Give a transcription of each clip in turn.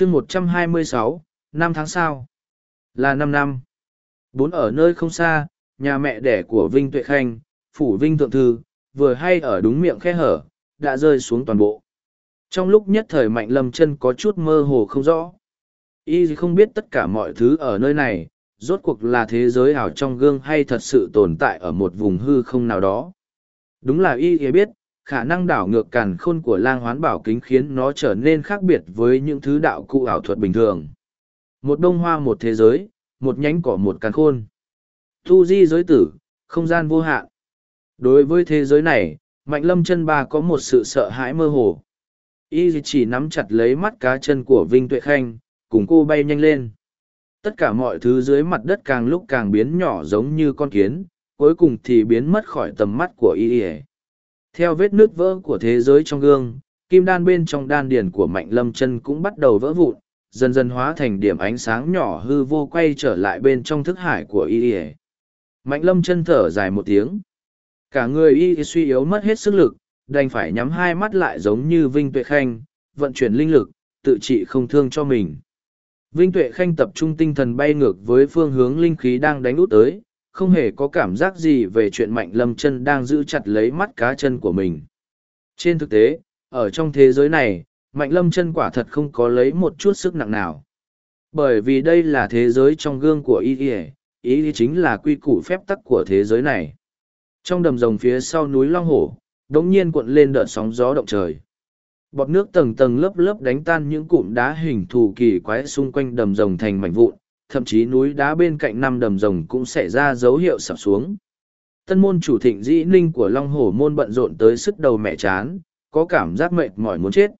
chương một trăm hai mươi sáu, năm tháng sau là năm năm. Bốn ở nơi không xa, nhà mẹ đẻ của vinh tuệ khanh, phủ vinh thượng thư, vừa hay ở đúng miệng khe hở, đã rơi xuống toàn bộ. Trong lúc nhất thời mạnh lâm chân có chút mơ hồ không rõ. Y không biết tất cả mọi thứ ở nơi này, rốt cuộc là thế giới ảo trong gương hay thật sự tồn tại ở một vùng hư không nào đó. Đúng là y biết khả năng đảo ngược càn khôn của lang hoán bảo kính khiến nó trở nên khác biệt với những thứ đạo cụ ảo thuật bình thường. Một đông hoa một thế giới, một nhánh cỏ một càn khôn. Tu di giới tử, không gian vô hạn. Đối với thế giới này, mạnh lâm chân ba có một sự sợ hãi mơ hồ. Y chỉ nắm chặt lấy mắt cá chân của vinh tuệ khanh, cùng cô bay nhanh lên. Tất cả mọi thứ dưới mặt đất càng lúc càng biến nhỏ giống như con kiến, cuối cùng thì biến mất khỏi tầm mắt của y theo vết nước vỡ của thế giới trong gương, kim đan bên trong đan điền của mạnh lâm chân cũng bắt đầu vỡ vụn, dần dần hóa thành điểm ánh sáng nhỏ hư vô quay trở lại bên trong thức hải của y Y. mạnh lâm chân thở dài một tiếng cả người y suy yếu mất hết sức lực, đành phải nhắm hai mắt lại giống như vinh tuệ khanh, vận chuyển linh lực, tự trị không thương cho mình vinh tuệ khanh tập trung tinh thần bay ngược với phương hướng linh khí đang đánh út tới không hề có cảm giác gì về chuyện mạnh lâm chân đang giữ chặt lấy mắt cá chân của mình. Trên thực tế, ở trong thế giới này, mạnh lâm chân quả thật không có lấy một chút sức nặng nào. Bởi vì đây là thế giới trong gương của y ỉa ý chính là quy củ phép tắc của thế giới này. Trong đầm rồng phía sau núi long hổ đ ỗ n g nhiên cuộn lên đợt sóng gió động trời. Bọt nước tầng tầng lớp lớp đánh tan những cụm đá hình thù kỳ quái xung quanh đầm rồng thành mảnh vụn thậm chí núi đá bên cạnh năm đầm rồng cũng xảy ra dấu hiệu sập xuống. Tân môn chủ thịnh dĩ ninh của long hổ môn bận rộn tới sức đầu mẹ chán, có cảm giác mệt mỏi muốn chết.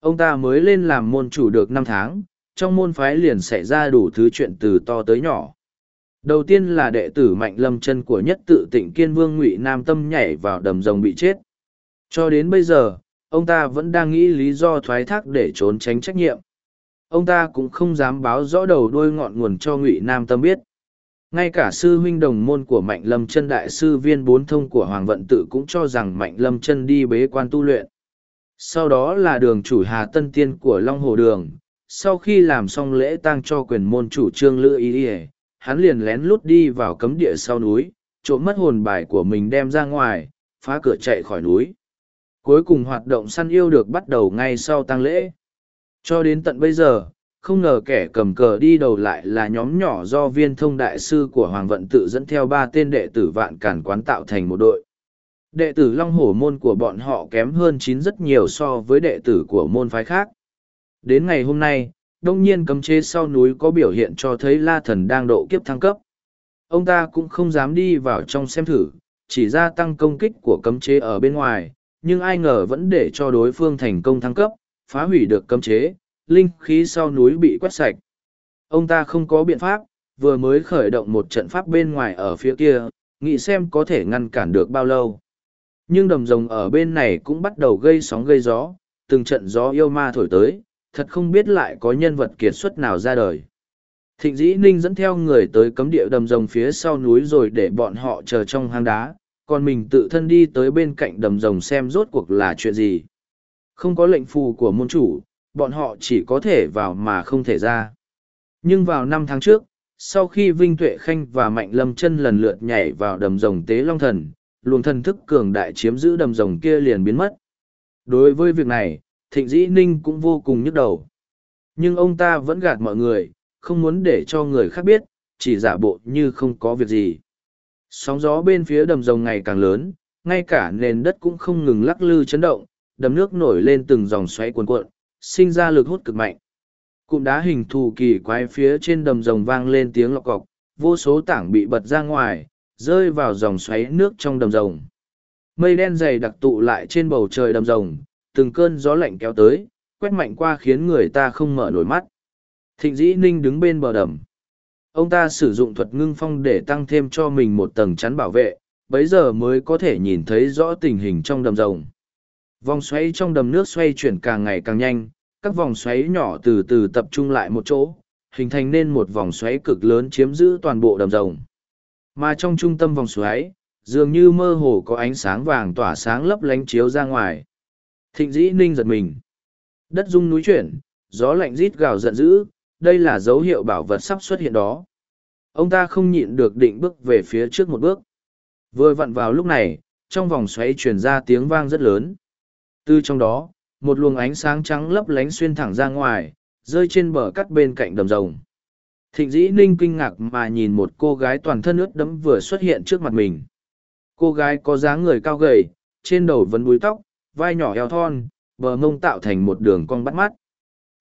Ông ta mới lên làm môn chủ được năm tháng, trong môn phái liền xảy ra đủ thứ chuyện từ to tới nhỏ. Đầu tiên là đệ tử mạnh lâm chân của nhất tự tịnh kiên vương ngụy nam tâm nhảy vào đầm rồng bị chết. Cho đến bây giờ, ông ta vẫn đang nghĩ lý do thoái thác để trốn tránh trách nhiệm ông ta cũng không dám báo rõ đầu đôi ngọn nguồn cho ngụy nam tâm biết ngay cả sư huynh đồng môn của mạnh lâm chân đại sư viên bốn thông của hoàng vận tự cũng cho rằng mạnh lâm chân đi bế quan tu luyện sau đó là đường chủ Hà Tân Tiên của Long Hồ Đường. Sau khi làm xong lễ tang cho quyền môn chủ trương lữ ý ỉa hắn liền lén lút đi vào cấm địa sau núi, trộm mất hồn bài của mình đem ra ngoài, phá cửa chạy khỏi núi. Cuối cùng hoạt động săn yêu được bắt đầu ngay sau tang lễ. Cho đến tận bây giờ, không ngờ kẻ cầm cờ đi đầu lại là nhóm nhỏ do viên thông đại sư của Hoàng Vận tự dẫn theo ba tên đệ tử vạn cản quán tạo thành một đội. Đệ tử Long Hổ môn của bọn họ kém hơn chín rất nhiều so với đệ tử của môn phái khác. Đến ngày hôm nay, đông nhiên cấm chế sau núi có biểu hiện cho thấy la thần đang độ kiếp thăng cấp. Ông ta cũng không dám đi vào trong xem thử, chỉ gia tăng công kích của cấm chế ở bên ngoài, nhưng ai ngờ vẫn để cho đối phương thành công thăng cấp, phá hủy được cấm chế, linh khí sau núi bị quét sạch. Ông ta không có biện pháp, vừa mới khởi động một trận pháp bên ngoài ở phía kia, nghĩ xem có thể ngăn cản được bao lâu. Nhưng đầm rồng ở bên này cũng bắt đầu gây sóng gây gió, từng trận gió yêu ma thổi tới, thật không biết lại có nhân vật kiệt xuất nào ra đời. Thịnh dĩ ninh dẫn theo người tới cấm địa đầm rồng phía sau núi rồi để bọn họ chờ trong hang đá, còn mình tự thân đi tới bên cạnh đầm rồng xem rốt cuộc là chuyện gì. Không có lệnh phù của môn chủ, bọn họ chỉ có thể vào mà không thể ra. Nhưng vào năm tháng trước, sau khi Vinh Tuệ Khanh và Mạnh Lâm chân lần lượt nhảy vào đầm rồng tế Long Thần, luồng thần thức cường đại chiếm giữ đầm rồng kia liền biến mất. Đối với việc này, thịnh dĩ ninh cũng vô cùng nhức đầu. Nhưng ông ta vẫn gạt mọi người, không muốn để cho người khác biết, chỉ giả bộ như không có việc gì. Sóng gió bên phía đầm rồng ngày càng lớn, ngay cả nền đất cũng không ngừng lắc lư chấn động, đầm nước nổi lên từng dòng xoáy cuồn cuộn, sinh ra lực hút cực mạnh. Cụm đá hình thù kỳ quái phía trên đầm rồng vang lên tiếng lọc cọc, vô số tảng bị bật ra ngoài, rơi vào dòng xoáy nước trong đầm rồng. Mây đen dày đặc tụ lại trên bầu trời đầm rồng, từng cơn gió lạnh kéo tới, quét mạnh qua khiến người ta không mở nổi mắt. Thịnh dĩ ninh đứng bên bờ đầm. Ông ta sử dụng thuật ngưng phong để tăng thêm cho mình một tầng chắn bảo vệ, bấy giờ mới có thể nhìn thấy rõ tình hình trong đầm rồng. Vòng xoáy trong đầm nước xoay chuyển càng ngày càng nhanh, các vòng xoáy nhỏ từ từ tập trung lại một chỗ, hình thành nên một vòng xoáy cực lớn chiếm giữ toàn bộ đầm rồng. Mà trong trung tâm vòng xoáy, dường như mơ hồ có ánh sáng vàng tỏa sáng lấp lánh chiếu ra ngoài. Thịnh dĩ ninh giật mình. Đất rung núi chuyển, gió lạnh rít gào giận dữ, đây là dấu hiệu bảo vật sắp xuất hiện đó. Ông ta không nhịn được định bước về phía trước một bước. Vừa vặn vào lúc này, trong vòng xoáy truyền ra tiếng vang rất lớn. Từ trong đó, một luồng ánh sáng trắng lấp lánh xuyên thẳng ra ngoài, rơi trên bờ cắt bên cạnh đầm rồng. Thịnh dĩ ninh kinh ngạc mà nhìn một cô gái toàn thân ướt đẫm vừa xuất hiện trước mặt mình. Cô gái có dáng người cao gầy, trên đầu vấn búi tóc, vai nhỏ eo thon, bờ mông tạo thành một đường cong bắt mắt.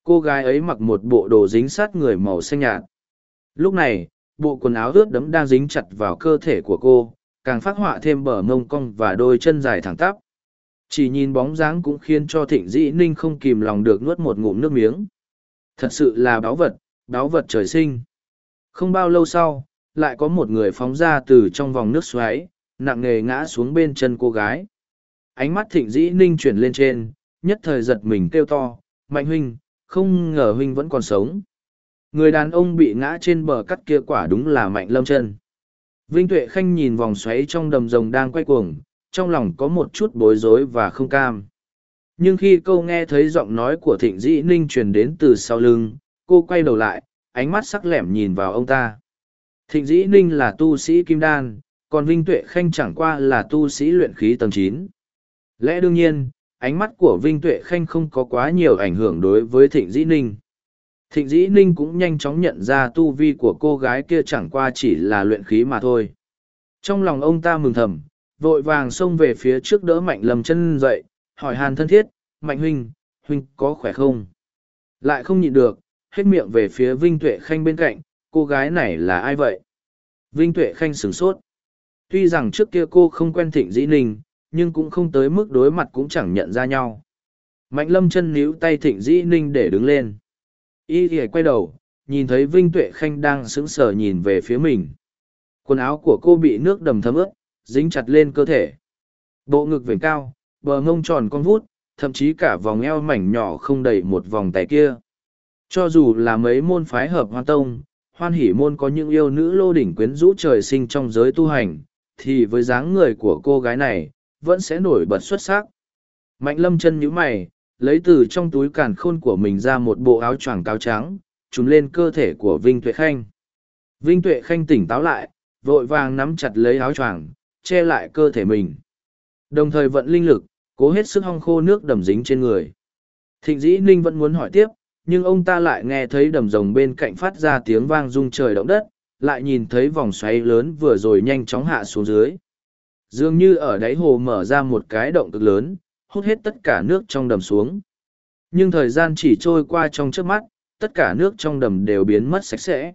Cô gái ấy mặc một bộ đồ dính sát người màu xanh nhạt. Lúc này, bộ quần áo ướt đẫm đang dính chặt vào cơ thể của cô, càng phát họa thêm bờ mông cong và đôi chân dài thẳng tắp. Chỉ nhìn bóng dáng cũng khiến cho thịnh dĩ ninh không kìm lòng được nuốt một ngụm nước miếng. Thật sự là báu vật, báu vật trời sinh. Không bao lâu sau, lại có một người phóng ra từ trong vòng nước xoáy, nặng nề ngã xuống bên chân cô gái. Ánh mắt thịnh dĩ ninh chuyển lên trên, nhất thời giật mình kêu to, mạnh huynh, không ngờ huynh vẫn còn sống. Người đàn ông bị ngã trên bờ cắt kia quả đúng là mạnh lâm chân. Vinh Tuệ Khanh nhìn vòng xoáy trong đầm rồng đang quay cuồng, trong lòng có một chút bối rối và không cam. Nhưng khi câu nghe thấy giọng nói của Thịnh Dĩ Ninh truyền đến từ sau lưng, cô quay đầu lại, ánh mắt sắc lẻm nhìn vào ông ta. Thịnh Dĩ Ninh là tu sĩ Kim Đan, còn Vinh Tuệ Khanh chẳng qua là tu sĩ luyện khí tầng chín. Lẽ đương nhiên, ánh mắt của Vinh Tuệ Khanh không có quá nhiều ảnh hưởng đối với Thịnh Dĩ Ninh. Thịnh Dĩ Ninh cũng nhanh chóng nhận ra tu vi của cô gái kia chẳng qua chỉ là luyện khí mà thôi. Trong lòng ông ta mừng thầm, vội vàng xông về phía trước đỡ Mạnh Lâm chân dậy, hỏi hàn thân thiết, Mạnh huynh, huynh có khỏe không? Lại không nhịn được, hết miệng về phía Vinh Tuệ Khanh bên cạnh, cô gái này là ai vậy? Vinh Tuệ Khanh sửng sốt. Tuy rằng trước kia cô không quen Thịnh Dĩ Ninh, nhưng cũng không tới mức đối mặt cũng chẳng nhận ra nhau. Mạnh lâm chân níu tay Thịnh Dĩ Ninh để đứng lên. Y thì quay đầu, nhìn thấy Vinh Tuệ Khanh đang sững sờ nhìn về phía mình. Quần áo của cô bị nước đầm thấm ướt, dính chặt lên cơ thể. Bộ ngực vểnh cao, bờ ngông tròn con vút, thậm chí cả vòng eo mảnh nhỏ không đầy một vòng tay kia. Cho dù là mấy môn phái hợp hoan tông, hoan hỷ môn có những yêu nữ lô đỉnh quyến rũ trời sinh trong giới tu hành, thì với dáng người của cô gái này, vẫn sẽ nổi bật xuất sắc. Mạnh lâm chân nhũ mày, lấy từ trong túi càn khôn của mình ra một bộ áo choàng cao trắng, trùm lên cơ thể của Vinh Tuệ Khanh. Vinh Tuệ Khanh tỉnh táo lại, vội vàng nắm chặt lấy áo choàng, che lại cơ thể mình. Đồng thời vận linh lực, cố hết sức hong khô nước đầm dính trên người. Thịnh dĩ ninh vẫn muốn hỏi tiếp, nhưng ông ta lại nghe thấy đầm rồng bên cạnh phát ra tiếng vang rung trời động đất, lại nhìn thấy vòng xoáy lớn vừa rồi nhanh chóng hạ xuống dưới. Dường như ở đáy hồ mở ra một cái động cực lớn, hút hết tất cả nước trong đầm xuống. Nhưng thời gian chỉ trôi qua trong trước mắt, tất cả nước trong đầm đều biến mất sạch sẽ.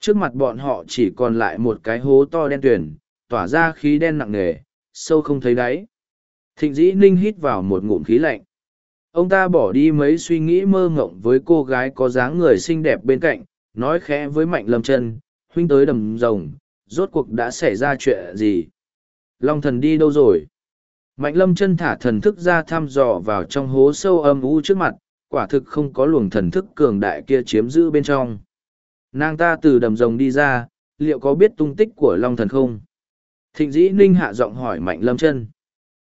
Trước mặt bọn họ chỉ còn lại một cái hố to đen tuyển, tỏa ra khí đen nặng nề, sâu không thấy đáy. Thịnh dĩ ninh hít vào một ngụm khí lạnh. Ông ta bỏ đi mấy suy nghĩ mơ ngộng với cô gái có dáng người xinh đẹp bên cạnh, nói khẽ với mạnh lâm chân, huynh tới đầm rồng, rốt cuộc đã xảy ra chuyện gì? Long thần đi đâu rồi? Mạnh lâm chân thả thần thức ra thăm dò vào trong hố sâu âm u trước mặt, quả thực không có luồng thần thức cường đại kia chiếm giữ bên trong. Nàng ta từ đầm rồng đi ra, liệu có biết tung tích của Long thần không? Thịnh dĩ ninh hạ giọng hỏi mạnh lâm chân.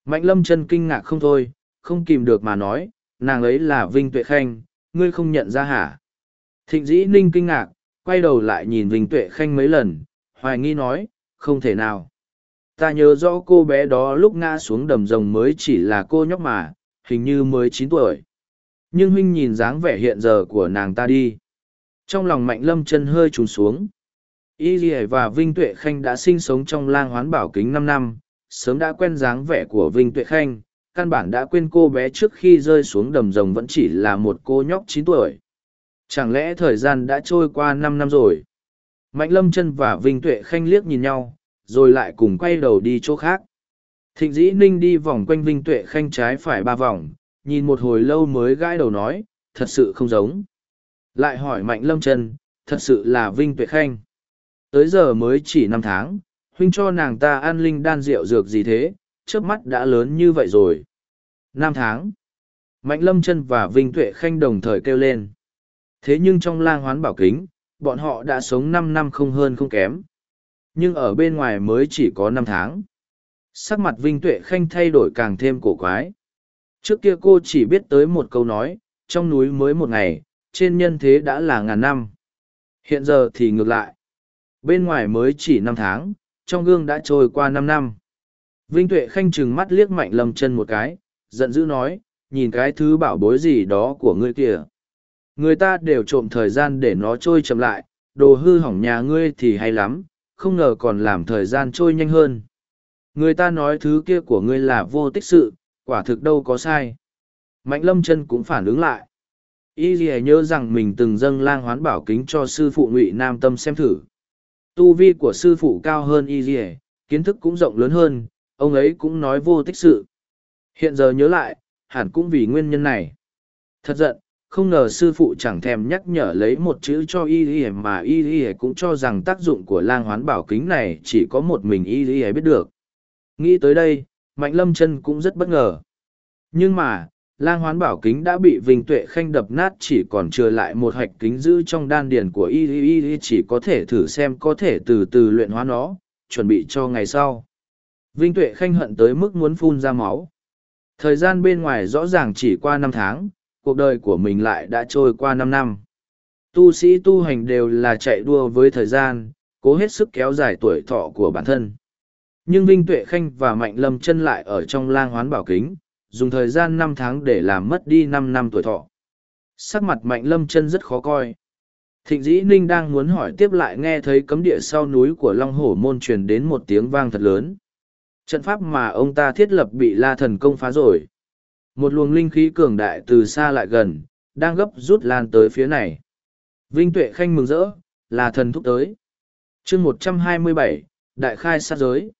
Mạnh lâm chân kinh ngạc không thôi, không kìm được mà nói, nàng ấy là Vinh Tuệ Khanh, ngươi không nhận ra hả? Thịnh dĩ ninh kinh ngạc, quay đầu lại nhìn Vinh Tuệ Khanh mấy lần, hoài nghi nói, không thể nào ta nhớ rõ cô bé đó lúc ngã xuống đầm rồng mới chỉ là cô nhóc mà hình như mới chín tuổi nhưng huynh nhìn dáng vẻ hiện giờ của nàng ta đi trong lòng mạnh lâm chân hơi trùn xuống y dì và vinh tuệ khanh đã sinh sống trong lang hoán bảo kính năm năm sớm đã quen dáng vẻ của vinh tuệ khanh căn bản đã quên cô bé trước khi rơi xuống đầm rồng vẫn chỉ là một cô nhóc chín tuổi chẳng lẽ thời gian đã trôi qua năm năm rồi mạnh lâm chân và vinh tuệ khanh liếc nhìn nhau rồi lại cùng quay đầu đi chỗ khác. Thịnh dĩ ninh đi vòng quanh Vinh Tuệ Khanh trái phải ba vòng, nhìn một hồi lâu mới gãi đầu nói, thật sự không giống. Lại hỏi Mạnh Lâm Trân: thật sự là Vinh Tuệ Khanh. Tới giờ mới chỉ năm tháng, huynh cho nàng ta ăn linh đan rượu dược gì thế, trước mắt đã lớn như vậy rồi. Năm tháng. Mạnh Lâm chân và Vinh Tuệ Khanh đồng thời kêu lên. Thế nhưng trong lang hoán bảo kính, bọn họ đã sống năm năm không hơn không kém nhưng ở bên ngoài mới chỉ có năm tháng sắc mặt vinh tuệ khanh thay đổi càng thêm cổ quái trước kia cô chỉ biết tới một câu nói trong núi mới một ngày, trên nhân thế đã là ngàn năm. Hiện giờ thì ngược lại. Bên ngoài mới chỉ năm tháng, trong gương đã trôi qua năm năm. Vinh Tuệ Khanh trừng mắt liếc mạnh lâm chân một cái, giận dữ nói, nhìn cái thứ bảo bối gì đó của ngươi kìa. Người ta đều trộm thời gian để nó trôi chậm lại, đồ hư hỏng nhà ngươi thì hay lắm, không ngờ còn làm thời gian trôi nhanh hơn. Người ta nói thứ kia của ngươi là vô tích sự, quả thực đâu có sai. Mạnh lâm chân cũng phản ứng lại. Y gì nhớ rằng mình từng dâng lang hoán bảo kính cho sư phụ ngụy Nam Tâm xem thử. Tu vi của sư phụ cao hơn Y dì kiến thức cũng rộng lớn hơn, ông ấy cũng nói vô tích sự. Hiện giờ nhớ lại, hẳn cũng vì nguyên nhân này. Thật giận, không ngờ sư phụ chẳng thèm nhắc nhở lấy một chữ cho y y mà y y cũng cho rằng tác dụng của lang hoán bảo kính này chỉ có một mình y y biết được nghĩ tới đây mạnh lâm chân cũng rất bất ngờ nhưng mà lang hoán bảo kính đã bị vinh tuệ khanh đập nát chỉ còn trừ lại một hạch kính giữ trong đan điền của y y y chỉ có thể thử xem có thể từ từ luyện hóa nó chuẩn bị cho ngày sau vinh tuệ khanh hận tới mức muốn phun ra máu thời gian bên ngoài rõ ràng chỉ qua năm tháng cuộc đời của mình lại đã trôi qua năm năm. Tu sĩ tu hành đều là chạy đua với thời gian, cố hết sức kéo dài tuổi thọ của bản thân. Nhưng Vinh Tuệ Khanh và Mạnh Lâm chân lại ở trong lang hoán bảo kính, dùng thời gian năm tháng để làm mất đi năm năm tuổi thọ. Sắc mặt Mạnh Lâm chân rất khó coi. Thịnh Dĩ Ninh đang muốn hỏi tiếp lại nghe thấy cấm địa sau núi của Long Hổ Môn truyền đến một tiếng vang thật lớn. Trận pháp mà ông ta thiết lập bị La Thần công phá rồi. Một luồng linh khí cường đại từ xa lại gần, đang gấp rút lan tới phía này. Vinh Tuệ Khanh mừng rỡ, là thần thúc tới. chương một trăm hai mươi bảy Đại khai sát giới.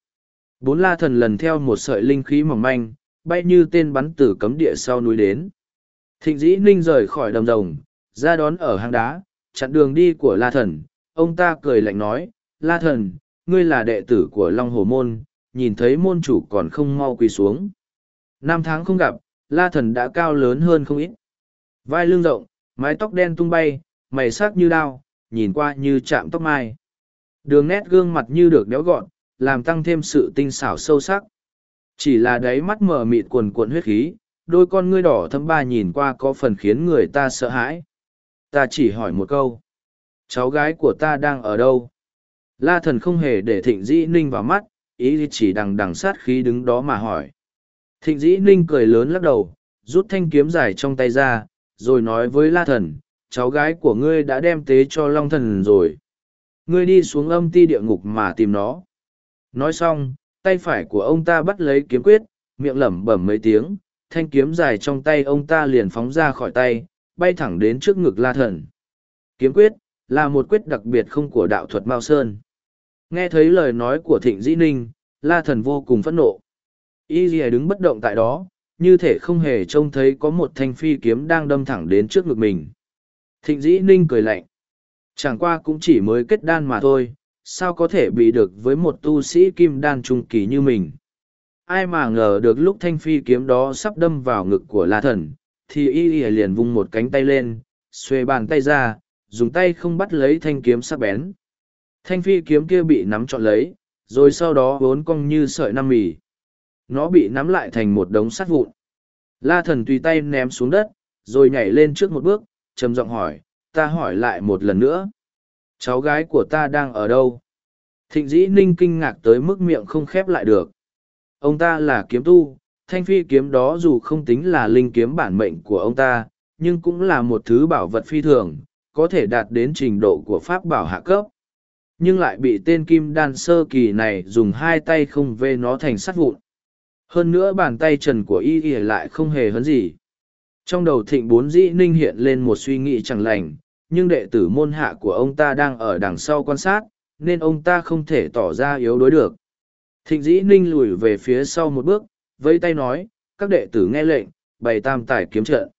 Bốn la thần lần theo một sợi linh khí mỏng manh, bay như tên bắn từ cấm địa sau núi đến. Thịnh dĩ ninh rời khỏi đầm rồng, ra đón ở hang đá, chặn đường đi của la thần. Ông ta cười lạnh nói, la thần, ngươi là đệ tử của Long Hồ Môn, nhìn thấy môn chủ còn không mau quỳ xuống. Năm tháng không gặp, la thần đã cao lớn hơn không ít. Vai lưng rộng, mái tóc đen tung bay, mày sắc như đao, nhìn qua như chạm tóc mai. Đường nét gương mặt như được đéo gọn, làm tăng thêm sự tinh xảo sâu sắc. Chỉ là đáy mắt mở mịt cuồn cuộn huyết khí, đôi con ngươi đỏ thâm ba nhìn qua có phần khiến người ta sợ hãi. Ta chỉ hỏi một câu. Cháu gái của ta đang ở đâu? La thần không hề để thịnh dĩ ninh vào mắt, ý chỉ đằng đằng sát khí đứng đó mà hỏi. Thịnh dĩ ninh cười lớn lắc đầu, rút thanh kiếm dài trong tay ra, rồi nói với la thần, cháu gái của ngươi đã đem tế cho long thần rồi. Ngươi đi xuống âm ti địa ngục mà tìm nó. Nói xong, tay phải của ông ta bắt lấy kiếm quyết, miệng lẩm bẩm mấy tiếng, thanh kiếm dài trong tay ông ta liền phóng ra khỏi tay, bay thẳng đến trước ngực la thần. Kiếm quyết, là một quyết đặc biệt không của đạo thuật Mao Sơn. Nghe thấy lời nói của thịnh dĩ ninh, la thần vô cùng phẫn nộ. Y Ghi đứng bất động tại đó, như thể không hề trông thấy có một thanh phi kiếm đang đâm thẳng đến trước ngực mình. Thịnh dĩ ninh cười lạnh. Chẳng qua cũng chỉ mới kết đan mà thôi, sao có thể bị được với một tu sĩ kim đan trung kỳ như mình. Ai mà ngờ được lúc thanh phi kiếm đó sắp đâm vào ngực của la thần, thì y y liền vung một cánh tay lên, xuê bàn tay ra, dùng tay không bắt lấy thanh kiếm sắc bén. Thanh phi kiếm kia bị nắm trọn lấy, rồi sau đó vốn cong như sợi năm mì nó bị nắm lại thành một đống sắt vụn la thần tùy tay ném xuống đất rồi nhảy lên trước một bước trầm giọng hỏi ta hỏi lại một lần nữa cháu gái của ta đang ở đâu? Thịnh dĩ ninh kinh ngạc tới mức miệng không khép lại được. Ông ta là kiếm tu, thanh phi kiếm đó dù không tính là linh kiếm bản mệnh của ông ta, nhưng cũng là một thứ bảo vật phi thường, có thể đạt đến trình độ của pháp bảo hạ cấp. Nhưng lại bị tên kim đan sơ kỳ này dùng hai tay không vê nó thành sắt vụn. Hơn nữa bàn tay trần của y y lại không hề hấn gì. Trong đầu thịnh bốn dĩ ninh hiện lên một suy nghĩ chẳng lành nhưng đệ tử môn hạ của ông ta đang ở đằng sau quan sát nên ông ta không thể tỏ ra yếu đuối được. Thịnh dĩ ninh lùi về phía sau một bước vẫy tay nói các đệ tử nghe lệnh bày tam tài kiếm trận.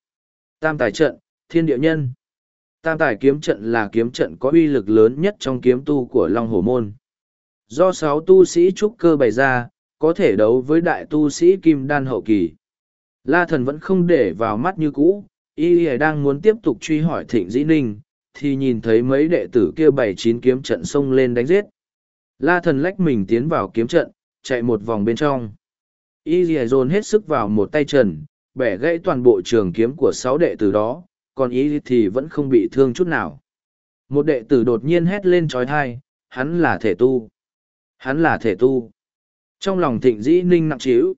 Tam tài trận thiên địa nhân. Tam tài kiếm trận là kiếm trận có uy lực lớn nhất trong kiếm tu của long Hổ môn. Do sáu tu sĩ trúc cơ bày ra có thể đấu với đại tu sĩ kim đan hậu kỳ. La thần vẫn không để vào mắt như cũ, y y đang muốn tiếp tục truy hỏi thịnh dĩ ninh, thì nhìn thấy mấy đệ tử kia bảy chín kiếm trận xông lên đánh giết. La thần lách mình tiến vào kiếm trận, chạy một vòng bên trong. Y dì dồn hết sức vào một tay trần, bẻ gãy toàn bộ trường kiếm của sáu đệ tử đó, còn y thì vẫn không bị thương chút nào. Một đệ tử đột nhiên hét lên trói thai, hắn là thể tu. Hắn là thể tu. Trong lòng thịnh dĩ ninh nặng trĩu.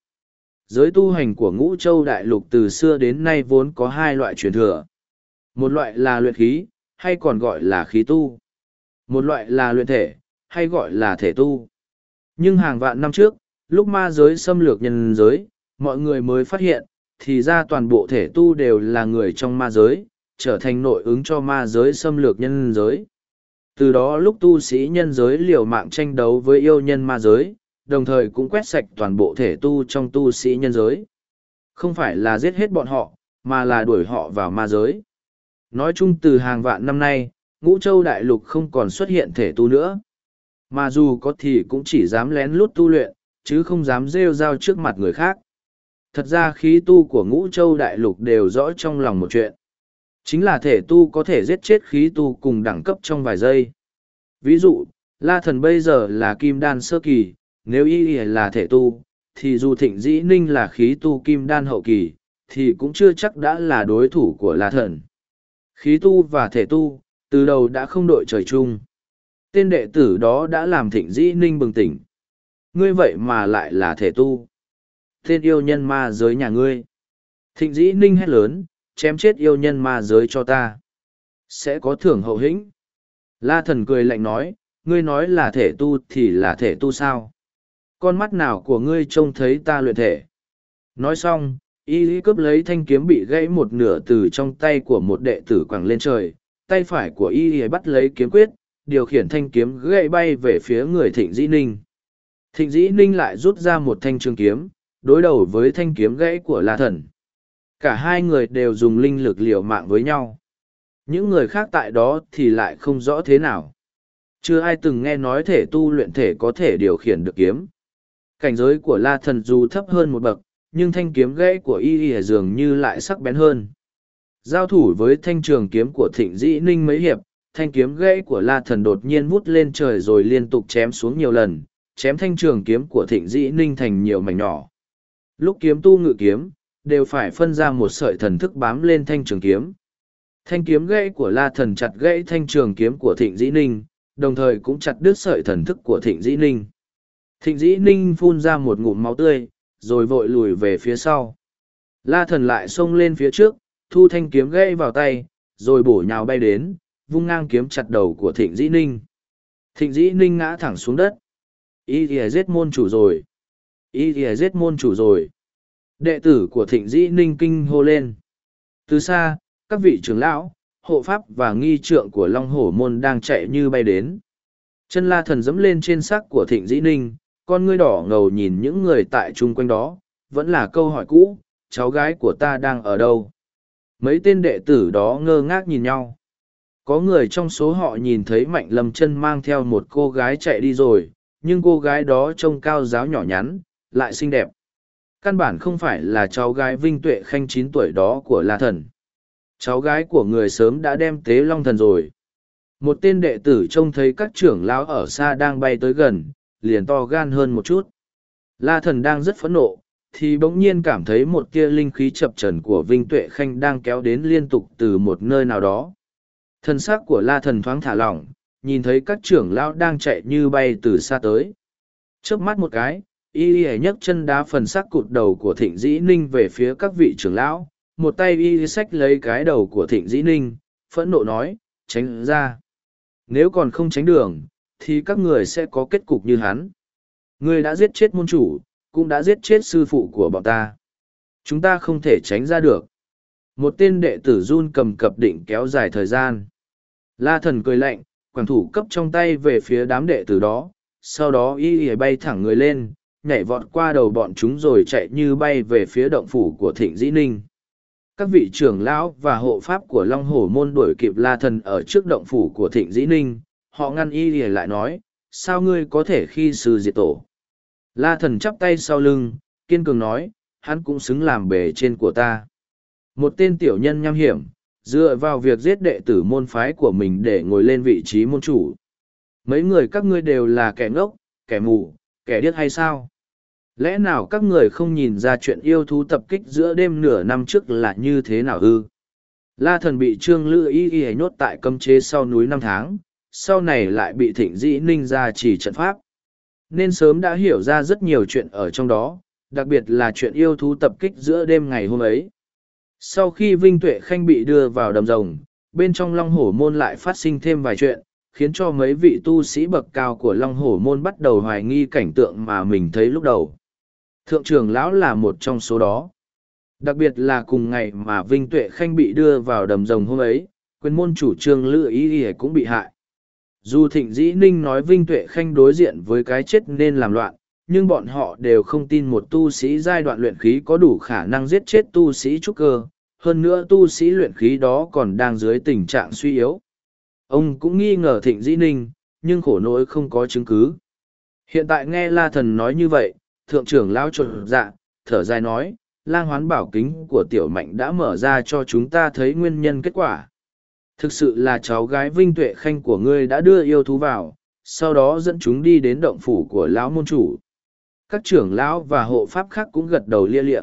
Giới tu hành của ngũ châu đại lục từ xưa đến nay vốn có hai loại truyền thừa. Một loại là luyện khí, hay còn gọi là khí tu. Một loại là luyện thể, hay gọi là thể tu. Nhưng hàng vạn năm trước, lúc ma giới xâm lược nhân giới, mọi người mới phát hiện, thì ra toàn bộ thể tu đều là người trong ma giới, trở thành nội ứng cho ma giới xâm lược nhân giới. Từ đó lúc tu sĩ nhân giới liều mạng tranh đấu với yêu nhân ma giới, đồng thời cũng quét sạch toàn bộ thể tu trong tu sĩ nhân giới. Không phải là giết hết bọn họ, mà là đuổi họ vào ma giới. Nói chung từ hàng vạn năm nay, ngũ châu đại lục không còn xuất hiện thể tu nữa. Mà dù có thì cũng chỉ dám lén lút tu luyện, chứ không dám rêu rao trước mặt người khác. Thật ra khí tu của ngũ châu đại lục đều rõ trong lòng một chuyện. Chính là thể tu có thể giết chết khí tu cùng đẳng cấp trong vài giây. Ví dụ, La Thần bây giờ là kim đan sơ kỳ, nếu y là thể tu, thì dù thịnh dĩ ninh là khí tu kim đan hậu kỳ, thì cũng chưa chắc đã là đối thủ của La Thần. Khí tu và thể tu, từ đầu đã không đội trời chung. Tên đệ tử đó đã làm thịnh dĩ ninh bừng tỉnh. Ngươi vậy mà lại là thể tu. Tên yêu nhân ma giới nhà ngươi. Thịnh dĩ ninh hét lớn, chém chết yêu nhân ma giới cho ta. Sẽ có thưởng hậu hĩnh. La thần cười lạnh nói, ngươi nói là thể tu thì là thể tu sao? Con mắt nào của ngươi trông thấy ta luyện thể? Nói xong, y lý cướp lấy thanh kiếm bị gãy một nửa từ trong tay của một đệ tử quẳng lên trời. Tay phải của y lý bắt lấy kiếm quyết, điều khiển thanh kiếm gãy bay về phía người thịnh dĩ ninh. Thịnh dĩ ninh lại rút ra một thanh trường kiếm, đối đầu với thanh kiếm gãy của la thần cả hai người đều dùng linh lực liều mạng với nhau những người khác tại đó thì lại không rõ thế nào chưa ai từng nghe nói thể tu luyện thể có thể điều khiển được kiếm cảnh giới của la thần dù thấp hơn một bậc nhưng thanh kiếm gãy của y y dường như lại sắc bén hơn giao thủ với thanh trường kiếm của thịnh dĩ ninh mấy hiệp thanh kiếm gãy của la thần đột nhiên vút lên trời rồi liên tục chém xuống nhiều lần chém thanh trường kiếm của thịnh dĩ ninh thành nhiều mảnh nhỏ lúc kiếm tu ngự kiếm đều phải phân ra một sợi thần thức bám lên thanh trường kiếm. Thanh kiếm gãy của la thần chặt gãy thanh trường kiếm của thịnh dĩ ninh, đồng thời cũng chặt đứt sợi thần thức của thịnh dĩ ninh. Thịnh dĩ ninh phun ra một ngụm máu tươi, rồi vội lùi về phía sau. La thần lại xông lên phía trước, thu thanh kiếm gãy vào tay, rồi bổ nhào bay đến, vung ngang kiếm chặt đầu của thịnh dĩ ninh. Thịnh dĩ ninh ngã thẳng xuống đất. Y thì giết môn chủ rồi. Y thì giết môn chủ rồi. Đệ tử của thịnh dĩ ninh kinh hô lên. Từ xa, các vị trưởng lão, hộ pháp và nghi trượng của Long Hổ Môn đang chạy như bay đến. Chân la thần dẫm lên trên sắc của thịnh dĩ ninh, con ngươi đỏ ngầu nhìn những người tại chung quanh đó, vẫn là câu hỏi cũ, cháu gái của ta đang ở đâu? Mấy tên đệ tử đó ngơ ngác nhìn nhau. Có người trong số họ nhìn thấy mạnh lâm chân mang theo một cô gái chạy đi rồi, nhưng cô gái đó trông cao giáo nhỏ nhắn, lại xinh đẹp căn bản không phải là cháu gái vinh tuệ khanh chín tuổi đó của la thần cháu gái của người sớm đã đem tế long thần rồi một tên đệ tử trông thấy các trưởng lão ở xa đang bay tới gần liền to gan hơn một chút. La thần đang rất phẫn nộ, thì bỗng nhiên cảm thấy một tia linh khí chập trần của vinh tuệ khanh đang kéo đến liên tục từ một nơi nào đó. Thân xác của la thần thoáng thả lỏng, nhìn thấy các trưởng lão đang chạy như bay từ xa tới. Chớp mắt một cái, y y nhấc chân đá phần xác cụt đầu của thịnh dĩ ninh về phía các vị trưởng lão. Một tay y xách lấy cái đầu của thịnh dĩ ninh, phẫn nộ nói, tránh ra. Nếu còn không tránh đường thì các người sẽ có kết cục như hắn. Người đã giết chết môn chủ, cũng đã giết chết sư phụ của bọn ta. Chúng ta không thể tránh ra được. Một tên đệ tử run cầm cập định kéo dài thời gian. La thần cười lạnh, quảng thủ cấp trong tay về phía đám đệ tử đó, sau đó y y bay thẳng người lên, nhảy vọt qua đầu bọn chúng rồi chạy như bay về phía động phủ của thịnh dĩ ninh. Các vị trưởng lão và hộ pháp của long hổ môn đuổi kịp la thần ở trước động phủ của thịnh dĩ ninh họ ngăn y lìa lại nói sao ngươi có thể khi sư diệt tổ? La thần chắp tay sau lưng kiên cường nói hắn cũng xứng làm bề trên của ta. Một tên tiểu nhân nham hiểm dựa vào việc giết đệ tử môn phái của mình để ngồi lên vị trí môn chủ. Mấy người các ngươi đều là kẻ ngốc kẻ mù kẻ điếc hay sao? Lẽ nào các người không nhìn ra chuyện yêu thú tập kích giữa đêm nửa năm trước là như thế nào ư? La thần bị trương lữ y y nhốt tại cấm chế sau núi năm tháng, sau này lại bị thịnh dĩ ninh ra chỉ trận pháp. Nên sớm đã hiểu ra rất nhiều chuyện ở trong đó, đặc biệt là chuyện yêu thú tập kích giữa đêm ngày hôm ấy. Sau khi Vinh Tuệ Khanh bị đưa vào đầm rồng, bên trong Long Hổ Môn lại phát sinh thêm vài chuyện, khiến cho mấy vị tu sĩ bậc cao của Long Hổ Môn bắt đầu hoài nghi cảnh tượng mà mình thấy lúc đầu. Thượng trưởng lão là một trong số đó. Đặc biệt là cùng ngày mà Vinh Tuệ Khanh bị đưa vào đầm rồng hôm ấy, quyền môn chủ trương Lữ Ý Y cũng bị hại. Dù Thịnh Dĩ Ninh nói Vinh Tuệ Khanh đối diện với cái chết nên làm loạn, nhưng bọn họ đều không tin một tu sĩ giai đoạn luyện khí có đủ khả năng giết chết tu sĩ trúc cơ, hơn nữa tu sĩ luyện khí đó còn đang dưới tình trạng suy yếu. Ông cũng nghi ngờ Thịnh Dĩ Ninh, nhưng khổ nỗi không có chứng cứ. Hiện tại nghe La Thần nói như vậy, thượng trưởng lao trộn dạ, thở dài nói, lang hoán bảo kính của tiểu mạnh đã mở ra cho chúng ta thấy nguyên nhân kết quả. Thực sự là cháu gái Vinh Tuệ Khanh của ngươi đã đưa yêu thú vào, sau đó dẫn chúng đi đến động phủ của lão môn chủ. Các trưởng lão và hộ pháp khác cũng gật đầu lia lịa.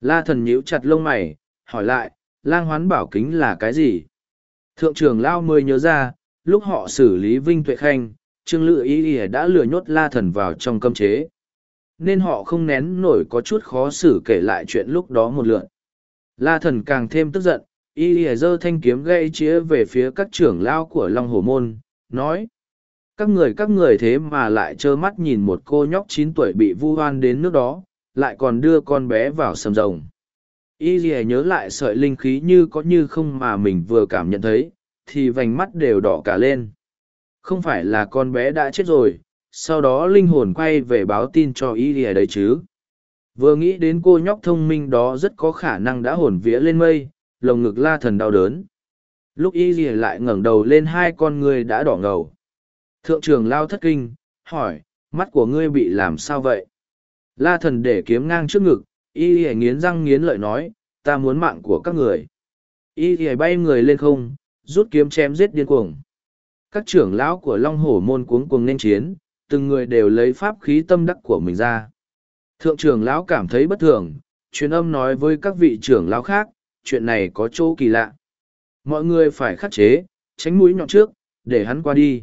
La thần nhíu chặt lông mày, hỏi lại, lang hoán bảo kính là cái gì? Thượng trưởng lão mới nhớ ra, lúc họ xử lý Vinh Tuệ Khanh, Trương Lự Y đã lừa nhốt La thần vào trong cấm chế nên họ không nén nổi có chút khó xử kể lại chuyện lúc đó một lượn. La thần càng thêm tức giận, y lìa giơ thanh kiếm gây chĩa về phía các trưởng lao của Long Hổ Môn, nói. Các người các người thế mà lại trơ mắt nhìn một cô nhóc chín tuổi bị vu oan đến nước đó, lại còn đưa con bé vào sầm rồng. Y lìa nhớ lại sợi linh khí như có như không mà mình vừa cảm nhận thấy, thì vành mắt đều đỏ cả lên. Không phải là con bé đã chết rồi, sau đó linh hồn quay về báo tin cho y lìa đấy chứ vừa nghĩ đến cô nhóc thông minh đó rất có khả năng đã hồn vía lên mây lồng ngực la thần đau đớn. Lúc y gì lại ngẩng đầu lên hai con ngươi đã đỏ ngầu. Thượng trưởng lao thất kinh hỏi mắt của ngươi bị làm sao vậy? La thần để kiếm ngang trước ngực y gì nghiến răng nghiến lợi nói ta muốn mạng của các người. Y gì bay người lên không rút kiếm chém giết điên cuồng. Các trưởng lão của long hổ môn cuống cuồng nên chiến từng người đều lấy pháp khí tâm đắc của mình ra. Thượng trưởng lão cảm thấy bất thường, truyền âm nói với các vị trưởng lão khác, chuyện này có chỗ kỳ lạ. Mọi người phải khắc chế, tránh mũi nhọn trước, để hắn qua đi.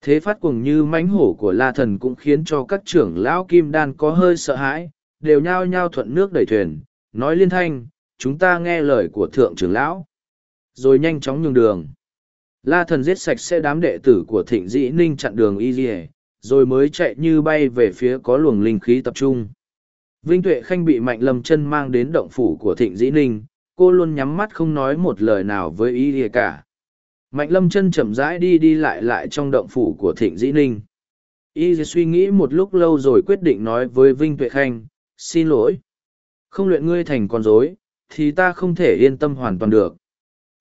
Thế phát cuồng như mãnh hổ của La Thần cũng khiến cho các trưởng lão kim đan có hơi sợ hãi, đều nhao nhao thuận nước đẩy thuyền, nói liên thanh, chúng ta nghe lời của thượng trưởng lão. Rồi nhanh chóng nhường đường. La Thần giết sạch sẽ đám đệ tử của thịnh dĩ ninh chặn đường y dì rồi mới chạy như bay về phía có luồng linh khí tập trung. Vinh Tuệ Khanh bị Mạnh Lâm chân mang đến động phủ của Thịnh Dĩ Ninh, cô luôn nhắm mắt không nói một lời nào với ý gì cả. Mạnh Lâm chân chậm rãi đi đi lại lại trong động phủ của Thịnh Dĩ Ninh. Y suy nghĩ một lúc lâu rồi quyết định nói với Vinh Tuệ Khanh, xin lỗi. Không luyện ngươi thành con rối, thì ta không thể yên tâm hoàn toàn được.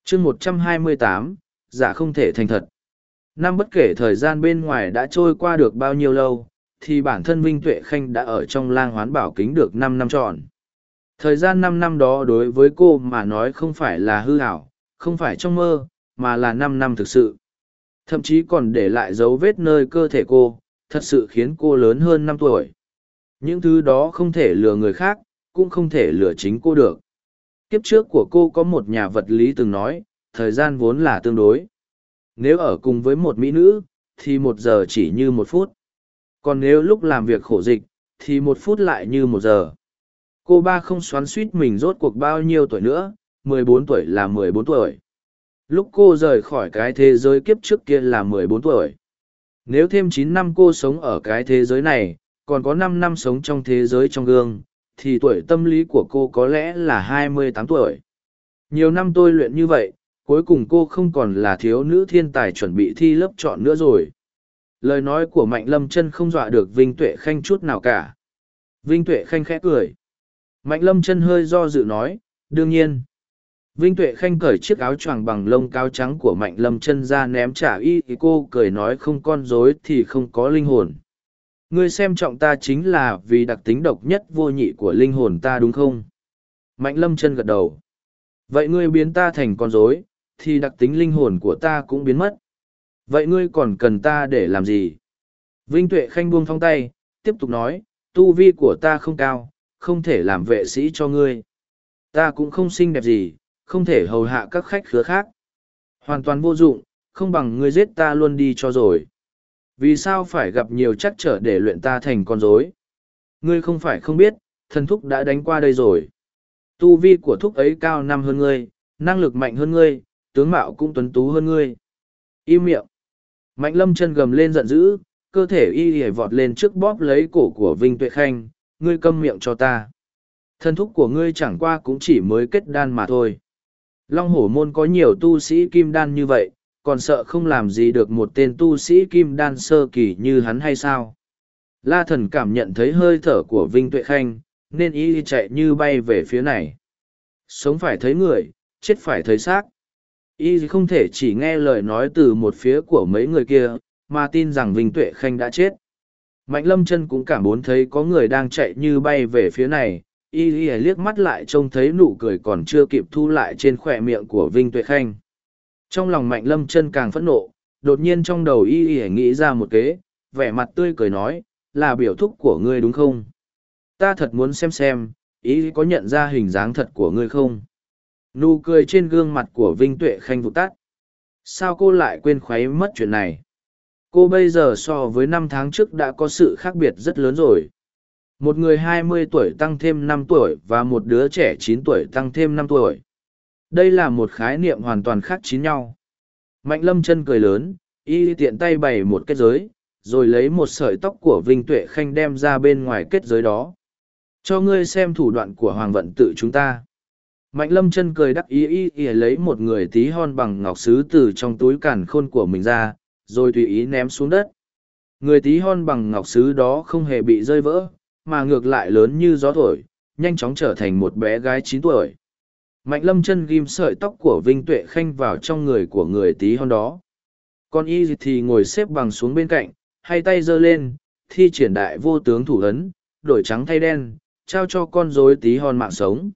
chương một trăm hai mươi tám, giả không thể thành thật. Năm bất kể thời gian bên ngoài đã trôi qua được bao nhiêu lâu, thì bản thân Vinh Tuệ Khanh đã ở trong lang hoán bảo kính được năm năm tròn. Thời gian năm năm đó đối với cô mà nói không phải là hư ảo, không phải trong mơ, mà là năm năm thực sự. Thậm chí còn để lại dấu vết nơi cơ thể cô, thật sự khiến cô lớn hơn năm tuổi. Những thứ đó không thể lừa người khác, cũng không thể lừa chính cô được. Kiếp trước của cô có một nhà vật lý từng nói, thời gian vốn là tương đối. Nếu ở cùng với một mỹ nữ, thì một giờ chỉ như một phút. Còn nếu lúc làm việc khổ dịch, thì một phút lại như một giờ. Cô ba không xoắn suýt mình rốt cuộc bao nhiêu tuổi nữa, mười bốn tuổi là mười bốn tuổi. Lúc cô rời khỏi cái thế giới kiếp trước kia là mười bốn tuổi. Nếu thêm chín năm cô sống ở cái thế giới này, còn có năm năm sống trong thế giới trong gương, thì tuổi tâm lý của cô có lẽ là hai mươi tám tuổi. Nhiều năm tôi luyện như vậy, cuối cùng cô không còn là thiếu nữ thiên tài chuẩn bị thi lớp chọn nữa rồi lời nói của mạnh lâm chân không dọa được vinh tuệ khanh chút nào cả vinh tuệ khanh khẽ cười mạnh lâm chân hơi do dự nói đương nhiên vinh tuệ khanh cởi chiếc áo choàng bằng lông cao trắng của mạnh lâm chân ra ném trả y thì cô cười nói không con dối thì không có linh hồn ngươi xem trọng ta chính là vì đặc tính độc nhất vô nhị của linh hồn ta đúng không mạnh lâm chân gật đầu vậy ngươi biến ta thành con dối thì đặc tính linh hồn của ta cũng biến mất. Vậy ngươi còn cần ta để làm gì? Vinh Tuệ Khanh buông thong tay, tiếp tục nói, tu vi của ta không cao, không thể làm vệ sĩ cho ngươi. Ta cũng không xinh đẹp gì, không thể hầu hạ các khách khứa khác. Hoàn toàn vô dụng, không bằng ngươi giết ta luôn đi cho rồi. Vì sao phải gặp nhiều trắc trở để luyện ta thành con rối? Ngươi không phải không biết, thần thúc đã đánh qua đây rồi. Tu vi của thúc ấy cao năm hơn ngươi, năng lực mạnh hơn ngươi, tướng mạo cũng tuấn tú hơn ngươi. Im miệng. Mạnh lâm chân gầm lên giận dữ, cơ thể y hề vọt lên trước bóp lấy cổ của Vinh Tuệ Khanh, ngươi câm miệng cho ta. Thân thúc của ngươi chẳng qua cũng chỉ mới kết đan mà thôi. Long hổ môn có nhiều tu sĩ kim đan như vậy, còn sợ không làm gì được một tên tu sĩ kim đan sơ kỳ như hắn hay sao? La thần cảm nhận thấy hơi thở của Vinh Tuệ Khanh, nên y chạy như bay về phía này. Sống phải thấy người, chết phải thấy xác. Y không thể chỉ nghe lời nói từ một phía của mấy người kia, mà tin rằng Vinh Tuệ Khanh đã chết. Mạnh lâm chân cũng cảm bốn thấy có người đang chạy như bay về phía này, y y liếc mắt lại trông thấy nụ cười còn chưa kịp thu lại trên khỏe miệng của Vinh Tuệ Khanh. Trong lòng mạnh lâm chân càng phẫn nộ, đột nhiên trong đầu y y nghĩ ra một kế, vẻ mặt tươi cười nói, là biểu thúc của ngươi đúng không? Ta thật muốn xem xem, ý có nhận ra hình dáng thật của ngươi không? Nụ cười trên gương mặt của Vinh Tuệ Khanh vụt tắt. Sao cô lại quên khuấy mất chuyện này? Cô bây giờ so với năm tháng trước đã có sự khác biệt rất lớn rồi. Một người hai mươi tuổi tăng thêm năm tuổi và một đứa trẻ chín tuổi tăng thêm năm tuổi. Đây là một khái niệm hoàn toàn khác chín nhau. Mạnh lâm chân cười lớn, y tiện tay bày một kết giới, rồi lấy một sợi tóc của Vinh Tuệ Khanh đem ra bên ngoài kết giới đó. Cho ngươi xem thủ đoạn của Hoàng vận tự chúng ta. Mạnh lâm chân cười đắc ý ý ý lấy một người tí hon bằng ngọc sứ từ trong túi cản khôn của mình ra, rồi tùy ý ném xuống đất. Người tí hon bằng ngọc sứ đó không hề bị rơi vỡ, mà ngược lại lớn như gió thổi, nhanh chóng trở thành một bé gái chín tuổi. Mạnh lâm chân ghim sợi tóc của Vinh Tuệ Khanh vào trong người của người tí hon đó. Con y thì ngồi xếp bằng xuống bên cạnh, hai tay giơ lên, thi triển đại vô tướng thủ ấn, đổi trắng thay đen, trao cho con rối tí hon mạng sống.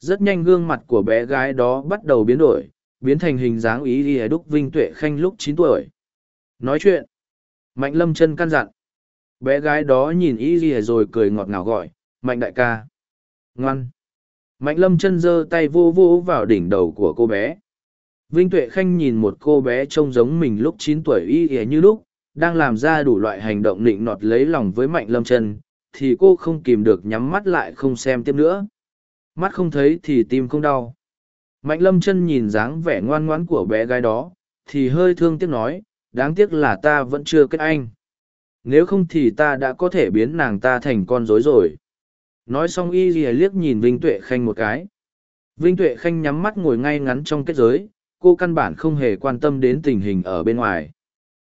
Rất nhanh gương mặt của bé gái đó bắt đầu biến đổi, biến thành hình dáng ý y đúc Vinh Tuệ Khanh lúc chín tuổi. Nói chuyện. Mạnh lâm chân căn dặn. Bé gái đó nhìn ý gì rồi cười ngọt ngào gọi, Mạnh đại ca. Ngoan. Mạnh lâm chân giơ tay vô vô vào đỉnh đầu của cô bé. Vinh Tuệ Khanh nhìn một cô bé trông giống mình lúc chín tuổi y y như lúc, đang làm ra đủ loại hành động nịnh nọt lấy lòng với Mạnh lâm chân, thì cô không kìm được nhắm mắt lại không xem tiếp nữa. Mắt không thấy thì tim không đau. Mạnh lâm chân nhìn dáng vẻ ngoan ngoãn của bé gái đó, thì hơi thương tiếc nói, đáng tiếc là ta vẫn chưa kết anh. Nếu không thì ta đã có thể biến nàng ta thành con rối rồi. Nói xong y lìa liếc nhìn Vinh Tuệ Khanh một cái. Vinh Tuệ Khanh nhắm mắt ngồi ngay ngắn trong kết giới, cô căn bản không hề quan tâm đến tình hình ở bên ngoài.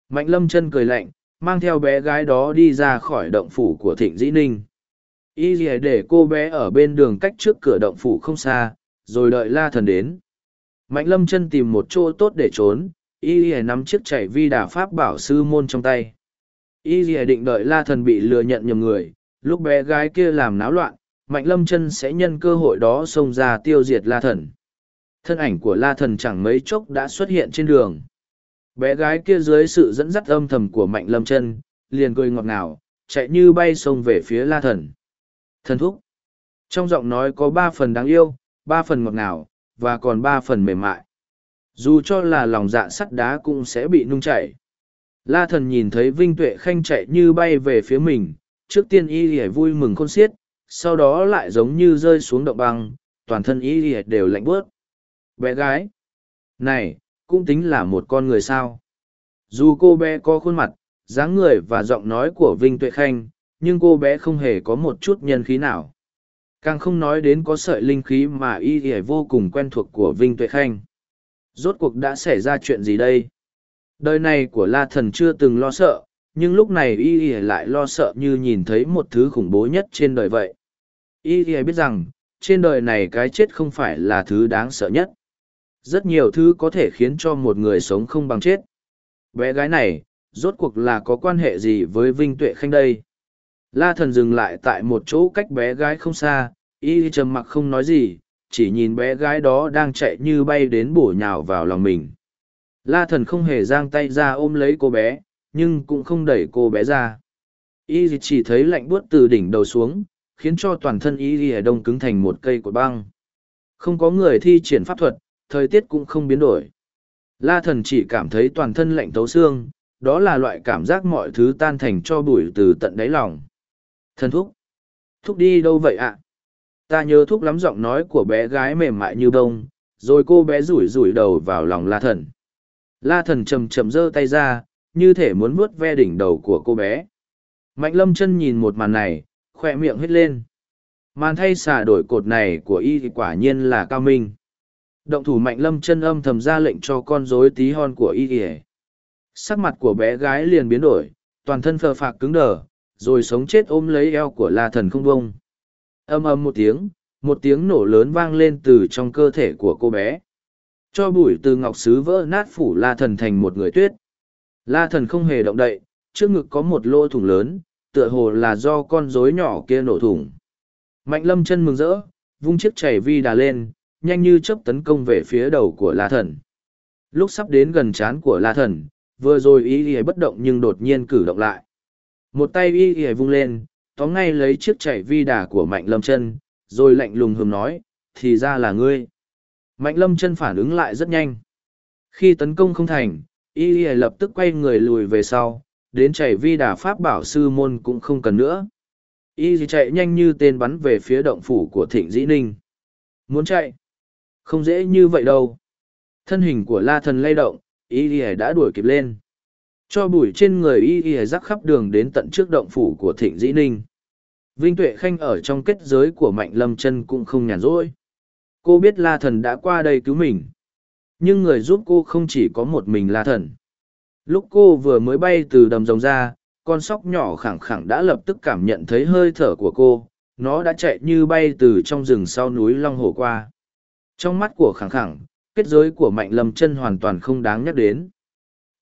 Mạnh lâm chân cười lạnh, mang theo bé gái đó đi ra khỏi động phủ của thịnh dĩ ninh y lìa để cô bé ở bên đường cách trước cửa động phủ không xa rồi đợi la thần đến mạnh lâm chân tìm một chỗ tốt để trốn y lìa nắm chiếc chảy vi đà pháp bảo sư môn trong tay. Y lìa định đợi la thần bị lừa nhận nhầm người, lúc bé gái kia làm náo loạn, mạnh lâm chân sẽ nhân cơ hội đó xông ra tiêu diệt la thần. Thân ảnh của la thần chẳng mấy chốc đã xuất hiện trên đường. Bé gái kia dưới sự dẫn dắt âm thầm của mạnh lâm chân, liền cười ngọt ngào, chạy như bay xông về phía la thần. Thần thúc. Trong giọng nói có ba phần đáng yêu, ba phần ngọt ngào, và còn ba phần mềm mại dù cho là lòng dạ sắt đá cũng sẽ bị nung chảy. La thần nhìn thấy vinh tuệ khanh chạy như bay về phía mình, trước tiên y ỉa vui mừng khôn xiết, sau đó lại giống như rơi xuống động băng, toàn thân y ỉa đều lạnh bớt bé gái, này, cũng tính là một con người sao? Dù cô bé có khuôn mặt, dáng người và giọng nói của vinh tuệ khanh, nhưng cô bé không hề có một chút nhân khí nào. Càng không nói đến có sợi linh khí mà y ỉa vô cùng quen thuộc của vinh tuệ khanh rốt cuộc đã xảy ra chuyện gì đây? Đời này của la thần chưa từng lo sợ nhưng lúc này y y lại lo sợ như nhìn thấy một thứ khủng bố nhất trên đời vậy. Y y biết rằng trên đời này cái chết không phải là thứ đáng sợ nhất. Rất nhiều thứ có thể khiến cho một người sống không bằng chết. Bé gái này rốt cuộc là có quan hệ gì với vinh tuệ khanh đây? La thần dừng lại tại một chỗ cách bé gái không xa, y trầm mặc không nói gì, chỉ nhìn bé gái đó đang chạy như bay đến bổ nhào vào lòng mình. La thần không hề giang tay ra ôm lấy cô bé, nhưng cũng không đẩy cô bé ra. y chỉ thấy lạnh buốt từ đỉnh đầu xuống khiến cho toàn thân y ở đông cứng thành một cây cột băng không có người thi triển pháp thuật thời tiết cũng không biến đổi la thần chỉ cảm thấy toàn thân lạnh tấu xương đó là loại cảm giác mọi thứ tan thành cho bụi từ tận đáy lòng thần thúc thúc đi đâu vậy ạ ta nhớ thúc lắm giọng nói của bé gái mềm mại như bông, rồi cô bé rủi rủi đầu vào lòng la thần. La thần chầm chầm giơ tay ra, như thể muốn vuốt ve đỉnh đầu của cô bé. Mạnh lâm chân nhìn một màn này khoe miệng hết lên. Màn thay xả đổi cột này của y thì quả nhiên là cao minh. Động thủ mạnh lâm chân âm thầm ra lệnh cho con rối tí hon của y ỉa sắc mặt của bé gái liền biến đổi, toàn thân phờ phạc cứng đờ, rồi sống chết ôm lấy eo của la thần không bông ầm ầm một tiếng một tiếng nổ lớn vang lên từ trong cơ thể của cô bé. Cho bụi từ ngọc sứ vỡ nát phủ la thần thành một người tuyết. La thần không hề động đậy, trước ngực có một lỗ thủng lớn, tựa hồ là do con rối nhỏ kia nổ thủng. Mạnh lâm chân mừng rỡ, vung chiếc chảy vi đà lên, nhanh như chớp tấn công về phía đầu của la thần. Lúc sắp đến gần trán của la thần, vừa rồi y y bất động nhưng đột nhiên cử động lại. Một tay y y vung lên tóm ngay lấy chiếc chảy vi đà của mạnh lâm chân rồi lạnh lùng hừm nói, thì ra là ngươi. Mạnh lâm chân phản ứng lại rất nhanh. Khi tấn công không thành, y y lập tức quay người lùi về sau, đến chảy vi đà pháp bảo sư môn cũng không cần nữa. Y chạy nhanh như tên bắn về phía động phủ của thịnh dĩ ninh. Muốn chạy? Không dễ như vậy đâu. Thân hình của la thần lay động, y y đã đuổi kịp lên. Cho bụi trên người y y rắc khắp đường đến tận trước động phủ của thịnh dĩ ninh vinh tuệ khanh ở trong kết giới của mạnh lâm chân cũng không nhàn rỗi. Cô biết la thần đã qua đây cứu mình, nhưng người giúp cô không chỉ có một mình la thần. Lúc cô vừa mới bay từ đầm rồng ra, con sóc nhỏ khẳng khẳng đã lập tức cảm nhận thấy hơi thở của cô. Nó đã chạy như bay từ trong rừng sau núi long hồ qua. Trong mắt của khẳng khẳng, kết giới của mạnh lâm chân hoàn toàn không đáng nhắc đến.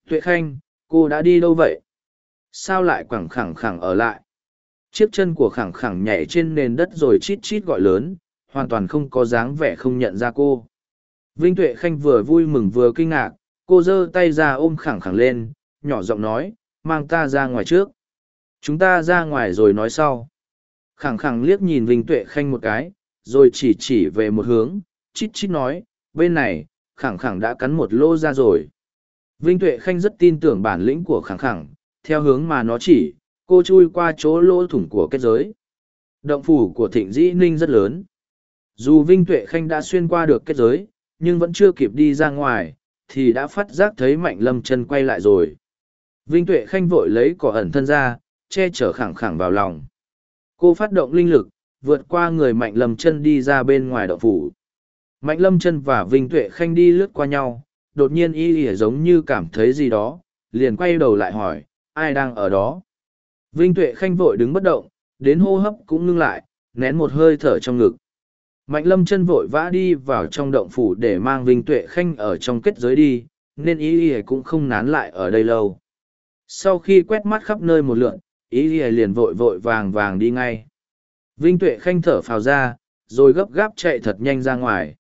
Tuệ khanh, cô đã đi đâu vậy? Sao lại quẳng khẳng khẳng ở lại? Chiếc chân của khẳng khẳng nhảy trên nền đất rồi chít chít gọi lớn, hoàn toàn không có dáng vẻ không nhận ra cô. Vinh tuệ khanh vừa vui mừng vừa kinh ngạc, cô giơ tay ra ôm khẳng khẳng lên, nhỏ giọng nói, mang ta ra ngoài trước. Chúng ta ra ngoài rồi nói sau. Khẳng khẳng liếc nhìn vinh tuệ khanh một cái, rồi chỉ chỉ về một hướng, chít chít nói, bên này, khẳng khẳng đã cắn một lô ra rồi. Vinh tuệ khanh rất tin tưởng bản lĩnh của khẳng khẳng, theo hướng mà nó chỉ cô chui qua chỗ lỗ thủng của kết giới. Động phủ của thịnh dĩ ninh rất lớn. Dù vinh tuệ khanh đã xuyên qua được kết giới, nhưng vẫn chưa kịp đi ra ngoài, thì đã phát giác thấy mạnh lâm chân quay lại rồi. Vinh tuệ khanh vội lấy cỏ ẩn thân ra, che chở khẳng khẳng vào lòng. Cô phát động linh lực, vượt qua người mạnh lâm chân đi ra bên ngoài động phủ. Mạnh lâm chân và vinh tuệ khanh đi lướt qua nhau, đột nhiên y ỉa giống như cảm thấy gì đó, liền quay đầu lại hỏi, ai đang ở đó? Vinh tuệ khanh vội đứng bất động, đến hô hấp cũng ngưng lại, nén một hơi thở trong ngực. Mạnh lâm chân vội vã đi vào trong động phủ để mang vinh tuệ khanh ở trong kết giới đi, nên y ý cũng không nán lại ở đây lâu. Sau khi quét mắt khắp nơi một lượn, y ý liền vội vội vàng vàng đi ngay. Vinh tuệ khanh thở phào ra, rồi gấp gáp chạy thật nhanh ra ngoài.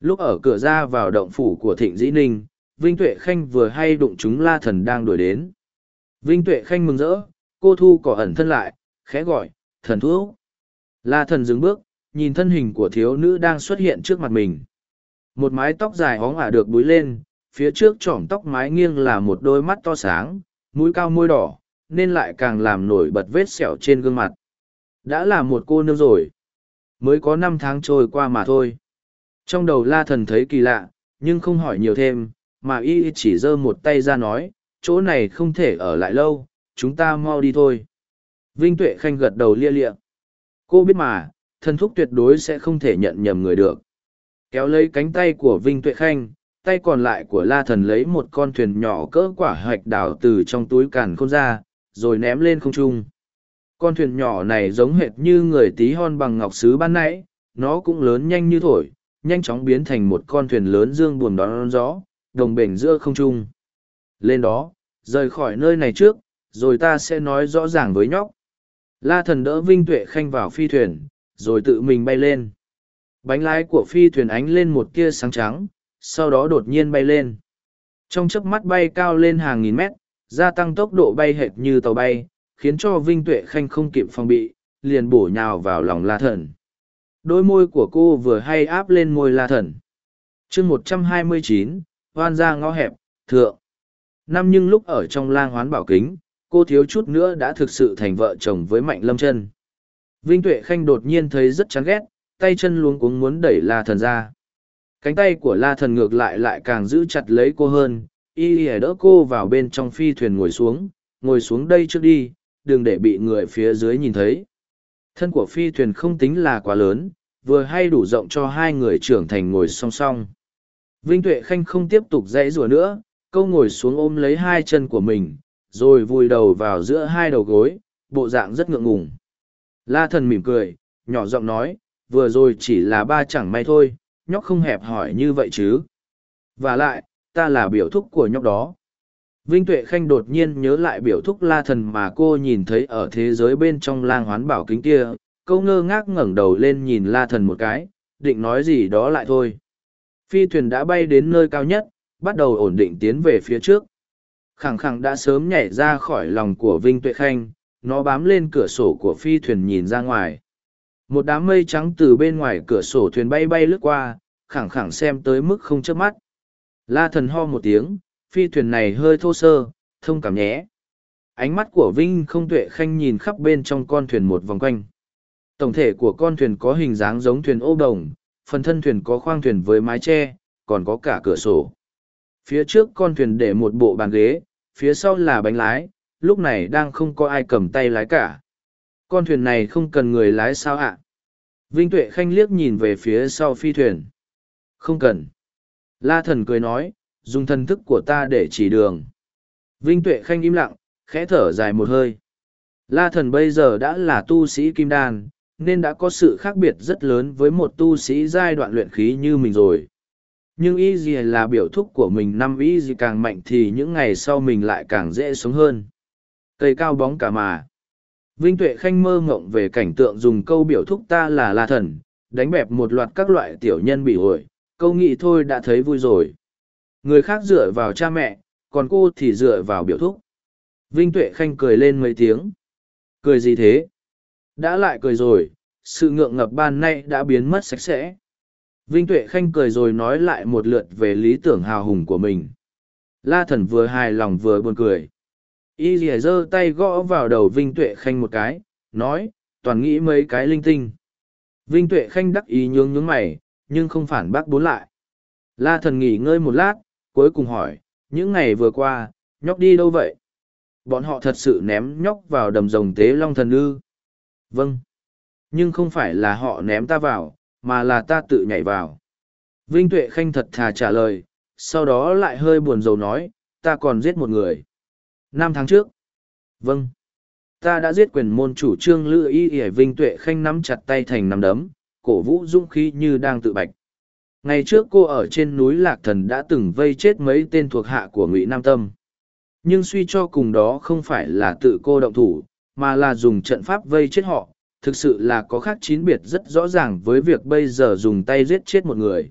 Lúc ở cửa ra vào động phủ của thịnh dĩ ninh, vinh tuệ khanh vừa hay đụng chúng la thần đang đuổi đến. Vinh tuệ khanh mừng rỡ cô thu cỏ ẩn thân lại khẽ gọi thần thuốc la thần dừng bước nhìn thân hình của thiếu nữ đang xuất hiện trước mặt mình. Một mái tóc dài hóng ả được búi lên phía trước trỏm tóc mái nghiêng là một đôi mắt to sáng mũi cao môi đỏ nên lại càng làm nổi bật vết sẹo trên gương mặt. Đã là một cô nương rồi. Mới có năm tháng trôi qua mà thôi. Trong đầu la thần thấy kỳ lạ, nhưng không hỏi nhiều thêm, mà y chỉ giơ một tay ra nói, chỗ này không thể ở lại lâu, chúng ta mau đi thôi. Vinh Tuệ Khanh gật đầu lia lịa. Cô biết mà, thần thúc tuyệt đối sẽ không thể nhận nhầm người được. Kéo lấy cánh tay của Vinh Tuệ Khanh, tay còn lại của La Thần lấy một con thuyền nhỏ cỡ quả hạch đào từ trong túi càn khôn ra, rồi ném lên không trung. Con thuyền nhỏ này giống hệt như người tí hon bằng ngọc sứ ban nãy, nó cũng lớn nhanh như thổi, nhanh chóng biến thành một con thuyền lớn dương buồm đón gió, đồng bền giữa không trung. Lên đó, rời khỏi nơi này trước, rồi ta sẽ nói rõ ràng với nhóc. La thần đỡ Vinh Tuệ Khanh vào phi thuyền, rồi tự mình bay lên. Bánh lái của phi thuyền ánh lên một tia sáng trắng, sau đó đột nhiên bay lên. Trong chớp mắt bay cao lên hàng nghìn mét, gia tăng tốc độ bay hệt như tàu bay, khiến cho Vinh Tuệ Khanh không kịp phòng bị, liền bổ nhào vào lòng la thần. Đôi môi của cô vừa hay áp lên môi la thần. chương một trăm hai mươi chín, hoan ra ngõ hẹp, thượng. Năm nhưng lúc ở trong lang hoán bảo kính, cô thiếu chút nữa đã thực sự thành vợ chồng với Mạnh Lâm chân. Vinh Tuệ Khanh đột nhiên thấy rất chán ghét, tay chân luống cuống muốn đẩy la thần ra. Cánh tay của la thần ngược lại lại càng giữ chặt lấy cô hơn, y ỉa đỡ cô vào bên trong phi thuyền ngồi xuống, ngồi xuống đây trước đi, đừng để bị người phía dưới nhìn thấy. Thân của phi thuyền không tính là quá lớn, vừa hay đủ rộng cho hai người trưởng thành ngồi song song. Vinh Tuệ Khanh không tiếp tục dãy rùa nữa, câu ngồi xuống ôm lấy hai chân của mình, rồi vùi đầu vào giữa hai đầu gối, bộ dạng rất ngượng ngùng. La thần mỉm cười, nhỏ giọng nói, vừa rồi chỉ là ba chẳng may thôi, nhóc không hẹp hỏi như vậy chứ. Và lại, ta là biểu thúc của nhóc đó. Vinh Tuệ Khanh đột nhiên nhớ lại biểu thúc la thần mà cô nhìn thấy ở thế giới bên trong lang hoán bảo kính kia, câu ngơ ngác ngẩng đầu lên nhìn la thần một cái, định nói gì đó lại thôi. Phi thuyền đã bay đến nơi cao nhất, bắt đầu ổn định tiến về phía trước. Khẳng khẳng đã sớm nhảy ra khỏi lòng của Vinh Tuệ Khanh, nó bám lên cửa sổ của phi thuyền nhìn ra ngoài. Một đám mây trắng từ bên ngoài cửa sổ thuyền bay bay lướt qua, khẳng khẳng xem tới mức không chớp mắt. La thần ho một tiếng, phi thuyền này hơi thô sơ, thông cảm nhé. Ánh mắt của Vinh không tuệ khanh nhìn khắp bên trong con thuyền một vòng quanh. Tổng thể của con thuyền có hình dáng giống thuyền ô đồng, phần thân thuyền có khoang thuyền với mái che, còn có cả cửa sổ. Phía trước con thuyền để một bộ bàn ghế, phía sau là bánh lái, lúc này đang không có ai cầm tay lái cả. Con thuyền này không cần người lái sao ạ? Vinh Tuệ Khanh liếc nhìn về phía sau phi thuyền. Không cần. La thần cười nói, dùng thần thức của ta để chỉ đường. Vinh Tuệ Khanh im lặng, khẽ thở dài một hơi. La thần bây giờ đã là tu sĩ kim đan, nên đã có sự khác biệt rất lớn với một tu sĩ giai đoạn luyện khí như mình rồi. Nhưng y gì là biểu thúc của mình năm y gì càng mạnh thì những ngày sau mình lại càng dễ sống hơn. Cây cao bóng cả mà. Vinh Tuệ Khanh mơ ngộng về cảnh tượng dùng câu biểu thúc ta là la thần, đánh bẹp một loạt các loại tiểu nhân bị ổi, câu nghĩ thôi đã thấy vui rồi. Người khác dựa vào cha mẹ, còn cô thì dựa vào biểu thúc. Vinh Tuệ Khanh cười lên mấy tiếng. Cười gì thế? Đã lại cười rồi, sự ngượng ngập ban nay đã biến mất sạch sẽ. Vinh Tuệ Khanh cười rồi nói lại một lượt về lý tưởng hào hùng của mình. La thần vừa hài lòng vừa buồn cười. Y lìa giơ tay gõ vào đầu Vinh Tuệ Khanh một cái, nói, toàn nghĩ mấy cái linh tinh. Vinh Tuệ Khanh đắc ý nhướng nhướng mày, nhưng không phản bác bốn lại. La thần nghỉ ngơi một lát, cuối cùng hỏi, những ngày vừa qua, nhóc đi đâu vậy? Bọn họ thật sự ném nhóc vào đầm rồng tế long thần ư? Vâng. Nhưng không phải là họ ném ta vào, mà là ta tự nhảy vào. Vinh Tuệ Khanh thật thà trả lời, sau đó lại hơi buồn rầu nói, ta còn giết một người. Năm tháng trước. Vâng. Ta đã giết quyền môn chủ trương lữ y y Vinh Tuệ Khanh nắm chặt tay thành nắm đấm, cổ vũ dũng khí như đang tự bạch. Ngày trước cô ở trên núi Lạc Thần đã từng vây chết mấy tên thuộc hạ của Ngụy Nam Tâm. Nhưng suy cho cùng đó không phải là tự cô động thủ, mà là dùng trận pháp vây chết họ, thực sự là có khác chín biệt rất rõ ràng với việc bây giờ dùng tay giết chết một người.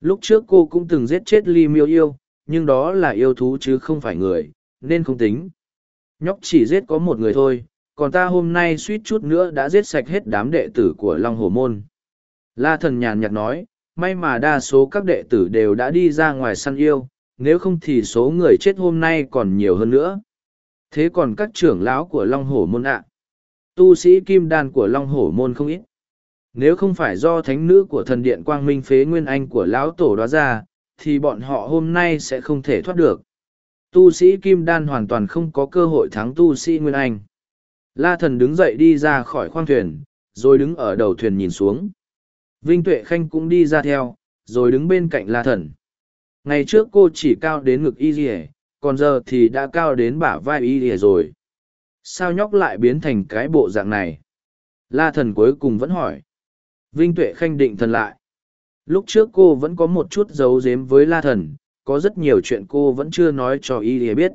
Lúc trước cô cũng từng giết chết Ly Miêu Yêu, nhưng đó là yêu thú chứ không phải người, nên không tính. Nhóc chỉ giết có một người thôi, còn ta hôm nay suýt chút nữa đã giết sạch hết đám đệ tử của Long Hồ Môn. La thần nhàn nhạt nói, may mà đa số các đệ tử đều đã đi ra ngoài săn yêu, nếu không thì số người chết hôm nay còn nhiều hơn nữa. Thế còn các trưởng lão của Long Hổ Môn ạ? Tu sĩ kim đan của Long Hổ Môn không ít. Nếu không phải do thánh nữ của thần điện Quang Minh Phế Nguyên Anh của lão tổ đó ra, thì bọn họ hôm nay sẽ không thể thoát được. Tu sĩ kim đan hoàn toàn không có cơ hội thắng tu sĩ Nguyên Anh. La thần đứng dậy đi ra khỏi khoang thuyền, rồi đứng ở đầu thuyền nhìn xuống. Vinh Tuệ Khanh cũng đi ra theo, rồi đứng bên cạnh La Thần. Ngày trước cô chỉ cao đến ngực y rìa, còn giờ thì đã cao đến bả vai y rìa rồi. Sao nhóc lại biến thành cái bộ dạng này? La Thần cuối cùng vẫn hỏi. Vinh Tuệ Khanh định thần lại. Lúc trước cô vẫn có một chút giấu giếm với La Thần, có rất nhiều chuyện cô vẫn chưa nói cho y rìa biết.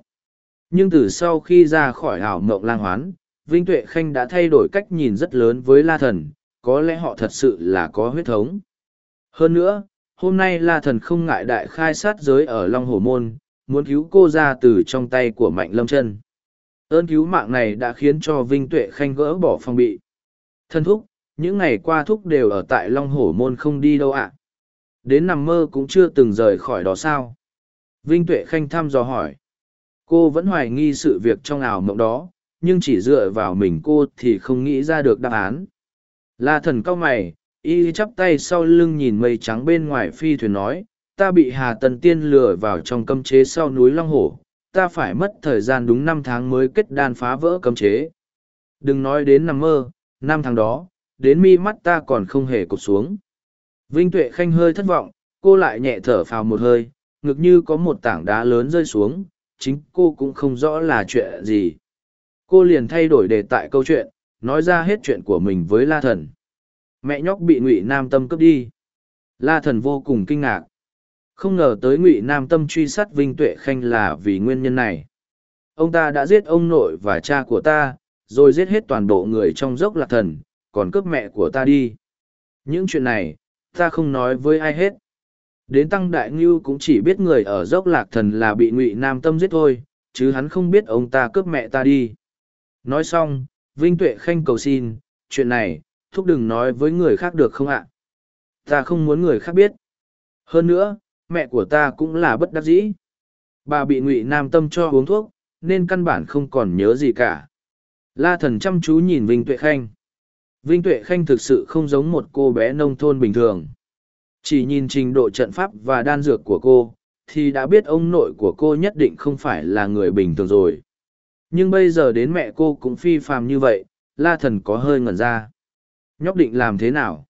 Nhưng từ sau khi ra khỏi ảo mộng lang hoán, Vinh Tuệ Khanh đã thay đổi cách nhìn rất lớn với La Thần, có lẽ họ thật sự là có huyết thống. Hơn nữa, hôm nay La Thần không ngại đại khai sát giới ở Long Hồ Môn, muốn cứu cô ra từ trong tay của Mạnh Lâm chân ơn cứu mạng này đã khiến cho vinh tuệ khanh gỡ bỏ phong bị. Thân thúc, những ngày qua thúc đều ở tại long hổ môn không đi đâu ạ. Đến nằm mơ cũng chưa từng rời khỏi đó sao? Vinh tuệ khanh thăm dò hỏi. Cô vẫn hoài nghi sự việc trong ảo mộng đó, nhưng chỉ dựa vào mình cô thì không nghĩ ra được đáp án. La thần cau mày, y chắp tay sau lưng nhìn mây trắng bên ngoài phi thuyền nói, ta bị hà tần tiên lừa vào trong cấm chế sau núi long hổ ta phải mất thời gian đúng năm tháng mới kết đan phá vỡ cấm chế. Đừng nói đến nằm mơ, năm tháng đó, đến mi mắt ta còn không hề cụt xuống. Vinh tuệ khanh hơi thất vọng, cô lại nhẹ thở phào một hơi, ngực như có một tảng đá lớn rơi xuống, chính cô cũng không rõ là chuyện gì. Cô liền thay đổi đề tại câu chuyện, nói ra hết chuyện của mình với la thần. Mẹ nhóc bị ngụy nam tâm cướp đi. La thần vô cùng kinh ngạc không ngờ tới ngụy nam tâm truy sát vinh tuệ khanh là vì nguyên nhân này. Ông ta đã giết ông nội và cha của ta, rồi giết hết toàn bộ người trong dốc lạc thần, còn cướp mẹ của ta đi. Những chuyện này, ta không nói với ai hết. Đến tăng đại ngưu cũng chỉ biết người ở dốc lạc thần là bị ngụy nam tâm giết thôi, chứ hắn không biết ông ta cướp mẹ ta đi. Nói xong, vinh tuệ khanh cầu xin, chuyện này, thúc đừng nói với người khác được không ạ? Ta không muốn người khác biết. Hơn nữa mẹ của ta cũng là bất đắc dĩ. Bà bị ngụy nam tâm cho uống thuốc, nên căn bản không còn nhớ gì cả. La thần chăm chú nhìn vinh tuệ khanh. Vinh tuệ khanh thực sự không giống một cô bé nông thôn bình thường. Chỉ nhìn trình độ trận pháp và đan dược của cô, thì đã biết ông nội của cô nhất định không phải là người bình thường rồi. Nhưng bây giờ đến mẹ cô cũng phi phàm như vậy, la thần có hơi ngẩn ra. Nhóc định làm thế nào?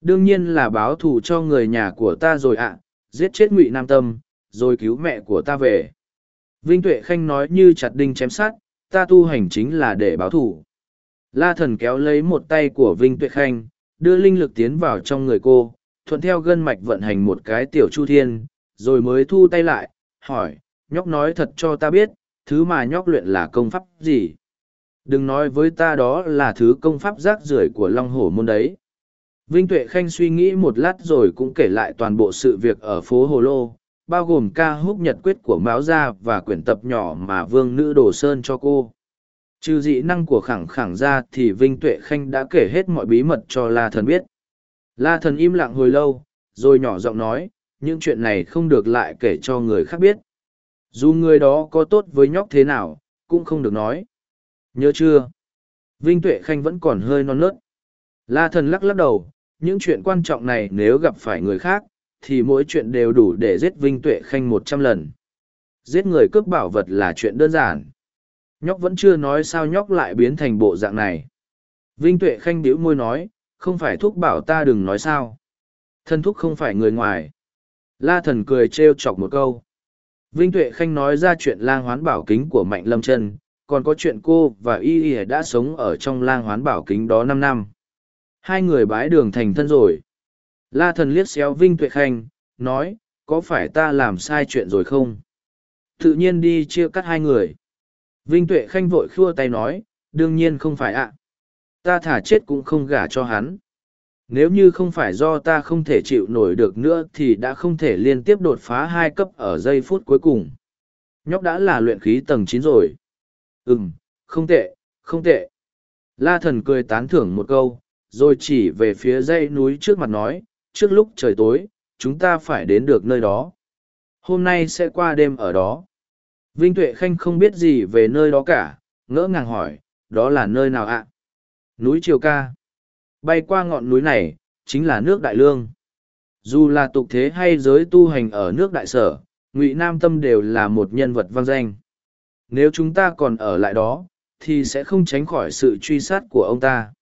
Đương nhiên là báo thù cho người nhà của ta rồi ạ giết chết ngụy nam tâm, rồi cứu mẹ của ta về. Vinh tuệ khanh nói như chặt đinh chém sát ta tu hành chính là để báo thù. La thần kéo lấy một tay của vinh tuệ khanh, đưa linh lực tiến vào trong người cô, thuận theo gân mạch vận hành một cái tiểu chu thiên, rồi mới thu tay lại, hỏi, nhóc nói thật cho ta biết, thứ mà nhóc luyện là công pháp gì? Đừng nói với ta đó là thứ công pháp rác rưởi của long hổ môn đấy. Vinh Tuệ Khanh suy nghĩ một lát rồi cũng kể lại toàn bộ sự việc ở phố Hồ Lô, bao gồm ca húc nhật quyết của Mão Gia và quyển tập nhỏ mà Vương Nữ Đồ Sơn cho cô. Trừ dị năng của khẳng khẳng ra thì Vinh Tuệ Khanh đã kể hết mọi bí mật cho La Thần biết. La Thần im lặng hồi lâu, rồi nhỏ giọng nói, những chuyện này không được lại kể cho người khác biết. Dù người đó có tốt với nhóc thế nào, cũng không được nói. Nhớ chưa? Vinh Tuệ Khanh vẫn còn hơi non nớt. La Thần lắc lắc đầu, những chuyện quan trọng này nếu gặp phải người khác, thì mỗi chuyện đều đủ để giết Vinh Tuệ Khanh một trăm lần. Giết người cướp bảo vật là chuyện đơn giản. Nhóc vẫn chưa nói sao nhóc lại biến thành bộ dạng này. Vinh Tuệ Khanh điếu môi nói, không phải thúc bảo ta đừng nói sao. Thân thúc không phải người ngoài. La thần cười trêu chọc một câu. Vinh Tuệ Khanh nói ra chuyện lang hoán bảo kính của Mạnh Lâm Trân, còn có chuyện cô và Y Y đã sống ở trong lang hoán bảo kính đó năm năm. Hai người bái đường thành thân rồi. La thần liếc xéo Vinh Tuệ Khanh, nói, có phải ta làm sai chuyện rồi không? Tự nhiên đi chia cắt hai người. Vinh Tuệ Khanh vội khua tay nói, đương nhiên không phải ạ. Ta thả chết cũng không gả cho hắn. Nếu như không phải do ta không thể chịu nổi được nữa thì đã không thể liên tiếp đột phá hai cấp ở giây phút cuối cùng. Nhóc đã là luyện khí tầng chín rồi. Ừm, không tệ, không tệ. La thần cười tán thưởng một câu, rồi chỉ về phía dãy núi trước mặt nói, trước lúc trời tối, chúng ta phải đến được nơi đó. Hôm nay sẽ qua đêm ở đó. Vinh Tuệ Khanh không biết gì về nơi đó cả, ngỡ ngàng hỏi, đó là nơi nào ạ? Núi Triều Ca. Bay qua ngọn núi này, chính là nước Đại Lương. Dù là tục thế hay giới tu hành ở nước Đại Sở, Ngụy Nam Tâm đều là một nhân vật vang danh. Nếu chúng ta còn ở lại đó, thì sẽ không tránh khỏi sự truy sát của ông ta.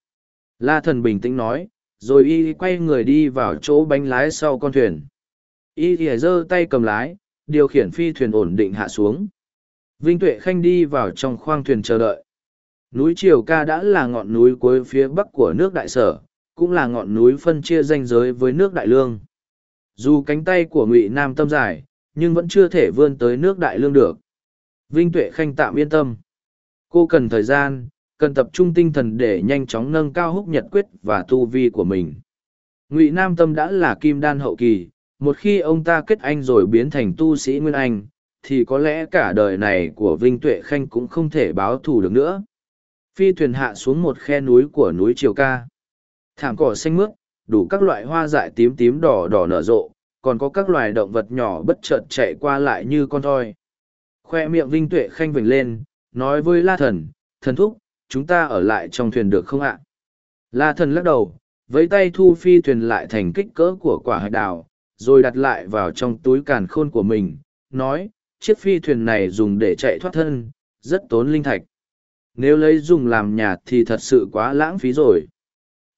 La thần bình tĩnh nói, rồi y quay người đi vào chỗ bánh lái sau con thuyền. Y thì giơ tay cầm lái, điều khiển phi thuyền ổn định hạ xuống. Vinh Tuệ Khanh đi vào trong khoang thuyền chờ đợi. Núi Triều Ca đã là ngọn núi cuối phía bắc của nước Đại Sở, cũng là ngọn núi phân chia ranh giới với nước Đại Lương. Dù cánh tay của Ngụy Nam tâm dài, nhưng vẫn chưa thể vươn tới nước Đại Lương được. Vinh Tuệ Khanh tạm yên tâm. Cô cần thời gian, cần tập trung tinh thần để nhanh chóng nâng cao húc nhật quyết và tu vi của mình ngụy nam tâm đã là kim đan hậu kỳ một khi ông ta kết anh rồi biến thành tu sĩ nguyên anh thì có lẽ cả đời này của Vinh Tuệ Khanh cũng không thể báo thù được nữa. Phi thuyền hạ xuống một khe núi của núi Triều Ca. Thảm cỏ xanh mướt, đủ các loại hoa dại tím tím đỏ đỏ nở rộ, còn có các loài động vật nhỏ bất chợt chạy qua lại như con thoi. Khoe miệng Vinh Tuệ Khanh vểnh lên, nói với La Thần, thần thúc, chúng ta ở lại trong thuyền được không ạ? La Thần lắc đầu, với tay thu phi thuyền lại thành kích cỡ của quả hạch đào, rồi đặt lại vào trong túi càn khôn của mình, nói, chiếc phi thuyền này dùng để chạy thoát thân, rất tốn linh thạch. Nếu lấy dùng làm nhà thì thật sự quá lãng phí rồi.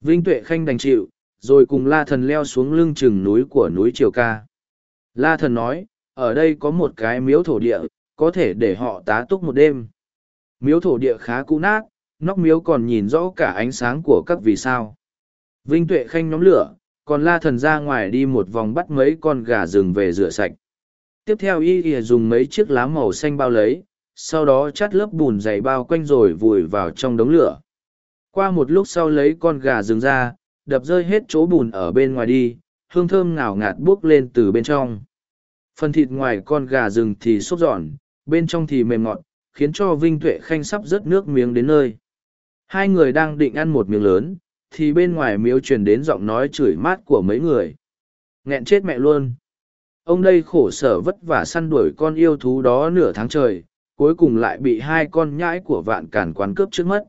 Vinh Tuệ Khanh đành chịu, rồi cùng La Thần leo xuống lưng chừng núi của núi Triều Ca. La Thần nói, ở đây có một cái miếu thổ địa, có thể để họ tá túc một đêm. Miếu thổ địa khá cũ nát, nóc miếu còn nhìn rõ cả ánh sáng của các vì sao. Vinh Tuệ Khanh nhóm lửa, còn La Thần ra ngoài đi một vòng bắt mấy con gà rừng về rửa sạch. Tiếp theo y y dùng mấy chiếc lá màu xanh bao lấy, sau đó chắt lớp bùn dày bao quanh rồi vùi vào trong đống lửa. Qua một lúc sau lấy con gà rừng ra, đập rơi hết chỗ bùn ở bên ngoài đi, hương thơm ngào ngạt buốc lên từ bên trong. Phần thịt ngoài con gà rừng thì xốp giòn, bên trong thì mềm ngọt, khiến cho Vinh Tuệ Khanh sắp rớt nước miếng đến nơi. Hai người đang định ăn một miếng lớn, thì bên ngoài miếu truyền đến giọng nói chửi mát của mấy người. Nghẹn chết mẹ luôn. Ông đây khổ sở vất vả săn đuổi con yêu thú đó nửa tháng trời, cuối cùng lại bị hai con nhãi của vạn cản quán cướp trước mắt.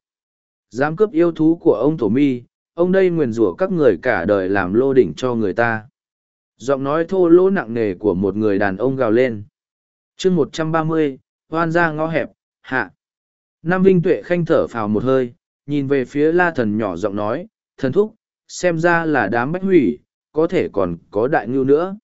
Dám cướp yêu thú của ông Thổ Mi, ông đây nguyền rủa các người cả đời làm lô đỉnh cho người ta. Giọng nói thô lỗ nặng nề của một người đàn ông gào lên. chương một trăm ba mươi, hoan ra ngõ hẹp, hạ. Nam Vinh Tuệ khanh thở phào một hơi, nhìn về phía la thần nhỏ giọng nói, thần thúc, xem ra là đám bách hủy, có thể còn có đại ngưu nữa.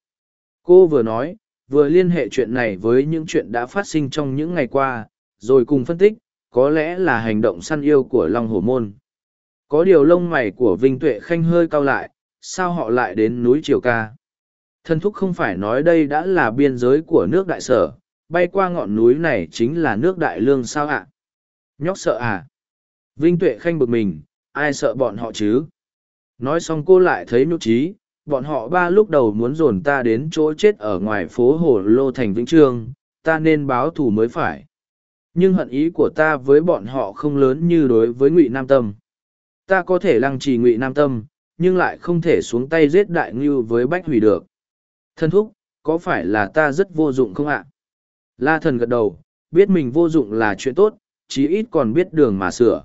Cô vừa nói, vừa liên hệ chuyện này với những chuyện đã phát sinh trong những ngày qua, rồi cùng phân tích, có lẽ là hành động săn yêu của Long Hổ Môn. Có điều lông mày của Vinh Tuệ Khanh hơi cao lại, sao họ lại đến núi Triều Ca? Thần thúc không phải nói đây đã là biên giới của nước đại sở, bay qua ngọn núi này chính là nước đại lương sao ạ? Nhóc sợ à? Vinh Tuệ Khanh bực mình, ai sợ bọn họ chứ? Nói xong cô lại thấy nhục trí, bọn họ ba lúc đầu muốn dồn ta đến chỗ chết ở ngoài phố Hồ Lô Thành Vĩnh Trương, ta nên báo thù mới phải. Nhưng hận ý của ta với bọn họ không lớn như đối với Ngụy Nam Tâm. Ta có thể lăng trì Ngụy Nam Tâm, nhưng lại không thể xuống tay giết đại ngưu với bách hủy được. Thân thúc, có phải là ta rất vô dụng không ạ? La thần gật đầu, biết mình vô dụng là chuyện tốt, chí ít còn biết đường mà sửa.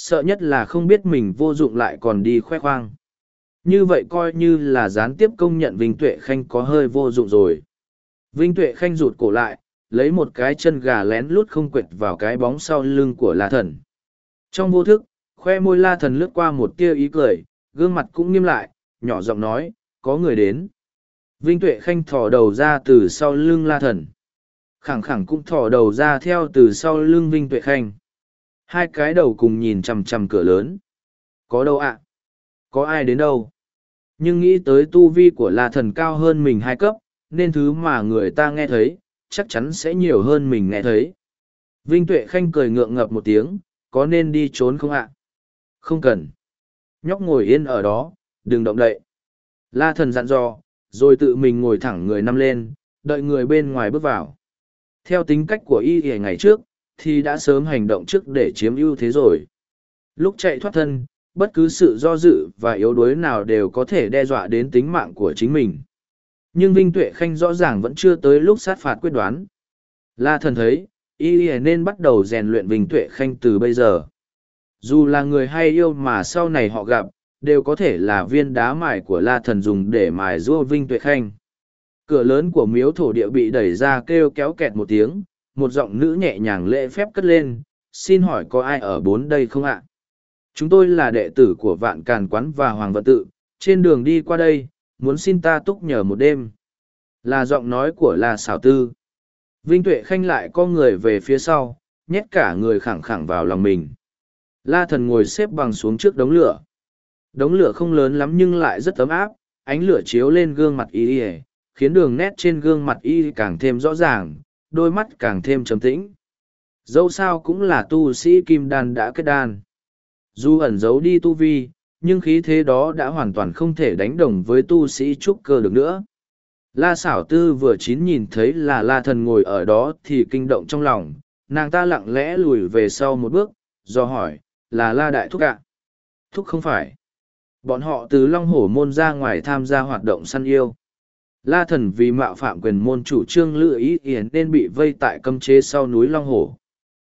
Sợ nhất là không biết mình vô dụng lại còn đi khoe khoang. Như vậy coi như là gián tiếp công nhận Vinh Tuệ Khanh có hơi vô dụng rồi. Vinh Tuệ Khanh rụt cổ lại, lấy một cái chân gà lén lút không quệt vào cái bóng sau lưng của La Thần. Trong vô thức, khoe môi La Thần lướt qua một tia ý cười, gương mặt cũng nghiêm lại, nhỏ giọng nói, có người đến. Vinh Tuệ Khanh thò đầu ra từ sau lưng La Thần. Khẳng khẳng cũng thò đầu ra theo từ sau lưng Vinh Tuệ Khanh. Hai cái đầu cùng nhìn chằm chằm cửa lớn. Có đâu ạ? Có ai đến đâu? Nhưng nghĩ tới tu vi của La Thần cao hơn mình hai cấp, nên thứ mà người ta nghe thấy, chắc chắn sẽ nhiều hơn mình nghe thấy. Vinh Tuệ Khanh cười ngượng ngập một tiếng, có nên đi trốn không ạ? Không cần. Nhóc ngồi yên ở đó, đừng động đậy. La thần dặn dò, rồi tự mình ngồi thẳng người nằm lên, đợi người bên ngoài bước vào. Theo tính cách của y hề ngày trước, thì đã sớm hành động trước để chiếm ưu thế rồi. Lúc chạy thoát thân, bất cứ sự do dự và yếu đuối nào đều có thể đe dọa đến tính mạng của chính mình nhưng Vinh Tuệ Khanh rõ ràng vẫn chưa tới lúc sát phạt quyết đoán. La thần thấy, y nên bắt đầu rèn luyện Vinh Tuệ Khanh từ bây giờ. Dù là người hay yêu mà sau này họ gặp, đều có thể là viên đá mài của La thần dùng để mài rua Vinh Tuệ Khanh. Cửa lớn của miếu thổ địa bị đẩy ra kêu kéo kẹt một tiếng, một giọng nữ nhẹ nhàng lễ phép cất lên, xin hỏi có ai ở bốn đây không ạ? Chúng tôi là đệ tử của Vạn Càn Quán và Hoàng Vận Tự, trên đường đi qua đây, muốn xin ta túc nhờ một đêm. Là giọng nói của la xảo tư. Vinh tuệ khanh lại co người về phía sau nhét cả người khẳng khẳng vào lòng mình. La thần ngồi xếp bằng xuống trước đống lửa. Đống lửa không lớn lắm nhưng lại rất ấm áp ánh lửa chiếu lên gương mặt y ỉa khiến đường nét trên gương mặt y càng thêm rõ ràng đôi mắt càng thêm trầm tĩnh dẫu sao cũng là tu sĩ kim đan đã kết đan dù ẩn giấu đi tu vi nhưng khí thế đó đã hoàn toàn không thể đánh đồng với tu sĩ trúc cơ được nữa. La xảo tư vừa chín nhìn thấy là la thần ngồi ở đó thì kinh động trong lòng, nàng ta lặng lẽ lùi về sau một bước, do hỏi, là la đại thúc ạ? Thúc không phải. Bọn họ từ Long Hổ Môn ra ngoài tham gia hoạt động săn yêu. La thần vì mạo phạm quyền môn chủ trương lựa ý yến nên bị vây tại cấm chế sau núi Long Hổ.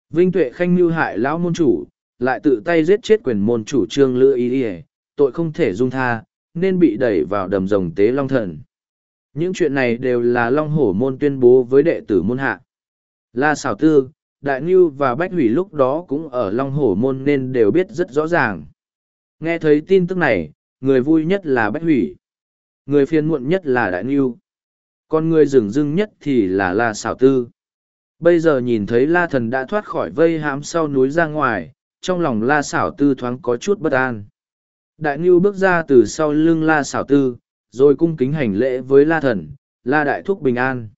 Vinh Tuệ Khanh mưu hại lão môn chủ, lại tự tay giết chết quyền môn chủ trương lựa ý yến, tội không thể dung tha, nên bị đẩy vào đầm rồng tế Long Thần. Những chuyện này đều là Long Hổ Môn tuyên bố với đệ tử môn hạ. La xảo Tư, Đại Ngưu và Bách Hủy lúc đó cũng ở Long Hổ Môn nên đều biết rất rõ ràng. Nghe thấy tin tức này, người vui nhất là Bách Hủy. Người phiền muộn nhất là Đại Ngưu. Còn người rừng rưng nhất thì là La Sảo Tư. Bây giờ nhìn thấy La Thần đã thoát khỏi vây hãm sau núi ra ngoài, trong lòng La Sảo Tư thoáng có chút bất an. Đại Ngưu bước ra từ sau lưng La Sảo Tư, rồi cung kính hành lễ với La Thần, La Đại Thúc bình an.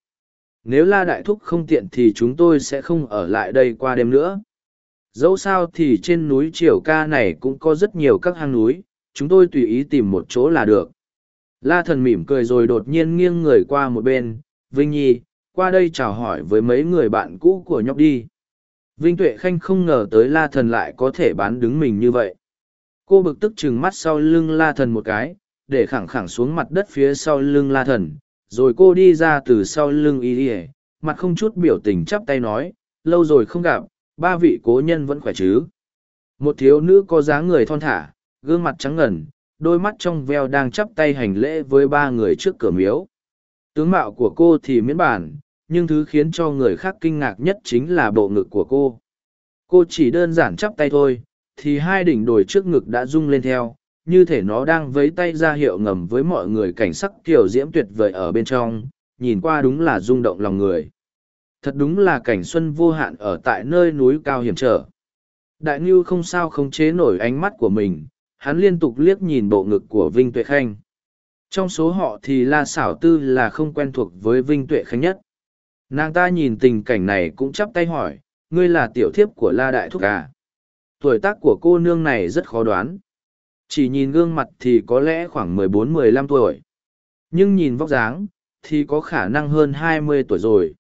Nếu La Đại Thúc không tiện thì chúng tôi sẽ không ở lại đây qua đêm nữa. Dẫu sao thì trên núi Triều Ca này cũng có rất nhiều các hang núi, chúng tôi tùy ý tìm một chỗ là được. La Thần mỉm cười rồi đột nhiên nghiêng người qua một bên, Vinh Nhi, qua đây chào hỏi với mấy người bạn cũ của nhóc đi. Vinh Tuệ Khanh không ngờ tới La Thần lại có thể bán đứng mình như vậy. Cô bực tức chừng mắt sau lưng La Thần một cái, để khẳng khẳng xuống mặt đất phía sau lưng la thần rồi cô đi ra từ sau lưng y ỉa mặt không chút biểu tình chắp tay nói lâu rồi không gặp ba vị cố nhân vẫn khỏe chứ một thiếu nữ có dáng người thon thả gương mặt trắng ngần đôi mắt trong veo đang chắp tay hành lễ với ba người trước cửa miếu tướng mạo của cô thì miễn bản nhưng thứ khiến cho người khác kinh ngạc nhất chính là bộ ngực của cô cô chỉ đơn giản chắp tay thôi thì hai đỉnh đồi trước ngực đã rung lên theo như thể nó đang vấy tay ra hiệu ngầm với mọi người cảnh sắc kiểu diễm tuyệt vời ở bên trong, nhìn qua đúng là rung động lòng người. Thật đúng là cảnh xuân vô hạn ở tại nơi núi cao hiểm trở. Đại Ngưu không sao không chế nổi ánh mắt của mình, hắn liên tục liếc nhìn bộ ngực của Vinh Tuệ Khanh. Trong số họ thì La Sảo Tư là không quen thuộc với Vinh Tuệ Khanh nhất. Nàng ta nhìn tình cảnh này cũng chắp tay hỏi, ngươi là tiểu thiếp của La Đại Thúc à? Tuổi tác của cô nương này rất khó đoán. Chỉ nhìn gương mặt thì có lẽ khoảng mười bốn mười lăm tuổi. Nhưng nhìn vóc dáng, thì có khả năng hơn hai mươi tuổi rồi.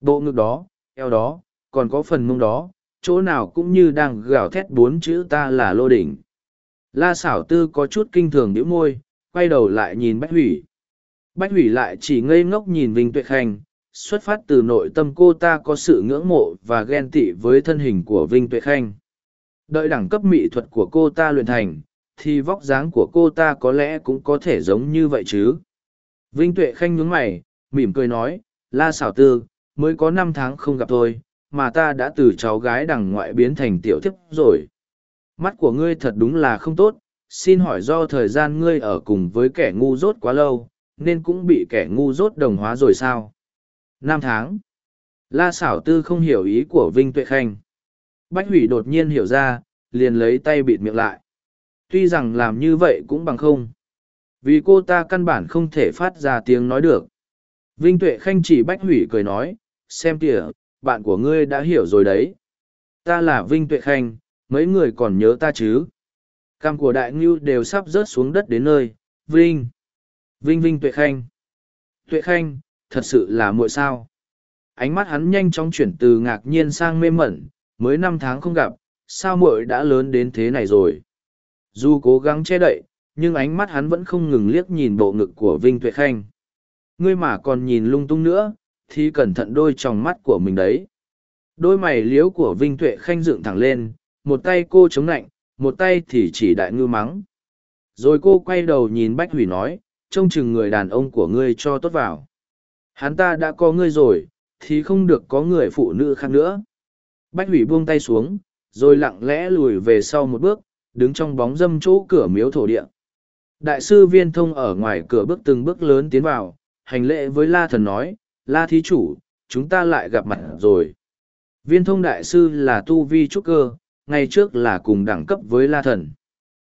Bộ ngực đó, eo đó, còn có phần mông đó, chỗ nào cũng như đang gào thét bốn chữ ta là lô đỉnh. La xảo tư có chút kinh thường nhíu môi, quay đầu lại nhìn Bách Hủy. Bách Hủy lại chỉ ngây ngốc nhìn Vinh Tuệ Khanh, xuất phát từ nội tâm cô ta có sự ngưỡng mộ và ghen tị với thân hình của Vinh Tuệ Khanh. Đợi đẳng cấp mỹ thuật của cô ta luyện thành, thì vóc dáng của cô ta có lẽ cũng có thể giống như vậy chứ vinh tuệ khanh nhún mày mỉm cười nói la xảo tư mới có năm tháng không gặp tôi mà ta đã từ cháu gái đằng ngoại biến thành tiểu thiếp rồi mắt của ngươi thật đúng là không tốt, xin hỏi do thời gian ngươi ở cùng với kẻ ngu dốt quá lâu, nên cũng bị kẻ ngu dốt đồng hóa rồi sao? Năm tháng. La xảo tư không hiểu ý của vinh tuệ khanh. Bách hủy đột nhiên hiểu ra, liền lấy tay bịt miệng lại. Tuy rằng làm như vậy cũng bằng không. Vì cô ta căn bản không thể phát ra tiếng nói được. Vinh tuệ khanh chỉ bách hủy cười nói, xem kìa, bạn của ngươi đã hiểu rồi đấy. Ta là vinh tuệ khanh mấy người còn nhớ ta chứ? Cằm của đại ngưu đều sắp rớt xuống đất đến nơi. Vinh. Vinh vinh tuệ khanh. Tuệ khanh thật sự là muội sao? Ánh mắt hắn nhanh chóng chuyển từ ngạc nhiên sang mê mẩn. Mới năm tháng không gặp sao muội đã lớn đến thế này rồi? Dù cố gắng che đậy, nhưng ánh mắt hắn vẫn không ngừng liếc nhìn bộ ngực của Vinh Tuệ Khanh. Ngươi mà còn nhìn lung tung nữa, thì cẩn thận đôi tròng mắt của mình đấy. Đôi mày liếu của Vinh Tuệ Khanh dựng thẳng lên, một tay cô chống lạnh, một tay thì chỉ đại ngư mắng. Rồi cô quay đầu nhìn Bách Hủy nói, trông chừng người đàn ông của ngươi cho tốt vào. Hắn ta đã có ngươi rồi, thì không được có người phụ nữ khác nữa. Bách Hủy buông tay xuống, rồi lặng lẽ lùi về sau một bước, đứng trong bóng dâm chỗ cửa miếu thổ địa. Đại sư viên thông ở ngoài cửa bước từng bước lớn tiến vào, hành lễ với La Thần nói, La Thí Chủ, chúng ta lại gặp mặt rồi. Viên thông đại sư là tu vi trúc cơ, ngày trước là cùng đẳng cấp với La Thần.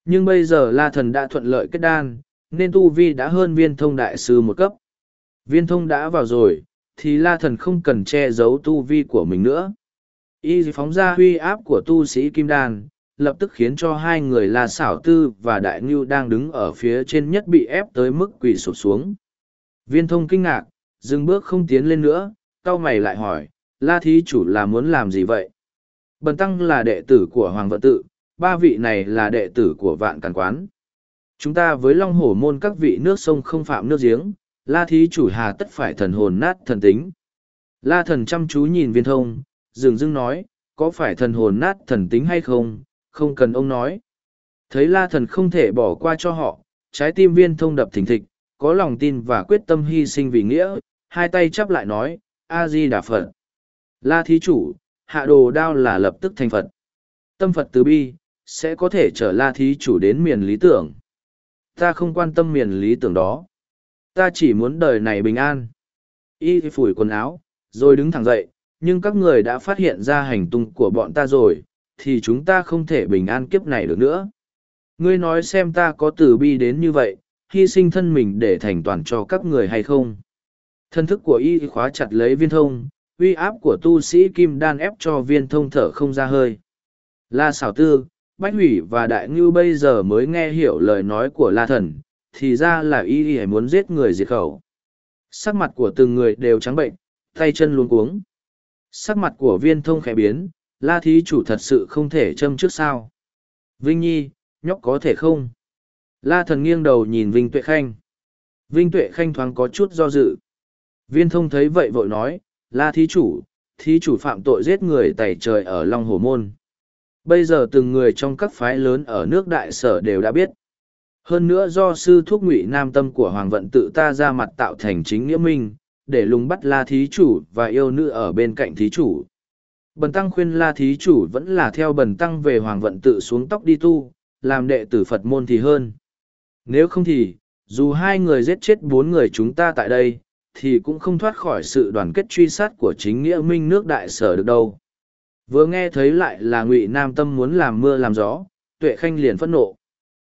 Nhưng bây giờ La Thần đã thuận lợi kết đan, nên tu vi đã hơn viên thông đại sư một cấp. Viên thông đã vào rồi, thì La Thần không cần che giấu tu vi của mình nữa. Y phóng ra huy áp của tu sĩ Kim Đan, lập tức khiến cho hai người La xảo tư và đại ngưu đang đứng ở phía trên nhất bị ép tới mức quỳ sụp xuống Viên thông kinh ngạc, dừng bước không tiến lên nữa, cao mày lại hỏi, la thí chủ là muốn làm gì vậy? Bần tăng là đệ tử của Hoàng Vận Tự, ba vị này là đệ tử của Vạn Càn Quán. Chúng ta với Long Hổ Môn các vị nước sông không phạm nước giếng, la thí chủ hà tất phải thần hồn nát thần tính. La thần chăm chú nhìn viên thông, dừng dưng nói, có phải thần hồn nát thần tính hay không, không cần ông nói. Thấy la thần không thể bỏ qua cho họ, trái tim viên thông đập thình thịch, có lòng tin và quyết tâm hy sinh vì nghĩa, hai tay chắp lại nói, A-di Đà Phật. La thí chủ, hạ đồ đao là lập tức thành Phật. Tâm Phật từ bi, sẽ có thể trở la thí chủ đến miền lý tưởng. Ta không quan tâm miền lý tưởng đó. Ta chỉ muốn đời này bình an. Y phủi quần áo, rồi đứng thẳng dậy, nhưng các người đã phát hiện ra hành tung của bọn ta rồi, thì chúng ta không thể bình an kiếp này được nữa. Ngươi nói xem ta có từ bi đến như vậy, hy sinh thân mình để thành toàn cho các người hay không. Thân thức của y khóa chặt lấy viên thông, uy áp của tu sĩ kim đan ép cho viên thông thở không ra hơi. La xảo tư, Bách Hủy và Đại Ngưu bây giờ mới nghe hiểu lời nói của La Thần, thì ra là y y muốn giết người diệt khẩu. Sắc mặt của từng người đều trắng bệnh, tay chân luống cuống. Sắc mặt của viên thông khẽ biến, La Thí chủ thật sự không thể châm trước sao. Vinh Nhi, nhóc có thể không? La Thần nghiêng đầu nhìn Vinh Tuệ Khanh. Vinh Tuệ Khanh thoáng có chút do dự. Viên thông thấy vậy vội nói, La Thí chủ, Thí chủ phạm tội giết người tẩy trời ở Long Hồ Môn. Bây giờ từng người trong các phái lớn ở nước đại sở đều đã biết. Hơn nữa do sư thuốc ngụy nam tâm của Hoàng Vận tự ta ra mặt tạo thành chính nghĩa minh, để lùng bắt la thí chủ và yêu nữ ở bên cạnh thí chủ. Bần tăng khuyên la thí chủ vẫn là theo bần tăng về Hoàng Vận tự xuống tóc đi tu, làm đệ tử Phật môn thì hơn. Nếu không thì, dù hai người giết chết bốn người chúng ta tại đây, thì cũng không thoát khỏi sự đoàn kết truy sát của chính nghĩa minh nước đại sở được đâu. Vừa nghe thấy lại là ngụy nam tâm muốn làm mưa làm gió, tuệ khanh liền phẫn nộ.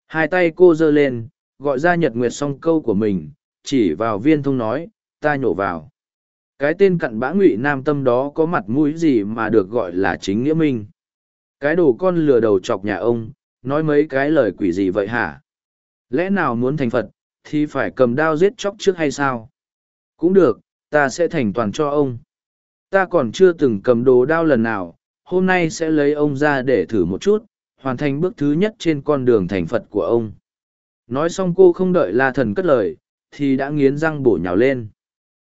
Hai tay cô giơ lên, gọi ra nhật nguyệt song câu của mình, chỉ vào viên thông nói, ta nhổ vào. Cái tên cặn bã ngụy nam tâm đó có mặt mũi gì mà được gọi là chính nghĩa minh? Cái đồ con lừa đầu chọc nhà ông, nói mấy cái lời quỷ gì vậy hả? Lẽ nào muốn thành phật, thì phải cầm đao giết chóc trước hay sao? Cũng được ta sẽ thành toàn cho ông ta còn chưa từng cầm đồ đao lần nào hôm nay sẽ lấy ông ra để thử một chút, hoàn thành bước thứ nhất trên con đường thành Phật của ông. Nói xong cô không đợi La Thần cất lời, thì đã nghiến răng bổ nhào lên.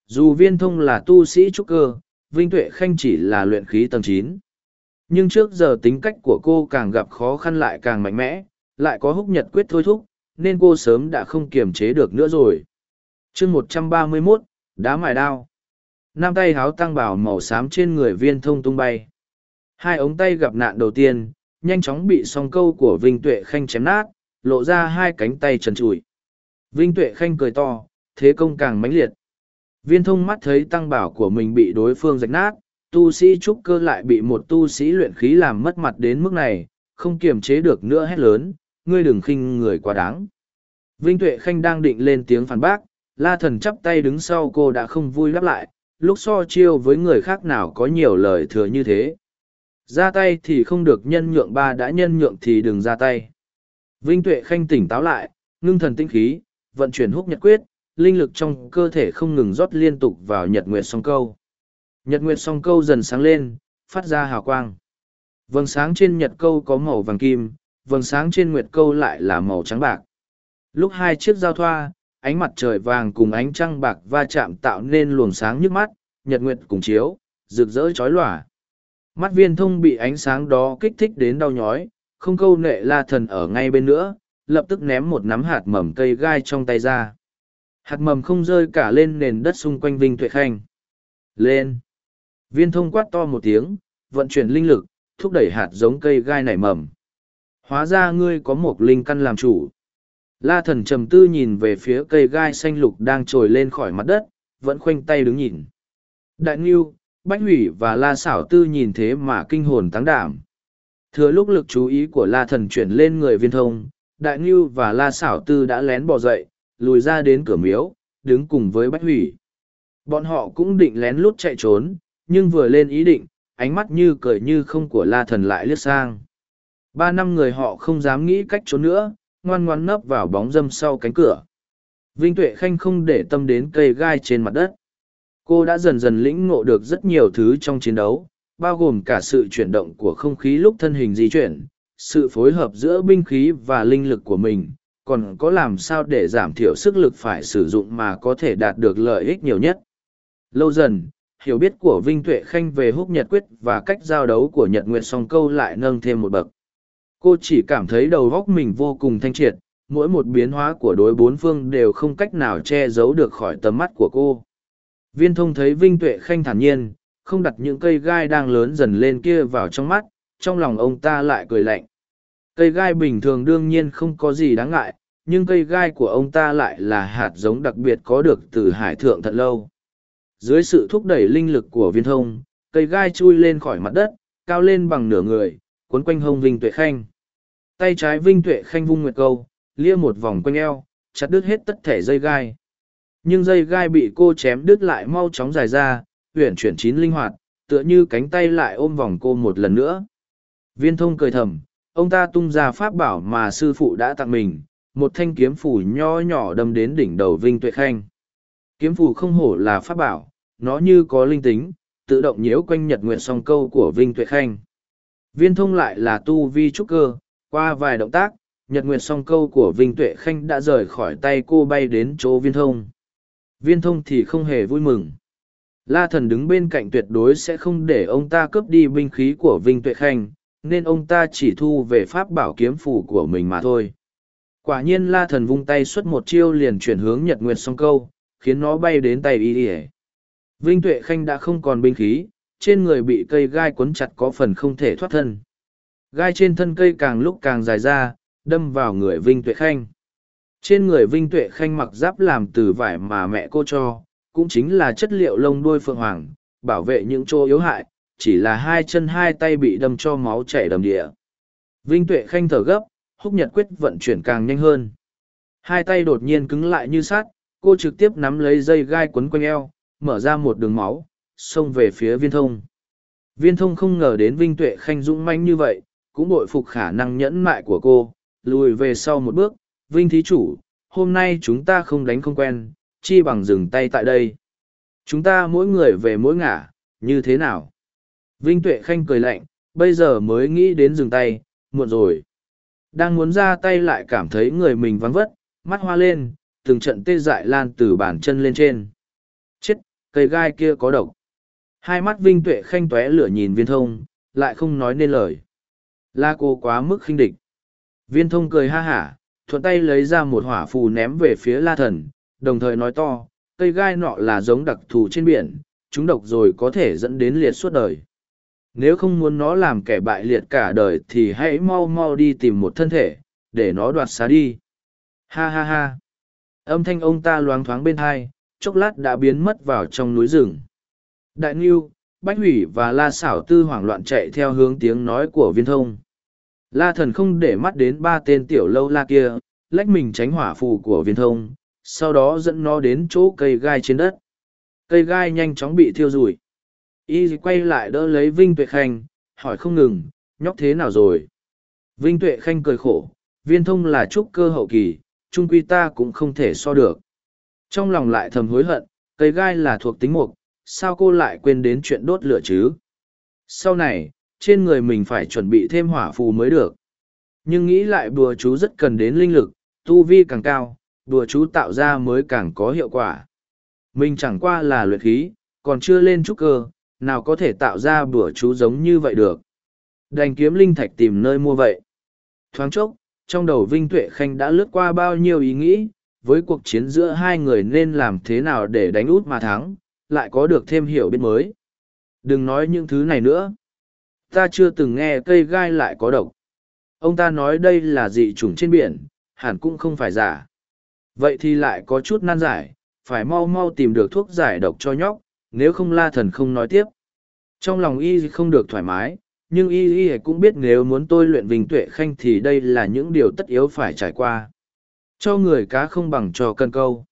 Dù viên thông là tu sĩ trúc cơ, Vinh Tuệ Khanh chỉ là luyện khí tầng chín. Nhưng trước giờ tính cách của cô càng gặp khó khăn lại càng mạnh mẽ, lại có húc nhật quyết thôi thúc, nên cô sớm đã không kiềm chế được nữa rồi. chương một trăm ba mươi mốt đá mài đao. Nam tay háo tăng bảo màu xám trên người viên thông tung bay. Hai ống tay gặp nạn đầu tiên, nhanh chóng bị song câu của Vinh Tuệ Khanh chém nát, lộ ra hai cánh tay trần trụi. Vinh Tuệ Khanh cười to, thế công càng mãnh liệt. Viên thông mắt thấy tăng bảo của mình bị đối phương rạch nát, tu sĩ trúc cơ lại bị một tu sĩ luyện khí làm mất mặt đến mức này, không kiềm chế được nữa hét lớn, ngươi đừng khinh người quá đáng. Vinh Tuệ Khanh đang định lên tiếng phản bác, la thần chắp tay đứng sau cô đã không vui lắp lại, lúc so chiêu với người khác nào có nhiều lời thừa như thế. Ra tay thì không được nhân nhượng ba đã nhân nhượng thì đừng ra tay. Vinh tuệ khanh tỉnh táo lại ngưng thần tinh khí vận chuyển húc nhật quyết linh lực trong cơ thể không ngừng rót liên tục vào nhật nguyệt song câu. Nhật nguyệt song câu dần sáng lên phát ra hào quang. Vầng sáng trên nhật câu có màu vàng kim vầng sáng trên nguyệt câu lại là màu trắng bạc. Lúc hai chiếc giao thoa ánh mặt trời vàng cùng ánh trăng bạc va chạm tạo nên luồng sáng nhức mắt nhật nguyệt cùng chiếu rực rỡ chói lòa Mắt viên thông bị ánh sáng đó kích thích đến đau nhói, không câu nệ la thần ở ngay bên nữa, lập tức ném một nắm hạt mầm cây gai trong tay ra. Hạt mầm không rơi cả lên nền đất xung quanh Vinh Tuệ Khanh. Lên! Viên thông quát to một tiếng, vận chuyển linh lực, thúc đẩy hạt giống cây gai nảy mầm. Hóa ra ngươi có một linh căn làm chủ. La thần trầm tư nhìn về phía cây gai xanh lục đang trồi lên khỏi mặt đất, vẫn khoanh tay đứng nhìn. Đại Ngưu, Bách hủy và la xảo tư nhìn thế mà kinh hồn táng đảm. Thừa lúc lực chú ý của la thần chuyển lên người viên thông, đại ngưu và la xảo tư đã lén bỏ dậy, lùi ra đến cửa miếu, đứng cùng với bách hủy. Bọn họ cũng định lén lút chạy trốn, nhưng vừa lên ý định, ánh mắt như cười như không của la thần lại liếc sang. Ba năm người họ không dám nghĩ cách trốn nữa, ngoan ngoan nấp vào bóng dâm sau cánh cửa. Vinh Tuệ Khanh không để tâm đến cây gai trên mặt đất. Cô đã dần dần lĩnh ngộ được rất nhiều thứ trong chiến đấu, bao gồm cả sự chuyển động của không khí lúc thân hình di chuyển, sự phối hợp giữa binh khí và linh lực của mình, còn có làm sao để giảm thiểu sức lực phải sử dụng mà có thể đạt được lợi ích nhiều nhất. Lâu dần, hiểu biết của Vinh Tuệ Khanh về húc nhật quyết và cách giao đấu của Nhật Nguyệt song câu lại nâng thêm một bậc. Cô chỉ cảm thấy đầu óc mình vô cùng thanh triệt, mỗi một biến hóa của đối bốn phương đều không cách nào che giấu được khỏi tầm mắt của cô. Viên thông thấy Vinh Tuệ Khanh thản nhiên, không đặt những cây gai đang lớn dần lên kia vào trong mắt, trong lòng ông ta lại cười lạnh. Cây gai bình thường đương nhiên không có gì đáng ngại, nhưng cây gai của ông ta lại là hạt giống đặc biệt có được từ hải thượng thật lâu. Dưới sự thúc đẩy linh lực của viên thông, cây gai chui lên khỏi mặt đất, cao lên bằng nửa người, cuốn quanh hông Vinh Tuệ Khanh. Tay trái Vinh Tuệ Khanh vung nguyệt câu, lia một vòng quanh eo, chặt đứt hết tất thể dây gai. Nhưng dây gai bị cô chém đứt lại mau chóng dài ra, huyển chuyển chín linh hoạt, tựa như cánh tay lại ôm vòng cô một lần nữa. Viên thông cười thầm, ông ta tung ra pháp bảo mà sư phụ đã tặng mình, một thanh kiếm phủ nho nhỏ đâm đến đỉnh đầu Vinh Tuệ Khanh. Kiếm phủ không hổ là pháp bảo, nó như có linh tính, tự động nhiễu quanh nhật nguyện song câu của Vinh Tuệ Khanh. Viên thông lại là tu vi trúc cơ, qua vài động tác, nhật nguyệt song câu của Vinh Tuệ Khanh đã rời khỏi tay cô bay đến chỗ viên thông. Viên thông thì không hề vui mừng. La thần đứng bên cạnh tuyệt đối sẽ không để ông ta cướp đi binh khí của Vinh Tuệ Khanh, nên ông ta chỉ thu về pháp bảo kiếm phủ của mình mà thôi. Quả nhiên la thần vung tay xuất một chiêu liền chuyển hướng nhật nguyệt song câu, khiến nó bay đến tay y ỉa vinh tuệ khanh đã không còn binh khí trên người bị cây gai quấn chặt có phần không thể thoát thân. Gai trên thân cây càng lúc càng dài ra, đâm vào người vinh tuệ khanh. Trên người vinh tuệ khanh mặc giáp làm từ vải mà mẹ cô cho, cũng chính là chất liệu lông đuôi phượng hoàng, bảo vệ những chỗ yếu hại, chỉ là hai chân hai tay bị đâm cho máu chảy đầm địa. Vinh tuệ khanh thở gấp, húc nhật quyết vận chuyển càng nhanh hơn. Hai tay đột nhiên cứng lại như sắt, cô trực tiếp nắm lấy dây gai quấn quanh eo, mở ra một đường máu xông về phía viên thông viên thông không ngờ đến vinh tuệ khanh dũng manh như vậy cũng bội phục khả năng nhẫn mại của cô lùi về sau một bước vinh thí chủ hôm nay chúng ta không đánh không quen chi bằng dừng tay tại đây chúng ta mỗi người về mỗi ngả như thế nào vinh tuệ khanh cười lạnh bây giờ mới nghĩ đến dừng tay muộn rồi đang muốn ra tay lại cảm thấy người mình vắng vất mắt hoa lên từng trận tê dại lan từ bàn chân lên trên. Chết, cây gai kia có độc. Hai mắt Vinh Tuệ khanh tóe lửa nhìn viên thông, lại không nói nên lời. La cô quá mức khinh địch. Viên thông cười ha hả, thuận tay lấy ra một hỏa phù ném về phía la thần, đồng thời nói to, cây gai nọ là giống đặc thù trên biển, chúng độc rồi có thể dẫn đến liệt suốt đời. Nếu không muốn nó làm kẻ bại liệt cả đời thì hãy mau mau đi tìm một thân thể, để nó đoạt xá đi. Ha ha ha. Âm thanh ông ta loáng thoáng bên hai, chốc lát đã biến mất vào trong núi rừng. Đại Ngưu, Bách Hủy và La Xảo Tư hoảng loạn chạy theo hướng tiếng nói của viên thông. La thần không để mắt đến ba tên tiểu lâu la kia, lách mình tránh hỏa phù của viên thông, sau đó dẫn nó đến chỗ cây gai trên đất. Cây gai nhanh chóng bị thiêu rụi. Y quay lại đỡ lấy Vinh Tuệ Khanh, hỏi không ngừng, nhóc thế nào rồi? Vinh Tuệ Khanh cười khổ, viên thông là trúc cơ hậu kỳ, trung quy ta cũng không thể so được. Trong lòng lại thầm hối hận, cây gai là thuộc tính mục, sao cô lại quên đến chuyện đốt lửa chứ? Sau này, trên người mình phải chuẩn bị thêm hỏa phù mới được. Nhưng nghĩ lại bùa chú rất cần đến linh lực, tu vi càng cao, bùa chú tạo ra mới càng có hiệu quả. Mình chẳng qua là luyện khí, còn chưa lên trúc cơ, nào có thể tạo ra bùa chú giống như vậy được. Đành kiếm linh thạch tìm nơi mua vậy. Thoáng chốc, trong đầu Vinh Tuệ Khanh đã lướt qua bao nhiêu ý nghĩ, với cuộc chiến giữa hai người nên làm thế nào để đánh út mà thắng, lại có được thêm hiểu biết mới. Đừng nói những thứ này nữa. Ta chưa từng nghe cây gai lại có độc. Ông ta nói đây là dị chủng trên biển, hẳn cũng không phải giả. Vậy thì lại có chút nan giải, phải mau mau tìm được thuốc giải độc cho nhóc, nếu không la thần không nói tiếp. Trong lòng y không được thoải mái, nhưng y y cũng biết nếu muốn tôi luyện vinh tuệ khanh thì đây là những điều tất yếu phải trải qua cho người cá không bằng cho cân câu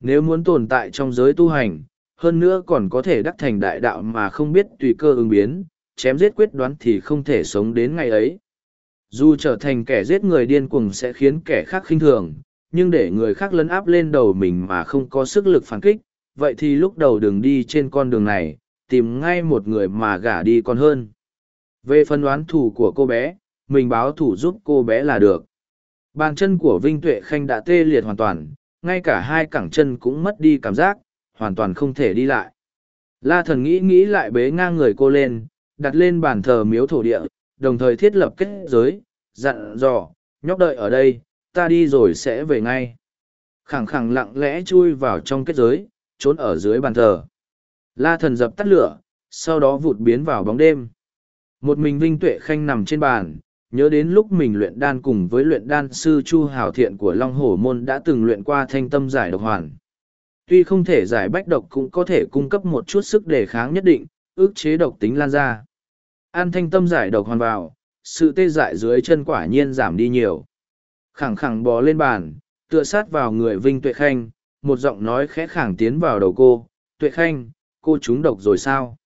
nếu muốn tồn tại trong giới tu hành hơn nữa còn có thể đắc thành đại đạo mà không biết tùy cơ ứng biến chém giết quyết đoán thì không thể sống đến ngày ấy dù trở thành kẻ giết người điên cuồng sẽ khiến kẻ khác khinh thường nhưng để người khác lấn áp lên đầu mình mà không có sức lực phản kích, vậy thì lúc đầu đừng đi trên con đường này, tìm ngay một người mà gả đi còn hơn. Về phân đoán thủ của cô bé, mình báo thủ giúp cô bé là được. Bàn chân của Vinh Tuệ Khanh đã tê liệt hoàn toàn, ngay cả hai cẳng chân cũng mất đi cảm giác, hoàn toàn không thể đi lại. La thần nghĩ nghĩ lại bế ngang người cô lên, đặt lên bàn thờ miếu thổ địa, đồng thời thiết lập kết giới, dặn dò, nhóc đợi ở đây, ta đi rồi sẽ về ngay. Khẳng khẳng lặng lẽ chui vào trong kết giới, trốn ở dưới bàn thờ. La thần dập tắt lửa, sau đó vụt biến vào bóng đêm. Một mình Vinh Tuệ Khanh nằm trên bàn, nhớ đến lúc mình luyện đan cùng với luyện đan sư Chu Hảo Thiện của Long Hổ Môn đã từng luyện qua thanh tâm giải độc hoàn. Tuy không thể giải bách độc cũng có thể cung cấp một chút sức đề kháng nhất định, ước chế độc tính lan ra. An thanh tâm giải độc hoàn vào, sự tê dại dưới chân quả nhiên giảm đi nhiều. Khẳng khẳng bò lên bàn, tựa sát vào người Vinh Tuệ Khanh, một giọng nói khẽ khẳng tiến vào đầu cô, Tuệ Khanh, cô trúng độc rồi sao?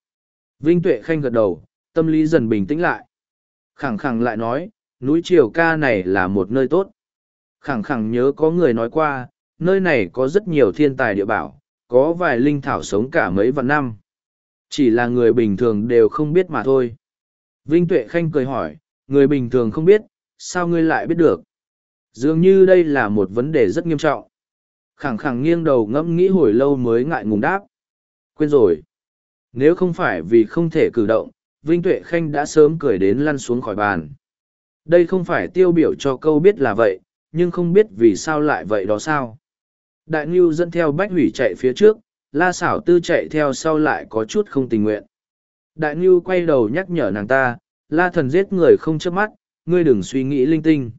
Vinh Tuệ Khanh gật đầu, tâm lý dần bình tĩnh lại. Khẳng khẳng lại nói, núi Triều Ca này là một nơi tốt. Khẳng khẳng nhớ có người nói qua, nơi này có rất nhiều thiên tài địa bảo, có vài linh thảo sống cả mấy vạn năm. Chỉ là người bình thường đều không biết mà thôi. Vinh Tuệ Khanh cười hỏi, người bình thường không biết, sao ngươi lại biết được? Dường như đây là một vấn đề rất nghiêm trọng. Khẳng khẳng nghiêng đầu ngẫm nghĩ hồi lâu mới ngại ngùng đáp. Quên rồi. Nếu không phải vì không thể cử động, Vinh Tuệ Khanh đã sớm cười đến lăn xuống khỏi bàn. Đây không phải tiêu biểu cho câu biết là vậy, nhưng không biết vì sao lại vậy đó sao. Đại Ngưu dẫn theo Bách Hủy chạy phía trước, La Sảo Tư chạy theo sau lại có chút không tình nguyện. Đại Ngưu quay đầu nhắc nhở nàng ta, La Thần giết người không chớp mắt, ngươi đừng suy nghĩ linh tinh.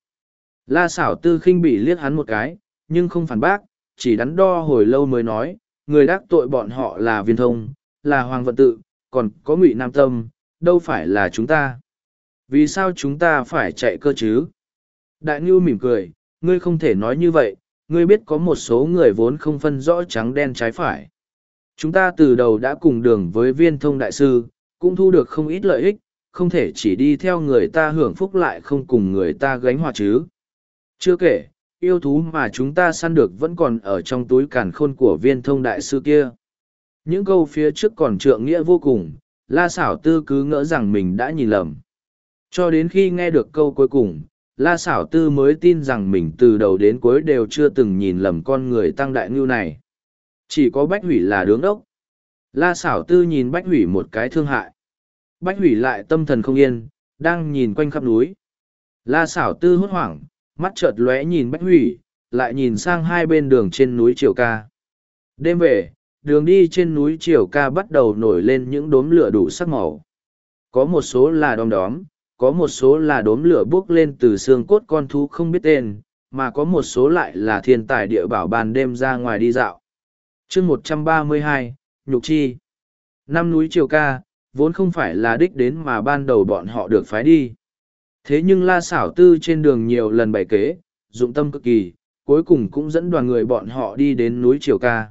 La Sảo Tư khinh bị liếc hắn một cái, nhưng không phản bác, chỉ đắn đo hồi lâu mới nói, người đắc tội bọn họ là viên thông, là hoàng vận tự, còn có ngụy nam tâm, đâu phải là chúng ta. Vì sao chúng ta phải chạy cơ chứ? Đại Ngưu mỉm cười, ngươi không thể nói như vậy, ngươi biết có một số người vốn không phân rõ trắng đen trái phải. Chúng ta từ đầu đã cùng đường với viên thông đại sư, cũng thu được không ít lợi ích, không thể chỉ đi theo người ta hưởng phúc lại không cùng người ta gánh hòa chứ. Chưa kể, yêu thú mà chúng ta săn được vẫn còn ở trong túi càn khôn của viên thông đại sư kia. Những câu phía trước còn trượng nghĩa vô cùng, la xảo tư cứ ngỡ rằng mình đã nhìn lầm. Cho đến khi nghe được câu cuối cùng, la xảo tư mới tin rằng mình từ đầu đến cuối đều chưa từng nhìn lầm con người tăng đại ngưu này. Chỉ có bách hủy là đứng đốc. La xảo tư nhìn bách hủy một cái thương hại. Bách hủy lại tâm thần không yên, đang nhìn quanh khắp núi. La xảo tư hốt hoảng, mắt chợt lóe nhìn bách hủy, lại nhìn sang hai bên đường trên núi Triều Ca. Đêm về, đường đi trên núi Triều Ca bắt đầu nổi lên những đốm lửa đủ sắc màu. Có một số là đom đóm, có một số là đốm lửa buốc lên từ xương cốt con thú không biết tên, mà có một số lại là thiên tài địa bảo ban đêm ra ngoài đi dạo. chương một trăm ba mươi hai, Nhục Chi Năm núi Triều Ca, vốn không phải là đích đến mà ban đầu bọn họ được phái đi. Thế nhưng La Sảo Tư trên đường nhiều lần bày kế, dụng tâm cực kỳ, cuối cùng cũng dẫn đoàn người bọn họ đi đến núi Triều Ca.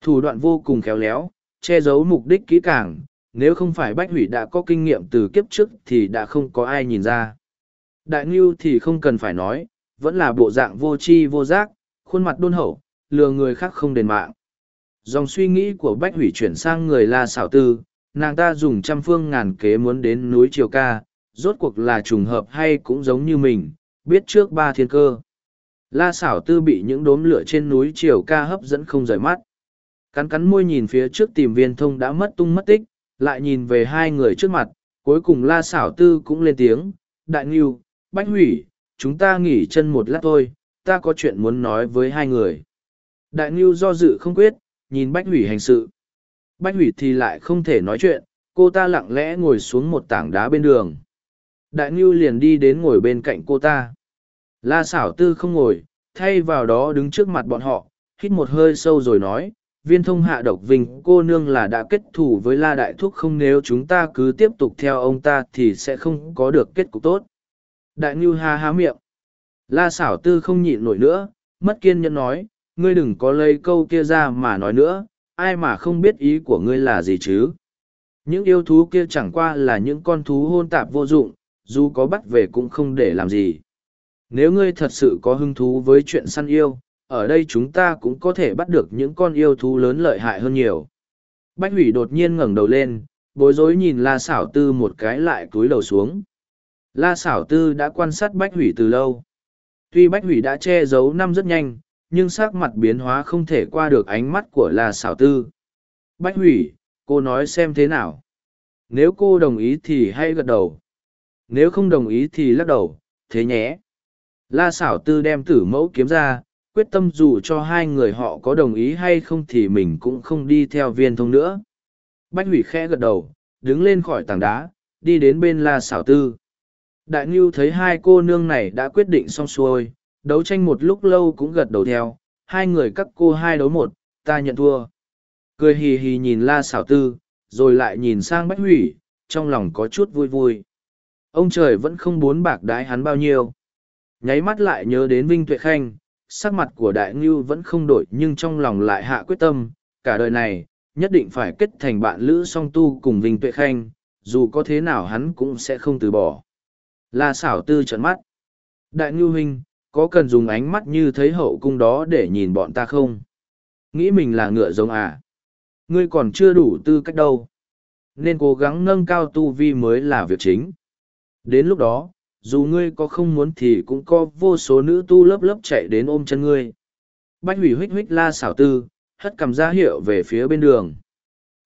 Thủ đoạn vô cùng khéo léo, che giấu mục đích kỹ càng, nếu không phải Bách Hủy đã có kinh nghiệm từ kiếp trước thì đã không có ai nhìn ra. Đại Ngưu thì không cần phải nói, vẫn là bộ dạng vô tri vô giác, khuôn mặt đôn hậu, lừa người khác không đền mạng. Dòng suy nghĩ của Bách Hủy chuyển sang người La Sảo Tư, nàng ta dùng trăm phương ngàn kế muốn đến núi Triều Ca, rốt cuộc là trùng hợp hay cũng giống như mình, biết trước ba thiên cơ. La xảo tư bị những đốm lửa trên núi Triều Ca hấp dẫn không rời mắt. Cắn cắn môi nhìn phía trước tìm viên thông đã mất tung mất tích, lại nhìn về hai người trước mặt, cuối cùng la Sảo tư cũng lên tiếng, đại nghiêu, bách hủy, chúng ta nghỉ chân một lát thôi, ta có chuyện muốn nói với hai người. Đại nghiêu do dự không quyết, nhìn bách hủy hành sự. Bách hủy thì lại không thể nói chuyện, cô ta lặng lẽ ngồi xuống một tảng đá bên đường. Đại Nghiêu liền đi đến ngồi bên cạnh cô ta. La Sảo tư không ngồi, thay vào đó đứng trước mặt bọn họ, hít một hơi sâu rồi nói, viên thông hạ độc vinh cô nương là đã kết thù với La Đại Thúc không nếu chúng ta cứ tiếp tục theo ông ta thì sẽ không có được kết cục tốt. Đại Ngưu ha há miệng. La xảo tư không nhịn nổi nữa, mất kiên nhẫn nói, ngươi đừng có lấy câu kia ra mà nói nữa, ai mà không biết ý của ngươi là gì chứ. Những yêu thú kia chẳng qua là những con thú hôn tạp vô dụng, dù có bắt về cũng không để làm gì. Nếu ngươi thật sự có hứng thú với chuyện săn yêu, ở đây chúng ta cũng có thể bắt được những con yêu thú lớn lợi hại hơn nhiều. Bách hủy đột nhiên ngẩng đầu lên, bối rối nhìn la Sảo tư một cái lại cúi đầu xuống. La Sảo tư đã quan sát bách hủy từ lâu. Tuy bách hủy đã che giấu năm rất nhanh, nhưng sắc mặt biến hóa không thể qua được ánh mắt của la Sảo tư. Bách hủy, cô nói xem thế nào. Nếu cô đồng ý thì hãy gật đầu. Nếu không đồng ý thì lắc đầu, thế nhé. La Sảo tư đem tử mẫu kiếm ra, quyết tâm dù cho hai người họ có đồng ý hay không thì mình cũng không đi theo viên thông nữa. Bách hủy khẽ gật đầu, đứng lên khỏi tảng đá, đi đến bên la xảo tư. Đại Ngưu thấy hai cô nương này đã quyết định xong xuôi, đấu tranh một lúc lâu cũng gật đầu theo, hai người các cô hai đấu một, ta nhận thua. Cười hì hì nhìn la xảo tư, rồi lại nhìn sang bách hủy, trong lòng có chút vui vui. Ông trời vẫn không bốn bạc đái hắn bao nhiêu. Nháy mắt lại nhớ đến Vinh Tuệ Khanh, sắc mặt của Đại Ngưu vẫn không đổi nhưng trong lòng lại hạ quyết tâm, cả đời này, nhất định phải kết thành bạn lữ song tu cùng Vinh Tuệ Khanh, dù có thế nào hắn cũng sẽ không từ bỏ. La xảo tư trợn mắt. Đại Ngưu Huynh, có cần dùng ánh mắt như thấy hậu cung đó để nhìn bọn ta không? Nghĩ mình là ngựa giống à? Ngươi còn chưa đủ tư cách đâu. Nên cố gắng nâng cao tu vi mới là việc chính. Đến lúc đó, dù ngươi có không muốn thì cũng có vô số nữ tu lớp lớp chạy đến ôm chân ngươi. Bách hủy huých huých la xảo tư, hất cầm ra hiệu về phía bên đường.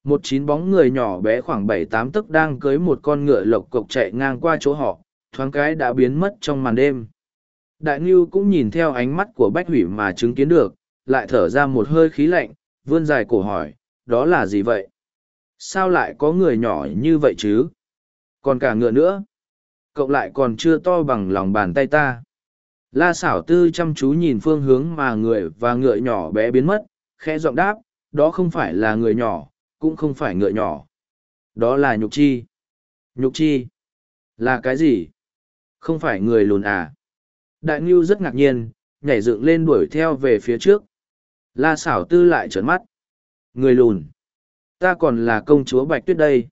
Một chín bóng người nhỏ bé khoảng bảy tám tấc đang cưới một con ngựa lộc cộc chạy ngang qua chỗ họ, thoáng cái đã biến mất trong màn đêm. Đại Ngưu cũng nhìn theo ánh mắt của Bách hủy mà chứng kiến được, lại thở ra một hơi khí lạnh, vươn dài cổ hỏi, đó là gì vậy? Sao lại có người nhỏ như vậy chứ? Còn cả ngựa nữa? Cộng lại còn chưa to bằng lòng bàn tay ta. La xảo tư chăm chú nhìn phương hướng mà người và ngựa nhỏ bé biến mất, khẽ giọng đáp, đó không phải là người nhỏ, cũng không phải ngựa nhỏ. Đó là nhục chi. Nhục chi? Là cái gì? Không phải người lùn à? Đại Ngưu rất ngạc nhiên, nhảy dựng lên đuổi theo về phía trước. La xảo tư lại trợn mắt. Người lùn. Ta còn là công chúa Bạch Tuyết đây.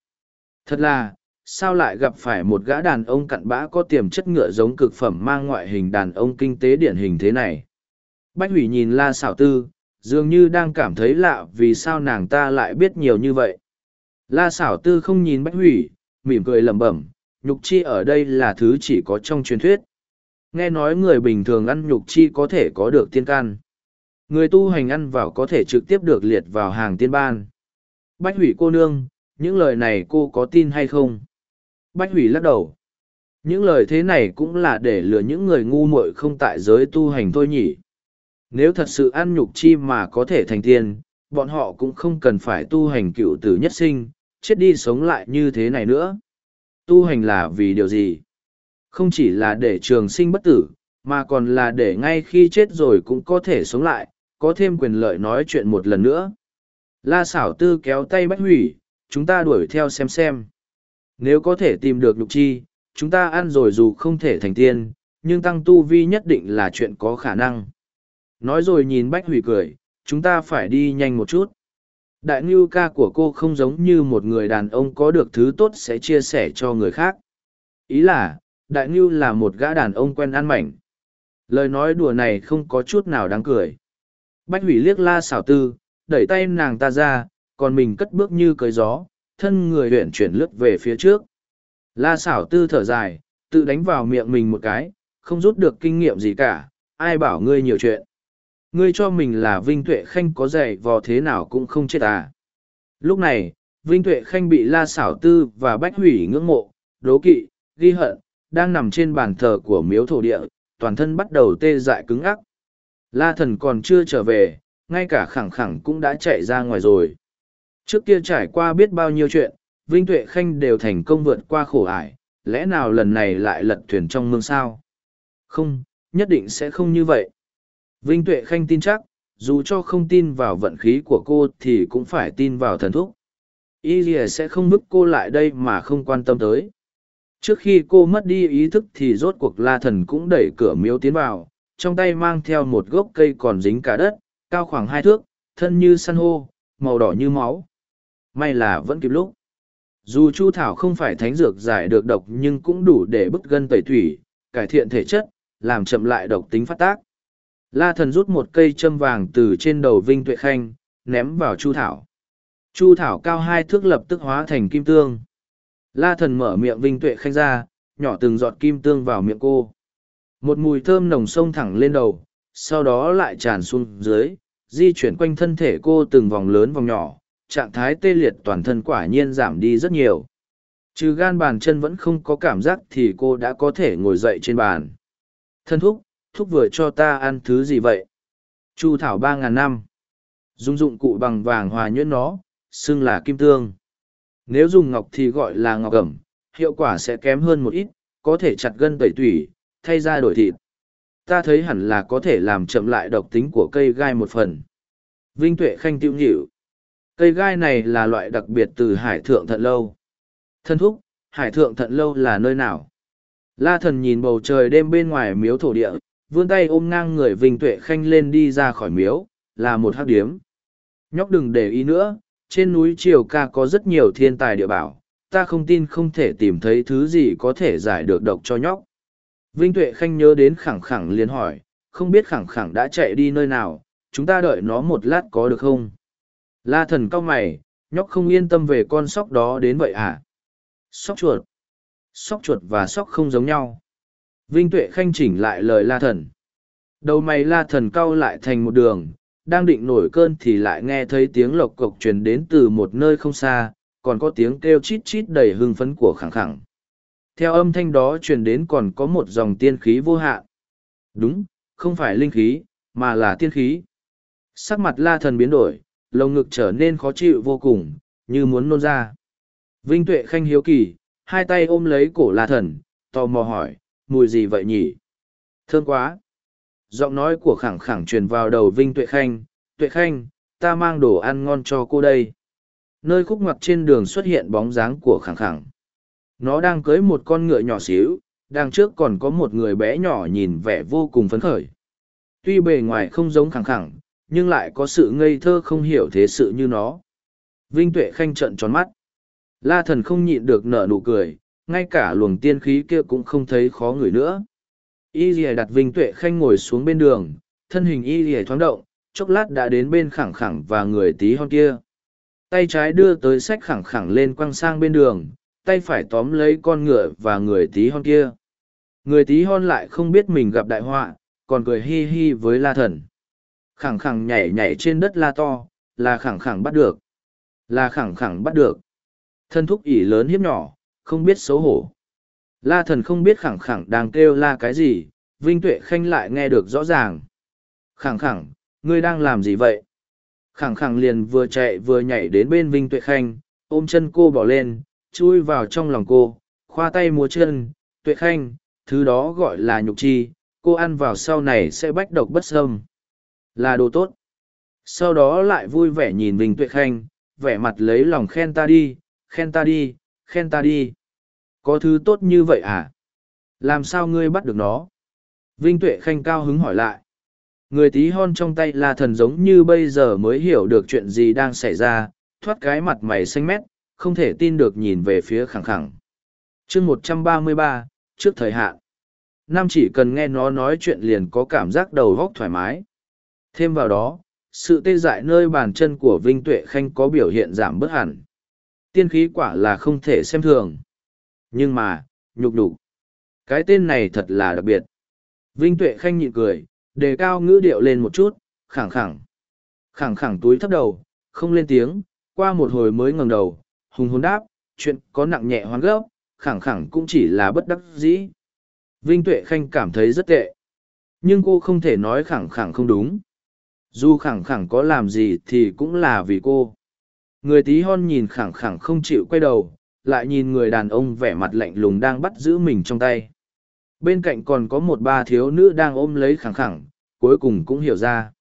Thật là, sao lại gặp phải một gã đàn ông cặn bã có tiềm chất ngựa giống cực phẩm mang ngoại hình đàn ông kinh tế điển hình thế này. Bách hủy nhìn la xảo tư, dường như đang cảm thấy lạ vì sao nàng ta lại biết nhiều như vậy. La xảo tư không nhìn bách hủy, mỉm cười lẩm bẩm, nhục chi ở đây là thứ chỉ có trong truyền thuyết. Nghe nói người bình thường ăn nhục chi có thể có được tiên can. Người tu hành ăn vào có thể trực tiếp được liệt vào hàng tiên ban. Bách hủy cô nương, những lời này cô có tin hay không? Bách hủy lắc đầu. Những lời thế này cũng là để lừa những người ngu muội không tại giới tu hành thôi nhỉ. Nếu thật sự ăn nhục chi mà có thể thành tiên, bọn họ cũng không cần phải tu hành cựu tử nhất sinh, chết đi sống lại như thế này nữa. Tu hành là vì điều gì? Không chỉ là để trường sinh bất tử, mà còn là để ngay khi chết rồi cũng có thể sống lại, có thêm quyền lợi nói chuyện một lần nữa. La xảo tư kéo tay bách hủy, chúng ta đuổi theo xem xem. Nếu có thể tìm được nhục chi, chúng ta ăn rồi dù không thể thành tiên, nhưng tăng tu vi nhất định là chuyện có khả năng. Nói rồi nhìn bách hủy cười, chúng ta phải đi nhanh một chút. Đại ngưu ca của cô không giống như một người đàn ông có được thứ tốt sẽ chia sẻ cho người khác. Ý là, đại ngưu là một gã đàn ông quen ăn mảnh. Lời nói đùa này không có chút nào đáng cười. Bách hủy liếc la xảo tư, đẩy tay nàng ta ra, còn mình cất bước như cởi gió, thân người huyện chuyển lướt về phía trước. La xảo tư thở dài, tự đánh vào miệng mình một cái, không rút được kinh nghiệm gì cả, ai bảo ngươi nhiều chuyện. Ngươi cho mình là Vinh Tuệ Khanh có dạy vò thế nào cũng không chết à. Lúc này, Vinh Tuệ Khanh bị La xảo tư và Bách hủy ngưỡng mộ, đố kỵ, ghi hận, đang nằm trên bàn thờ của miếu thổ địa, toàn thân bắt đầu tê dại cứng ắc. La thần còn chưa trở về, ngay cả khẳng khẳng cũng đã chạy ra ngoài rồi. Trước kia trải qua biết bao nhiêu chuyện, Vinh Tuệ Khanh đều thành công vượt qua khổ ải, lẽ nào lần này lại lật thuyền trong mương sao? Không, nhất định sẽ không như vậy. Vinh Tuệ Khanh tin chắc, dù cho không tin vào vận khí của cô thì cũng phải tin vào thần thúc. Y Lìa sẽ không bức cô lại đây mà không quan tâm tới. Trước khi cô mất đi ý thức thì rốt cuộc la thần cũng đẩy cửa miếu tiến vào, trong tay mang theo một gốc cây còn dính cả đất, cao khoảng hai thước, thân như san hô, màu đỏ như máu. May là vẫn kịp lúc. Dù Chu Thảo không phải thánh dược giải được độc nhưng cũng đủ để bức gân tẩy thủy, cải thiện thể chất, làm chậm lại độc tính phát tác. La thần rút một cây châm vàng từ trên đầu Vinh Tuệ Khanh, ném vào Chu Thảo. Chu Thảo cao hai thước lập tức hóa thành kim tương. La thần mở miệng Vinh Tuệ Khanh ra, nhỏ từng giọt kim tương vào miệng cô. Một mùi thơm nồng sông thẳng lên đầu, sau đó lại tràn xuống dưới, di chuyển quanh thân thể cô từng vòng lớn vòng nhỏ, trạng thái tê liệt toàn thân quả nhiên giảm đi rất nhiều. Trừ gan bàn chân vẫn không có cảm giác thì cô đã có thể ngồi dậy trên bàn. Thân thúc, thúc vừa cho ta ăn thứ gì vậy? Chu thảo ba ngàn năm. Dùng dụng cụ bằng vàng hòa nhuyễn nó, xưng là kim tương. Nếu dùng ngọc thì gọi là ngọc ẩm, hiệu quả sẽ kém hơn một ít, có thể chặt gân tẩy tủy, thay ra đổi thịt. Ta thấy hẳn là có thể làm chậm lại độc tính của cây gai một phần. Vinh Tuệ Khanh tiêu nhịu. Cây gai này là loại đặc biệt từ hải thượng thận lâu. Thân thúc, hải thượng thận lâu là nơi nào? La thần nhìn bầu trời đêm bên ngoài miếu thổ địa, vươn tay ôm ngang người Vinh Tuệ Khanh lên đi ra khỏi miếu, là một hắc điếm. Nhóc đừng để ý nữa, trên núi Triều Ca có rất nhiều thiên tài địa bảo, ta không tin không thể tìm thấy thứ gì có thể giải được độc cho nhóc. Vinh Tuệ Khanh nhớ đến khẳng khẳng liền hỏi, không biết khẳng khẳng đã chạy đi nơi nào, chúng ta đợi nó một lát có được không? La thần cao mày, nhóc không yên tâm về con sóc đó đến vậy à? Sóc chuột. Sóc chuột và sóc không giống nhau. Vinh Tuệ Khanh chỉnh lại lời la thần. Đầu mày la thần cau lại thành một đường, đang định nổi cơn thì lại nghe thấy tiếng lộc cộc truyền đến từ một nơi không xa, còn có tiếng kêu chít chít đầy hưng phấn của khẳng khẳng. Theo âm thanh đó truyền đến còn có một dòng tiên khí vô hạn. Đúng, không phải linh khí, mà là tiên khí. Sắc mặt la thần biến đổi, lồng ngực trở nên khó chịu vô cùng, như muốn nôn ra. Vinh Tuệ Khanh hiếu kỳ, hai tay ôm lấy cổ la thần, tò mò hỏi, mùi gì vậy nhỉ? Thơm quá! Giọng nói của khẳng khẳng truyền vào đầu Vinh Tuệ Khanh, Tuệ Khanh, ta mang đồ ăn ngon cho cô đây. Nơi khúc ngoặt trên đường xuất hiện bóng dáng của khẳng khẳng. Nó đang cưới một con ngựa nhỏ xíu, đằng trước còn có một người bé nhỏ nhìn vẻ vô cùng phấn khởi. Tuy bề ngoài không giống khẳng khẳng, nhưng lại có sự ngây thơ không hiểu thế sự như nó. Vinh Tuệ Khanh trận tròn mắt. La thần không nhịn được nở nụ cười, ngay cả luồng tiên khí kia cũng không thấy khó ngửi nữa. Y Lìa đặt Vinh Tuệ Khanh ngồi xuống bên đường, thân hình Y Lìa thoáng động, chốc lát đã đến bên khẳng khẳng và người tí hon kia. Tay trái đưa tới sách khẳng khẳng lên quăng sang bên đường, tay phải tóm lấy con ngựa và người tí hon kia. Người tí hon lại không biết mình gặp đại họa, còn cười hi hi với la thần. Khẳng khẳng nhảy nhảy trên đất la to, là khẳng khẳng bắt được. Là khẳng khẳng bắt được. Thân thúc ỉ lớn hiếp nhỏ, không biết xấu hổ. La thần không biết khẳng khẳng đang kêu la cái gì, Vinh Tuệ Khanh lại nghe được rõ ràng. Khẳng khẳng, ngươi đang làm gì vậy? Khẳng khẳng liền vừa chạy vừa nhảy đến bên Vinh Tuệ Khanh, ôm chân cô bỏ lên, chui vào trong lòng cô, khoa tay múa chân, Tuệ Khanh, thứ đó gọi là nhục chi, cô ăn vào sau này sẽ bách độc bất xâm. Là đồ tốt. Sau đó lại vui vẻ nhìn Vinh Tuệ Khanh, vẻ mặt lấy lòng khen ta đi, khen ta đi, khen ta đi. Có thứ tốt như vậy à? Làm sao ngươi bắt được nó? Vinh Tuệ Khanh cao hứng hỏi lại. Người tí hon trong tay là thần giống như bây giờ mới hiểu được chuyện gì đang xảy ra, thoát cái mặt mày xanh mét, không thể tin được nhìn về phía khẳng khẳng. chương một trăm ba mươi ba, trước thời hạn. Nam chỉ cần nghe nó nói chuyện liền có cảm giác đầu góc thoải mái. Thêm vào đó, sự tê dại nơi bàn chân của Vinh Tuệ Khanh có biểu hiện giảm bớt hẳn. Tiên khí quả là không thể xem thường. Nhưng mà, nhục đủ. Cái tên này thật là đặc biệt. Vinh Tuệ Khanh nhịn cười, đề cao ngữ điệu lên một chút, khẳng khẳng. Khẳng khẳng túi thấp đầu, không lên tiếng, qua một hồi mới ngẩng đầu, hùng hồn đáp, chuyện có nặng nhẹ hoán gốc, khẳng khẳng cũng chỉ là bất đắc dĩ. Vinh Tuệ Khanh cảm thấy rất tệ. Nhưng cô không thể nói khẳng khẳng không đúng. Dù khẳng khẳng có làm gì thì cũng là vì cô. Người tí hon nhìn khẳng khẳng không chịu quay đầu, lại nhìn người đàn ông vẻ mặt lạnh lùng đang bắt giữ mình trong tay. Bên cạnh còn có một ba thiếu nữ đang ôm lấy khẳng khẳng, cuối cùng cũng hiểu ra.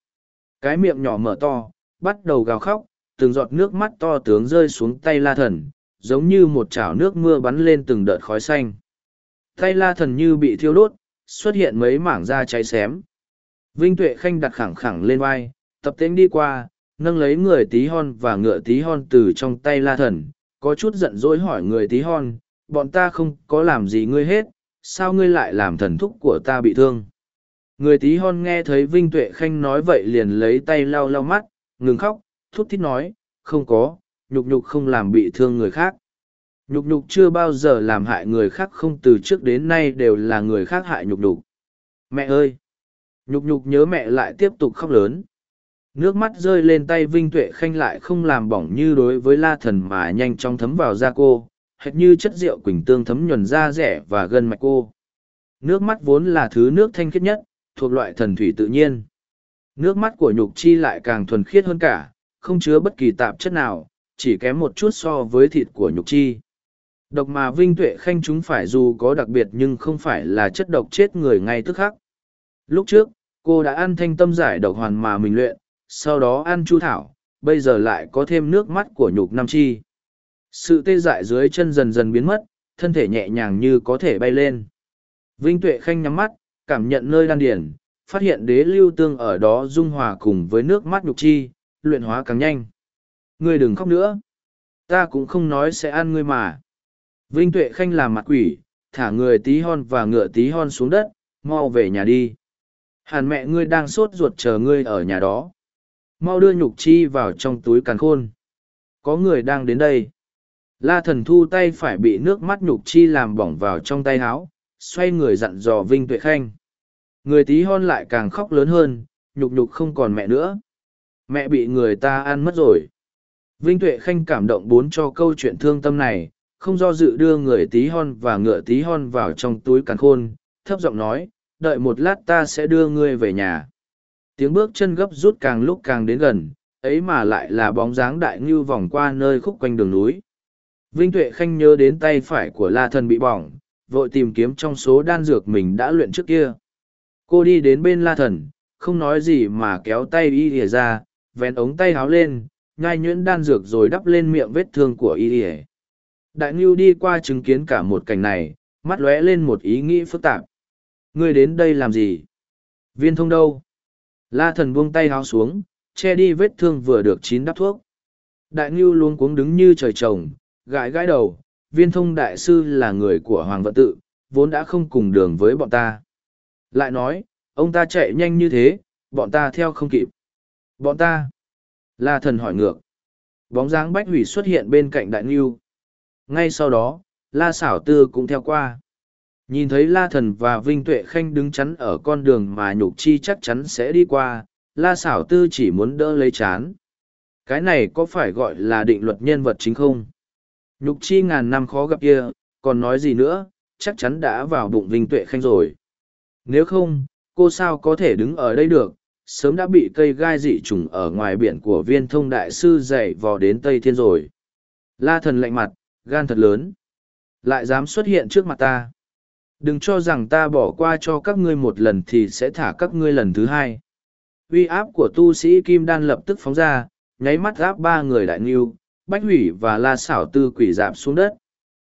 Cái miệng nhỏ mở to, bắt đầu gào khóc, từng giọt nước mắt to tướng rơi xuống tay la thần, giống như một chảo nước mưa bắn lên từng đợt khói xanh. Tay la thần như bị thiêu đốt, xuất hiện mấy mảng da cháy xém. Vinh Tuệ Khanh đặt khẳng khẳng lên vai, tập tiến đi qua, nâng lấy người tí hon và ngựa tí hon từ trong tay la thần, có chút giận dỗi hỏi người tí hon, bọn ta không có làm gì ngươi hết, sao ngươi lại làm thần thúc của ta bị thương? Người tí hon nghe thấy Vinh Tuệ Khanh nói vậy liền lấy tay lau lau mắt, ngừng khóc, thút thít nói, không có, nhục nhục không làm bị thương người khác. Nhục nhục chưa bao giờ làm hại người khác không từ trước đến nay đều là người khác hại nhục nhục. Mẹ ơi! Nhục nhục nhớ mẹ lại tiếp tục khóc lớn. Nước mắt rơi lên tay Vinh Tuệ Khanh lại không làm bỏng như đối với la thần mà nhanh chóng thấm vào da cô, hệt như chất rượu quỳnh tương thấm nhuần da rẻ và gân mạch cô. Nước mắt vốn là thứ nước thanh khiết nhất, thuộc loại thần thủy tự nhiên. Nước mắt của nhục chi lại càng thuần khiết hơn cả, không chứa bất kỳ tạp chất nào, chỉ kém một chút so với thịt của nhục chi. Độc mà Vinh Tuệ Khanh chúng phải dù có đặc biệt nhưng không phải là chất độc chết người ngay tức khắc. Lúc trước, cô đã ăn thanh tâm giải độc hoàn mà mình luyện, sau đó ăn chu thảo, bây giờ lại có thêm nước mắt của nhục nam chi. Sự tê dại dưới chân dần dần biến mất, thân thể nhẹ nhàng như có thể bay lên. Vinh Tuệ Khanh nhắm mắt, cảm nhận nơi đan điển, phát hiện đế lưu tương ở đó dung hòa cùng với nước mắt nhục chi, luyện hóa càng nhanh. Ngươi đừng khóc nữa. Ta cũng không nói sẽ ăn ngươi mà. Vinh Tuệ Khanh làm mặt quỷ, thả người tí hon và ngựa tí hon xuống đất, mau về nhà đi. Hàn mẹ ngươi đang sốt ruột chờ ngươi ở nhà đó. Mau đưa nhục chi vào trong túi càn khôn. Có người đang đến đây. La thần thu tay phải bị nước mắt nhục chi làm bỏng vào trong tay háo, xoay người dặn dò Vinh Tuệ Khanh. Người tí hon lại càng khóc lớn hơn, nhục nhục không còn mẹ nữa. Mẹ bị người ta ăn mất rồi. Vinh Tuệ Khanh cảm động bốn cho câu chuyện thương tâm này, không do dự đưa người tí hon và ngựa tí hon vào trong túi càn khôn, thấp giọng nói, đợi một lát ta sẽ đưa ngươi về nhà. Tiếng bước chân gấp rút càng lúc càng đến gần, ấy mà lại là bóng dáng đại ngưu vòng qua nơi khúc quanh đường núi. Vinh Tuệ Khanh nhớ đến tay phải của La Thần bị bỏng, vội tìm kiếm trong số đan dược mình đã luyện trước kia. Cô đi đến bên La Thần, không nói gì mà kéo tay y ỉa ra, vén ống tay háo lên, nhai nhuyễn đan dược rồi đắp lên miệng vết thương của y ỉa. Đại Ngưu đi qua chứng kiến cả một cảnh này, mắt lóe lên một ý nghĩ phức tạp. Ngươi đến đây làm gì? Viên thông đâu? La thần buông tay háo xuống, che đi vết thương vừa được chín đắp thuốc. Đại Ngưu luôn cuống đứng như trời trồng, gãi gãi đầu, viên thông đại sư là người của Hoàng Vận Tự, vốn đã không cùng đường với bọn ta. Lại nói, ông ta chạy nhanh như thế, bọn ta theo không kịp. Bọn ta? La thần hỏi ngược. Bóng dáng bách hủy xuất hiện bên cạnh đại Ngưu. Ngay sau đó, La xảo tư cũng theo qua. Nhìn thấy La thần và Vinh Tuệ Khanh đứng chắn ở con đường mà nhục chi chắc chắn sẽ đi qua, La xảo tư chỉ muốn đỡ lấy chán. Cái này có phải gọi là định luật nhân vật chính không? Nhục chi ngàn năm khó gặp kia, còn nói gì nữa, chắc chắn đã vào bụng Vinh Tuệ Khanh rồi. Nếu không, cô sao có thể đứng ở đây được, sớm đã bị cây gai dị trùng ở ngoài biển của viên thông đại sư dày vò đến Tây Thiên rồi. La thần lạnh mặt, gan thật lớn. Lại dám xuất hiện trước mặt ta. Đừng cho rằng ta bỏ qua cho các ngươi một lần thì sẽ thả các ngươi lần thứ hai. Uy áp của tu sĩ Kim Đan lập tức phóng ra, nháy mắt áp ba người đại ngưu bách hủy và la xảo tư quỷ dạp xuống đất.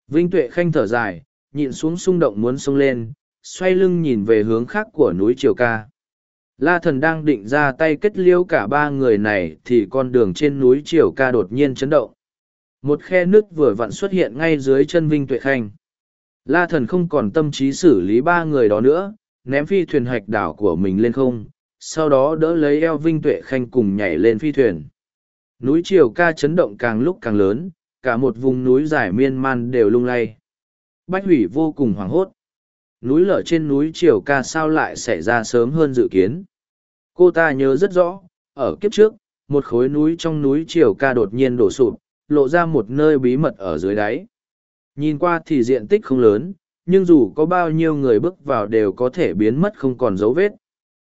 Vinh Tuệ Khanh thở dài, nhịn xuống xung động muốn xông lên, xoay lưng nhìn về hướng khác của núi Triều Ca. La thần đang định ra tay kết liêu cả ba người này thì con đường trên núi Triều Ca đột nhiên chấn động. Một khe nước vừa vặn xuất hiện ngay dưới chân Vinh Tuệ Khanh. La thần không còn tâm trí xử lý ba người đó nữa, ném phi thuyền hạch đảo của mình lên không, sau đó đỡ lấy eo Vinh Tuệ Khanh cùng nhảy lên phi thuyền. Núi Triều Ca chấn động càng lúc càng lớn, cả một vùng núi dài miên man đều lung lay. Bách hủy vô cùng hoảng hốt. Núi lở trên núi Triều Ca sao lại xảy ra sớm hơn dự kiến. Cô ta nhớ rất rõ, ở kiếp trước, một khối núi trong núi Triều Ca đột nhiên đổ sụp, lộ ra một nơi bí mật ở dưới đáy. Nhìn qua thì diện tích không lớn, nhưng dù có bao nhiêu người bước vào đều có thể biến mất không còn dấu vết.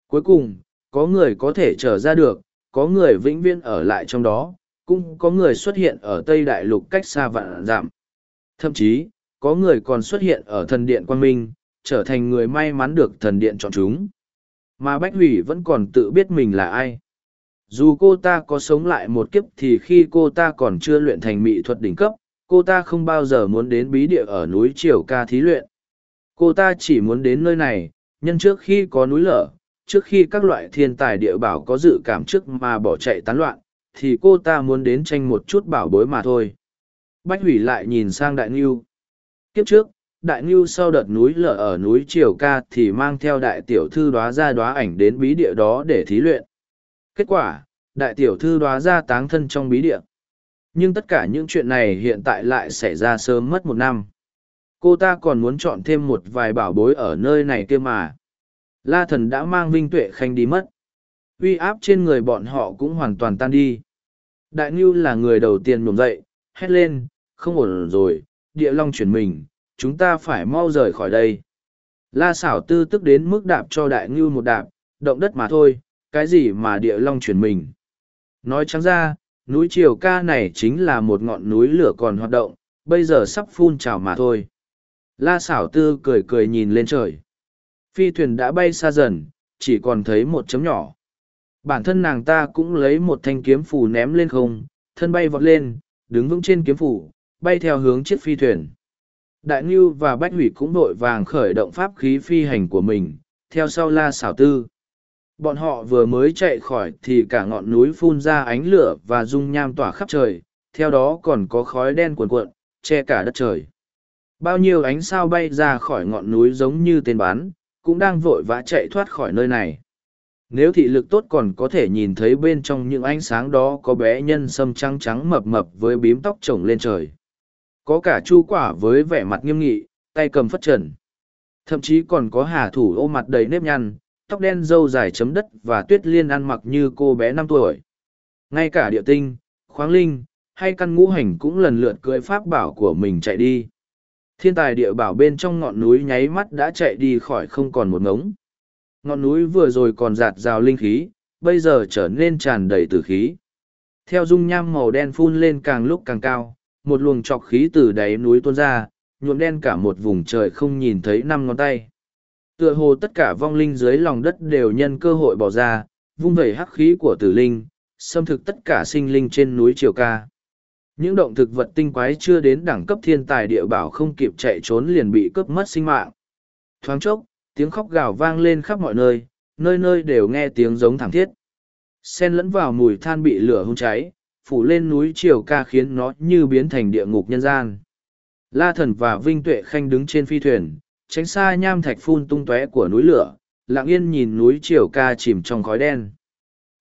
Cuối cùng, có người có thể trở ra được, có người vĩnh viễn ở lại trong đó, cũng có người xuất hiện ở Tây Đại Lục cách xa vạn giảm. Thậm chí, có người còn xuất hiện ở thần điện Quang Minh, trở thành người may mắn được thần điện chọn chúng. Mà Bách Hủy vẫn còn tự biết mình là ai. Dù cô ta có sống lại một kiếp thì khi cô ta còn chưa luyện thành mỹ thuật đỉnh cấp, cô ta không bao giờ muốn đến bí địa ở núi Triều Ca thí luyện. Cô ta chỉ muốn đến nơi này, nhân trước khi có núi lở, trước khi các loại thiên tài địa bảo có dự cảm trước mà bỏ chạy tán loạn, thì cô ta muốn đến tranh một chút bảo bối mà thôi. Bách hủy lại nhìn sang đại ngưu. Kiếp trước, đại ngưu sau đợt núi lở ở núi triều ca thì mang theo đại tiểu thư đoá ra đoá ảnh đến bí địa đó để thí luyện kết quả đại tiểu thư đoá ra táng thân trong bí địa nhưng tất cả những chuyện này hiện tại lại xảy ra sớm mất một năm. Cô ta còn muốn chọn thêm một vài bảo bối ở nơi này kia mà. La thần đã mang vinh tuệ khanh đi mất. Uy áp trên người bọn họ cũng hoàn toàn tan đi. Đại ngưu là người đầu tiên nhổm dậy, hét lên, không ổn rồi, địa long chuyển mình, chúng ta phải mau rời khỏi đây. La xảo tư tức đến mức đạp cho đại ngưu một đạp, động đất mà thôi, cái gì mà địa long chuyển mình? Nói trắng ra núi triều ca này chính là một ngọn núi lửa còn hoạt động, bây giờ sắp phun trào mà thôi. La xảo tư cười cười nhìn lên trời. Phi thuyền đã bay xa dần, chỉ còn thấy một chấm nhỏ. Bản thân nàng ta cũng lấy một thanh kiếm phủ ném lên không, thân bay vọt lên, đứng vững trên kiếm phủ bay theo hướng chiếc phi thuyền. Đại ngưu và bách hủy cũng đội vàng khởi động pháp khí phi hành của mình, theo sau la xảo tư bọn họ vừa mới chạy khỏi thì cả ngọn núi phun ra ánh lửa và dung nham tỏa khắp trời, theo đó còn có khói đen cuồn cuộn, che cả đất trời. Bao nhiêu ánh sao bay ra khỏi ngọn núi giống như tên bán cũng đang vội vã chạy thoát khỏi nơi này. Nếu thị lực tốt còn có thể nhìn thấy bên trong những ánh sáng đó có bé nhân sâm trắng trắng mập mập với bím tóc trồng lên trời. Có cả chu quả với vẻ mặt nghiêm nghị, tay cầm phất trần. Thậm chí còn có hà thủ ô mặt đầy nếp nhăn tóc đen râu dài chấm đất và tuyết liên ăn mặc như cô bé năm tuổi. Ngay cả địa tinh, khoáng linh, hay căn ngũ hành cũng lần lượt cưỡi pháp bảo của mình chạy đi. Thiên tài địa bảo bên trong ngọn núi nháy mắt đã chạy đi khỏi không còn một ngống. Ngọn núi vừa rồi còn giạt rào linh khí, bây giờ trở nên tràn đầy tử khí. Theo dung nham màu đen phun lên càng lúc càng cao, một luồng trọc khí từ đáy núi tuôn ra, nhuộm đen cả một vùng trời không nhìn thấy năm ngón tay tựa hồ tất cả vong linh dưới lòng đất đều nhân cơ hội bỏ ra, vung vẩy hắc khí của tử linh, xâm thực tất cả sinh linh trên núi triều ca. Những động thực vật tinh quái chưa đến đẳng cấp thiên tài địa bảo không kịp chạy trốn liền bị cướp mất sinh mạng. Thoáng chốc, tiếng khóc gào vang lên khắp mọi nơi nơi nơi đều nghe tiếng giống thảm thiết. Xen lẫn vào mùi than bị lửa hung cháy, phủ lên núi triều ca khiến nó như biến thành địa ngục nhân gian. La thần và vinh tuệ khanh đứng trên phi thuyền tránh xa nham thạch phun tung tóe của núi lửa, lặng yên nhìn núi triều ca chìm trong khói đen.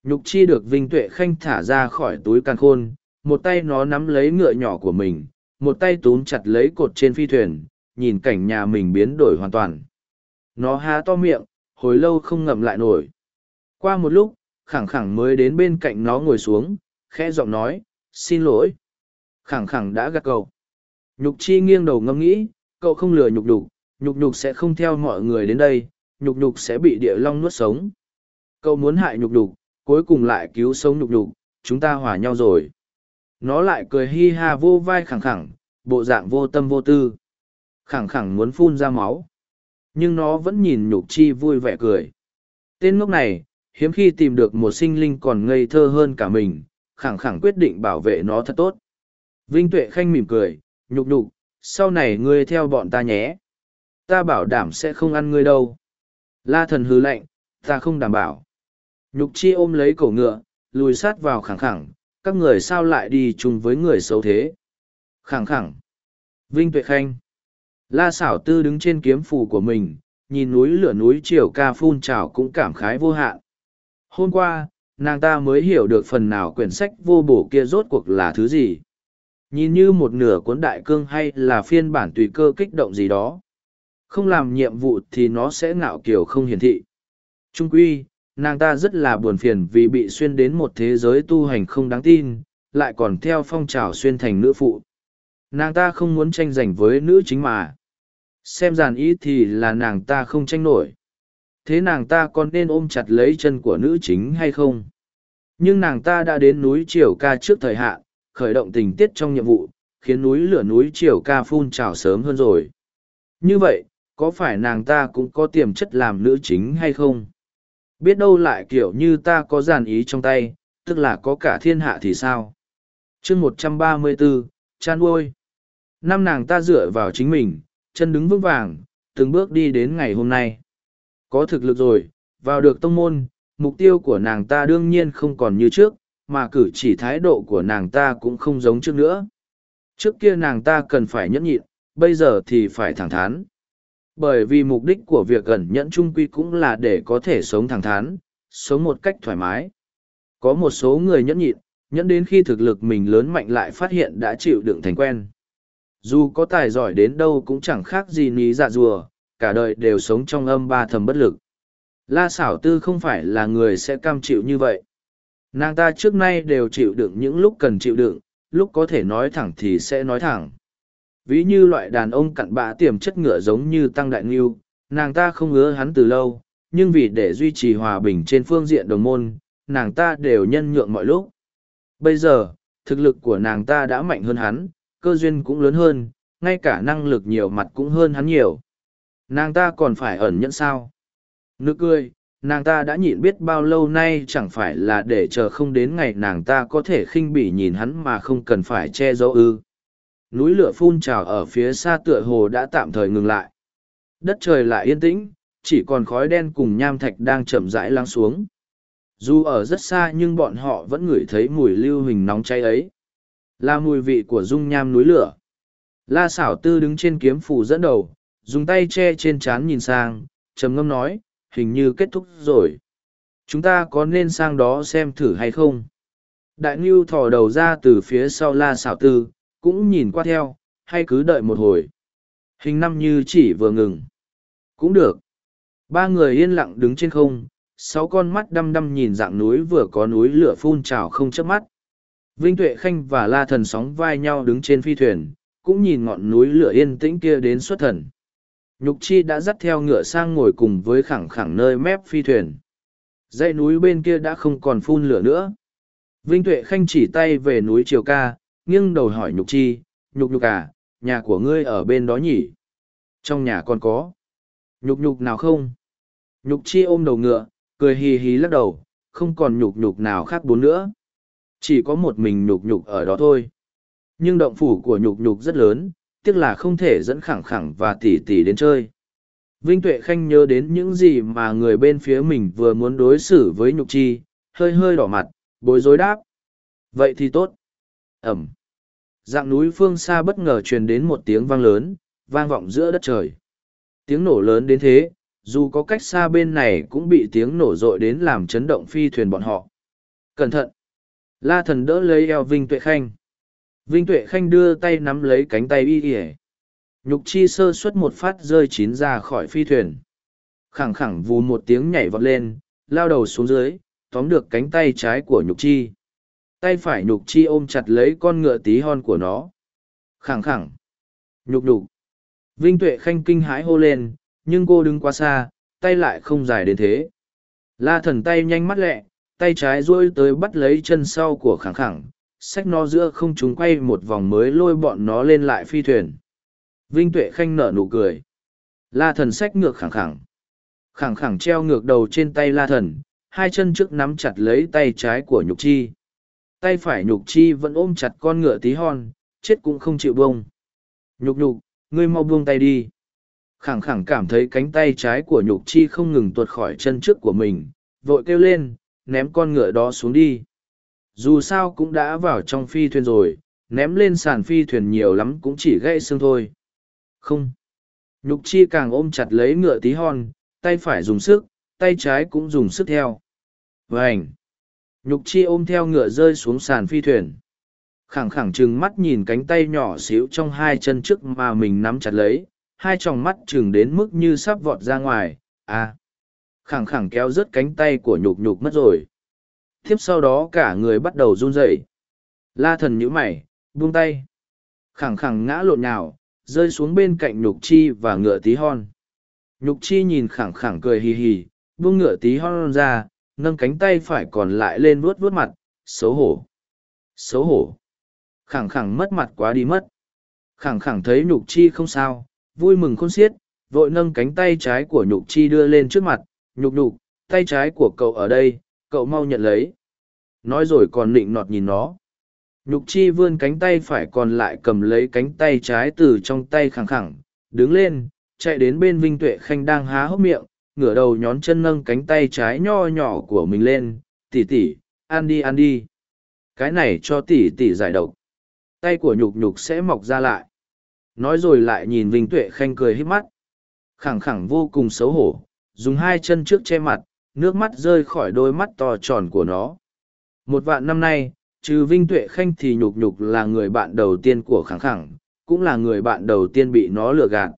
Nhục chi được vinh tuệ khanh thả ra khỏi túi càn khôn, một tay nó nắm lấy ngựa nhỏ của mình, một tay túm chặt lấy cột trên phi thuyền, nhìn cảnh nhà mình biến đổi hoàn toàn. Nó há to miệng, hồi lâu không ngậm lại nổi. Qua một lúc, khẳng khẳng mới đến bên cạnh nó ngồi xuống, khẽ giọng nói, xin lỗi. Khẳng khẳng đã gạt cậu nhục chi nghiêng đầu ngẫm nghĩ, cậu không lừa nhục đục nhục nhục sẽ không theo mọi người đến đây, nhục nhục sẽ bị địa long nuốt sống. Cậu muốn hại nhục nhục, cuối cùng lại cứu sống nhục nhục, chúng ta hòa nhau rồi. Nó lại cười hi ha vô vai khẳng khẳng, bộ dạng vô tâm vô tư. Khẳng khẳng muốn phun ra máu. Nhưng nó vẫn nhìn nhục chi vui vẻ cười. Tên ngốc này, hiếm khi tìm được một sinh linh còn ngây thơ hơn cả mình, khẳng khẳng quyết định bảo vệ nó thật tốt. Vinh tuệ khanh mỉm cười, nhục nhục, sau này ngươi theo bọn ta nhé ta bảo đảm sẽ không ăn ngươi đâu. La thần hứ lạnh, ta không đảm bảo. Nhục chi ôm lấy cổ ngựa, lùi sát vào khẳng khẳng, các người sao lại đi chung với người xấu thế? Khẳng khẳng. Vinh tuệ khanh. La xảo tư đứng trên kiếm phù của mình, nhìn núi lửa núi triều ca phun trào cũng cảm khái vô hạn. Hôm qua, nàng ta mới hiểu được phần nào quyển sách vô bổ kia rốt cuộc là thứ gì. Nhìn như một nửa cuốn đại cương hay là phiên bản tùy cơ kích động gì đó không làm nhiệm vụ thì nó sẽ ngạo kiểu không hiển thị. Trung quy, nàng ta rất là buồn phiền vì bị xuyên đến một thế giới tu hành không đáng tin, lại còn theo phong trào xuyên thành nữ phụ. Nàng ta không muốn tranh giành với nữ chính mà. Xem giàn ý thì là nàng ta không tranh nổi. Thế nàng ta còn nên ôm chặt lấy chân của nữ chính hay không? Nhưng nàng ta đã đến núi triều ca trước thời hạn, khởi động tình tiết trong nhiệm vụ, khiến núi lửa núi triều ca phun trào sớm hơn rồi. Như vậy có phải nàng ta cũng có tiềm chất làm nữ chính hay không? Biết đâu lại kiểu như ta có giàn ý trong tay, tức là có cả thiên hạ thì sao? Chương một trăm ba mươi bốn, chan uôi. Năm nàng ta dựa vào chính mình, chân đứng vững vàng, từng bước đi đến ngày hôm nay. Có thực lực rồi, vào được tông môn, mục tiêu của nàng ta đương nhiên không còn như trước, mà cử chỉ thái độ của nàng ta cũng không giống trước nữa. Trước kia nàng ta cần phải nhẫn nhịn, bây giờ thì phải thẳng thắn. Bởi vì mục đích của việc ẩn nhẫn trung quy cũng là để có thể sống thẳng thắn, sống một cách thoải mái. Có một số người nhẫn nhịn, nhẫn đến khi thực lực mình lớn mạnh lại phát hiện đã chịu đựng thành quen. Dù có tài giỏi đến đâu cũng chẳng khác gì ní dạ rùa, cả đời đều sống trong âm ba thầm bất lực. La xảo tư không phải là người sẽ cam chịu như vậy. Nàng ta trước nay đều chịu đựng những lúc cần chịu đựng, lúc có thể nói thẳng thì sẽ nói thẳng. Ví như loại đàn ông cặn bã tiềm chất ngựa giống như Tăng Đại Nghiêu, nàng ta không ngứa hắn từ lâu, nhưng vì để duy trì hòa bình trên phương diện đồng môn, nàng ta đều nhân nhượng mọi lúc. Bây giờ, thực lực của nàng ta đã mạnh hơn hắn, cơ duyên cũng lớn hơn, ngay cả năng lực nhiều mặt cũng hơn hắn nhiều. Nàng ta còn phải ẩn nhẫn sao? Nước cười, nàng ta đã nhịn biết bao lâu nay chẳng phải là để chờ không đến ngày nàng ta có thể khinh bỉ nhìn hắn mà không cần phải che giấu ư. Núi lửa phun trào ở phía xa tựa hồ đã tạm thời ngừng lại. Đất trời lại yên tĩnh, chỉ còn khói đen cùng nham thạch đang chậm rãi lắng xuống. Dù ở rất xa nhưng bọn họ vẫn ngửi thấy mùi lưu hình nóng cháy ấy. Là mùi vị của dung nham núi lửa. La xảo tư đứng trên kiếm phủ dẫn đầu, dùng tay che trên trán nhìn sang, trầm ngâm nói, hình như kết thúc rồi. Chúng ta có nên sang đó xem thử hay không? Đại Ngưu thò đầu ra từ phía sau la xảo tư, cũng nhìn qua theo, hay cứ đợi một hồi. Hình năm như chỉ vừa ngừng. Cũng được. Ba người yên lặng đứng trên không, sáu con mắt đăm đăm nhìn dạng núi vừa có núi lửa phun trào không chớp mắt. Vinh Tuệ Khanh và La Thần sóng vai nhau đứng trên phi thuyền, cũng nhìn ngọn núi lửa yên tĩnh kia đến xuất thần. Nhục Chi đã dắt theo ngựa sang ngồi cùng với khẳng khẳng nơi mép phi thuyền. Dãy núi bên kia đã không còn phun lửa nữa. Vinh Tuệ Khanh chỉ tay về núi Triều Ca, nghiêng đầu hỏi Nhục Chi, Nhục Nhục à, nhà của ngươi ở bên đó nhỉ? Trong nhà còn có. Nhục Nhục nào không? Nhục Chi ôm đầu ngựa, cười hì hì lắc đầu, không còn nhục nhục nào khác bốn nữa. Chỉ có một mình nhục nhục ở đó thôi. Nhưng động phủ của nhục nhục rất lớn, tiếc là không thể dẫn khẳng khẳng và tỉ tỉ đến chơi. Vinh Tuệ Khanh nhớ đến những gì mà người bên phía mình vừa muốn đối xử với nhục chi, hơi hơi đỏ mặt, bối rối đáp. Vậy thì tốt. Ẩm. Dạng núi phương xa bất ngờ truyền đến một tiếng vang lớn, vang vọng giữa đất trời. Tiếng nổ lớn đến thế, dù có cách xa bên này cũng bị tiếng nổ rội đến làm chấn động phi thuyền bọn họ. Cẩn thận! La thần đỡ lấy eo Vinh Tuệ Khanh. Vinh Tuệ Khanh đưa tay nắm lấy cánh tay y ỉa. Nhục chi sơ xuất một phát rơi chín ra khỏi phi thuyền. Khẳng khẳng vù một tiếng nhảy vọt lên, lao đầu xuống dưới, tóm được cánh tay trái của nhục chi. Tay phải nhục chi ôm chặt lấy con ngựa tí hon của nó. Khẳng khẳng. Nhục nhục. Vinh Tuệ Khanh kinh hãi hô lên, nhưng cô đứng quá xa, tay lại không dài đến thế. La thần tay nhanh mắt lẹ, tay trái duỗi tới bắt lấy chân sau của khẳng khẳng, xách nó giữa không chúng quay một vòng mới lôi bọn nó lên lại phi thuyền. Vinh Tuệ Khanh nở nụ cười. La thần xách ngược khẳng khẳng. Khẳng khẳng treo ngược đầu trên tay la thần, hai chân trước nắm chặt lấy tay trái của nhục chi. Tay phải nhục chi vẫn ôm chặt con ngựa tí hon, chết cũng không chịu buông. Nhục nhục, ngươi mau buông tay đi. Khẳng khẳng cảm thấy cánh tay trái của nhục chi không ngừng tuột khỏi chân trước của mình vội kêu lên ném con ngựa đó xuống đi. Dù sao cũng đã vào trong phi thuyền rồi ném lên sàn phi thuyền nhiều lắm cũng chỉ gãy xương thôi. Không. Nhục chi càng ôm chặt lấy ngựa tí hon tay phải dùng sức tay trái cũng dùng sức theo. Vảnh nhục chi ôm theo ngựa rơi xuống sàn phi thuyền khẳng khẳng chừng mắt nhìn cánh tay nhỏ xíu trong hai chân trước mà mình nắm chặt lấy hai tròng mắt chừng đến mức như sắp vọt ra ngoài, à. Khẳng khẳng kéo rớt cánh tay của nhục nhục mất rồi. Tiếp sau đó cả người bắt đầu run rẩy. La thần nhũ mày, buông tay. Khẳng khẳng ngã lộn nhào, rơi xuống bên cạnh nhục chi và ngựa tí hon. Nhục chi nhìn khẳng khẳng cười hì hì, buông ngựa tí hon ra, nâng cánh tay phải còn lại lên vuốt vuốt mặt, xấu hổ. Xấu hổ. Khẳng khẳng mất mặt quá đi mất. Khẳng khẳng thấy nhục chi không sao, vui mừng khôn xiết, vội nâng cánh tay trái của nhục chi đưa lên trước mặt, nhục nhục, tay trái của cậu ở đây, cậu mau nhận lấy. Nói rồi còn nịnh nọt nhìn nó. Nhục chi vươn cánh tay phải còn lại cầm lấy cánh tay trái từ trong tay khẳng khẳng, đứng lên, chạy đến bên Vinh Tuệ Khanh đang há hốc miệng, ngửa đầu nhón chân nâng cánh tay trái nho nhỏ của mình lên, tỉ tỉ, ăn đi ăn đi. Cái này cho tỉ tỉ giải độc. Tay của nhục nhục sẽ mọc ra lại. Nói rồi lại nhìn Vinh Tuệ Khanh cười hít mắt. Khẳng khẳng vô cùng xấu hổ, dùng hai chân trước che mặt, nước mắt rơi khỏi đôi mắt to tròn của nó. Một vạn năm nay, trừ Vinh Tuệ Khanh thì nhục nhục là người bạn đầu tiên của khẳng khẳng, cũng là người bạn đầu tiên bị nó lừa gạt.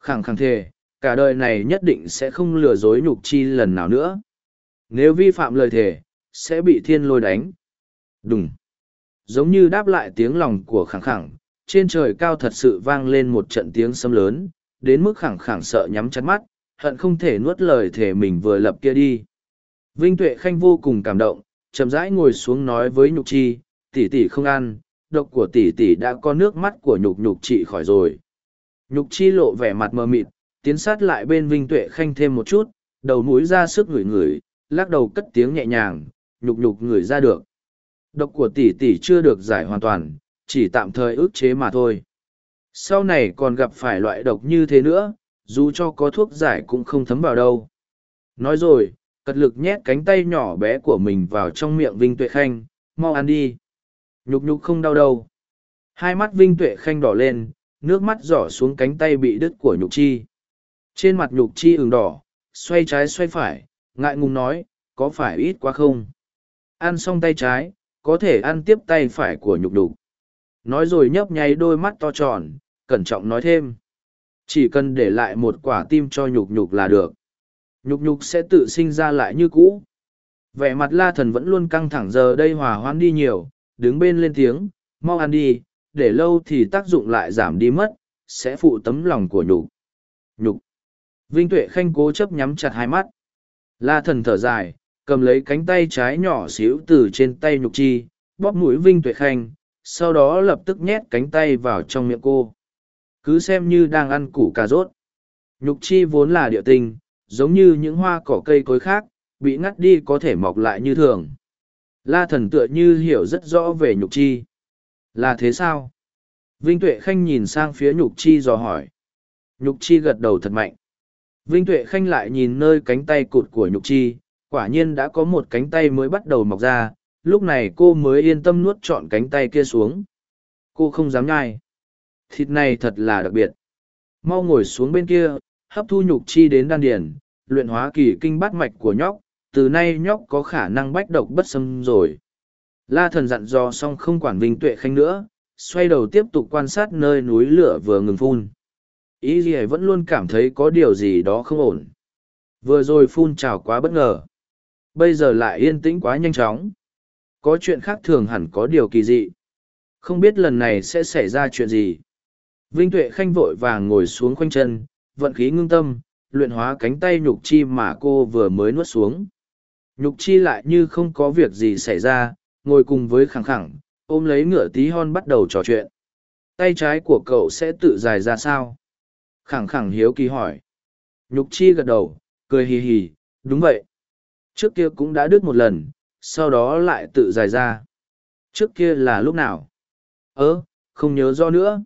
Khẳng khẳng thề, cả đời này nhất định sẽ không lừa dối nhục chi lần nào nữa. Nếu vi phạm lời thề, sẽ bị thiên lôi đánh. Đúng. Giống như đáp lại tiếng lòng của khẳng khẳng, trên trời cao thật sự vang lên một trận tiếng sấm lớn, đến mức khẳng khẳng sợ nhắm chặt mắt, hận không thể nuốt lời thề mình vừa lập kia đi. Vinh Tuệ Khanh vô cùng cảm động, chậm rãi ngồi xuống nói với Nhục Chi, tỷ tỷ không ăn, độc của tỷ tỷ đã có nước mắt của Nhục Nhục chị khỏi rồi. Nhục Chi lộ vẻ mặt mờ mịt, tiến sát lại bên Vinh Tuệ Khanh thêm một chút, đầu mũi ra sức ngửi ngửi, lắc đầu cất tiếng nhẹ nhàng, nhục nhục ngửi ra được. Độc của tỷ tỷ chưa được giải hoàn toàn, chỉ tạm thời ức chế mà thôi. Sau này còn gặp phải loại độc như thế nữa, dù cho có thuốc giải cũng không thấm vào đâu. Nói rồi, cật lực nhét cánh tay nhỏ bé của mình vào trong miệng Vinh Tuệ Khanh, mau ăn đi. Nhục nhục không đau đâu. Hai mắt Vinh Tuệ Khanh đỏ lên, nước mắt rỏ xuống cánh tay bị đứt của nhục chi. Trên mặt nhục chi ửng đỏ, xoay trái xoay phải, ngại ngùng nói, có phải ít quá không? Ăn xong tay trái, có thể ăn tiếp tay phải của nhục đục. Nói rồi nhấp nháy đôi mắt to tròn, cẩn trọng nói thêm. Chỉ cần để lại một quả tim cho nhục nhục là được. Nhục nhục sẽ tự sinh ra lại như cũ. Vẻ mặt la thần vẫn luôn căng thẳng giờ đây hòa hoan đi nhiều, đứng bên lên tiếng, mau ăn đi, để lâu thì tác dụng lại giảm đi mất, sẽ phụ tấm lòng của nhục. Nhục. Vinh Tuệ Khanh cố chấp nhắm chặt hai mắt. La thần thở dài, cầm lấy cánh tay trái nhỏ xíu từ trên tay nhục chi, bóp mũi Vinh Tuệ Khanh, sau đó lập tức nhét cánh tay vào trong miệng cô. Cứ xem như đang ăn củ cà rốt. Nhục chi vốn là địa tinh, giống như những hoa cỏ cây cối khác, bị ngắt đi có thể mọc lại như thường. La thần tựa như hiểu rất rõ về nhục chi. Là thế sao? Vinh Tuệ Khanh nhìn sang phía nhục chi dò hỏi. Nhục chi gật đầu thật mạnh. Vinh Tuệ Khanh lại nhìn nơi cánh tay cụt của nhục chi, quả nhiên đã có một cánh tay mới bắt đầu mọc ra, lúc này cô mới yên tâm nuốt trọn cánh tay kia xuống. Cô không dám nhai. Thịt này thật là đặc biệt. Mau ngồi xuống bên kia, hấp thu nhục chi đến đan điển, luyện hóa kỳ kinh bát mạch của nhóc, từ nay nhóc có khả năng bách độc bất xâm rồi. La thần dặn dò xong không quản Vinh Tuệ Khanh nữa, xoay đầu tiếp tục quan sát nơi núi lửa vừa ngừng phun ý gì vẫn luôn cảm thấy có điều gì đó không ổn. Vừa rồi phun trào quá bất ngờ. Bây giờ lại yên tĩnh quá nhanh chóng. Có chuyện khác thường hẳn có điều kỳ dị. Không biết lần này sẽ xảy ra chuyện gì. Vinh tuệ khanh vội vàng ngồi xuống khoanh chân, vận khí ngưng tâm, luyện hóa cánh tay nhục chi mà cô vừa mới nuốt xuống. Nhục chi lại như không có việc gì xảy ra, ngồi cùng với khẳng khẳng, ôm lấy ngựa tí hon bắt đầu trò chuyện. Tay trái của cậu sẽ tự dài ra sao? Khẳng khẳng hiếu kỳ hỏi. Nhục chi gật đầu, cười hì hì, đúng vậy. Trước kia cũng đã đứt một lần, sau đó lại tự dài ra. Trước kia là lúc nào? Ơ, không nhớ do nữa.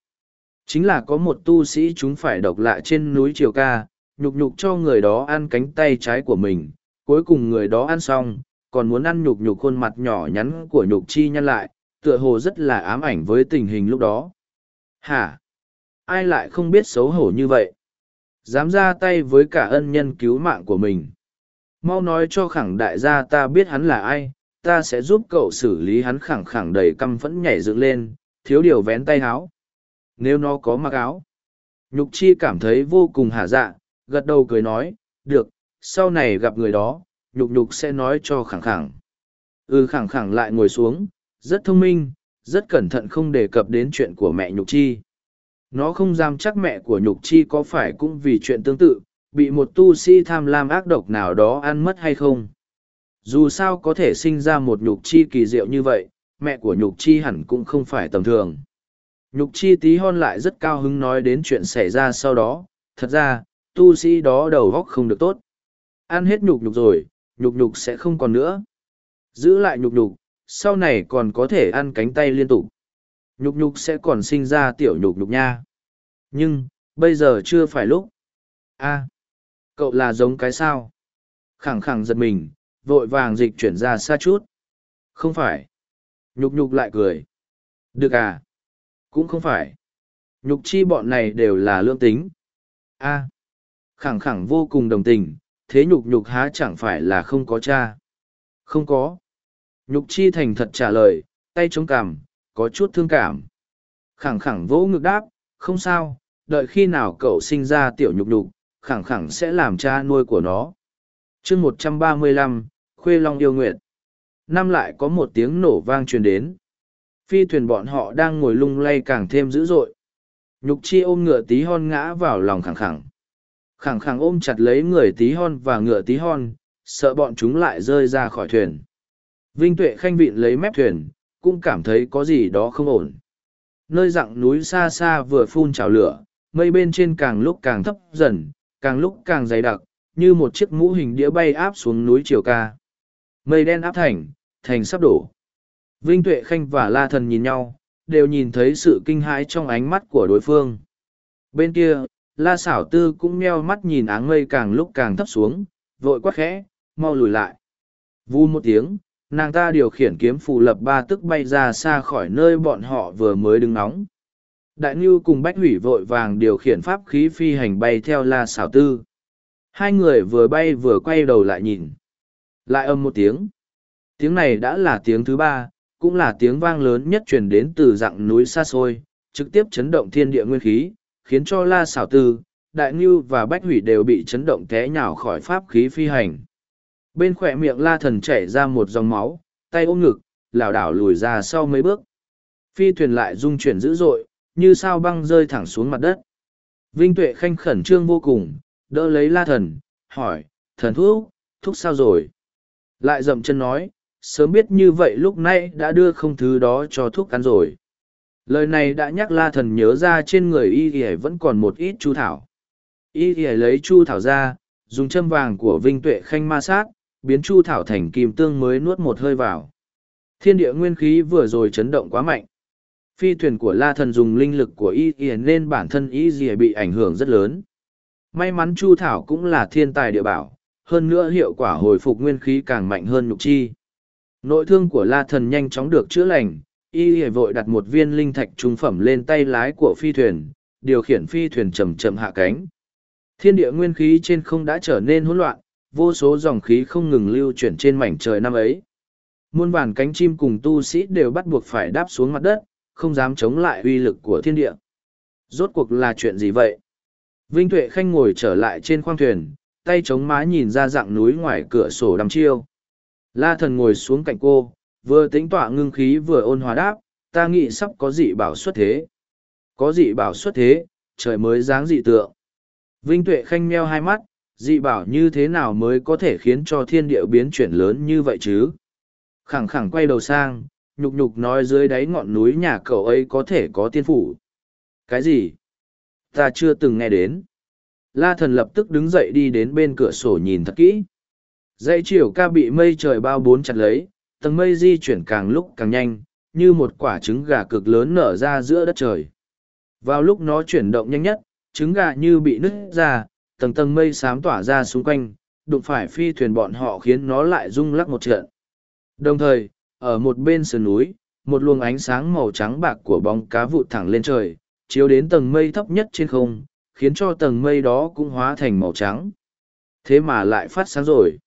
Chính là có một tu sĩ chúng phải độc lạ trên núi Triều Ca, nhục nhục cho người đó ăn cánh tay trái của mình. Cuối cùng người đó ăn xong, còn muốn ăn nhục nhục khuôn mặt nhỏ nhắn của nhục chi nhăn lại, tựa hồ rất là ám ảnh với tình hình lúc đó. Hả? Ai lại không biết xấu hổ như vậy? Dám ra tay với cả ân nhân cứu mạng của mình. Mau nói cho khẳng đại gia ta biết hắn là ai, ta sẽ giúp cậu xử lý hắn khẳng khẳng đầy căm phẫn nhảy dựng lên, thiếu điều vén tay áo. Nếu nó có mặc áo. Nhục chi cảm thấy vô cùng hả dạ gật đầu cười nói, được, sau này gặp người đó, nhục nhục sẽ nói cho khẳng khẳng. Ừ khẳng khẳng lại ngồi xuống, rất thông minh, rất cẩn thận không đề cập đến chuyện của mẹ nhục chi nó không dám chắc mẹ của nhục chi có phải cũng vì chuyện tương tự, bị một tu sĩ tham lam ác độc nào đó ăn mất hay không. Dù sao có thể sinh ra một nhục chi kỳ diệu như vậy, mẹ của nhục chi hẳn cũng không phải tầm thường. Nhục chi tí hon lại rất cao hứng nói đến chuyện xảy ra sau đó, thật ra, tu sĩ đó đầu góc không được tốt. Ăn hết nhục nhục rồi, nhục nhục sẽ không còn nữa. Giữ lại nhục nhục, sau này còn có thể ăn cánh tay liên tục nhục nhục sẽ còn sinh ra tiểu nhục nhục nha nhưng bây giờ chưa phải lúc a cậu là giống cái sao khẳng khẳng giật mình vội vàng dịch chuyển ra xa chút không phải nhục nhục lại cười được à cũng không phải Nhục chi bọn này đều là lương tính. A. khẳng khẳng vô cùng đồng tình, thế nhục nhục há chẳng phải là không có cha. Không có. Nhục chi thành thật trả lời, tay chống cằm, có chút thương cảm. Khẳng khẳng vỗ ngực đáp, không sao, đợi khi nào cậu sinh ra tiểu nhục nhục, khẳng khẳng sẽ làm cha nuôi của nó. chương một trăm ba mươi lăm, Khuê Long yêu nguyện. Năm lại có một tiếng nổ vang truyền đến. Phi thuyền bọn họ đang ngồi lung lay càng thêm dữ dội. Nhục chi ôm ngựa tí hon ngã vào lòng khẳng khẳng. Khẳng khẳng ôm chặt lấy người tí hon và ngựa tí hon, sợ bọn chúng lại rơi ra khỏi thuyền. Vinh Tuệ khanh vịn lấy mép thuyền, cũng cảm thấy có gì đó không ổn. Nơi dặng núi xa xa vừa phun trào lửa, mây bên trên càng lúc càng thấp dần, càng lúc càng dày đặc, như một chiếc mũ hình đĩa bay áp xuống núi Triều Ca. Mây đen áp thành, thành sắp đổ. Vinh Tuệ Khanh và La Thần nhìn nhau, đều nhìn thấy sự kinh hãi trong ánh mắt của đối phương. Bên kia, La Sảo Tư cũng meo mắt nhìn áng mây càng lúc càng thấp xuống, vội quát khẽ, mau lùi lại. Vu một tiếng, nàng ta điều khiển kiếm phù lập ba tức bay ra xa khỏi nơi bọn họ vừa mới đứng nóng. Đại Ngưu cùng Bách Hủy vội vàng điều khiển pháp khí phi hành bay theo La Sảo Tư. Hai người vừa bay vừa quay đầu lại nhìn. Lại âm một tiếng. Tiếng này đã là tiếng thứ ba, cũng là tiếng vang lớn nhất truyền đến từ dặng núi xa xôi, trực tiếp chấn động thiên địa nguyên khí, khiến cho La Sảo Tư, Đại Ngưu và Bách Hủy đều bị chấn động té nhào khỏi pháp khí phi hành. Bên khỏe miệng La Thần chảy ra một dòng máu, tay ôm ngực, lảo đảo lùi ra sau mấy bước. Phi thuyền lại rung chuyển dữ dội, như sao băng rơi thẳng xuống mặt đất. Vinh Tuệ khanh khẩn trương vô cùng, đỡ lấy La Thần, hỏi, thần thuốc, thuốc sao rồi? Lại dậm chân nói, sớm biết như vậy lúc nãy đã đưa không thứ đó cho thuốc ăn rồi lời này đã nhắc la thần nhớ ra trên người y ỉa vẫn còn một ít chu thảo y ỉa lấy chu thảo ra dùng châm vàng của vinh tuệ khanh ma sát biến chu thảo thành kim tương mới nuốt một hơi vào. Thiên địa nguyên khí vừa rồi chấn động quá mạnh. Phi thuyền của la thần dùng linh lực của y y nên bản thân y y bị ảnh hưởng rất lớn. May mắn chu thảo cũng là thiên tài địa bảo hơn nữa hiệu quả hồi phục nguyên khí càng mạnh hơn nhục chi. Nội thương của la thần nhanh chóng được chữa lành, y y vội đặt một viên linh thạch trung phẩm lên tay lái của phi thuyền, điều khiển phi thuyền chậm chậm hạ cánh. Thiên địa nguyên khí trên không đã trở nên hỗn loạn, vô số dòng khí không ngừng lưu chuyển trên mảnh trời năm ấy. Muôn vàn cánh chim cùng tu sĩ đều bắt buộc phải đáp xuống mặt đất, không dám chống lại uy lực của thiên địa. Rốt cuộc là chuyện gì vậy? Vinh Tuệ Khanh ngồi trở lại trên khoang thuyền, tay chống má nhìn ra dạng núi ngoài cửa sổ đăm chiêu. La thần ngồi xuống cạnh cô, vừa tính tọa ngưng khí vừa ôn hòa đáp, ta nghĩ sắp có dị bảo xuất thế. Có dị bảo xuất thế, trời mới dáng dị tượng. Vinh Tuệ Khanh meo hai mắt, dị bảo như thế nào mới có thể khiến cho thiên địa biến chuyển lớn như vậy chứ? Khẳng khẳng quay đầu sang, nhục nhục nói dưới đáy ngọn núi nhà cậu ấy có thể có tiên phủ. Cái gì? Ta chưa từng nghe đến. La thần lập tức đứng dậy đi đến bên cửa sổ nhìn thật kỹ. Dãy chiều ca bị mây trời bao bốn chặt lấy, tầng mây di chuyển càng lúc càng nhanh, như một quả trứng gà cực lớn nở ra giữa đất trời. Vào lúc nó chuyển động nhanh nhất, trứng gà như bị nứt ra, tầng tầng mây xám tỏa ra xung quanh, đụng phải phi thuyền bọn họ khiến nó lại rung lắc một trận. Đồng thời, ở một bên sườn núi, một luồng ánh sáng màu trắng bạc của bóng cá vụt thẳng lên trời, chiếu đến tầng mây thấp nhất trên không, khiến cho tầng mây đó cũng hóa thành màu trắng. Thế mà lại phát sáng rồi.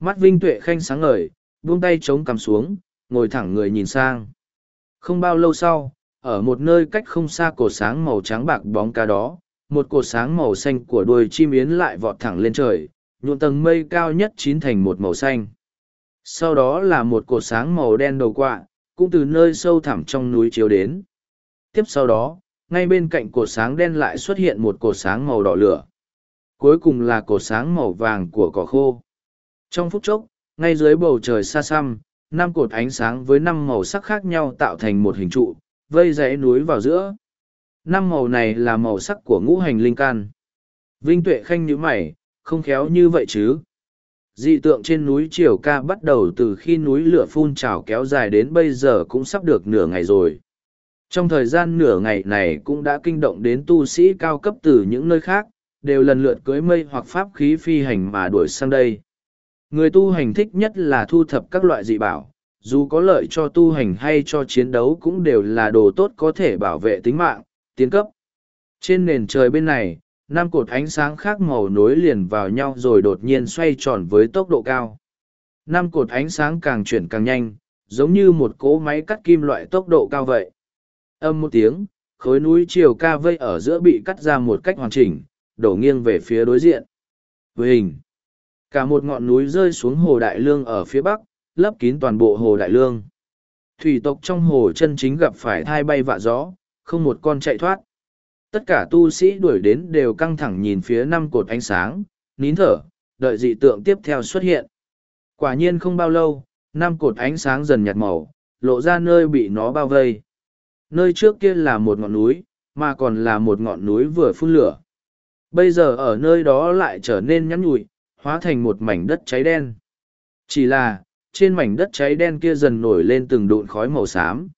Mắt Vinh Tuệ Khanh sáng ngời, buông tay chống cằm xuống, ngồi thẳng người nhìn sang. Không bao lâu sau, ở một nơi cách không xa cổ sáng màu trắng bạc bóng cá đó, một cột sáng màu xanh của đuôi chim yến lại vọt thẳng lên trời, nhuộm tầng mây cao nhất chín thành một màu xanh. Sau đó là một cột sáng màu đen đầu quạ, cũng từ nơi sâu thẳm trong núi chiếu đến. Tiếp sau đó, ngay bên cạnh cột sáng đen lại xuất hiện một cột sáng màu đỏ lửa. Cuối cùng là cột sáng màu vàng của cỏ khô. Trong phút chốc, ngay dưới bầu trời xa xăm, năm cột ánh sáng với năm màu sắc khác nhau tạo thành một hình trụ, vây dãy núi vào giữa. Năm màu này là màu sắc của ngũ hành linh can. Vinh Tuệ Khanh nhíu mày, không khéo như vậy chứ. Dị tượng trên núi Triều Ca bắt đầu từ khi núi lửa phun trào kéo dài đến bây giờ cũng sắp được nửa ngày rồi. Trong thời gian nửa ngày này cũng đã kinh động đến tu sĩ cao cấp từ những nơi khác, đều lần lượt cưới mây hoặc pháp khí phi hành mà đuổi sang đây. Người tu hành thích nhất là thu thập các loại dị bảo, dù có lợi cho tu hành hay cho chiến đấu cũng đều là đồ tốt có thể bảo vệ tính mạng, tiến cấp, Trên nền trời bên này, năm cột ánh sáng khác màu nối liền vào nhau rồi đột nhiên xoay tròn với tốc độ cao. Năm cột ánh sáng càng chuyển càng nhanh, giống như một cỗ máy cắt kim loại tốc độ cao vậy. Âm một tiếng, khối núi chiều ca vây ở giữa bị cắt ra một cách hoàn chỉnh, đổ nghiêng về phía đối diện. Với hình, cả một ngọn núi rơi xuống hồ Đại Lương ở phía bắc, lấp kín toàn bộ hồ Đại Lương. Thủy tộc trong hồ chân chính gặp phải thai bay vạ gió, không một con chạy thoát. Tất cả tu sĩ đuổi đến đều căng thẳng nhìn phía năm cột ánh sáng, nín thở, đợi dị tượng tiếp theo xuất hiện. Quả nhiên không bao lâu, năm cột ánh sáng dần nhạt màu, lộ ra nơi bị nó bao vây. Nơi trước kia là một ngọn núi, mà còn là một ngọn núi vừa phun lửa. Bây giờ ở nơi đó lại trở nên nhắn nhụi, hóa thành một mảnh đất cháy đen. Chỉ là, trên mảnh đất cháy đen kia dần nổi lên từng đụn khói màu xám.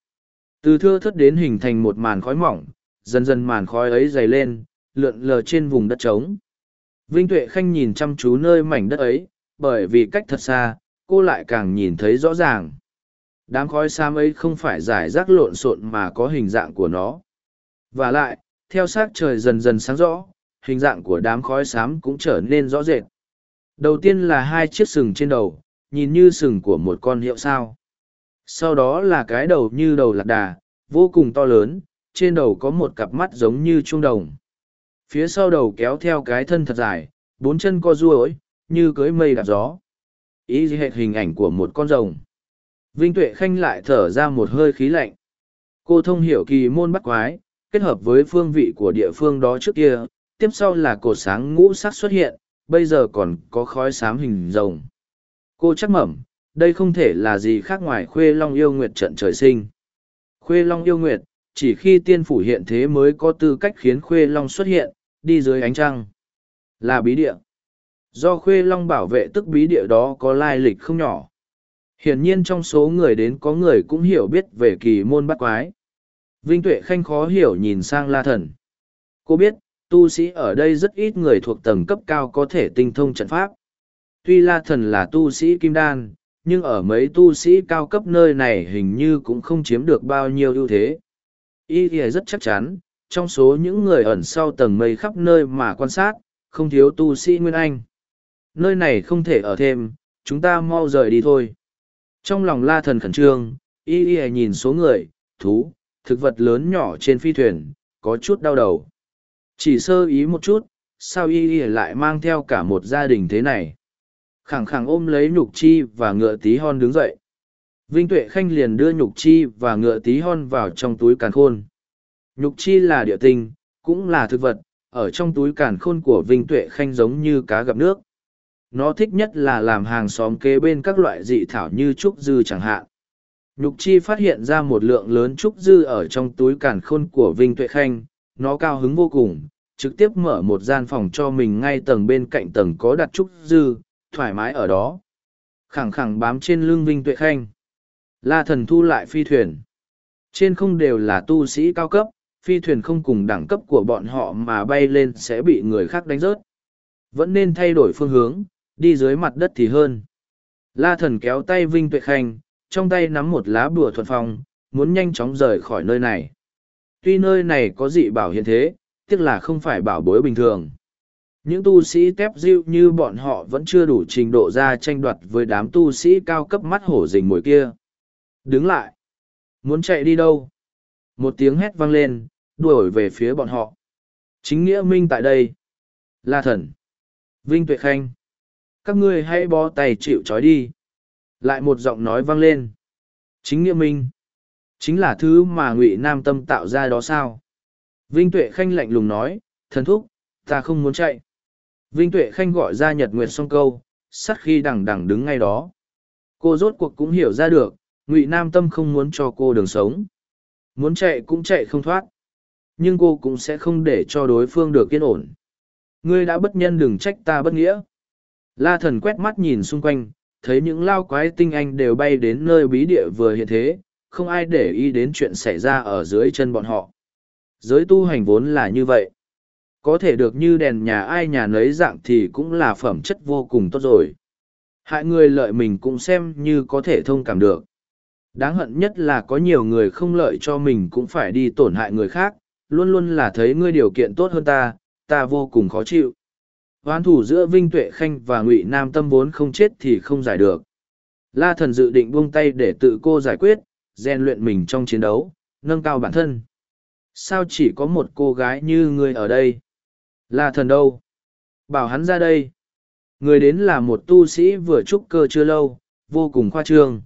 Từ thưa thất đến hình thành một màn khói mỏng, dần dần màn khói ấy dày lên, lượn lờ trên vùng đất trống. Vinh Tuệ Khanh nhìn chăm chú nơi mảnh đất ấy, bởi vì cách thật xa, cô lại càng nhìn thấy rõ ràng. Đám khói xám ấy không phải giải rác lộn xộn mà có hình dạng của nó. Và lại, theo sát trời dần dần sáng rõ, hình dạng của đám khói xám cũng trở nên rõ rệt. Đầu tiên là hai chiếc sừng trên đầu, nhìn như sừng của một con hiệu sao. Sau đó là cái đầu như đầu lạc đà, vô cùng to lớn, trên đầu có một cặp mắt giống như trung đồng. Phía sau đầu kéo theo cái thân thật dài, bốn chân co ruôi, như cưới mây đạp gió. Ý hệ hình ảnh của một con rồng. Vinh Tuệ Khanh lại thở ra một hơi khí lạnh. Cô thông hiểu kỳ môn bắt quái, kết hợp với phương vị của địa phương đó trước kia, tiếp sau là cột sáng ngũ sắc xuất hiện, bây giờ còn có khói xám hình rồng. Cô chắc mẩm, đây không thể là gì khác ngoài khuê long yêu nguyệt trận trời sinh. Khuê long yêu nguyệt, chỉ khi tiên phủ hiện thế mới có tư cách khiến khuê long xuất hiện, đi dưới ánh trăng. Là bí địa. Do khuê long bảo vệ tức bí địa đó có lai lịch không nhỏ. Hiển nhiên trong số người đến có người cũng hiểu biết về kỳ môn bắt quái. Vinh Tuệ Khanh khó hiểu nhìn sang La Thần. Cô biết, tu sĩ ở đây rất ít người thuộc tầng cấp cao có thể tinh thông trận pháp. Tuy La Thần là tu sĩ kim đan, nhưng ở mấy tu sĩ cao cấp nơi này hình như cũng không chiếm được bao nhiêu ưu thế. Y thì rất chắc chắn, trong số những người ẩn sau tầng mây khắp nơi mà quan sát, không thiếu tu sĩ Nguyên Anh. Nơi này không thể ở thêm, chúng ta mau rời đi thôi. Trong lòng la thần khẩn trương, y y nhìn số người, thú, thực vật lớn nhỏ trên phi thuyền, có chút đau đầu. Chỉ sơ ý một chút, sao y y lại mang theo cả một gia đình thế này? Khẳng khẳng ôm lấy nhục chi và ngựa tí hon đứng dậy. Vinh Tuệ Khanh liền đưa nhục chi và ngựa tí hon vào trong túi càn khôn. Nhục chi là địa tinh, cũng là thực vật, ở trong túi càn khôn của Vinh Tuệ Khanh giống như cá gặp nước nó thích nhất là làm hàng xóm kế bên các loại dị thảo như trúc dư chẳng hạn nhục chi phát hiện ra một lượng lớn trúc dư ở trong túi càn khôn của vinh tuệ khanh nó cao hứng vô cùng trực tiếp mở một gian phòng cho mình ngay tầng bên cạnh tầng có đặt trúc dư thoải mái ở đó khẳng khẳng bám trên lưng vinh tuệ khanh la thần thu lại phi thuyền trên không đều là tu sĩ cao cấp phi thuyền không cùng đẳng cấp của bọn họ mà bay lên sẽ bị người khác đánh rớt vẫn nên thay đổi phương hướng Đi dưới mặt đất thì hơn. La thần kéo tay Vinh Tuệ Khanh, trong tay nắm một lá bùa thuật phong, muốn nhanh chóng rời khỏi nơi này. Tuy nơi này có dị bảo hiện thế, tiếc là không phải bảo bối bình thường. Những tu sĩ tép diêu như bọn họ vẫn chưa đủ trình độ ra tranh đoạt với đám tu sĩ cao cấp mắt hổ rình mồi kia. Đứng lại! Muốn chạy đi đâu? Một tiếng hét vang lên, đuổi về phía bọn họ. Chính nghĩa minh tại đây. La thần. Vinh Tuệ Khanh các ngươi hãy bó tay chịu trói đi lại một giọng nói vang lên chính nghĩa minh chính là thứ mà ngụy nam tâm tạo ra đó sao vinh tuệ khanh lạnh lùng nói thần thúc ta không muốn chạy vinh tuệ khanh gọi ra nhật nguyệt song câu sắt khi đằng đằng đứng ngay đó. Cô rốt cuộc cũng hiểu ra được ngụy nam tâm không muốn cho cô đường sống. Muốn chạy cũng chạy không thoát. Nhưng cô cũng sẽ không để cho đối phương được yên ổn. Ngươi đã bất nhân đừng trách ta bất nghĩa. La thần quét mắt nhìn xung quanh, thấy những lao quái tinh anh đều bay đến nơi bí địa vừa hiện thế, không ai để ý đến chuyện xảy ra ở dưới chân bọn họ. Giới tu hành vốn là như vậy. Có thể được như đèn nhà ai nhà nấy dạng thì cũng là phẩm chất vô cùng tốt rồi. Hại người lợi mình cũng xem như có thể thông cảm được. Đáng hận nhất là có nhiều người không lợi cho mình cũng phải đi tổn hại người khác, luôn luôn là thấy ngươi điều kiện tốt hơn ta, ta vô cùng khó chịu. Hoán thủ giữa Vinh Tuệ Khanh và Ngụy Nam Tâm vốn không chết thì không giải được. La thần dự định buông tay để tự cô giải quyết, rèn luyện mình trong chiến đấu, nâng cao bản thân. Sao chỉ có một cô gái như ngươi ở đây? Là thần đâu? Bảo hắn ra đây. Người đến là một tu sĩ vừa trúc cơ chưa lâu, vô cùng khoa trương.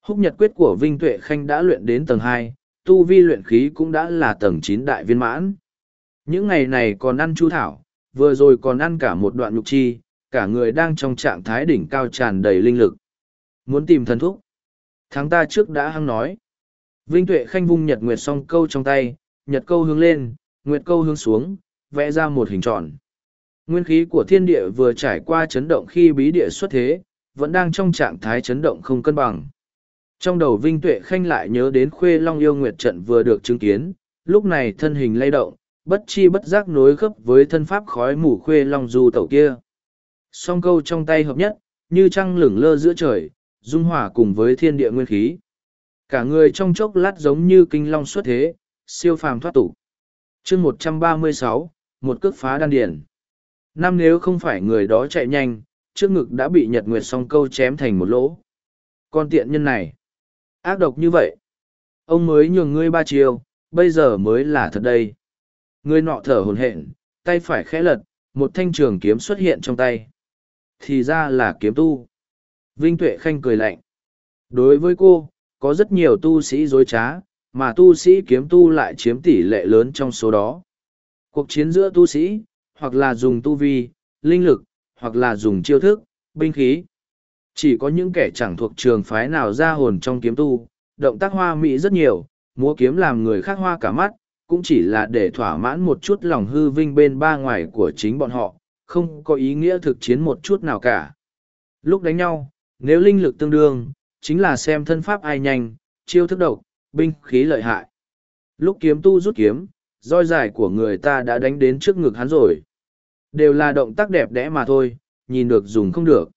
Húc nhật quyết của Vinh Tuệ Khanh đã luyện đến tầng hai, tu vi luyện khí cũng đã là tầng chín đại viên mãn. Những ngày này còn ăn chu thảo, vừa rồi còn ăn cả một đoạn nhục chi, cả người đang trong trạng thái đỉnh cao tràn đầy linh lực. Muốn tìm thần thúc. Tháng ta trước đã hăng nói. Vinh Tuệ Khanh vung nhật nguyệt song câu trong tay, nhật câu hướng lên, nguyệt câu hướng xuống, vẽ ra một hình tròn. Nguyên khí của thiên địa vừa trải qua chấn động khi bí địa xuất thế, vẫn đang trong trạng thái chấn động không cân bằng. Trong đầu Vinh Tuệ Khanh lại nhớ đến khuê long yêu nguyệt trận vừa được chứng kiến, lúc này thân hình lay động, bất chi bất giác nối khớp với thân pháp khói mù khuê long du tẩu kia. Song câu trong tay hợp nhất, như trăng lửng lơ giữa trời, dung hòa cùng với thiên địa nguyên khí. Cả người trong chốc lát giống như kinh long xuất thế, siêu phàm thoát tục. Chương 136, một cước phá đan điển. Năm nếu không phải người đó chạy nhanh, trước ngực đã bị nhật nguyệt song câu chém thành một lỗ. Con tiện nhân này, ác độc như vậy. Ông mới nhường ngươi ba chiều, bây giờ mới là thật đây. Ngươi nọ thở hồn hện, tay phải khẽ lật, một thanh trường kiếm xuất hiện trong tay. Thì ra là kiếm tu. Vinh Tuệ Khanh cười lạnh. Đối với cô, có rất nhiều tu sĩ dối trá, mà tu sĩ kiếm tu lại chiếm tỷ lệ lớn trong số đó. Cuộc chiến giữa tu sĩ, hoặc là dùng tu vi, linh lực, hoặc là dùng chiêu thức, binh khí. Chỉ có những kẻ chẳng thuộc trường phái nào ra hồn trong kiếm tu, động tác hoa mỹ rất nhiều, múa kiếm làm người khác hoa cả mắt, cũng chỉ là để thỏa mãn một chút lòng hư vinh bên ba ngoài của chính bọn họ, không có ý nghĩa thực chiến một chút nào cả. Lúc đánh nhau, nếu linh lực tương đương, chính là xem thân pháp ai nhanh, chiêu thức độc, binh khí lợi hại. Lúc kiếm tu rút kiếm, roi dài của người ta đã đánh đến trước ngực hắn rồi. Đều là động tác đẹp đẽ mà thôi, nhìn được dùng không được.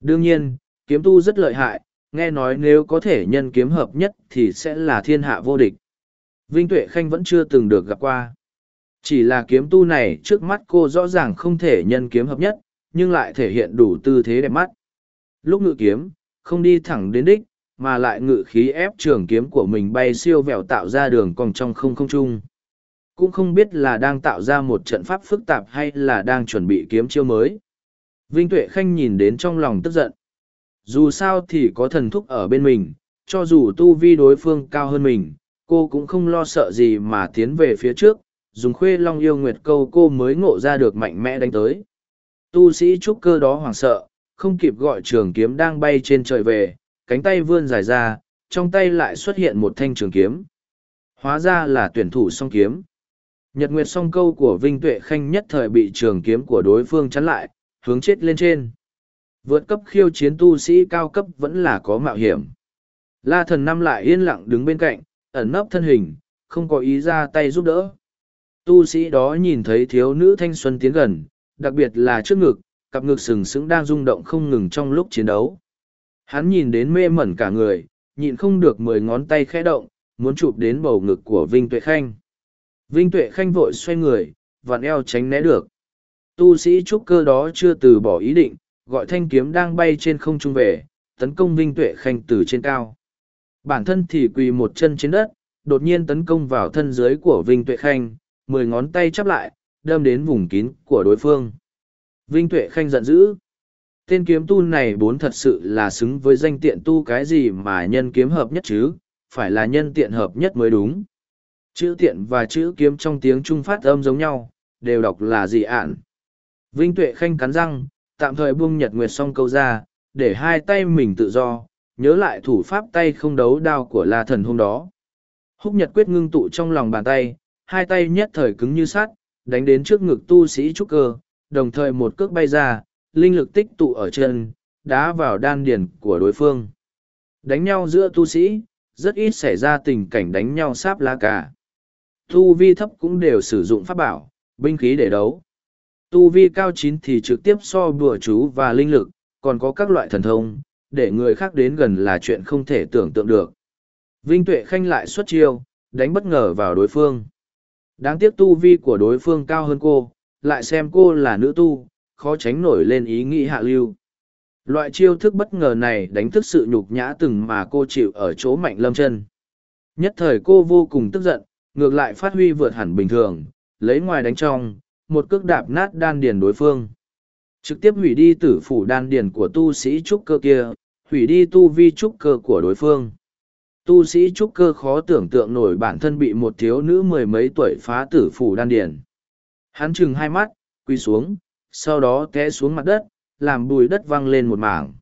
Đương nhiên, kiếm tu rất lợi hại, nghe nói nếu có thể nhân kiếm hợp nhất thì sẽ là thiên hạ vô địch. Vinh Tuệ Khanh vẫn chưa từng được gặp qua. Chỉ là kiếm tu này trước mắt cô rõ ràng không thể nhân kiếm hợp nhất, nhưng lại thể hiện đủ tư thế đẹp mắt. Lúc ngự kiếm, không đi thẳng đến đích, mà lại ngự khí ép trường kiếm của mình bay siêu vẹo tạo ra đường cong trong không không trung. Cũng không biết là đang tạo ra một trận pháp phức tạp hay là đang chuẩn bị kiếm chiêu mới. Vinh Tuệ Khanh nhìn đến trong lòng tức giận. Dù sao thì có thần thúc ở bên mình, cho dù tu vi đối phương cao hơn mình, cô cũng không lo sợ gì mà tiến về phía trước, dùng khuê long yêu nguyệt câu cô mới ngộ ra được mạnh mẽ đánh tới. Tu sĩ trúc cơ đó hoảng sợ, không kịp gọi trường kiếm đang bay trên trời về, cánh tay vươn dài ra, trong tay lại xuất hiện một thanh trường kiếm. Hóa ra là tuyển thủ song kiếm. Nhật Nguyệt song câu của Vinh Tuệ Khanh nhất thời bị trường kiếm của đối phương chắn lại, hướng chết lên trên. Vượt cấp khiêu chiến tu sĩ cao cấp vẫn là có mạo hiểm. La thần năm lại yên lặng đứng bên cạnh, ẩn nấp thân hình, không có ý ra tay giúp đỡ. Tu sĩ đó nhìn thấy thiếu nữ thanh xuân tiến gần, đặc biệt là trước ngực, cặp ngực sừng sững đang rung động không ngừng trong lúc chiến đấu. Hắn nhìn đến mê mẩn cả người, nhịn không được mười ngón tay khẽ động, muốn chụp đến bầu ngực của Vinh Tuệ Khanh. Vinh Tuệ Khanh vội xoay người, vặn eo tránh né được. Tu sĩ trúc cơ đó chưa từ bỏ ý định, gọi thanh kiếm đang bay trên không trung về, tấn công Vinh Tuệ Khanh từ trên cao. Bản thân thì quỳ một chân trên đất, đột nhiên tấn công vào thân dưới của Vinh Tuệ Khanh, mười ngón tay chắp lại, đâm đến vùng kín của đối phương. Vinh Tuệ Khanh giận dữ. Tên kiếm tu này bốn thật sự là xứng với danh tiện tu cái gì mà nhân kiếm hợp nhất chứ, phải là nhân tiện hợp nhất mới đúng. Chữ tiện và chữ kiếm trong tiếng Trung phát âm giống nhau, đều đọc là dị ạn. Vinh Tuệ Khanh cắn răng, tạm thời buông nhật nguyệt song câu ra, để hai tay mình tự do, nhớ lại thủ pháp tay không đấu đao của La Thần hôm đó. Húc nhật quyết ngưng tụ trong lòng bàn tay, hai tay nhất thời cứng như sắt, đánh đến trước ngực tu sĩ trúc cơ, đồng thời một cước bay ra, linh lực tích tụ ở chân, đá vào đan điền của đối phương. Đánh nhau giữa tu sĩ, rất ít xảy ra tình cảnh đánh nhau sáp lá cả. Tu vi thấp cũng đều sử dụng pháp bảo, binh khí để đấu. Tu vi cao chín thì trực tiếp so bùa chú và linh lực, còn có các loại thần thông, để người khác đến gần là chuyện không thể tưởng tượng được. Vinh Tuệ Khanh lại xuất chiêu, đánh bất ngờ vào đối phương. Đáng tiếc tu vi của đối phương cao hơn cô, lại xem cô là nữ tu, khó tránh nổi lên ý nghĩ hạ lưu. Loại chiêu thức bất ngờ này đánh thức sự nhục nhã từng mà cô chịu ở chỗ mạnh lâm chân. Nhất thời cô vô cùng tức giận, ngược lại phát huy vượt hẳn bình thường, lấy ngoài đánh trong, một cước đạp nát đan điền đối phương. Trực tiếp hủy đi tử phủ đan điền của tu sĩ trúc cơ kia, hủy đi tu vi trúc cơ của đối phương. Tu sĩ trúc cơ khó tưởng tượng nổi bản thân bị một thiếu nữ mười mấy tuổi phá tử phủ đan điền. Hắn chừng hai mắt, quy xuống, sau đó té xuống mặt đất, làm bùi đất văng lên một mảng.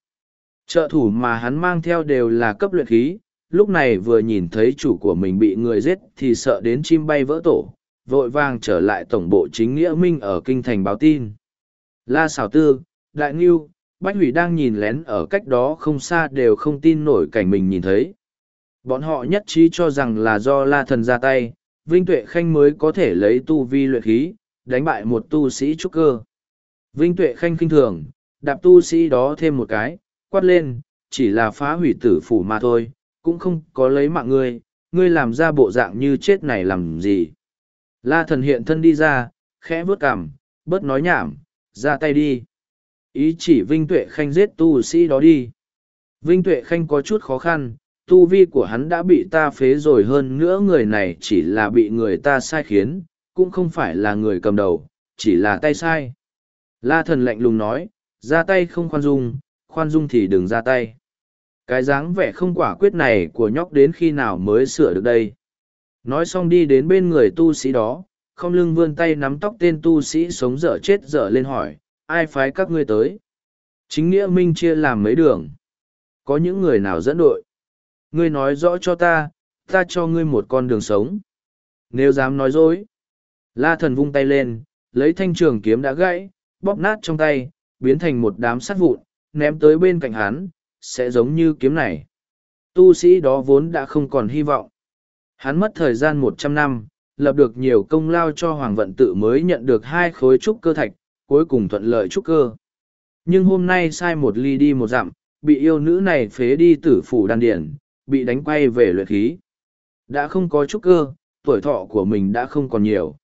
Trợ thủ mà hắn mang theo đều là cấp luyện khí, lúc này vừa nhìn thấy chủ của mình bị người giết thì sợ đến chim bay vỡ tổ, vội vàng trở lại tổng bộ chính nghĩa minh ở kinh thành báo tin. La xảo tư, đại ngưu, bách hủy đang nhìn lén ở cách đó không xa đều không tin nổi cảnh mình nhìn thấy. Bọn họ nhất trí cho rằng là do la thần ra tay, Vinh Tuệ Khanh mới có thể lấy tu vi luyện khí, đánh bại một tu sĩ trúc cơ. Vinh Tuệ Khanh kinh thường, đạp tu sĩ đó thêm một cái, quát lên, chỉ là phá hủy tử phủ mà thôi, cũng không có lấy mạng ngươi, ngươi làm ra bộ dạng như chết này làm gì. La thần hiện thân đi ra, khẽ vớt cằm, bớt nói nhảm, ra tay đi. Ý chỉ Vinh Tuệ Khanh giết tu sĩ đó đi. Vinh Tuệ Khanh có chút khó khăn, tu vi của hắn đã bị ta phế rồi hơn nữa người này chỉ là bị người ta sai khiến, cũng không phải là người cầm đầu, chỉ là tay sai. La thần lạnh lùng nói, ra tay không khoan dung, khoan dung thì đừng ra tay. Cái dáng vẻ không quả quyết này của nhóc đến khi nào mới sửa được đây. Nói xong đi đến bên người tu sĩ đó, không lưng vươn tay nắm tóc tên tu sĩ sống dở chết dở lên hỏi, ai phái các ngươi tới? Chính nghĩa minh chia làm mấy đường. Có những người nào dẫn đội? Ngươi nói rõ cho ta, ta cho ngươi một con đường sống. Nếu dám nói dối. La thần vung tay lên, lấy thanh trường kiếm đã gãy, bóp nát trong tay, biến thành một đám sắt vụn, ném tới bên cạnh hắn, sẽ giống như kiếm này. Tu sĩ đó vốn đã không còn hy vọng. Hắn mất thời gian một trăm năm, lập được nhiều công lao cho Hoàng Vận Tự mới nhận được hai khối trúc cơ thạch, cuối cùng thuận lợi trúc cơ. Nhưng hôm nay sai một ly đi một dặm, bị yêu nữ này phế đi tử phủ đan điển, bị đánh quay về luyện khí. Đã không có trúc cơ, tuổi thọ của mình đã không còn nhiều.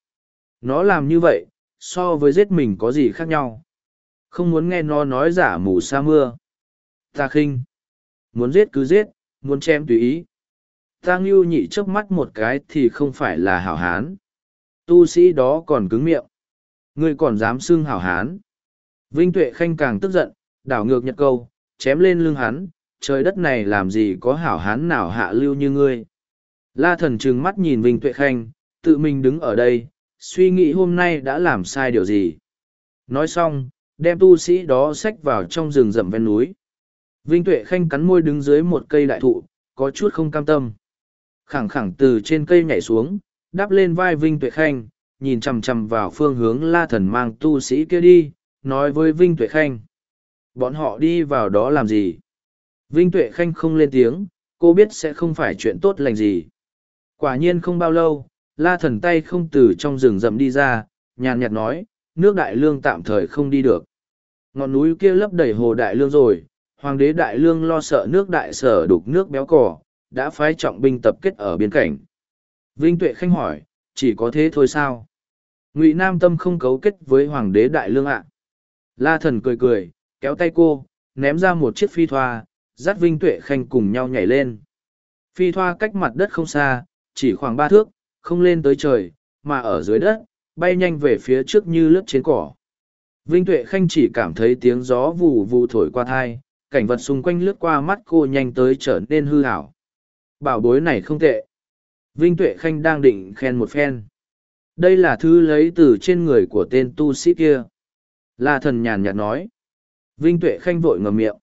Nó làm như vậy, so với giết mình có gì khác nhau. Không muốn nghe nó nói giả mù sa mưa. Ta khinh. Muốn giết cứ giết, muốn chém tùy ý. Ta ngưu nhị chớp mắt một cái thì không phải là hảo hán. Tu sĩ đó còn cứng miệng. Ngươi còn dám xưng hảo hán. Vinh Tuệ Khanh càng tức giận, đảo ngược nhật câu, chém lên lưng hắn, trời đất này làm gì có hảo hán nào hạ lưu như ngươi. La thần trừng mắt nhìn Vinh Tuệ Khanh, tự mình đứng ở đây, suy nghĩ hôm nay đã làm sai điều gì. Nói xong, đem tu sĩ đó xách vào trong rừng rậm ven núi. Vinh Tuệ Khanh cắn môi đứng dưới một cây đại thụ, có chút không cam tâm. Khẳng khẳng từ trên cây nhảy xuống, đáp lên vai Vinh Tuệ Khanh, nhìn chằm chằm vào phương hướng la thần mang tu sĩ kia đi, nói với Vinh Tuệ Khanh. Bọn họ đi vào đó làm gì? Vinh Tuệ Khanh không lên tiếng, cô biết sẽ không phải chuyện tốt lành gì. Quả nhiên không bao lâu, la thần tay không từ trong rừng rậm đi ra, nhàn nhạt nói, nước đại lương tạm thời không đi được. Ngọn núi kia lấp đầy hồ đại lương rồi, hoàng đế đại lương lo sợ nước đại sở đục nước béo cỏ, đã phái trọng binh tập kết ở biên cảnh. Vinh Tuệ Khanh hỏi, chỉ có thế thôi sao? Ngụy Nam Tâm không cấu kết với hoàng đế đại lương ạ. La thần cười cười, kéo tay cô, ném ra một chiếc phi thoa, dắt Vinh Tuệ Khanh cùng nhau nhảy lên. Phi thoa cách mặt đất không xa, chỉ khoảng ba thước, không lên tới trời, mà ở dưới đất, bay nhanh về phía trước như lướt trên cỏ. Vinh Tuệ Khanh chỉ cảm thấy tiếng gió vù vù thổi qua thai, cảnh vật xung quanh lướt qua mắt cô nhanh tới trở nên hư hảo. Bảo bối này không tệ. Vinh Tuệ Khanh đang định khen một phen. Đây là thứ lấy từ trên người của tên tu sĩ kia. La thần nhàn nhạt nói. Vinh Tuệ Khanh vội ngầm miệng.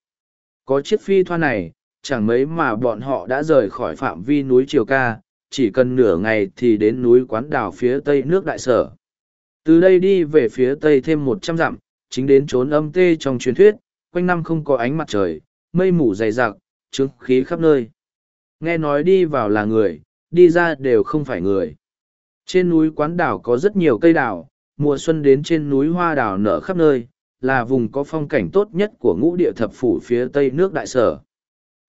Có chiếc phi thoa này, chẳng mấy mà bọn họ đã rời khỏi phạm vi núi Triều Ca, chỉ cần nửa ngày thì đến núi quán đảo phía tây nước đại sở. Từ đây đi về phía tây thêm một trăm dặm, chính đến trốn âm tê trong truyền thuyết, quanh năm không có ánh mặt trời, mây mù dày đặc, trướng khí khắp nơi. Nghe nói đi vào là người, đi ra đều không phải người. Trên núi quán đảo có rất nhiều cây đảo, mùa xuân đến trên núi hoa đảo nở khắp nơi, là vùng có phong cảnh tốt nhất của ngũ địa thập phủ phía tây nước đại sở.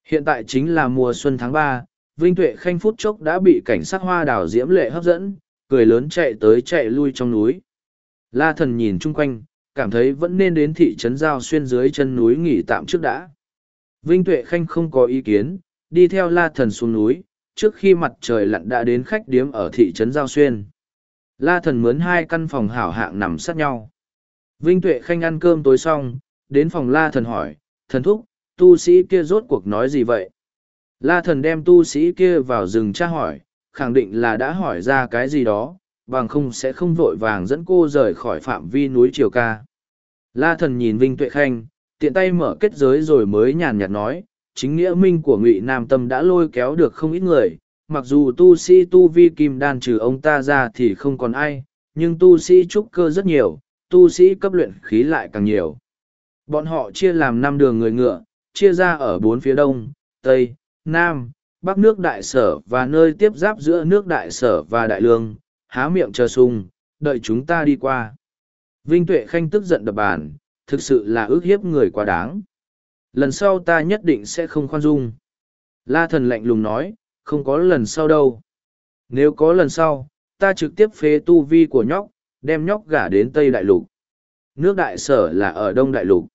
Hiện tại chính là mùa xuân tháng ba, Vinh Tuệ Khanh phút chốc đã bị cảnh sắc hoa đảo diễm lệ hấp dẫn, cười lớn chạy tới chạy lui trong núi. La thần nhìn chung quanh, cảm thấy vẫn nên đến thị trấn giao xuyên dưới chân núi nghỉ tạm trước đã. Vinh Tuệ Khanh không có ý kiến, đi theo la thần xuống núi, trước khi mặt trời lặn đã đến khách điếm ở thị trấn Giao Xuyên. La thần mướn hai căn phòng hảo hạng nằm sát nhau. Vinh Tuệ Khanh ăn cơm tối xong, đến phòng la thần hỏi, thần thúc, tu sĩ kia rốt cuộc nói gì vậy? La thần đem tu sĩ kia vào rừng tra hỏi, khẳng định là đã hỏi ra cái gì đó, bằng không sẽ không vội vàng dẫn cô rời khỏi phạm vi núi Triều Ca. La thần nhìn Vinh Tuệ Khanh, tiện tay mở kết giới rồi mới nhàn nhạt nói, chính nghĩa minh của ngụy Nam Tâm đã lôi kéo được không ít người, mặc dù tu sĩ tu vi kim đan trừ ông ta ra thì không còn ai, nhưng tu sĩ trúc cơ rất nhiều, tu sĩ cấp luyện khí lại càng nhiều. Bọn họ chia làm năm đường người ngựa, chia ra ở bốn phía đông, tây, nam, bắc nước đại sở và nơi tiếp giáp giữa nước đại sở và đại lương, há miệng chờ sung, đợi chúng ta đi qua. Vinh Tuệ Khanh tức giận đập bàn, thực sự là ước hiếp người quá đáng. Lần sau ta nhất định sẽ không khoan dung. La thần lạnh lùng nói, không có lần sau đâu. Nếu có lần sau, ta trực tiếp phế tu vi của nhóc, đem nhóc gả đến Tây Đại Lục. Nước đại sở là ở Đông Đại Lục.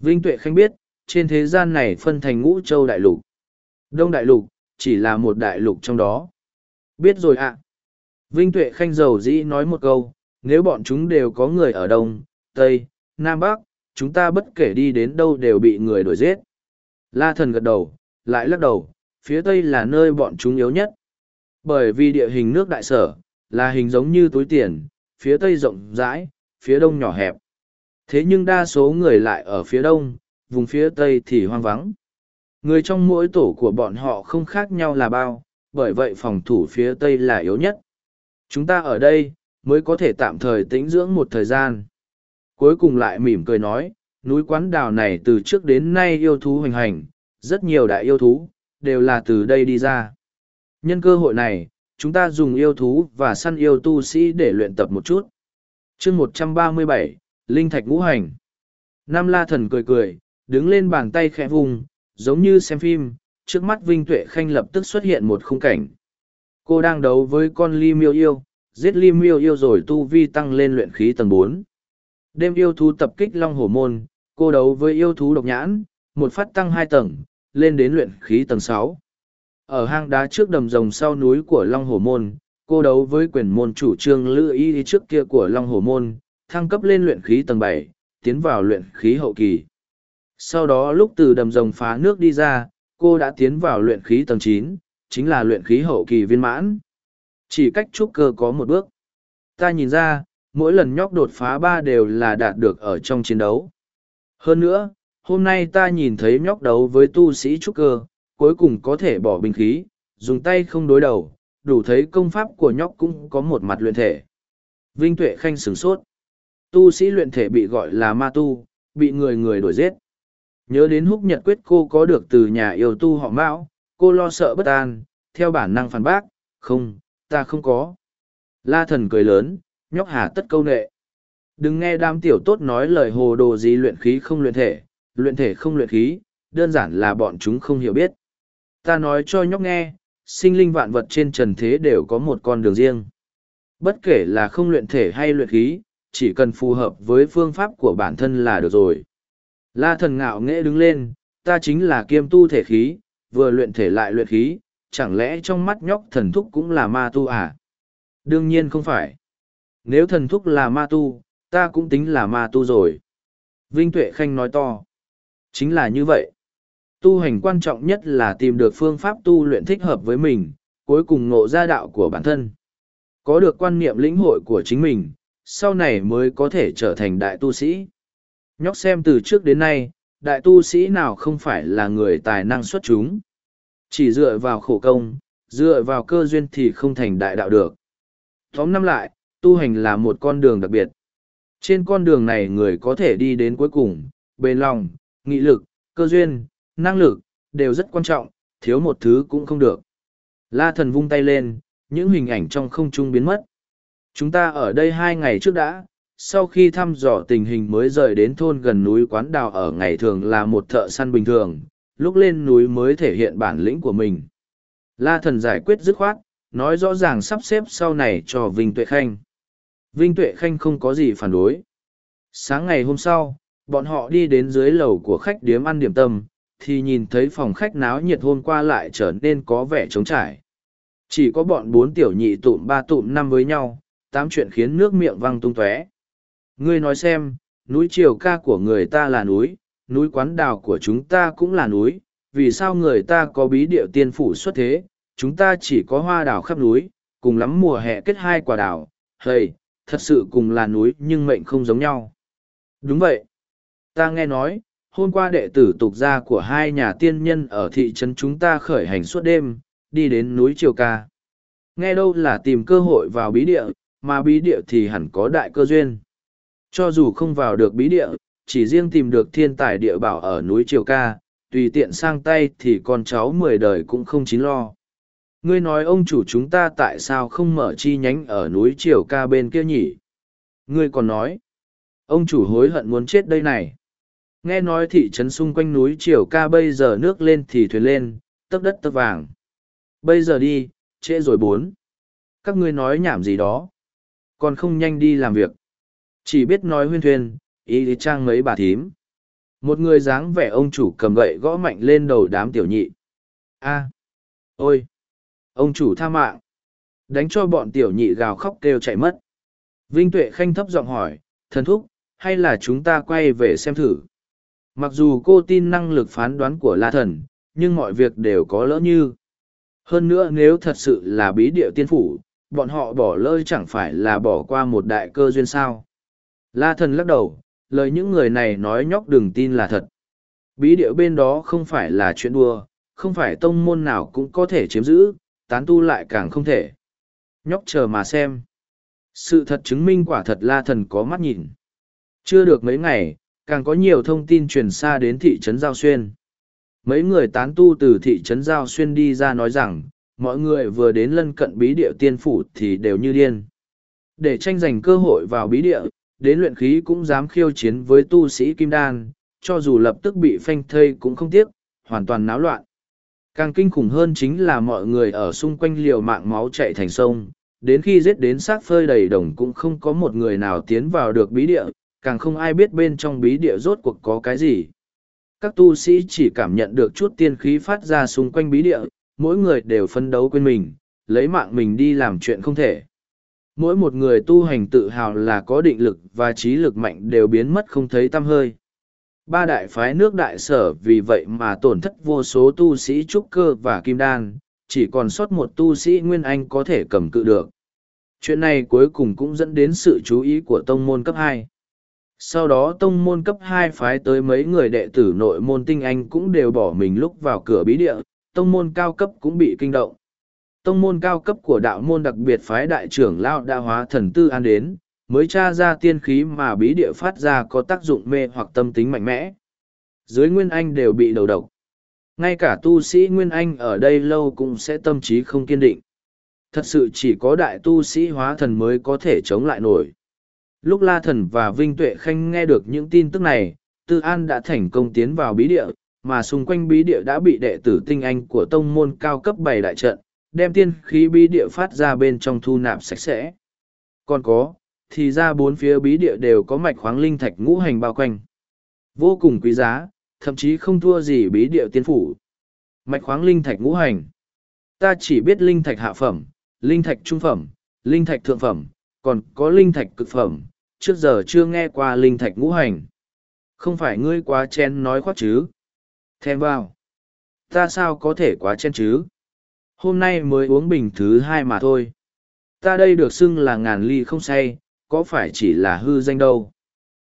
Vinh Tuệ Khanh biết, trên thế gian này phân thành ngũ châu đại lục. Đông đại lục, chỉ là một đại lục trong đó. Biết rồi ạ. Vinh Tuệ Khanh dầu dĩ nói một câu, nếu bọn chúng đều có người ở Đông, Tây, Nam Bắc, chúng ta bất kể đi đến đâu đều bị người đuổi giết. La thần gật đầu, lại lắc đầu, phía Tây là nơi bọn chúng yếu nhất. Bởi vì địa hình nước đại sở, là hình giống như túi tiền, phía Tây rộng rãi, phía Đông nhỏ hẹp. Thế nhưng đa số người lại ở phía Đông, vùng phía Tây thì hoang vắng. Người trong mỗi tổ của bọn họ không khác nhau là bao, bởi vậy phòng thủ phía Tây là yếu nhất. Chúng ta ở đây, mới có thể tạm thời tĩnh dưỡng một thời gian. Cuối cùng lại mỉm cười nói, núi quán đào này từ trước đến nay yêu thú hoành hành, rất nhiều đại yêu thú, đều là từ đây đi ra. Nhân cơ hội này, chúng ta dùng yêu thú và săn yêu tu sĩ để luyện tập một chút. chương một trăm ba mươi bảy, Linh Thạch Ngũ Hành. Nam La Thần cười cười, đứng lên bàn tay khẽ vùng, giống như xem phim, trước mắt Vinh Tuệ Khanh lập tức xuất hiện một khung cảnh. Cô đang đấu với con Ly Miêu Yêu, giết Ly Miêu Yêu rồi tu vi tăng lên luyện khí tầng bốn. Đêm yêu thú tập kích Long Hổ Môn, cô đấu với yêu thú độc nhãn, một phát tăng hai tầng, lên đến luyện khí tầng sáu. Ở hang đá trước đầm rồng sau núi của Long Hổ Môn, cô đấu với quyền môn chủ trương lữ y trước kia của Long Hổ Môn, thăng cấp lên luyện khí tầng bảy, tiến vào luyện khí hậu kỳ. Sau đó lúc từ đầm rồng phá nước đi ra, cô đã tiến vào luyện khí tầng chín, chính là luyện khí hậu kỳ viên mãn. Chỉ cách trúc cơ có một bước. Ta nhìn ra, mỗi lần nhóc đột phá ba đều là đạt được ở trong chiến đấu. Hơn nữa, hôm nay ta nhìn thấy nhóc đấu với tu sĩ trúc cơ, cuối cùng có thể bỏ binh khí, dùng tay không đối đầu, đủ thấy công pháp của nhóc cũng có một mặt luyện thể. Vinh Tuệ Khanh sửng sốt. Tu sĩ luyện thể bị gọi là ma tu, bị người người đuổi giết. Nhớ đến húc nhật quyết cô có được từ nhà yêu tu họ Mão, cô lo sợ bất an, theo bản năng phản bác, không, ta không có. La thần cười lớn, nhóc hà tất câu nệ. Đừng nghe đám tiểu tốt nói lời hồ đồ gì luyện khí không luyện thể, luyện thể không luyện khí, đơn giản là bọn chúng không hiểu biết. Ta nói cho nhóc nghe, sinh linh vạn vật trên trần thế đều có một con đường riêng. Bất kể là không luyện thể hay luyện khí, chỉ cần phù hợp với phương pháp của bản thân là được rồi. La thần ngạo nghễ đứng lên, ta chính là kiêm tu thể khí, vừa luyện thể lại luyện khí, chẳng lẽ trong mắt nhóc thần thúc cũng là ma tu à? Đương nhiên không phải. Nếu thần thúc là ma tu, ta cũng tính là ma tu rồi. Vinh Tuệ Khanh nói to. Chính là như vậy. Tu hành quan trọng nhất là tìm được phương pháp tu luyện thích hợp với mình, cuối cùng ngộ ra đạo của bản thân. Có được quan niệm lĩnh hội của chính mình, sau này mới có thể trở thành đại tu sĩ. Nhóc xem từ trước đến nay, đại tu sĩ nào không phải là người tài năng xuất chúng. Chỉ dựa vào khổ công, dựa vào cơ duyên thì không thành đại đạo được. Tóm năm lại, tu hành là một con đường đặc biệt. Trên con đường này người có thể đi đến cuối cùng, bền lòng, nghị lực, cơ duyên, năng lực, đều rất quan trọng, thiếu một thứ cũng không được. La thần vung tay lên, những hình ảnh trong không trung biến mất. Chúng ta ở đây hai ngày trước đã, sau khi thăm dò tình hình mới rời đến thôn gần núi quán đào ở ngày thường là một thợ săn bình thường, lúc lên núi mới thể hiện bản lĩnh của mình. La thần giải quyết dứt khoát, nói rõ ràng sắp xếp sau này cho Vinh Tuệ Khanh. Vinh Tuệ Khanh không có gì phản đối. Sáng ngày hôm sau, bọn họ đi đến dưới lầu của khách điếm ăn điểm tâm, thì nhìn thấy phòng khách náo nhiệt hôm qua lại trở nên có vẻ trống trải. Chỉ có bọn bốn tiểu nhị tụm ba tụm năm với nhau, tám chuyện khiến nước miệng văng tung tóe. Ngươi nói xem, núi triều ca của người ta là núi, núi quán đào của chúng ta cũng là núi, vì sao người ta có bí điệu tiên phủ xuất thế, chúng ta chỉ có hoa đào khắp núi, cùng lắm mùa hè kết hai quả đào, hầy, thật sự cùng là núi nhưng mệnh không giống nhau. Đúng vậy. Ta nghe nói, hôm qua đệ tử tục gia của hai nhà tiên nhân ở thị trấn chúng ta khởi hành suốt đêm, đi đến núi Triều Ca. Nghe đâu là tìm cơ hội vào bí địa, mà bí địa thì hẳn có đại cơ duyên. Cho dù không vào được bí địa, chỉ riêng tìm được thiên tài địa bảo ở núi Triều Ca, tùy tiện sang tay thì con cháu mười đời cũng không chín lo. Ngươi nói ông chủ chúng ta tại sao không mở chi nhánh ở núi Triều Ca bên kia nhỉ? Ngươi còn nói, ông chủ hối hận muốn chết đây này. Nghe nói thị trấn xung quanh núi Triều Ca bây giờ nước lên thì thuyền lên, tấp đất tấp vàng. Bây giờ đi, trễ rồi bốn. Các ngươi nói nhảm gì đó. Còn không nhanh đi làm việc. Chỉ biết nói huyên thuyền, y trang mấy bà thím. Một người dáng vẻ ông chủ cầm gậy gõ mạnh lên đầu đám tiểu nhị. a ôi, ông chủ tha mạng. Đánh cho bọn tiểu nhị gào khóc kêu chạy mất. Vinh Tuệ Khanh thấp giọng hỏi, thần thúc, hay là chúng ta quay về xem thử? Mặc dù cô tin năng lực phán đoán của La Thần, nhưng mọi việc đều có lỡ như. Hơn nữa nếu thật sự là bí địa tiên phủ, bọn họ bỏ lơi chẳng phải là bỏ qua một đại cơ duyên sao. La Thần lắc đầu, lời những người này nói nhóc đừng tin là thật. Bí địa bên đó không phải là chuyện đùa, không phải tông môn nào cũng có thể chiếm giữ, tán tu lại càng không thể. Nhóc chờ mà xem. Sự thật chứng minh quả thật la thần có mắt nhìn. Chưa được mấy ngày, càng có nhiều thông tin truyền xa đến thị trấn Giao Xuyên. Mấy người tán tu từ thị trấn Giao Xuyên đi ra nói rằng, mọi người vừa đến lân cận bí địa tiên phủ thì đều như điên. Để tranh giành cơ hội vào bí địa, đến luyện khí cũng dám khiêu chiến với tu sĩ Kim Đan, cho dù lập tức bị phanh thây cũng không tiếc, hoàn toàn náo loạn. Càng kinh khủng hơn chính là mọi người ở xung quanh liều mạng máu chạy thành sông, đến khi giết đến xác phơi đầy đồng cũng không có một người nào tiến vào được bí địa, càng không ai biết bên trong bí địa rốt cuộc có cái gì. Các tu sĩ chỉ cảm nhận được chút tiên khí phát ra xung quanh bí địa, mỗi người đều phân đấu quên mình, lấy mạng mình đi làm chuyện không thể. Mỗi một người tu hành tự hào là có định lực và trí lực mạnh đều biến mất không thấy tăm hơi. Ba đại phái nước đại sở vì vậy mà tổn thất vô số tu sĩ trúc cơ và kim đan, chỉ còn sót một tu sĩ Nguyên Anh có thể cầm cự được. Chuyện này cuối cùng cũng dẫn đến sự chú ý của tông môn cấp hai. Sau đó tông môn cấp hai phái tới mấy người đệ tử nội môn tinh anh cũng đều bỏ mình lúc vào cửa bí địa, tông môn cao cấp cũng bị kinh động. Tông môn cao cấp của đạo môn đặc biệt phái đại trưởng Lao đa hóa thần tư an đến, mới tra ra tiên khí mà bí địa phát ra có tác dụng mê hoặc tâm tính mạnh mẽ. Dưới Nguyên Anh đều bị đầu độc. Ngay cả tu sĩ Nguyên Anh ở đây lâu cũng sẽ tâm trí không kiên định. Thật sự chỉ có đại tu sĩ hóa thần mới có thể chống lại nổi. Lúc La Thần và Vinh Tuệ Khanh nghe được những tin tức này, Tư An đã thành công tiến vào bí địa, mà xung quanh bí địa đã bị đệ tử tinh anh của tông môn cao cấp bày đại trận, đem tiên khí bí địa phát ra bên trong thu nạp sạch sẽ. Còn có, thì ra bốn phía bí địa đều có mạch khoáng linh thạch ngũ hành bao quanh. Vô cùng quý giá, thậm chí không thua gì bí địa tiên phủ. Mạch khoáng linh thạch ngũ hành. Ta chỉ biết linh thạch hạ phẩm, linh thạch trung phẩm, linh thạch thượng phẩm, còn có linh thạch cực phẩm, trước giờ chưa nghe qua linh thạch ngũ hành. Không phải ngươi quá chen nói khoác chứ. Thêm vào. Ta sao có thể quá chen chứ? Hôm nay mới uống bình thứ hai mà thôi. Ta đây được xưng là ngàn ly không say, có phải chỉ là hư danh đâu.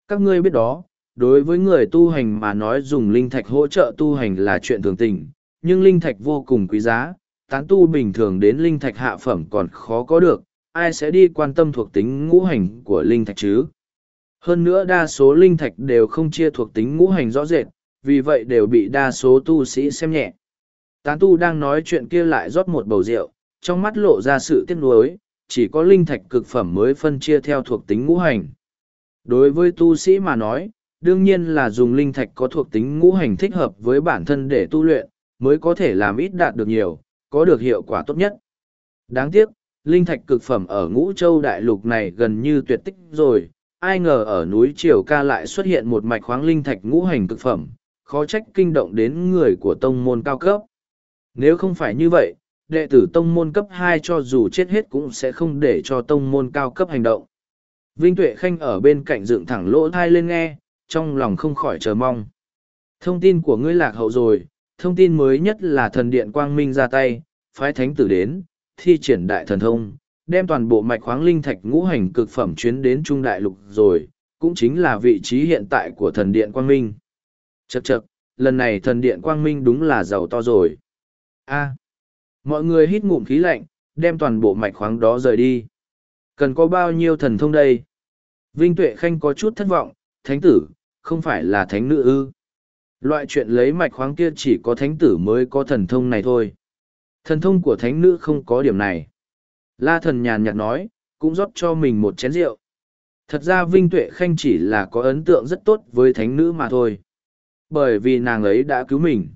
Các ngươi biết đó, đối với người tu hành mà nói dùng linh thạch hỗ trợ tu hành là chuyện thường tình, nhưng linh thạch vô cùng quý giá, tán tu bình thường đến linh thạch hạ phẩm còn khó có được, ai sẽ đi quan tâm thuộc tính ngũ hành của linh thạch chứ? Hơn nữa đa số linh thạch đều không chia thuộc tính ngũ hành rõ rệt, vì vậy đều bị đa số tu sĩ xem nhẹ. Tán tu đang nói chuyện kia lại rót một bầu rượu, trong mắt lộ ra sự tiếc nuối, chỉ có linh thạch cực phẩm mới phân chia theo thuộc tính ngũ hành. Đối với tu sĩ mà nói, đương nhiên là dùng linh thạch có thuộc tính ngũ hành thích hợp với bản thân để tu luyện, mới có thể làm ít đạt được nhiều, có được hiệu quả tốt nhất. Đáng tiếc, linh thạch cực phẩm ở ngũ châu đại lục này gần như tuyệt tích rồi, ai ngờ ở núi Triều Ca lại xuất hiện một mạch khoáng linh thạch ngũ hành cực phẩm, khó trách kinh động đến người của tông môn cao cấp. Nếu không phải như vậy, đệ tử tông môn cấp hai cho dù chết hết cũng sẽ không để cho tông môn cao cấp hành động. Vinh Tuệ Khanh ở bên cạnh dựng thẳng lỗ thai lên nghe, trong lòng không khỏi chờ mong. Thông tin của ngươi lạc hậu rồi, thông tin mới nhất là thần điện quang minh ra tay, phái thánh tử đến, thi triển đại thần thông, đem toàn bộ mạch khoáng linh thạch ngũ hành cực phẩm chuyến đến Trung Đại Lục rồi, cũng chính là vị trí hiện tại của thần điện quang minh. Chậc chậc, lần này thần điện quang minh đúng là giàu to rồi. A. mọi người hít ngụm khí lạnh, đem toàn bộ mạch khoáng đó rời đi. Cần có bao nhiêu thần thông đây? Vinh Tuệ Khanh có chút thất vọng, thánh tử, không phải là thánh nữ ư. Loại chuyện lấy mạch khoáng kia chỉ có thánh tử mới có thần thông này thôi. Thần thông của thánh nữ không có điểm này. La thần nhàn nhạt nói, cũng rót cho mình một chén rượu. Thật ra Vinh Tuệ Khanh chỉ là có ấn tượng rất tốt với thánh nữ mà thôi. Bởi vì nàng ấy đã cứu mình.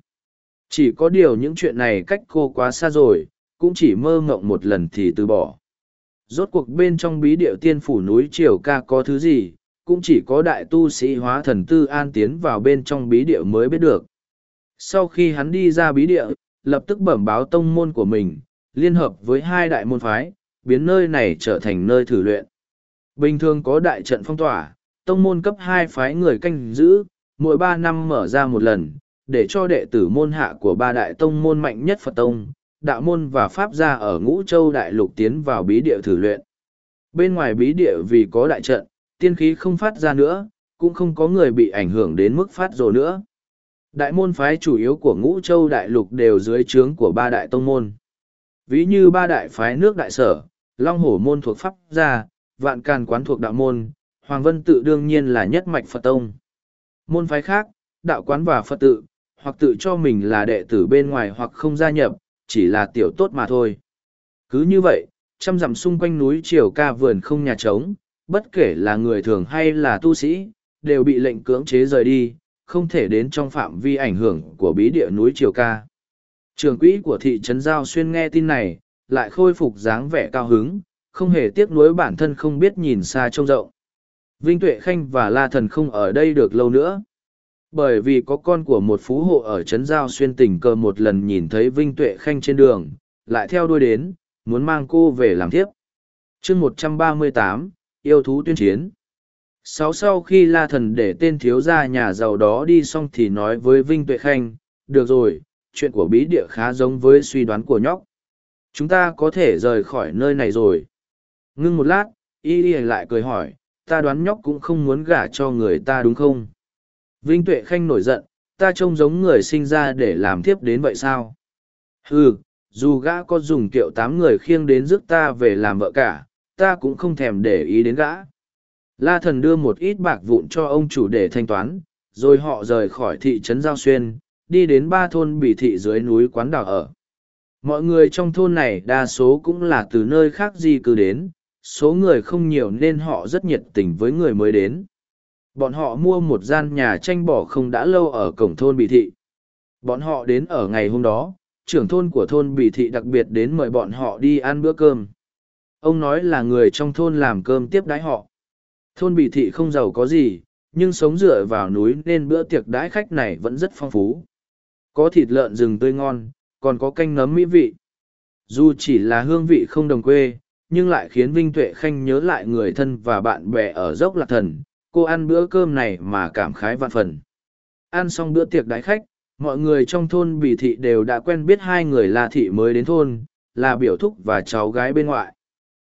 Chỉ có điều những chuyện này cách cô quá xa rồi, cũng chỉ mơ ngộng một lần thì từ bỏ. Rốt cuộc bên trong bí điệu tiên phủ núi Triều Ca có thứ gì, cũng chỉ có đại tu sĩ hóa thần tư an tiến vào bên trong bí điệu mới biết được. Sau khi hắn đi ra bí địa, lập tức bẩm báo tông môn của mình, liên hợp với hai đại môn phái, biến nơi này trở thành nơi thử luyện. Bình thường có đại trận phong tỏa, tông môn cấp hai phái người canh giữ, mỗi ba năm mở ra một lần, để cho đệ tử môn hạ của ba đại tông môn mạnh nhất Phật Tông, đạo môn và Pháp gia ở ngũ châu đại lục tiến vào bí địa thử luyện. Bên ngoài bí địa vì có đại trận, tiên khí không phát ra nữa, cũng không có người bị ảnh hưởng đến mức phát rồ nữa. Đại môn phái chủ yếu của ngũ châu đại lục đều dưới trướng của ba đại tông môn. Ví như ba đại phái nước đại sở, Long Hổ môn thuộc Pháp gia, Vạn Càn quán thuộc đạo môn, Hoàng Vân tự đương nhiên là nhất mạch Phật tông. Môn phái khác, đạo quán và Phật tự, hoặc tự cho mình là đệ tử bên ngoài hoặc không gia nhập, chỉ là tiểu tốt mà thôi. Cứ như vậy, trăm dặm xung quanh núi Triều Ca vườn không nhà trống, bất kể là người thường hay là tu sĩ, đều bị lệnh cưỡng chế rời đi, không thể đến trong phạm vi ảnh hưởng của bí địa núi Triều Ca. Trường quỹ của thị trấn Giao Xuyên nghe tin này, lại khôi phục dáng vẻ cao hứng, không hề tiếc nuối bản thân không biết nhìn xa trông rộng. Vinh Tuệ Khanh và La Thần không ở đây được lâu nữa. Bởi vì có con của một phú hộ ở Trấn Giao Xuyên tình cờ một lần nhìn thấy Vinh Tuệ Khanh trên đường, lại theo đuôi đến, muốn mang cô về làm thiếp chương một trăm ba mươi tám yêu thú tuyên chiến. Sáu sau khi La Thần để tên thiếu gia nhà giàu đó đi xong thì nói với Vinh Tuệ Khanh, được rồi, chuyện của bí địa khá giống với suy đoán của nhóc. Chúng ta có thể rời khỏi nơi này rồi. Ngưng một lát, y y lại cười hỏi, ta đoán nhóc cũng không muốn gả cho người ta đúng không? Vinh Tuệ Khanh nổi giận, ta trông giống người sinh ra để làm tiếp đến vậy sao? Ừ, dù gã có dùng kiệu tám người khiêng đến rước ta về làm vợ cả, ta cũng không thèm để ý đến gã. La thần đưa một ít bạc vụn cho ông chủ để thanh toán, rồi họ rời khỏi thị trấn Giao Xuyên, đi đến ba thôn bị thị dưới núi quán đảo ở. Mọi người trong thôn này đa số cũng là từ nơi khác di cư đến, số người không nhiều nên họ rất nhiệt tình với người mới đến. Bọn họ mua một gian nhà tranh bỏ không đã lâu ở cổng thôn bị thị. Bọn họ đến ở ngày hôm đó, trưởng thôn của thôn bị thị đặc biệt đến mời bọn họ đi ăn bữa cơm. Ông nói là người trong thôn làm cơm tiếp đái họ. Thôn bị thị không giàu có gì, nhưng sống dựa vào núi nên bữa tiệc đái khách này vẫn rất phong phú. Có thịt lợn rừng tươi ngon, còn có canh nấm mỹ vị. Dù chỉ là hương vị không đồng quê, nhưng lại khiến Vinh Tuệ Khanh nhớ lại người thân và bạn bè ở dốc lạc thần, cô ăn bữa cơm này mà cảm khái vạn phần. Ăn xong bữa tiệc đái khách, mọi người trong thôn Bì Thị đều đã quen biết hai người là thị mới đến thôn, là biểu thúc và cháu gái bên ngoại.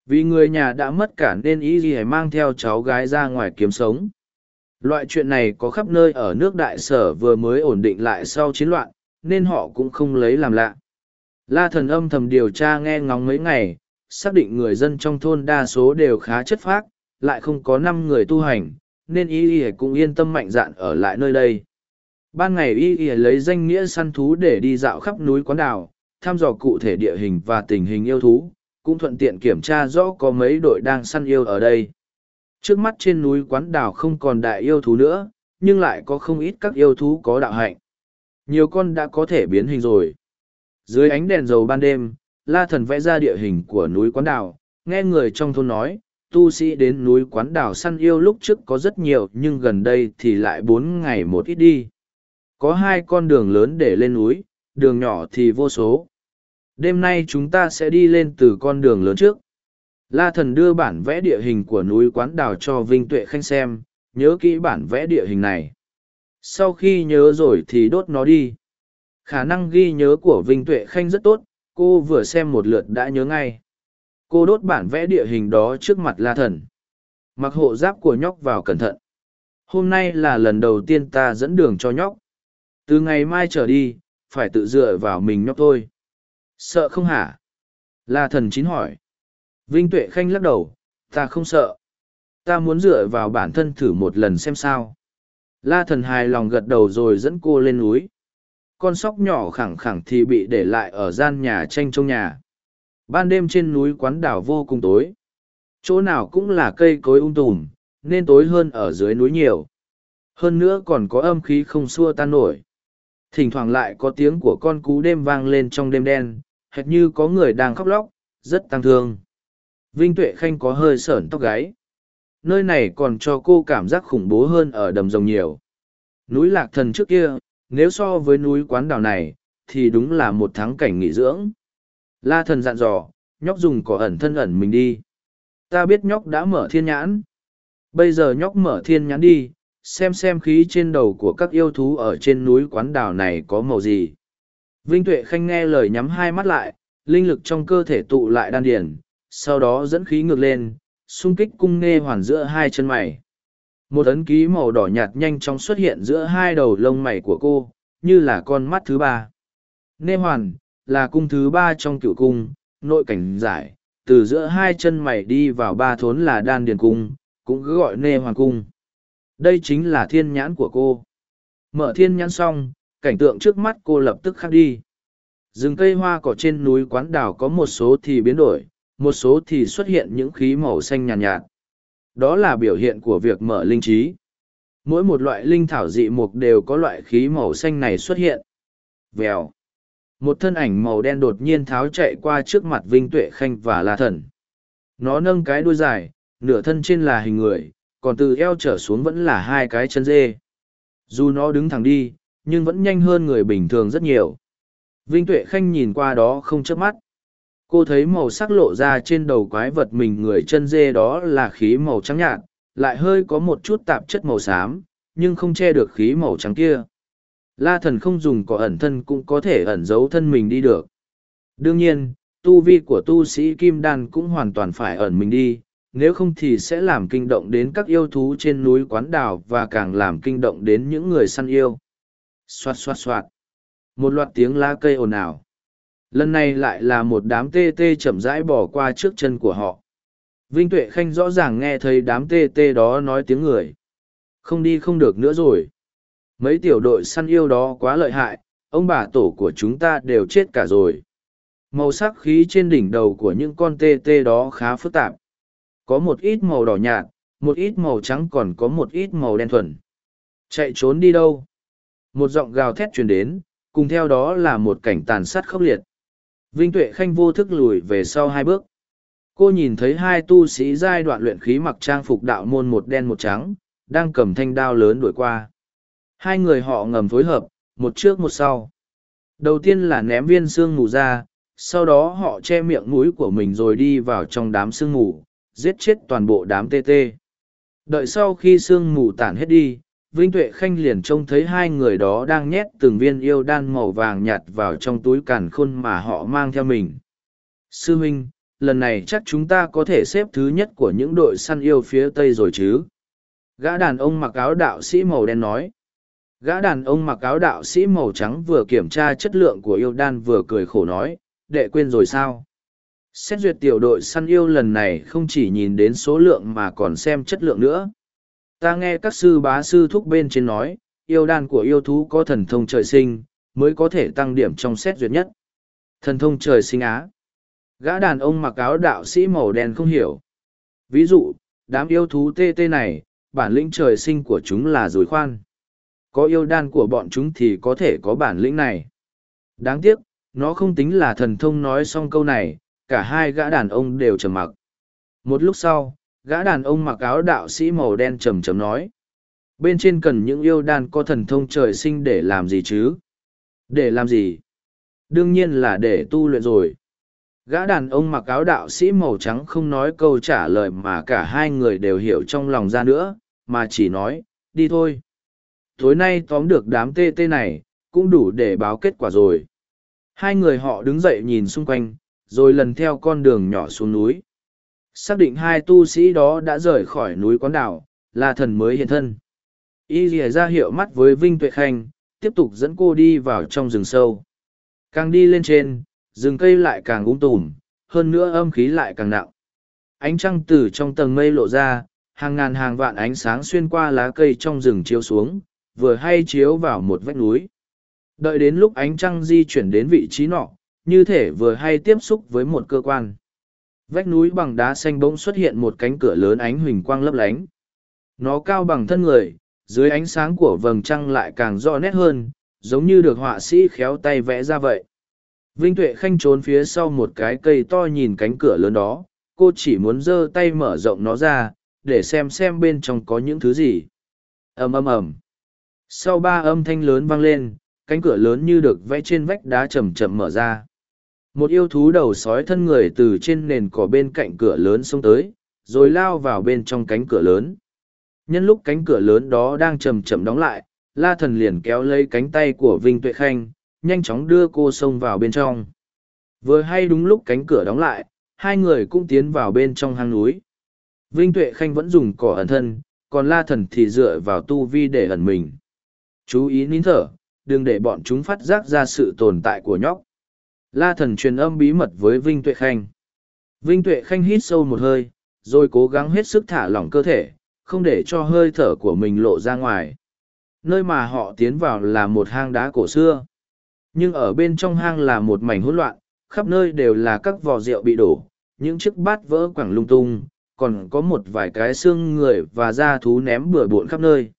Vì người nhà đã mất cả nên ý gì mang theo cháu gái ra ngoài kiếm sống. Loại chuyện này có khắp nơi ở nước đại sở vừa mới ổn định lại sau chiến loạn, nên họ cũng không lấy làm lạ. La thần âm thầm điều tra nghe ngóng mấy ngày, xác định người dân trong thôn đa số đều khá chất phác, lại không có năm người tu hành, nên y y cũng yên tâm mạnh dạn ở lại nơi đây. Ban ngày y y lấy danh nghĩa săn thú để đi dạo khắp núi quán đảo, thăm dò cụ thể địa hình và tình hình yêu thú, cũng thuận tiện kiểm tra rõ có mấy đội đang săn yêu ở đây. Trước mắt trên núi quán đảo không còn đại yêu thú nữa, nhưng lại có không ít các yêu thú có đạo hạnh. Nhiều con đã có thể biến hình rồi. Dưới ánh đèn dầu ban đêm, la thần vẽ ra địa hình của núi quán đảo, nghe người trong thôn nói, tu sĩ đến núi quán đảo săn yêu lúc trước có rất nhiều nhưng gần đây thì lại bốn ngày một ít đi. Có hai con đường lớn để lên núi, đường nhỏ thì vô số. Đêm nay chúng ta sẽ đi lên từ con đường lớn trước. La thần đưa bản vẽ địa hình của núi quán đảo cho Vinh Tuệ Khanh xem, nhớ kỹ bản vẽ địa hình này. Sau khi nhớ rồi thì đốt nó đi. Khả năng ghi nhớ của Vinh Tuệ Khanh rất tốt, cô vừa xem một lượt đã nhớ ngay. Cô đốt bản vẽ địa hình đó trước mặt La thần. Mặc hộ giáp của nhóc vào cẩn thận. Hôm nay là lần đầu tiên ta dẫn đường cho nhóc. Từ ngày mai trở đi, phải tự dựa vào mình nhóc thôi. Sợ không hả? La thần chín hỏi. Vinh Tuệ Khanh lắc đầu, ta không sợ. Ta muốn dựa vào bản thân thử một lần xem sao. La thần hài lòng gật đầu rồi dẫn cô lên núi. Con sóc nhỏ khẳng khẳng thì bị để lại ở gian nhà tranh trong nhà. Ban đêm trên núi quán đảo vô cùng tối. Chỗ nào cũng là cây cối ung tùm, nên tối hơn ở dưới núi nhiều. Hơn nữa còn có âm khí không xua tan nổi. Thỉnh thoảng lại có tiếng của con cú đêm vang lên trong đêm đen, hệt như có người đang khóc lóc, rất tăng thương. Vinh Tuệ Khanh có hơi sởn tóc gáy. Nơi này còn cho cô cảm giác khủng bố hơn ở đầm rồng nhiều. Núi Lạc Thần trước kia, nếu so với núi quán đảo này, thì đúng là một thắng cảnh nghỉ dưỡng. La Thần dặn dò, nhóc dùng cỏ ẩn thân ẩn mình đi. Ta biết nhóc đã mở thiên nhãn. Bây giờ nhóc mở thiên nhãn đi, xem xem khí trên đầu của các yêu thú ở trên núi quán đảo này có màu gì. Vinh Tuệ Khanh nghe lời nhắm hai mắt lại, linh lực trong cơ thể tụ lại đan điển, sau đó dẫn khí ngược lên, xung kích cung nghe hoàn giữa hai chân mày. Một ấn ký màu đỏ nhạt nhanh chóng xuất hiện giữa hai đầu lông mày của cô, như là con mắt thứ ba. Nê hoàn, là cung thứ ba trong cựu cung, nội cảnh giải, từ giữa hai chân mày đi vào ba thốn là đan điền cung, cũng cứ gọi nê hoàn cung. Đây chính là thiên nhãn của cô. Mở thiên nhãn xong, cảnh tượng trước mắt cô lập tức khác đi. Rừng cây hoa cỏ trên núi quán đảo có một số thì biến đổi, một số thì xuất hiện những khí màu xanh nhàn nhạt, nhạt. Đó là biểu hiện của việc mở linh trí. Mỗi một loại linh thảo dị mục đều có loại khí màu xanh này xuất hiện. Vèo. Một thân ảnh màu đen đột nhiên tháo chạy qua trước mặt Vinh Tuệ Khanh và La Thần. Nó nâng cái đuôi dài, nửa thân trên là hình người, còn từ eo trở xuống vẫn là hai cái chân dê. Dù nó đứng thẳng đi, nhưng vẫn nhanh hơn người bình thường rất nhiều. Vinh Tuệ Khanh nhìn qua đó không chớp mắt cô thấy màu sắc lộ ra trên đầu quái vật mình người chân dê đó là khí màu trắng nhạt lại hơi có một chút tạp chất màu xám nhưng không che được khí màu trắng kia la thần không dùng cỏ ẩn thân cũng có thể ẩn giấu thân mình đi được. Đương nhiên, tu vi của tu sĩ kim đan cũng hoàn toàn phải ẩn mình đi, nếu không thì sẽ làm kinh động đến các yêu thú trên núi quán đảo và càng làm kinh động đến những người săn yêu. Xoạt xoạt xoạt. Một loạt tiếng lá cây ồn ào. Lần này lại là một đám tê tê chậm rãi bỏ qua trước chân của họ. Vinh tuệ khanh rõ ràng nghe thấy đám tê tê đó nói tiếng người. Không đi không được nữa rồi mấy tiểu đội săn yêu đó quá lợi hại ông bà tổ của chúng ta đều chết cả rồi. Màu sắc khí trên đỉnh đầu của những con tê tê đó khá phức tạp. Có một ít màu đỏ nhạt một ít màu trắng còn có một ít màu đen thuần. Chạy trốn đi đâu? Một giọng gào thét truyền đến cùng theo đó là một cảnh tàn sát khốc liệt. Vinh Tuệ Khanh vô thức lùi về sau hai bước. Cô nhìn thấy hai tu sĩ giai đoạn luyện khí mặc trang phục đạo môn một đen một trắng, đang cầm thanh đao lớn đuổi qua. Hai người họ ngầm phối hợp, một trước một sau. Đầu tiên là ném viên xương mù ra, sau đó họ che miệng mũi của mình rồi đi vào trong đám sương mù, giết chết toàn bộ đám tê tê. Đợi sau khi sương mù tản hết đi, Vinh Tuệ Khanh liền trông thấy hai người đó đang nhét từng viên yêu đan màu vàng nhạt vào trong túi càn khôn mà họ mang theo mình. Sư Minh, lần này chắc chúng ta có thể xếp thứ nhất của những đội săn yêu phía Tây rồi chứ? Gã đàn ông mặc áo đạo sĩ màu đen nói. Gã đàn ông mặc áo đạo sĩ màu trắng vừa kiểm tra chất lượng của yêu đan vừa cười khổ nói, đệ quên rồi sao? Xét duyệt tiểu đội săn yêu lần này không chỉ nhìn đến số lượng mà còn xem chất lượng nữa. Ta nghe các sư bá sư thúc bên trên nói yêu đan của yêu thú có thần thông trời sinh mới có thể tăng điểm trong xét duyệt nhất. Thần thông trời sinh á. Gã đàn ông mặc áo đạo sĩ màu đen không hiểu. Ví dụ đám yêu thú tê tê này bản lĩnh trời sinh của chúng là dối khoan có yêu đan của bọn chúng thì có thể có bản lĩnh này đáng tiếc nó không tính là thần thông nói xong câu này, cả hai gã đàn ông đều trầm mặc. Một lúc sau, gã đàn ông mặc áo đạo sĩ màu đen trầm trầm nói. Bên trên cần những yêu đan có thần thông trời sinh để làm gì chứ? Để làm gì? Đương nhiên là để tu luyện rồi. Gã đàn ông mặc áo đạo sĩ màu trắng không nói câu trả lời mà cả hai người đều hiểu trong lòng ra nữa, mà chỉ nói, đi thôi. Tối nay tóm được đám tê tê này, cũng đủ để báo kết quả rồi. Hai người họ đứng dậy nhìn xung quanh, rồi lần theo con đường nhỏ xuống núi. Xác định hai tu sĩ đó đã rời khỏi núi quán đảo, là thần mới hiện thân. Y rìa ra hiệu mắt với Vinh Tuệ Khanh, tiếp tục dẫn cô đi vào trong rừng sâu. Càng đi lên trên, rừng cây lại càng ung tùm, hơn nữa âm khí lại càng nặng. Ánh trăng từ trong tầng mây lộ ra, hàng ngàn hàng vạn ánh sáng xuyên qua lá cây trong rừng chiếu xuống, vừa hay chiếu vào một vách núi. Đợi đến lúc ánh trăng di chuyển đến vị trí nọ, như thể vừa hay tiếp xúc với một cơ quan. Vách núi bằng đá xanh bỗng xuất hiện một cánh cửa lớn ánh huỳnh quang lấp lánh. Nó cao bằng thân người, dưới ánh sáng của vầng trăng lại càng rõ nét hơn, giống như được họa sĩ khéo tay vẽ ra vậy. Vinh Tuệ Khanh trốn phía sau một cái cây to nhìn cánh cửa lớn đó, cô chỉ muốn giơ tay mở rộng nó ra, để xem xem bên trong có những thứ gì. ầm ầm ầm. Sau ba âm thanh lớn vang lên, cánh cửa lớn như được vẽ trên vách đá chậm chậm mở ra. Một yêu thú đầu sói thân người từ trên nền cỏ bên cạnh cửa lớn xông tới, rồi lao vào bên trong cánh cửa lớn. Nhân lúc cánh cửa lớn đó đang chậm chậm đóng lại, la thần liền kéo lấy cánh tay của Vinh Tuệ Khanh, nhanh chóng đưa cô xông vào bên trong. Vừa hay đúng lúc cánh cửa đóng lại, hai người cũng tiến vào bên trong hang núi. Vinh Tuệ Khanh vẫn dùng cỏ ẩn thân, còn la thần thì dựa vào tu vi để ẩn mình. Chú ý nín thở, đừng để bọn chúng phát giác ra sự tồn tại của nhóc. La thần truyền âm bí mật với Vinh Tuệ Khanh. Vinh Tuệ Khanh hít sâu một hơi, rồi cố gắng hết sức thả lỏng cơ thể, không để cho hơi thở của mình lộ ra ngoài. Nơi mà họ tiến vào là một hang đá cổ xưa. Nhưng ở bên trong hang là một mảnh hỗn loạn, khắp nơi đều là các vò rượu bị đổ, những chiếc bát vỡ quẳng lung tung, còn có một vài cái xương người và da thú ném bừa bộn khắp nơi.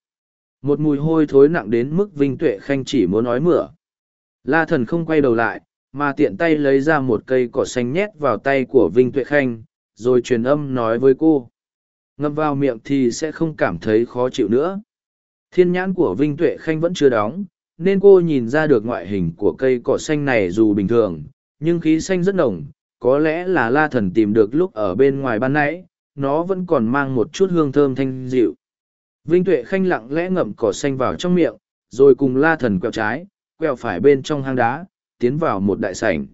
Một mùi hôi thối nặng đến mức Vinh Tuệ Khanh chỉ muốn nói mửa. La thần không quay đầu lại, mà tiện tay lấy ra một cây cỏ xanh nhét vào tay của Vinh Tuệ Khanh, rồi truyền âm nói với cô. Ngâm vào miệng thì sẽ không cảm thấy khó chịu nữa. Thiên nhãn của Vinh Tuệ Khanh vẫn chưa đóng, nên cô nhìn ra được ngoại hình của cây cỏ xanh này dù bình thường, nhưng khí xanh rất nồng, có lẽ là la thần tìm được lúc ở bên ngoài ban nãy, nó vẫn còn mang một chút hương thơm thanh dịu. Vinh Tuệ Khanh lặng lẽ ngậm cỏ xanh vào trong miệng, rồi cùng la thần quẹo trái, quẹo phải bên trong hang đá, tiến vào một đại sảnh.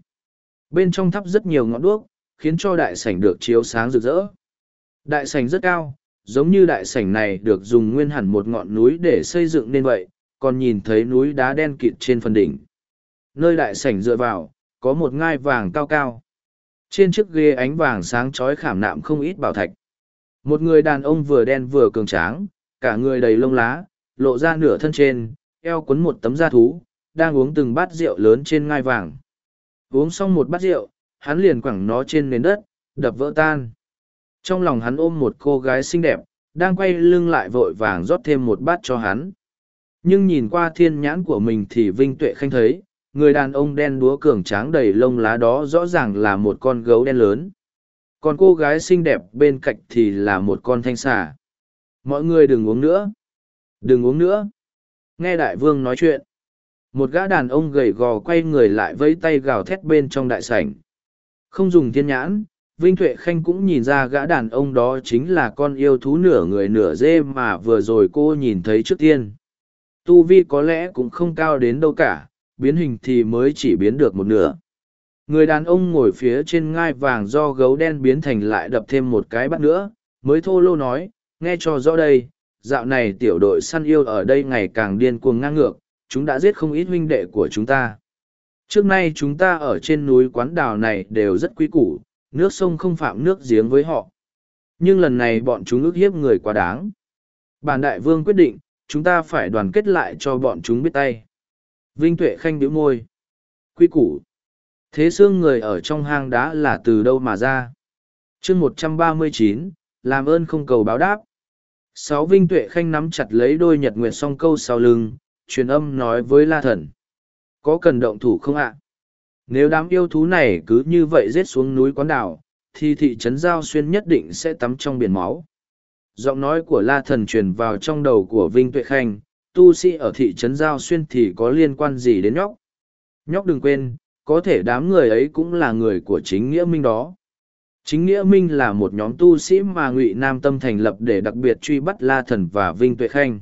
Bên trong thắp rất nhiều ngọn đuốc, khiến cho đại sảnh được chiếu sáng rực rỡ. Đại sảnh rất cao, giống như đại sảnh này được dùng nguyên hẳn một ngọn núi để xây dựng nên vậy, còn nhìn thấy núi đá đen kịt trên phần đỉnh. Nơi đại sảnh dựa vào, có một ngai vàng cao cao. Trên chiếc ghế ánh vàng sáng chói khảm nạm không ít bảo thạch. Một người đàn ông vừa đen vừa cường tráng, cả người đầy lông lá, lộ ra nửa thân trên, eo quấn một tấm da thú, đang uống từng bát rượu lớn trên ngai vàng. Uống xong một bát rượu, hắn liền quẳng nó trên nền đất, đập vỡ tan. Trong lòng hắn ôm một cô gái xinh đẹp, đang quay lưng lại vội vàng rót thêm một bát cho hắn. Nhưng nhìn qua thiên nhãn của mình thì Vinh Tuệ Khanh thấy, người đàn ông đen đúa cường tráng đầy lông lá đó rõ ràng là một con gấu đen lớn. Còn cô gái xinh đẹp bên cạnh thì là một con thanh xà. Mọi người đừng uống nữa. Đừng uống nữa. Nghe đại vương nói chuyện. Một gã đàn ông gầy gò quay người lại với tay gào thét bên trong đại sảnh. Không dùng thiên nhãn, Vinh Tuệ Khanh cũng nhìn ra gã đàn ông đó chính là con yêu thú nửa người nửa dê mà vừa rồi cô nhìn thấy trước tiên. Tu vi có lẽ cũng không cao đến đâu cả, biến hình thì mới chỉ biến được một nửa. Người đàn ông ngồi phía trên ngai vàng do gấu đen biến thành lại đập thêm một cái bắt nữa, mới thô lô nói, nghe cho rõ đây, dạo này tiểu đội săn yêu ở đây ngày càng điên cuồng ngang ngược, chúng đã giết không ít huynh đệ của chúng ta. Trước nay chúng ta ở trên núi quán đào này đều rất quý củ, nước sông không phạm nước giếng với họ. Nhưng lần này bọn chúng ức hiếp người quá đáng. Bản đại vương quyết định, chúng ta phải đoàn kết lại cho bọn chúng biết tay. Vinh Tuệ Khanh bĩu môi. Quy củ. Thế xương người ở trong hang đá là từ đâu mà ra? chương một trăm ba mươi chín, làm ơn không cầu báo đáp. Sáu Vinh Tuệ Khanh nắm chặt lấy đôi nhật nguyệt song câu sau lưng, truyền âm nói với La Thần. Có cần động thủ không ạ? Nếu đám yêu thú này cứ như vậy rết xuống núi quán đảo, thì thị trấn Giao Xuyên nhất định sẽ tắm trong biển máu. Giọng nói của La Thần truyền vào trong đầu của Vinh Tuệ Khanh, tu sĩ ở thị trấn Giao Xuyên thì có liên quan gì đến nhóc? Nhóc đừng quên, có thể đám người ấy cũng là người của chính nghĩa minh đó. Chính nghĩa minh là một nhóm tu sĩ mà Ngụy Nam Tâm thành lập để đặc biệt truy bắt La Thần và Vinh Tuệ Khanh.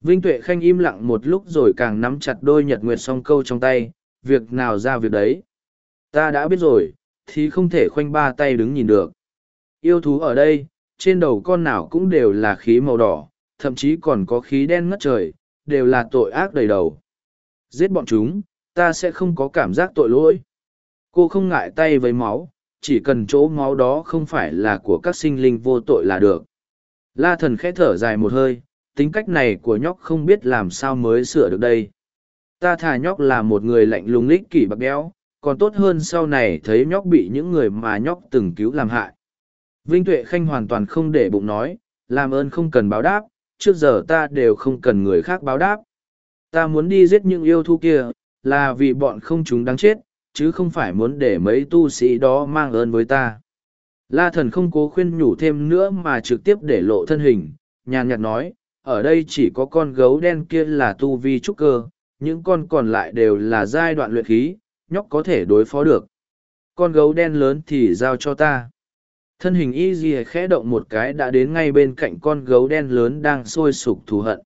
Vinh Tuệ Khanh im lặng một lúc rồi càng nắm chặt đôi nhật nguyệt song câu trong tay, việc nào ra việc đấy. Ta đã biết rồi, thì không thể khoanh ba tay đứng nhìn được. Yêu thú ở đây, trên đầu con nào cũng đều là khí màu đỏ, thậm chí còn có khí đen ngất trời, đều là tội ác đầy đầu. Giết bọn chúng, ta sẽ không có cảm giác tội lỗi. Cô không ngại tay với máu, chỉ cần chỗ máu đó không phải là của các sinh linh vô tội là được. La thần khẽ thở dài một hơi, tính cách này của nhóc không biết làm sao mới sửa được đây. Ta thà nhóc là một người lạnh lùng lích kỷ bạc béo, còn tốt hơn sau này thấy nhóc bị những người mà nhóc từng cứu làm hại. Vinh Tuệ Khanh hoàn toàn không để bụng nói, làm ơn không cần báo đáp, trước giờ ta đều không cần người khác báo đáp. Ta muốn đi giết những yêu thú kia, là vì bọn không chúng đáng chết, chứ không phải muốn để mấy tu sĩ đó mang ơn với ta. La thần không cố khuyên nhủ thêm nữa mà trực tiếp để lộ thân hình, nhàn nhạt nói, ở đây chỉ có con gấu đen kia là tu vi trúc cơ, những con còn lại đều là giai đoạn luyện khí, nhóc có thể đối phó được. Con gấu đen lớn thì giao cho ta. Thân hình y gì khẽ động một cái đã đến ngay bên cạnh con gấu đen lớn đang sôi sục thù hận.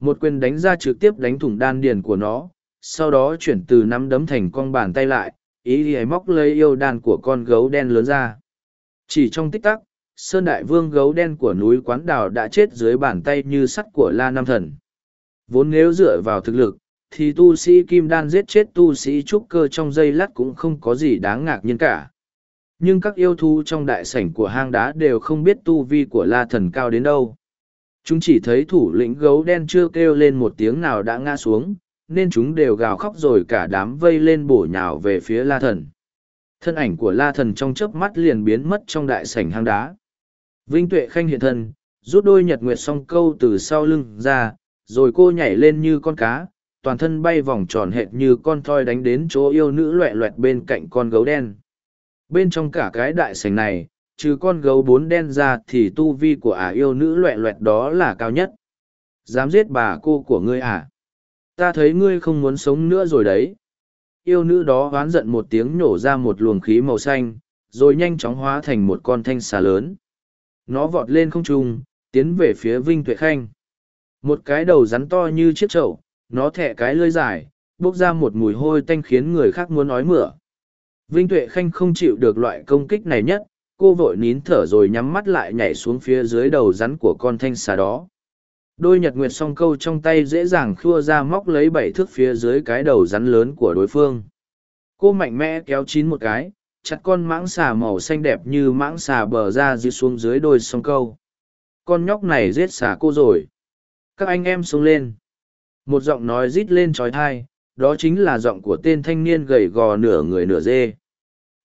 Một quyền đánh ra trực tiếp đánh thủng đan điền của nó, sau đó chuyển từ nắm đấm thành con bàn tay lại, ý gì móc lấy yêu đan của con gấu đen lớn ra. Chỉ trong tích tắc, Sơn Đại Vương gấu đen của núi Quán Đào đã chết dưới bàn tay như sắt của La Nam Thần. Vốn nếu dựa vào thực lực, thì tu sĩ kim đan giết chết tu sĩ trúc cơ trong dây lát cũng không có gì đáng ngạc nhiên cả nhưng các yêu thú trong đại sảnh của hang đá đều không biết tu vi của la thần cao đến đâu chúng chỉ thấy thủ lĩnh gấu đen chưa kêu lên một tiếng nào đã ngã xuống nên chúng đều gào khóc rồi cả đám vây lên bổ nhào về phía la thần thân ảnh của la thần trong chớp mắt liền biến mất trong đại sảnh hang đá vinh tuệ khanh hiện thân rút đôi nhật nguyệt song câu từ sau lưng ra rồi cô nhảy lên như con cá toàn thân bay vòng tròn hệt như con thoi đánh đến chỗ yêu nữ loẹ loẹt bên cạnh con gấu đen. Bên trong cả cái đại sảnh này, trừ con gấu bốn đen ra thì tu vi của ả yêu nữ loẹ loẹt đó là cao nhất. Dám giết bà cô của ngươi à? Ta thấy ngươi không muốn sống nữa rồi đấy. Yêu nữ đó oán giận một tiếng nổ ra một luồng khí màu xanh, rồi nhanh chóng hóa thành một con thanh xà lớn. Nó vọt lên không trung, tiến về phía Vinh Tuệ Khanh. Một cái đầu rắn to như chiếc chậu, nó thẻ cái lưỡi dài, bốc ra một mùi hôi tanh khiến người khác muốn nói mửa. Vinh Tuệ Khanh không chịu được loại công kích này nhất, cô vội nín thở rồi nhắm mắt lại nhảy xuống phía dưới đầu rắn của con thanh xà đó. Đôi nhật nguyệt song câu trong tay dễ dàng khua ra móc lấy bảy thước phía dưới cái đầu rắn lớn của đối phương. Cô mạnh mẽ kéo chín một cái, chặt con mãng xà màu xanh đẹp như mãng xà bờ ra dưới xuống dưới đôi song câu. Con nhóc này giết xà cô rồi. Các anh em xuống lên một giọng nói rít lên trói thai đó chính là giọng của tên thanh niên gầy gò nửa người nửa dê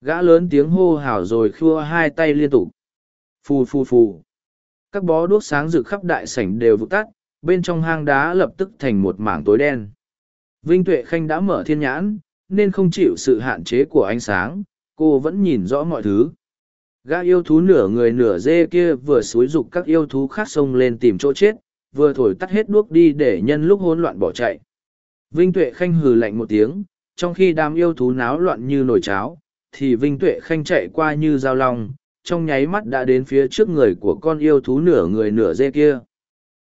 gã lớn tiếng hô hào rồi khua hai tay liên tục phù phù phù các bó đuốc sáng rực khắp đại sảnh đều vụt tắt bên trong hang đá lập tức thành một mảng tối đen vinh tuệ khanh đã mở thiên nhãn nên không chịu sự hạn chế của ánh sáng cô vẫn nhìn rõ mọi thứ gã yêu thú nửa người nửa dê kia vừa xúi dục các yêu thú khác xông lên tìm chỗ chết vừa thổi tắt hết đuốc đi để nhân lúc hỗn loạn bỏ chạy. Vinh Tuệ Khanh hừ lạnh một tiếng, trong khi đám yêu thú náo loạn như nồi cháo, thì Vinh Tuệ Khanh chạy qua như dao long, trong nháy mắt đã đến phía trước người của con yêu thú nửa người nửa dê kia.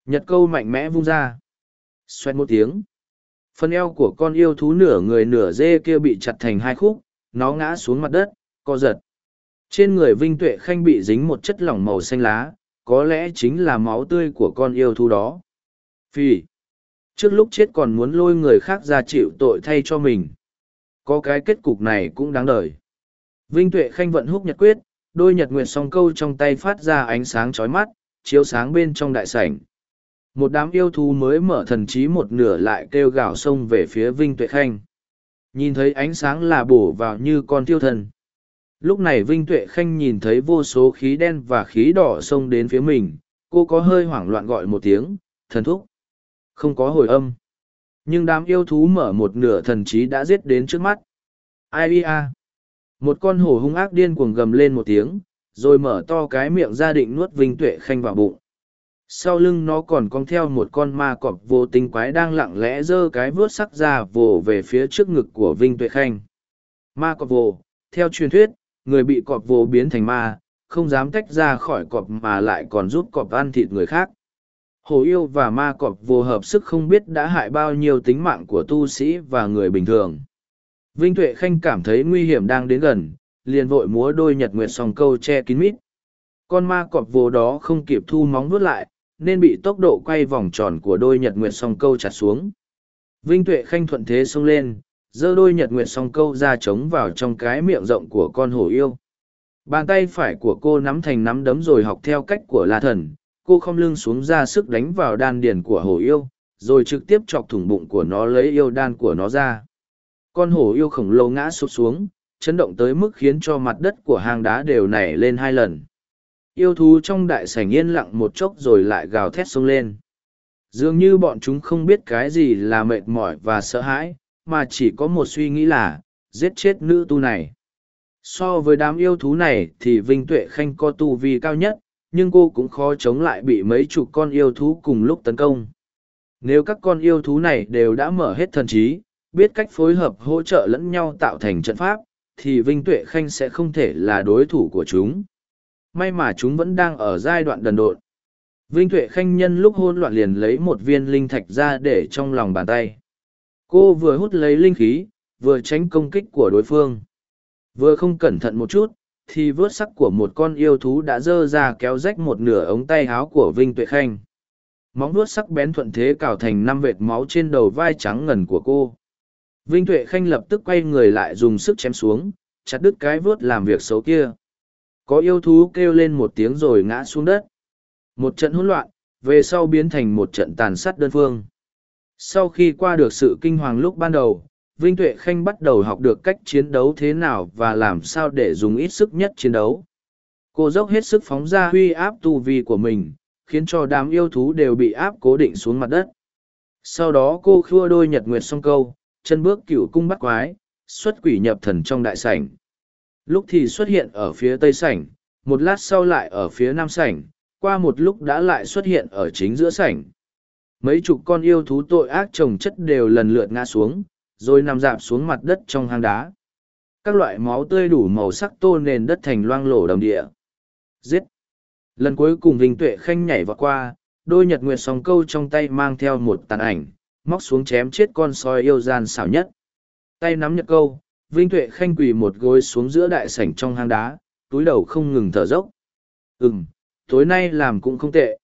Nhật câu mạnh mẽ vung ra. Xoét một tiếng. Phần eo của con yêu thú nửa người nửa dê kia bị chặt thành hai khúc, nó ngã xuống mặt đất, co giật. Trên người Vinh Tuệ Khanh bị dính một chất lỏng màu xanh lá, có lẽ chính là máu tươi của con yêu thú đó. Phi, trước lúc chết còn muốn lôi người khác ra chịu tội thay cho mình. Có cái kết cục này cũng đáng đời. Vinh Tuệ Khanh vận húc nhật quyết, đôi nhật nguyệt song câu trong tay phát ra ánh sáng chói mắt, chiếu sáng bên trong đại sảnh. Một đám yêu thú mới mở thần trí một nửa lại kêu gào xông về phía Vinh Tuệ Khanh. Nhìn thấy ánh sáng là bổ vào như con tiêu thần. Lúc này Vinh Tuệ Khanh nhìn thấy vô số khí đen và khí đỏ xông đến phía mình, cô có hơi hoảng loạn gọi một tiếng, thần thúc. Không có hồi âm. Nhưng đám yêu thú mở một nửa thần trí đã giết đến trước mắt. ai ia một con hổ hung ác điên cuồng gầm lên một tiếng, rồi mở to cái miệng ra định nuốt vinh tuệ khanh vào bụng. Sau lưng nó còn cong theo một con ma cọp vô tinh quái đang lặng lẽ giơ cái vuốt sắc ra vồ về phía trước ngực của vinh tuệ khanh. Ma cọp vồ, theo truyền thuyết, người bị cọp vồ biến thành ma, không dám tách ra khỏi cọp mà lại còn giúp cọp ăn thịt người khác. Hồ yêu và ma cọp vô hợp sức không biết đã hại bao nhiêu tính mạng của tu sĩ và người bình thường vinh tuệ khanh cảm thấy nguy hiểm đang đến gần, liền vội múa đôi nhật nguyệt song câu che kín mít. Con ma cọp vô đó không kịp thu móng vuốt lại, nên bị tốc độ quay vòng tròn của đôi nhật nguyệt song câu chặt xuống. Vinh tuệ khanh thuận thế xông lên, giơ đôi nhật nguyệt song câu ra trống vào trong cái miệng rộng của con hổ yêu. Bàn tay phải của cô nắm thành nắm đấm rồi học theo cách của la thần, cô không lưng xuống ra sức đánh vào đan điền của hổ yêu, rồi trực tiếp chọc thủng bụng của nó lấy yêu đan của nó ra con hổ yêu khổng lồ ngã sụp xuống, chấn động tới mức khiến cho mặt đất của hang đá đều nảy lên hai lần. Yêu thú trong đại sảnh yên lặng một chốc rồi lại gào thét xông lên. Dường như bọn chúng không biết cái gì là mệt mỏi và sợ hãi, mà chỉ có một suy nghĩ là, giết chết nữ tu này. So với đám yêu thú này thì vinh tuệ khanh có tu vi cao nhất, nhưng cô cũng khó chống lại bị mấy chục con yêu thú cùng lúc tấn công. Nếu các con yêu thú này đều đã mở hết thần trí biết cách phối hợp hỗ trợ lẫn nhau tạo thành trận pháp, thì vinh tuệ khanh sẽ không thể là đối thủ của chúng. May mà chúng vẫn đang ở giai đoạn đần độn. Vinh tuệ khanh nhân lúc hôn loạn liền lấy một viên linh thạch ra để trong lòng bàn tay. Cô vừa hút lấy linh khí, vừa tránh công kích của đối phương. Vừa không cẩn thận một chút, thì vớt sắc của một con yêu thú đã dơ ra kéo rách một nửa ống tay áo của vinh tuệ khanh. Móng vuốt sắc bén thuận thế cào thành năm vệt máu trên đầu vai trắng ngần của cô vinh tuệ khanh lập tức quay người lại dùng sức chém xuống chặt đứt cái vớt làm việc xấu kia có yêu thú kêu lên một tiếng rồi ngã xuống đất một trận hỗn loạn về sau biến thành một trận tàn sát đơn phương sau khi qua được sự kinh hoàng lúc ban đầu Vinh Tuệ Khanh bắt đầu học được cách chiến đấu thế nào và làm sao để dùng ít sức nhất chiến đấu. Cô dốc hết sức phóng ra huy áp tu vi của mình, khiến cho đám yêu thú đều bị áp cố định xuống mặt đất. Sau đó cô khua đôi nhật nguyệt song câu, chân bước cựu cung bắt quái, xuất quỷ nhập thần trong đại sảnh. Lúc thì xuất hiện ở phía tây sảnh, một lát sau lại ở phía nam sảnh, qua một lúc đã lại xuất hiện ở chính giữa sảnh. Mấy chục con yêu thú tội ác trồng chất đều lần lượt ngã xuống, rồi nằm dạp xuống mặt đất trong hang đá. Các loại máu tươi đủ màu sắc tô nền đất thành loang lổ đồng địa. Giết! Lần cuối cùng Vinh Tuệ Khanh nhảy vào qua, đôi nhật nguyệt song câu trong tay mang theo một tàn ảnh, móc xuống chém chết con sói yêu gian xảo nhất. Tay nắm nhật câu, Vinh Tuệ Khanh quỳ một gối xuống giữa đại sảnh trong hang đá, túi đầu không ngừng thở dốc. Ừm, tối nay làm cũng không tệ.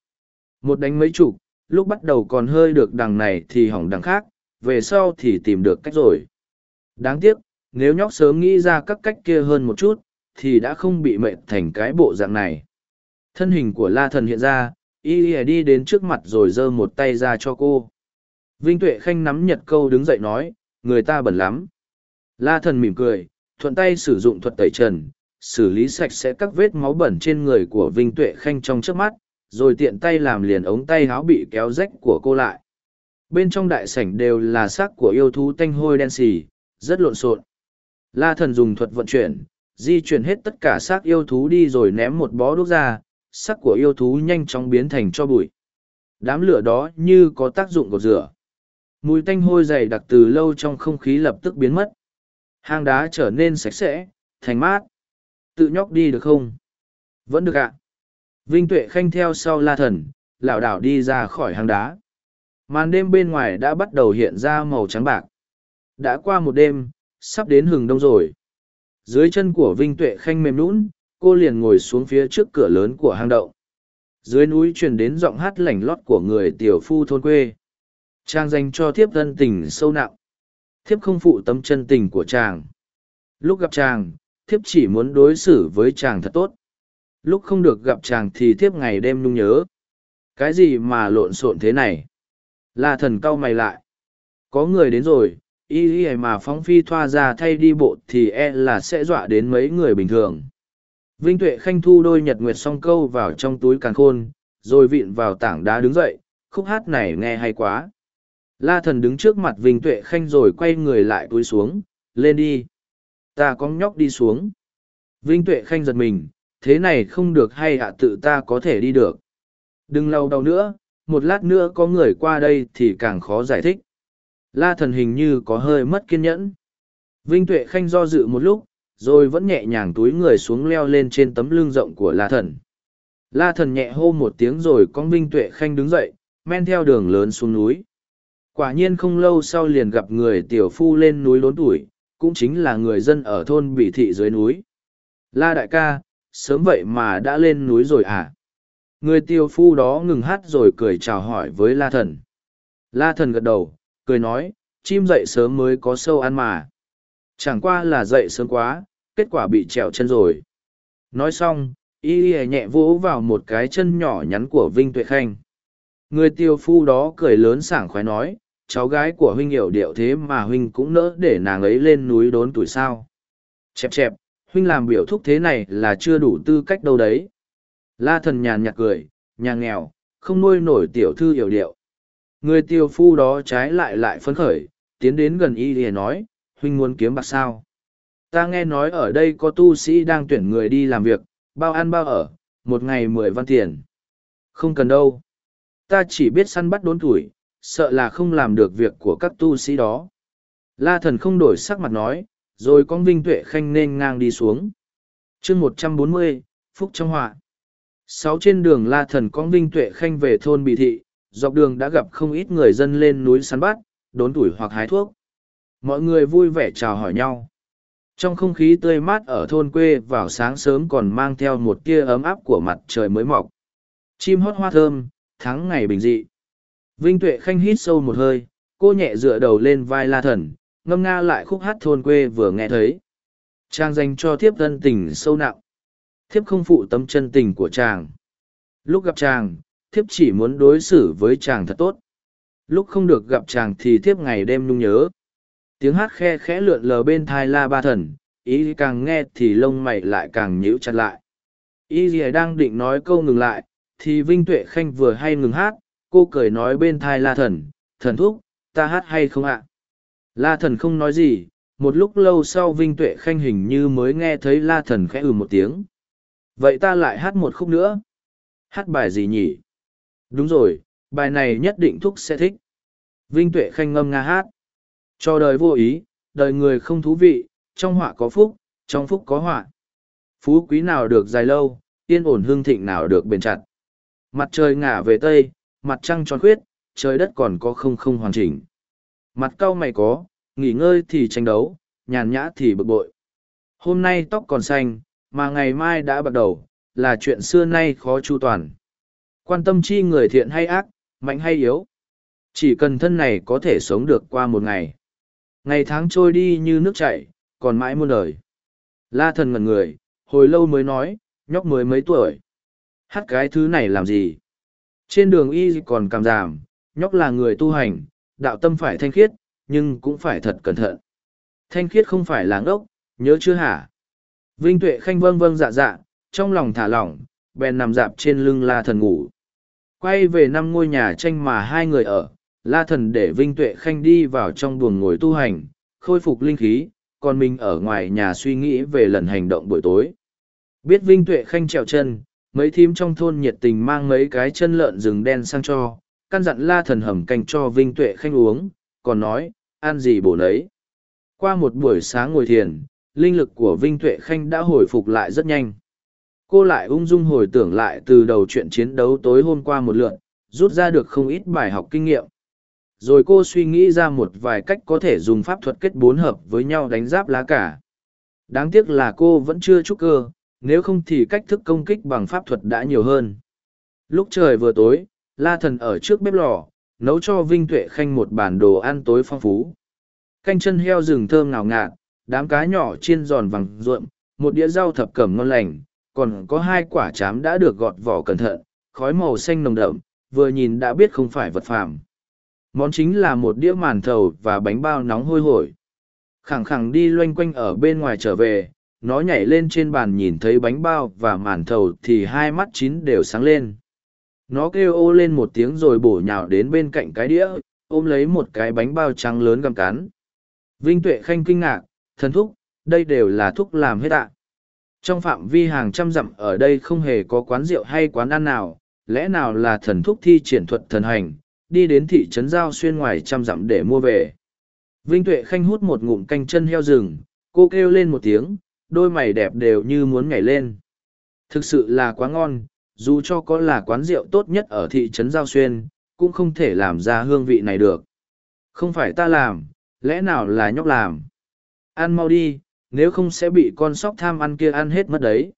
Một đánh mấy chục, lúc bắt đầu còn hơi được đằng này thì hỏng đằng khác, về sau thì tìm được cách rồi. Đáng tiếc, nếu nhóc sớm nghĩ ra các cách kia hơn một chút, thì đã không bị mệt thành cái bộ dạng này. Thân hình của la thần hiện ra, y đi đến trước mặt rồi giơ một tay ra cho cô. Vinh Tuệ Khanh nắm nhật câu đứng dậy nói, người ta bẩn lắm. La thần mỉm cười, thuận tay sử dụng thuật tẩy trần, xử lý sạch sẽ các vết máu bẩn trên người của Vinh Tuệ Khanh trong trước mắt, rồi tiện tay làm liền ống tay áo bị kéo rách của cô lại. Bên trong đại sảnh đều là xác của yêu thú tanh hôi đen xì rất lộn xộn. La thần dùng thuật vận chuyển di chuyển hết tất cả xác yêu thú đi rồi ném một bó đuốc ra xác của yêu thú nhanh chóng biến thành cho bụi. Đám lửa đó như có tác dụng cột rửa mùi tanh hôi dày đặc từ lâu trong không khí lập tức biến mất. Hang đá trở nên sạch sẽ, thành mát. Tự nhóc đi được không? Vẫn được ạ. Vinh tuệ khanh theo sau la thần, lảo đảo đi ra khỏi hang đá. Màn đêm bên ngoài đã bắt đầu hiện ra màu trắng bạc. Đã qua một đêm, sắp đến hừng đông rồi. Dưới chân của vinh tuệ khanh mềm lũn cô liền ngồi xuống phía trước cửa lớn của hang động. Dưới núi truyền đến giọng hát lảnh lót của người tiểu phu thôn quê chàng dành cho thiếp thân tình sâu nặng thiếp không phụ tâm chân tình của chàng lúc gặp chàng thiếp chỉ muốn đối xử với chàng thật tốt lúc không được gặp chàng thì thiếp ngày đêm nhung nhớ cái gì mà lộn xộn thế này Là thần cau mày lại. Có người đến rồi, y y mà phóng phi thoa ra thay đi bộ thì e là sẽ dọa đến mấy người bình thường. Vinh Tuệ Khanh thu đôi nhật nguyệt song câu vào trong túi càn khôn, rồi vịn vào tảng đá đứng dậy, khúc hát này nghe hay quá. La thần đứng trước mặt Vinh Tuệ Khanh rồi quay người lại túi xuống, lên đi. Ta có nhóc đi xuống. Vinh Tuệ Khanh giật mình, thế này không được hay ạ tự ta có thể đi được. Đừng lâu đầu nữa, một lát nữa có người qua đây thì càng khó giải thích. La thần hình như có hơi mất kiên nhẫn. Vinh Tuệ Khanh do dự một lúc, rồi vẫn nhẹ nhàng túi người xuống leo lên trên tấm lưng rộng của La thần. La thần nhẹ hô một tiếng rồi con Vinh Tuệ Khanh đứng dậy, men theo đường lớn xuống núi. Quả nhiên không lâu sau liền gặp người tiểu phu lên núi lốn tuổi, cũng chính là người dân ở thôn bị thị dưới núi. La đại ca, sớm vậy mà đã lên núi rồi à? Người tiêu phu đó ngừng hát rồi cười chào hỏi với la thần. La thần gật đầu, cười nói, chim dậy sớm mới có sâu ăn mà. Chẳng qua là dậy sớm quá, kết quả bị trèo chân rồi. Nói xong, y y nhẹ vỗ vào một cái chân nhỏ nhắn của Vinh Tuệ Khanh. Người tiêu phu đó cười lớn sảng khoái nói, cháu gái của huynh hiểu điệu thế mà huynh cũng nỡ để nàng ấy lên núi đốn tuổi sao. Chẹp chẹp, huynh làm biểu thúc thế này là chưa đủ tư cách đâu đấy. La thần nhàn nhạt cười, nhà nghèo, không nuôi nổi tiểu thư hiểu điệu. Người tiêu phu đó trái lại lại phấn khởi, tiến đến gần y để nói, huynh muốn kiếm bạc sao. Ta nghe nói ở đây có tu sĩ đang tuyển người đi làm việc, bao ăn bao ở, một ngày mười văn tiền. Không cần đâu. Ta chỉ biết săn bắt đốn tuổi, sợ là không làm được việc của các tu sĩ đó. La thần không đổi sắc mặt nói, rồi con Vinh Tuệ Khanh nên ngang đi xuống. chương một trăm bốn mươi Phúc trong họa. Sáu trên đường La thần con Vinh Tuệ Khanh về thôn Bị Thị, dọc đường đã gặp không ít người dân lên núi săn bắt, đốn tuổi hoặc hái thuốc. Mọi người vui vẻ chào hỏi nhau. Trong không khí tươi mát ở thôn quê vào sáng sớm còn mang theo một tia ấm áp của mặt trời mới mọc. Chim hót hoa thơm, tháng ngày bình dị. Vinh Tuệ Khanh hít sâu một hơi, cô nhẹ dựa đầu lên vai la thần, ngâm nga lại khúc hát thôn quê vừa nghe thấy. Trang dành cho thiếp thân tình sâu nặng. Thiếp không phụ tâm chân tình của chàng. Lúc gặp chàng, thiếp chỉ muốn đối xử với chàng thật tốt. Lúc không được gặp chàng thì thiếp ngày đêm nhung nhớ. Tiếng hát khe khẽ lượn lờ bên thai la ba thần, ý càng nghe thì lông mày lại càng nhíu chặt lại. Ý gì đang định nói câu ngừng lại, thì Vinh Tuệ Khanh vừa hay ngừng hát, cô cười nói bên thai la thần thần thúc, ta hát hay không ạ? La thần không nói gì, một lúc lâu sau vinh tuệ khanh hình như mới nghe thấy la thần khẽ ừ một tiếng. Vậy ta lại hát một khúc nữa. Hát bài gì nhỉ? Đúng rồi, bài này nhất định thúc sẽ thích. Vinh tuệ khanh ngâm nga hát. Cho đời vô ý, đời người không thú vị, trong họa có phúc, trong phúc có họa. Phú quý nào được dài lâu, yên ổn hương thịnh nào được bền chặt. Mặt trời ngả về tây mặt trăng tròn khuyết, trời đất còn có không không hoàn chỉnh. Mặt cau mày có, nghỉ ngơi thì tranh đấu, nhàn nhã thì bực bội. Hôm nay tóc còn xanh, mà ngày mai đã bắt đầu, là chuyện xưa nay khó chu toàn. Quan tâm chi người thiện hay ác, mạnh hay yếu. Chỉ cần thân này có thể sống được qua một ngày. Ngày tháng trôi đi như nước chảy, còn mãi muôn đời. La thần ngẩn người, hồi lâu mới nói, nhóc mới mấy tuổi. Hát cái thứ này làm gì? Trên đường y còn cảm giảm, nhóc là người tu hành, đạo tâm phải thanh khiết, nhưng cũng phải thật cẩn thận. Thanh khiết không phải là ngốc, nhớ chưa hả? Vinh Tuệ Khanh vâng vâng dạ dạ, trong lòng thả lỏng, bèn nằm dạp trên lưng La Thần ngủ. Quay về năm ngôi nhà tranh mà hai người ở, La Thần để Vinh Tuệ Khanh đi vào trong buồng ngồi tu hành, khôi phục linh khí, còn mình ở ngoài nhà suy nghĩ về lần hành động buổi tối. Biết Vinh Tuệ Khanh trèo chân, mấy thím trong thôn nhiệt tình mang mấy cái chân lợn rừng đen sang cho, căn dặn la thần hầm canh cho vinh tuệ khanh uống, còn nói, ăn gì bổ nấy. Qua một buổi sáng ngồi thiền, linh lực của vinh tuệ khanh đã hồi phục lại rất nhanh. Cô lại ung dung hồi tưởng lại từ đầu chuyện chiến đấu tối hôm qua một lượn rút ra được không ít bài học kinh nghiệm. Rồi cô suy nghĩ ra một vài cách có thể dùng pháp thuật kết bốn hợp với nhau đánh giáp lá cả. Đáng tiếc là cô vẫn chưa trúc cơ nếu không thì cách thức công kích bằng pháp thuật đã nhiều hơn. Lúc trời vừa tối, La Thần ở trước bếp lò, nấu cho Vinh Tuệ Khanh một bản đồ ăn tối phong phú. Canh chân heo rừng thơm ngào ngạt, đám cá nhỏ chiên giòn vàng ruộm, một đĩa rau thập cẩm ngon lành, còn có hai quả chám đã được gọt vỏ cẩn thận, khói màu xanh nồng đậm, vừa nhìn đã biết không phải vật phàm. Món chính là một đĩa màn thầu và bánh bao nóng hôi hổi. Khẳng khẳng đi loanh quanh ở bên ngoài trở về, nó nhảy lên trên bàn nhìn thấy bánh bao và màn thầu thì hai mắt chín đều sáng lên nó kêu ô lên một tiếng rồi bổ nhào đến bên cạnh cái đĩa ôm lấy một cái bánh bao trắng lớn găm cắn vinh tuệ khanh kinh ngạc thần thúc đây đều là thuốc làm hết ạ. Trong phạm vi hàng trăm dặm ở đây không hề có quán rượu hay quán ăn nào, lẽ nào là thần thuốc thi triển thuật thần hành, đi đến thị trấn giao xuyên ngoài trăm dặm để mua về. Vinh Tuệ Khanh hút một ngụm canh chân heo rừng, cô kêu lên một tiếng, đôi mày đẹp đều như muốn nhảy lên. Thực sự là quá ngon, dù cho có là quán rượu tốt nhất ở thị trấn Giao Xuyên, cũng không thể làm ra hương vị này được. Không phải ta làm, lẽ nào là nhóc làm. Ăn mau đi, nếu không sẽ bị con sóc tham ăn kia ăn hết mất đấy.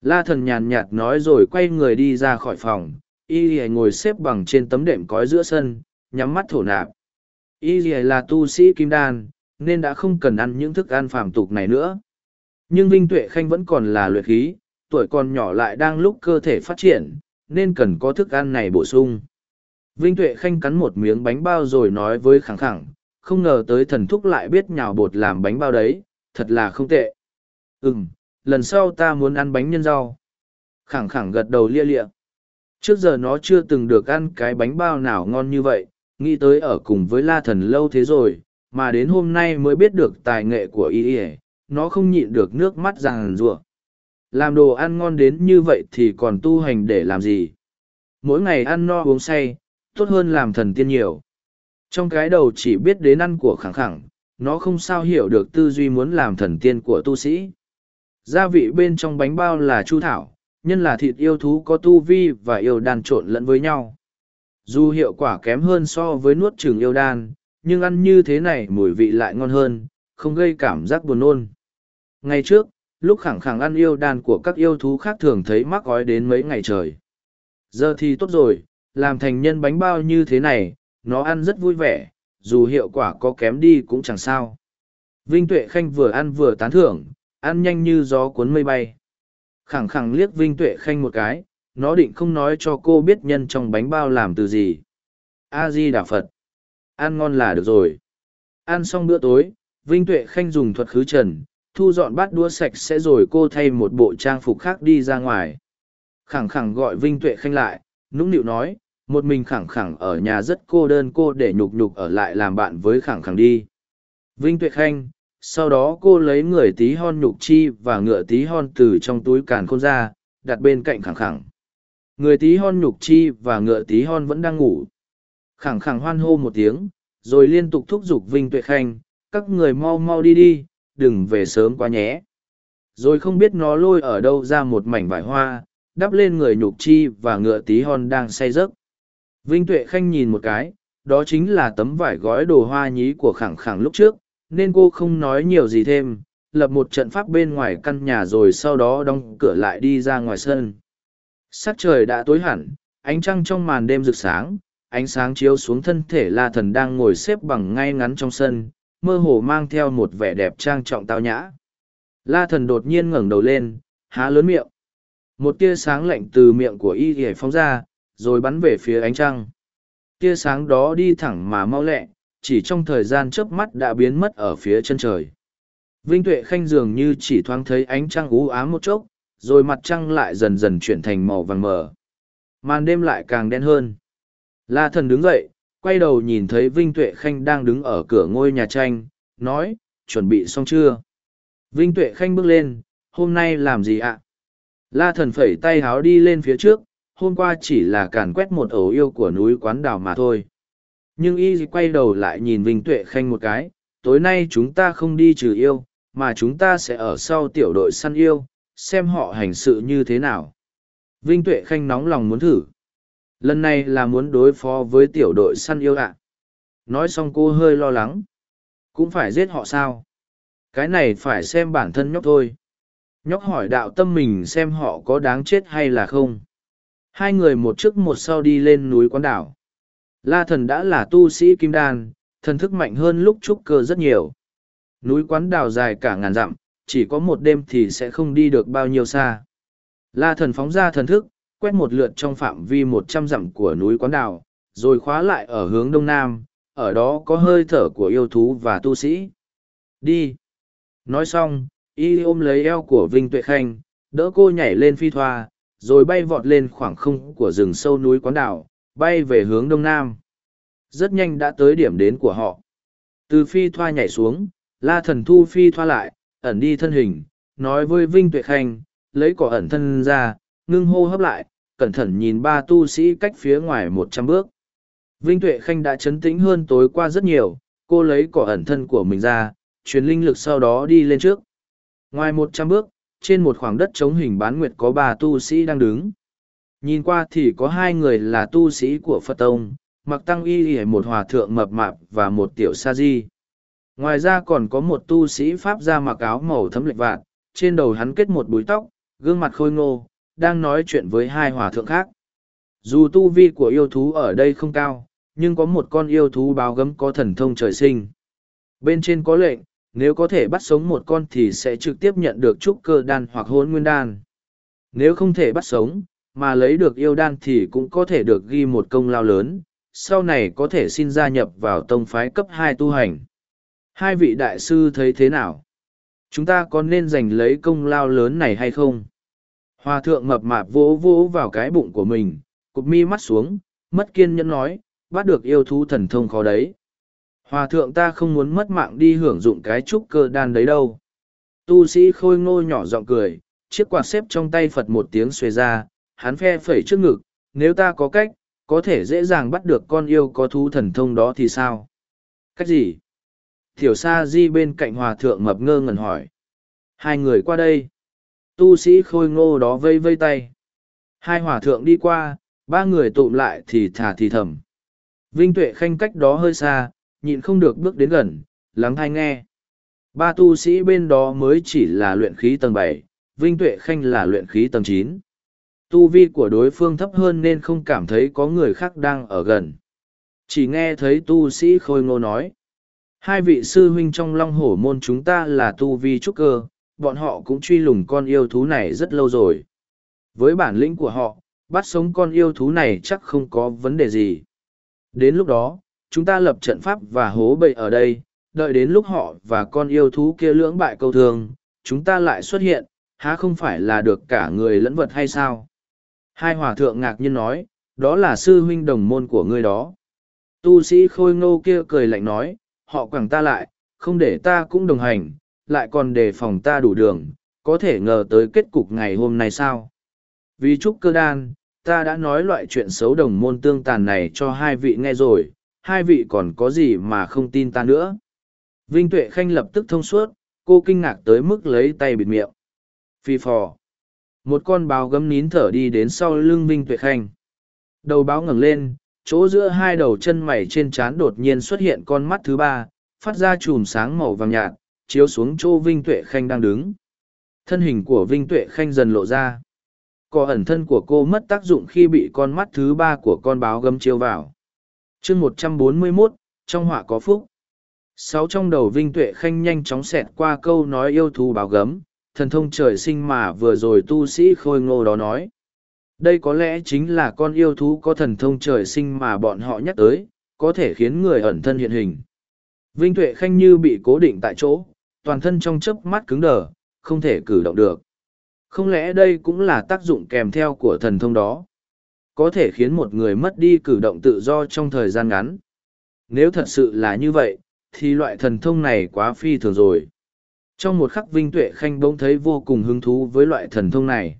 La thần nhàn nhạt nói rồi quay người đi ra khỏi phòng, y ngồi xếp bằng trên tấm đệm cói giữa sân, nhắm mắt thổ nạp. Y là tu sĩ kim đan, nên đã không cần ăn những thức ăn phàm tục này nữa. Nhưng Vinh Tuệ Khanh vẫn còn là luyện khí, tuổi còn nhỏ lại đang lúc cơ thể phát triển, nên cần có thức ăn này bổ sung. Vinh Tuệ Khanh cắn một miếng bánh bao rồi nói với khẳng khẳng, không ngờ tới thần thúc lại biết nhào bột làm bánh bao đấy, thật là không tệ. Ừm, lần sau ta muốn ăn bánh nhân rau. Khẳng khẳng gật đầu lia lịa. Trước giờ nó chưa từng được ăn cái bánh bao nào ngon như vậy, nghĩ tới ở cùng với la thần lâu thế rồi, mà đến hôm nay mới biết được tài nghệ của y y nó không nhịn được nước mắt ràng rùa. Làm đồ ăn ngon đến như vậy thì còn tu hành để làm gì? Mỗi ngày ăn no uống say, tốt hơn làm thần tiên nhiều. Trong cái đầu chỉ biết đến ăn của khẳng khẳng, nó không sao hiểu được tư duy muốn làm thần tiên của tu sĩ. Gia vị bên trong bánh bao là chu thảo, nhân là thịt yêu thú có tu vi và yêu đan trộn lẫn với nhau. Dù hiệu quả kém hơn so với nuốt trừng yêu đan, nhưng ăn như thế này mùi vị lại ngon hơn, không gây cảm giác buồn nôn. Ngày trước, lúc khẳng khẳng ăn yêu đan của các yêu thú khác thường thấy mắc gói đến mấy ngày trời. Giờ thì tốt rồi, làm thành nhân bánh bao như thế này, nó ăn rất vui vẻ, dù hiệu quả có kém đi cũng chẳng sao. Vinh Tuệ Khanh vừa ăn vừa tán thưởng, ăn nhanh như gió cuốn mây bay. Khẳng khẳng liếc Vinh Tuệ Khanh một cái, nó định không nói cho cô biết nhân trong bánh bao làm từ gì. A-di Đà Phật. Ăn ngon là được rồi. Ăn xong bữa tối, Vinh Tuệ Khanh dùng thuật khứ trần, thu dọn bát đũa sạch sẽ rồi cô thay một bộ trang phục khác đi ra ngoài. Khẳng khẳng gọi Vinh Tuệ Khanh lại, nũng nịu nói, một mình khẳng khẳng ở nhà rất cô đơn cô để nhục nhục ở lại làm bạn với khẳng khẳng đi. Vinh Tuệ Khanh, sau đó cô lấy người tí hon nhục chi và ngựa tí hon từ trong túi càn khôn ra, đặt bên cạnh khẳng khẳng. Người tí hon nhục chi và ngựa tí hon vẫn đang ngủ. Khẳng khẳng hoan hô một tiếng, rồi liên tục thúc giục Vinh Tuệ Khanh, các người mau mau đi đi, đừng về sớm quá nhé. Rồi không biết nó lôi ở đâu ra một mảnh vải hoa, đắp lên người nhục chi và ngựa tí hon đang say giấc. Vinh Tuệ Khanh nhìn một cái, đó chính là tấm vải gói đồ hoa nhí của khẳng khẳng lúc trước, nên cô không nói nhiều gì thêm, lập một trận pháp bên ngoài căn nhà rồi sau đó đóng cửa lại đi ra ngoài sân. Sắc trời đã tối hẳn, ánh trăng trong màn đêm rực sáng, ánh sáng chiếu xuống thân thể la thần đang ngồi xếp bằng ngay ngắn trong sân, mơ hồ mang theo một vẻ đẹp trang trọng tao nhã. La thần đột nhiên ngẩng đầu lên, há lớn miệng. Một tia sáng lạnh từ miệng của y hề phóng ra, rồi bắn về phía ánh trăng. Tia sáng đó đi thẳng mà mau lẹ, chỉ trong thời gian chớp mắt đã biến mất ở phía chân trời. Vinh Tuệ Khanh dường như chỉ thoáng thấy ánh trăng ú ám một chốc, rồi mặt trăng lại dần dần chuyển thành màu vàng mờ. Màn đêm lại càng đen hơn. La thần đứng dậy, quay đầu nhìn thấy Vinh Tuệ Khanh đang đứng ở cửa ngôi nhà tranh, nói, chuẩn bị xong chưa? Vinh Tuệ Khanh bước lên, hôm nay làm gì ạ? La thần phẩy tay háo đi lên phía trước, hôm qua chỉ là càn quét một ổ yêu của núi quán đảo mà thôi. Nhưng y quay đầu lại nhìn Vinh Tuệ Khanh một cái, tối nay chúng ta không đi trừ yêu, mà chúng ta sẽ ở sau tiểu đội săn yêu, xem họ hành sự như thế nào. Vinh Tuệ Khanh nóng lòng muốn thử. Lần này là muốn đối phó với tiểu đội săn yêu ạ. Nói xong cô hơi lo lắng. Cũng phải giết họ sao? Cái này phải xem bản thân nhóc thôi. Nhóc hỏi đạo tâm mình xem họ có đáng chết hay là không. Hai người một trước một sau đi lên núi quán đảo. La thần đã là tu sĩ kim đan, thần thức mạnh hơn lúc trúc cơ rất nhiều. Núi quán đảo dài cả ngàn dặm, chỉ có một đêm thì sẽ không đi được bao nhiêu xa. La thần phóng ra thần thức, quét một lượt trong phạm vi một trăm dặm của núi quán đảo, rồi khóa lại ở hướng đông nam, ở đó có hơi thở của yêu thú và tu sĩ. Đi! Nói xong, y ôm lấy eo của Vinh Tuệ Khanh, đỡ cô nhảy lên phi thoa, rồi bay vọt lên khoảng không của rừng sâu núi quán đảo, bay về hướng đông nam. Rất nhanh đã tới điểm đến của họ. Từ phi thoa nhảy xuống, la thần thu phi thoa lại, ẩn đi thân hình, nói với Vinh Tuệ Khanh, lấy cỏ ẩn thân ra, ngưng hô hấp lại, cẩn thận nhìn ba tu sĩ cách phía ngoài một trăm bước. Vinh Tuệ Khanh đã chấn tĩnh hơn tối qua rất nhiều, cô lấy cỏ ẩn thân của mình ra, truyền linh lực sau đó đi lên trước. Ngoài một trăm bước, trên một khoảng đất trống hình bán nguyệt có ba tu sĩ đang đứng. Nhìn qua thì có hai người là tu sĩ của Phật Tông, mặc tăng y y một hòa thượng mập mạp và một tiểu sa di. Ngoài ra còn có một tu sĩ Pháp ra mặc áo màu thấm lệch vạn, trên đầu hắn kết một búi tóc, gương mặt khôi ngô, đang nói chuyện với hai hòa thượng khác. Dù tu vi của yêu thú ở đây không cao, nhưng có một con yêu thú báo gấm có thần thông trời sinh. Bên trên có lệnh, nếu có thể bắt sống một con thì sẽ trực tiếp nhận được trúc cơ đan hoặc hôn nguyên đan. Nếu không thể bắt sống, mà lấy được yêu đan thì cũng có thể được ghi một công lao lớn, sau này có thể xin gia nhập vào tông phái cấp hai tu hành. Hai vị đại sư thấy thế nào? Chúng ta có nên giành lấy công lao lớn này hay không? Hòa thượng mập mạp vỗ vỗ vào cái bụng của mình, cụp mi mắt xuống, mất kiên nhẫn nói, bắt được yêu thú thần thông khó đấy. Hòa thượng ta không muốn mất mạng đi hưởng dụng cái trúc cơ đan đấy đâu. Tu sĩ khôi ngô nhỏ giọng cười, chiếc quạt xếp trong tay Phật một tiếng xuề ra, hắn phe phẩy trước ngực, nếu ta có cách, có thể dễ dàng bắt được con yêu có thú thần thông đó thì sao? Cách gì? Tiểu sa di bên cạnh hòa thượng mập ngơ ngẩn hỏi. Hai người qua đây. Tu sĩ khôi ngô đó vây vây tay. Hai hòa thượng đi qua, ba người tụm lại thì thả thì thầm. Vinh tuệ khanh cách đó hơi xa, nhịn không được bước đến gần, lắng thai nghe. Ba tu sĩ bên đó mới chỉ là luyện khí tầng bảy, Vinh Tuệ Khanh là luyện khí tầng chín. Tu vi của đối phương thấp hơn nên không cảm thấy có người khác đang ở gần. Chỉ nghe thấy tu sĩ khôi ngô nói. Hai vị sư huynh trong long hổ môn chúng ta là tu vi trúc cơ, bọn họ cũng truy lùng con yêu thú này rất lâu rồi. Với bản lĩnh của họ, bắt sống con yêu thú này chắc không có vấn đề gì. Đến lúc đó, chúng ta lập trận pháp và hố bậy ở đây, đợi đến lúc họ và con yêu thú kia lưỡng bại câu thường chúng ta lại xuất hiện, há không phải là được cả người lẫn vật hay sao? Hai hòa thượng ngạc nhiên nói, đó là sư huynh đồng môn của ngươi đó. Tu sĩ khôi ngô kia cười lạnh nói, họ quẳng ta lại, không để ta cũng đồng hành, lại còn đề phòng ta đủ đường, có thể ngờ tới kết cục ngày hôm nay sao? Vì trúc cơ đan, ta đã nói loại chuyện xấu đồng môn tương tàn này cho hai vị nghe rồi, hai vị còn có gì mà không tin ta nữa. Vinh Tuệ Khanh lập tức thông suốt, cô kinh ngạc tới mức lấy tay bịt miệng. Phi phò. Một con báo gấm nín thở đi đến sau lưng Vinh Tuệ Khanh. Đầu báo ngẩng lên, chỗ giữa hai đầu chân mày trên trán đột nhiên xuất hiện con mắt thứ ba, phát ra chùm sáng màu vàng nhạt, chiếu xuống chỗ Vinh Tuệ Khanh đang đứng. Thân hình của Vinh Tuệ Khanh dần lộ ra. Cỏ ẩn thân của cô mất tác dụng khi bị con mắt thứ ba của con báo gấm chiếu vào. chương một trăm bốn mươi 141, trong họa có phúc. Sáu trong đầu Vinh Tuệ Khanh nhanh chóng xẹt qua câu nói yêu thú báo gấm, thần thông trời sinh mà vừa rồi tu sĩ khôi ngô đó nói. Đây có lẽ chính là con yêu thú có thần thông trời sinh mà bọn họ nhắc tới, có thể khiến người ẩn thân hiện hình. Vinh Tuệ Khanh như bị cố định tại chỗ, toàn thân trong chớp mắt cứng đờ, không thể cử động được. Không lẽ đây cũng là tác dụng kèm theo của thần thông đó? Có thể khiến một người mất đi cử động tự do trong thời gian ngắn. Nếu thật sự là như vậy, thì loại thần thông này quá phi thường rồi. Trong một khắc Vinh Tuệ Khanh bỗng thấy vô cùng hứng thú với loại thần thông này.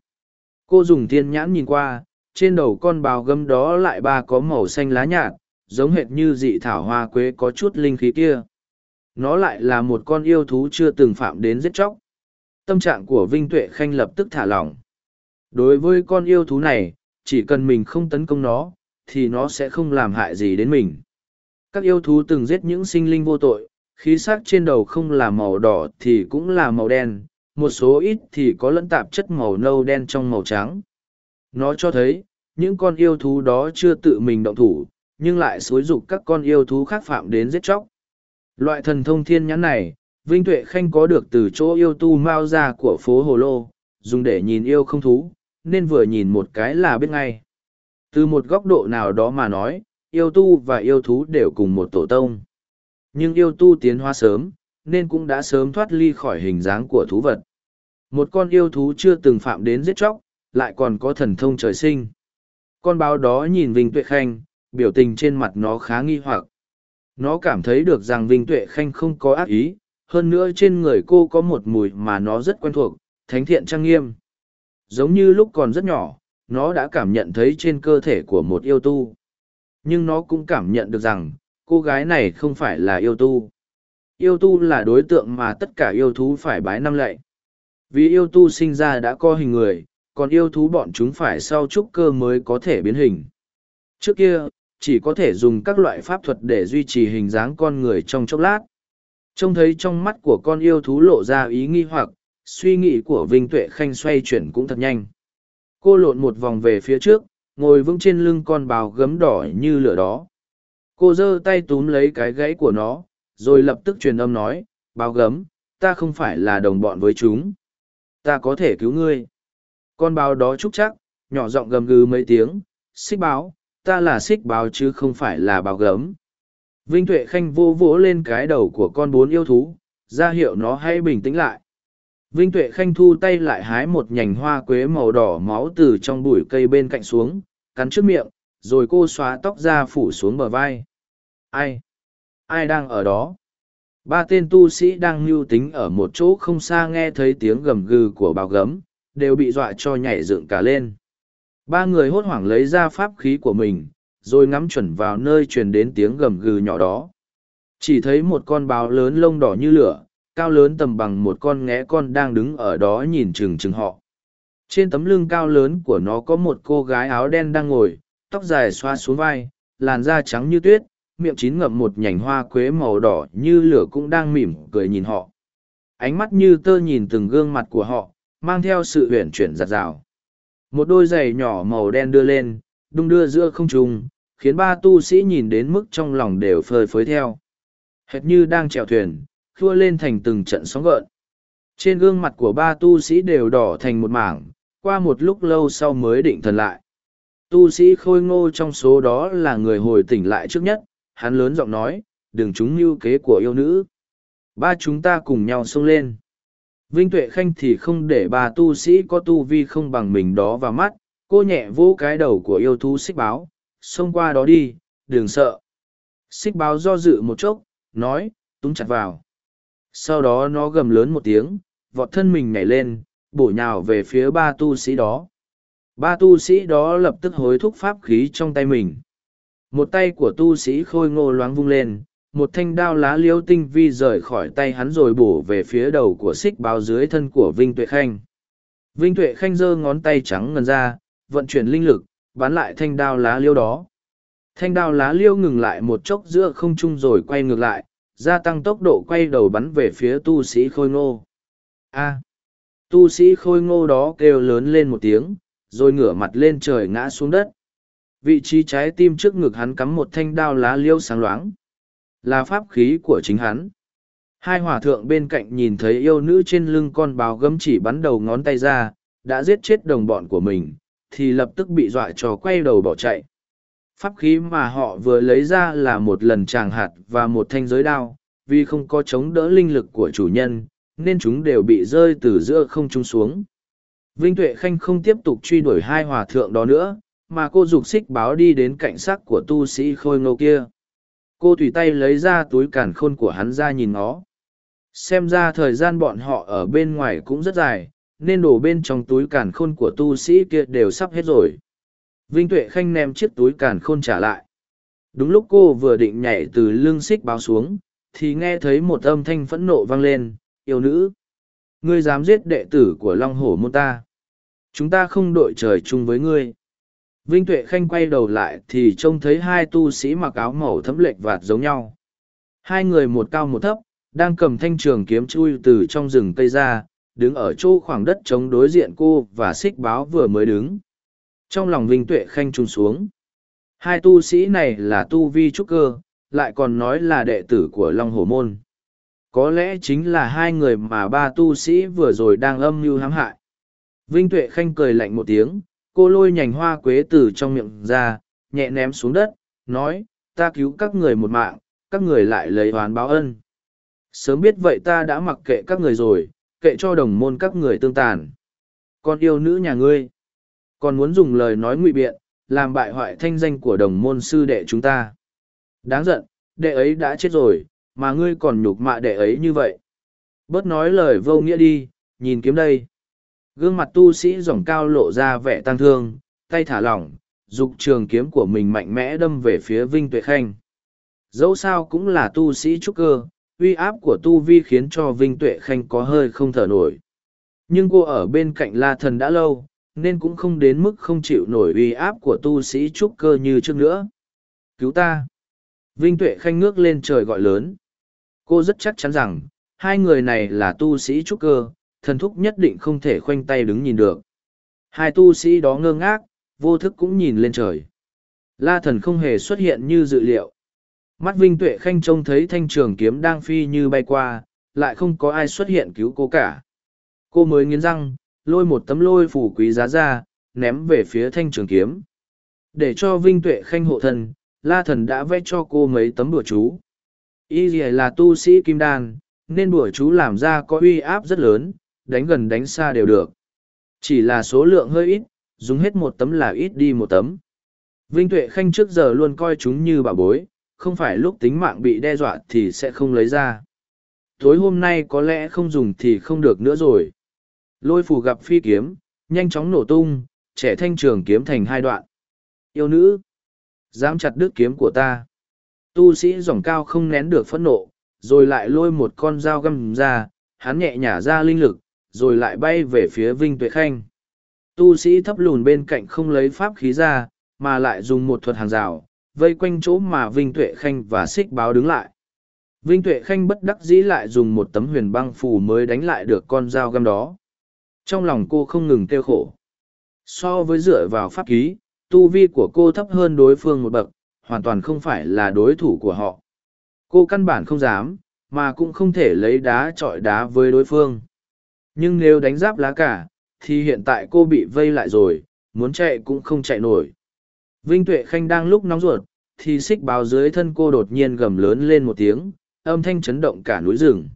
Cô dùng thiên nhãn nhìn qua, trên đầu con bào gấm đó lại ba có màu xanh lá nhạt, giống hệt như dị thảo hoa quế có chút linh khí kia. Nó lại là một con yêu thú chưa từng phạm đến giết chóc. Tâm trạng của Vinh Tuệ Khanh lập tức thả lỏng. Đối với con yêu thú này, chỉ cần mình không tấn công nó, thì nó sẽ không làm hại gì đến mình. Các yêu thú từng giết những sinh linh vô tội, khí sắc trên đầu không là màu đỏ thì cũng là màu đen, một số ít thì có lẫn tạp chất màu nâu đen trong màu trắng. Nó cho thấy, những con yêu thú đó chưa tự mình động thủ, nhưng lại xối dục các con yêu thú khác phạm đến giết chóc. Loại thần thông thiên nhãn này, Vinh Tuệ Khanh có được từ chỗ yêu tu mao ra của phố Hồ Lô, dùng để nhìn yêu không thú, nên vừa nhìn một cái là biết ngay. Từ một góc độ nào đó mà nói, yêu tu và yêu thú đều cùng một tổ tông. Nhưng yêu tu tiến hóa sớm, nên cũng đã sớm thoát ly khỏi hình dáng của thú vật. Một con yêu thú chưa từng phạm đến giết chóc, lại còn có thần thông trời sinh. Con báo đó nhìn Vinh Tuệ Khanh, biểu tình trên mặt nó khá nghi hoặc. Nó cảm thấy được rằng Vinh Tuệ Khanh không có ác ý, hơn nữa trên người cô có một mùi mà nó rất quen thuộc thánh thiện trang nghiêm. Giống như lúc còn rất nhỏ nó đã cảm nhận thấy trên cơ thể của một yêu tu. Nhưng nó cũng cảm nhận được rằng cô gái này không phải là yêu tu. Yêu tu là đối tượng mà tất cả yêu thú phải bái năm lạy. Vì yêu tu sinh ra đã có hình người còn yêu thú bọn chúng phải sau trúc cơ mới có thể biến hình. Trước kia chỉ có thể dùng các loại pháp thuật để duy trì hình dáng con người trong chốc lát. Trông thấy trong mắt của con yêu thú lộ ra ý nghi hoặc, suy nghĩ của vinh tuệ khanh xoay chuyển cũng thật nhanh. Cô lộn một vòng về phía trước, ngồi vững trên lưng con bào gấm đỏ như lửa đó. Cô giơ tay túm lấy cái gãy của nó, rồi lập tức truyền âm nói, Bào gấm, ta không phải là đồng bọn với chúng. Ta có thể cứu ngươi. Con bào đó trúc chắc, nhỏ giọng gầm gừ mấy tiếng, xích báo ta là xích báo chứ không phải là báo gấm. Vinh tuệ khanh vô vỗ lên cái đầu của con bốn yêu thú, ra hiệu nó hãy bình tĩnh lại. Vinh tuệ khanh thu tay lại hái một nhành hoa quế màu đỏ máu từ trong bụi cây bên cạnh xuống, cắn trước miệng, rồi cô xóa tóc ra phủ xuống bờ vai. Ai? Ai đang ở đó? Ba tên tu sĩ đang mưu tính ở một chỗ không xa nghe thấy tiếng gầm gừ của bào gấm, đều bị dọa cho nhảy dựng cả lên ba người hốt hoảng lấy ra pháp khí của mình, rồi ngắm chuẩn vào nơi truyền đến tiếng gầm gừ nhỏ đó. Chỉ thấy một con báo lớn lông đỏ như lửa, cao lớn tầm bằng một con nghé con đang đứng ở đó nhìn chừng chừng họ. Trên tấm lưng cao lớn của nó có một cô gái áo đen đang ngồi, tóc dài xoa xuống vai, làn da trắng như tuyết, miệng chín ngậm một nhành hoa quế màu đỏ như lửa cũng đang mỉm cười nhìn họ. Ánh mắt như tơ nhìn từng gương mặt của họ, mang theo sự uyển chuyển giặt rào một đôi giày nhỏ màu đen đưa lên đung đưa giữa không trung khiến ba tu sĩ nhìn đến mức trong lòng đều phơi phới theo hệt như đang chèo thuyền khua lên thành từng trận sóng gợn trên gương mặt của ba tu sĩ đều đỏ thành một mảng qua một lúc lâu sau mới định thần lại tu sĩ khôi ngô trong số đó là người hồi tỉnh lại trước nhất hắn lớn giọng nói, đừng chúng mưu kế của yêu nữ. Ba chúng ta cùng nhau xông lên. Vinh Tuệ Khanh thì không để bà tu sĩ có tu vi không bằng mình đó vào mắt, cô nhẹ vỗ cái đầu của yêu thú xích báo, xông qua đó đi, đừng sợ. Xích báo do dự một chốc, nói, túng chặt vào. Sau đó nó gầm lớn một tiếng, vọt thân mình nhảy lên, bổ nhào về phía ba tu sĩ đó. Ba tu sĩ đó lập tức hối thúc pháp khí trong tay mình một tay của tu sĩ khôi ngô loáng vung lên một thanh đao lá liêu tinh vi rời khỏi tay hắn rồi bổ về phía đầu của xích báo dưới thân của vinh tuệ khanh. Vinh tuệ khanh giơ ngón tay trắng ngần ra, vận chuyển linh lực, bắn lại thanh đao lá liêu đó. Thanh đao lá liêu ngừng lại một chốc giữa không trung rồi quay ngược lại, gia tăng tốc độ quay đầu bắn về phía tu sĩ khôi ngô. A! Tu sĩ khôi ngô đó kêu lớn lên một tiếng, rồi ngửa mặt lên trời ngã xuống đất. Vị trí trái tim trước ngực hắn cắm một thanh đao lá liêu sáng loáng là pháp khí của chính hắn. Hai hòa thượng bên cạnh nhìn thấy yêu nữ trên lưng con báo gấm chỉ bắn đầu ngón tay ra, đã giết chết đồng bọn của mình, thì lập tức bị dọa cho quay đầu bỏ chạy. Pháp khí mà họ vừa lấy ra là một lần tràng hạt và một thanh giới đao, vì không có chống đỡ linh lực của chủ nhân, nên chúng đều bị rơi từ giữa không trung xuống. Vinh tuệ khanh không tiếp tục truy đuổi hai hòa thượng đó nữa, mà cô dục xích báo đi đến cạnh sắc của tu sĩ khôi ngô kia cô tùy tay lấy ra túi càn khôn của hắn ra nhìn nó xem ra thời gian bọn họ ở bên ngoài cũng rất dài, nên đổ bên trong túi càn khôn của tu sĩ kia đều sắp hết rồi. Vinh tuệ khanh ném chiếc túi càn khôn trả lại. Đúng lúc cô vừa định nhảy từ lưng xích báo xuống, thì nghe thấy một âm thanh phẫn nộ vang lên, yêu nữ, ngươi dám giết đệ tử của long hổ môn ta. Chúng ta không đội trời chung với ngươi. Vinh Tuệ Khanh quay đầu lại thì trông thấy hai tu sĩ mặc áo màu thấm lệch vạt giống nhau. Hai người một cao một thấp, đang cầm thanh trường kiếm chui từ trong rừng cây ra, đứng ở chỗ khoảng đất chống đối diện cô và xích báo vừa mới đứng. Trong lòng Vinh Tuệ Khanh trùng xuống. Hai tu sĩ này là tu vi trúc cơ, lại còn nói là đệ tử của Long Hổ Môn. Có lẽ chính là hai người mà ba tu sĩ vừa rồi đang âm mưu hãm hại. Vinh Tuệ Khanh cười lạnh một tiếng, cô lôi nhành hoa quế từ trong miệng ra nhẹ ném xuống đất nói ta cứu các người một mạng các người lại lấy oán báo ân. Sớm biết vậy ta đã mặc kệ các người rồi kệ cho đồng môn các người tương tàn. Con yêu nữ nhà ngươi. Còn muốn dùng lời nói ngụy biện làm bại hoại thanh danh của đồng môn sư đệ chúng ta. Đáng giận đệ ấy đã chết rồi mà ngươi còn nhục mạ đệ ấy như vậy. Bớt nói lời vô nghĩa đi, nhìn kiếm đây. Gương mặt tu sĩ dòng cao lộ ra vẻ tăng thương, tay thả lỏng, dục trường kiếm của mình mạnh mẽ đâm về phía Vinh Tuệ Khanh. Dẫu sao cũng là tu sĩ trúc cơ, uy áp của tu vi khiến cho Vinh Tuệ Khanh có hơi không thở nổi. Nhưng cô ở bên cạnh La Thần đã lâu, nên cũng không đến mức không chịu nổi uy áp của tu sĩ trúc cơ như trước nữa. Cứu ta! Vinh Tuệ Khanh ngước lên trời gọi lớn. Cô rất chắc chắn rằng, hai người này là tu sĩ trúc cơ, thần thúc nhất định không thể khoanh tay đứng nhìn được. Hai tu sĩ đó ngơ ngác, vô thức cũng nhìn lên trời. La thần không hề xuất hiện như dự liệu. Mắt Vinh Tuệ Khanh trông thấy thanh trường kiếm đang phi như bay qua, lại không có ai xuất hiện cứu cô cả. Cô mới nghiến răng, lôi một tấm lôi phủ quý giá ra, ném về phía thanh trường kiếm. Để cho Vinh Tuệ Khanh hộ thần, La Thần đã vẽ cho cô mấy tấm bùa chú. Y là tu sĩ kim đan, nên bùa chú làm ra có uy áp rất lớn, đánh gần đánh xa đều được. Chỉ là số lượng hơi ít, dùng hết một tấm là ít đi một tấm. Vinh Tuệ Khanh trước giờ luôn coi chúng như bà bối, không phải lúc tính mạng bị đe dọa thì sẽ không lấy ra. Tối hôm nay có lẽ không dùng thì không được nữa rồi. Lôi phù gặp phi kiếm, nhanh chóng nổ tung, trẻ thanh trường kiếm thành hai đoạn. Yêu nữ, dám chặt đứt kiếm của ta. Tu sĩ dòng cao không nén được phẫn nộ, rồi lại lôi một con dao găm ra, hắn nhẹ nhả ra linh lực, rồi lại bay về phía Vinh Tuệ Khanh. Tu sĩ thấp lùn bên cạnh không lấy pháp khí ra, mà lại dùng một thuật hàng rào, vây quanh chỗ mà Vinh Tuệ Khanh và Xích Báo đứng lại. Vinh Tuệ Khanh bất đắc dĩ lại dùng một tấm huyền băng phù mới đánh lại được con dao găm đó. Trong lòng cô không ngừng kêu khổ. So với dựa vào pháp khí, tu vi của cô thấp hơn đối phương một bậc, hoàn toàn không phải là đối thủ của họ. Cô căn bản không dám, mà cũng không thể lấy đá trọi đá với đối phương. Nhưng nếu đánh giáp lá cả, thì hiện tại cô bị vây lại rồi, muốn chạy cũng không chạy nổi. Vinh Tuệ Khanh đang lúc nóng ruột, thì xích báo dưới thân cô đột nhiên gầm lớn lên một tiếng, âm thanh chấn động cả núi rừng.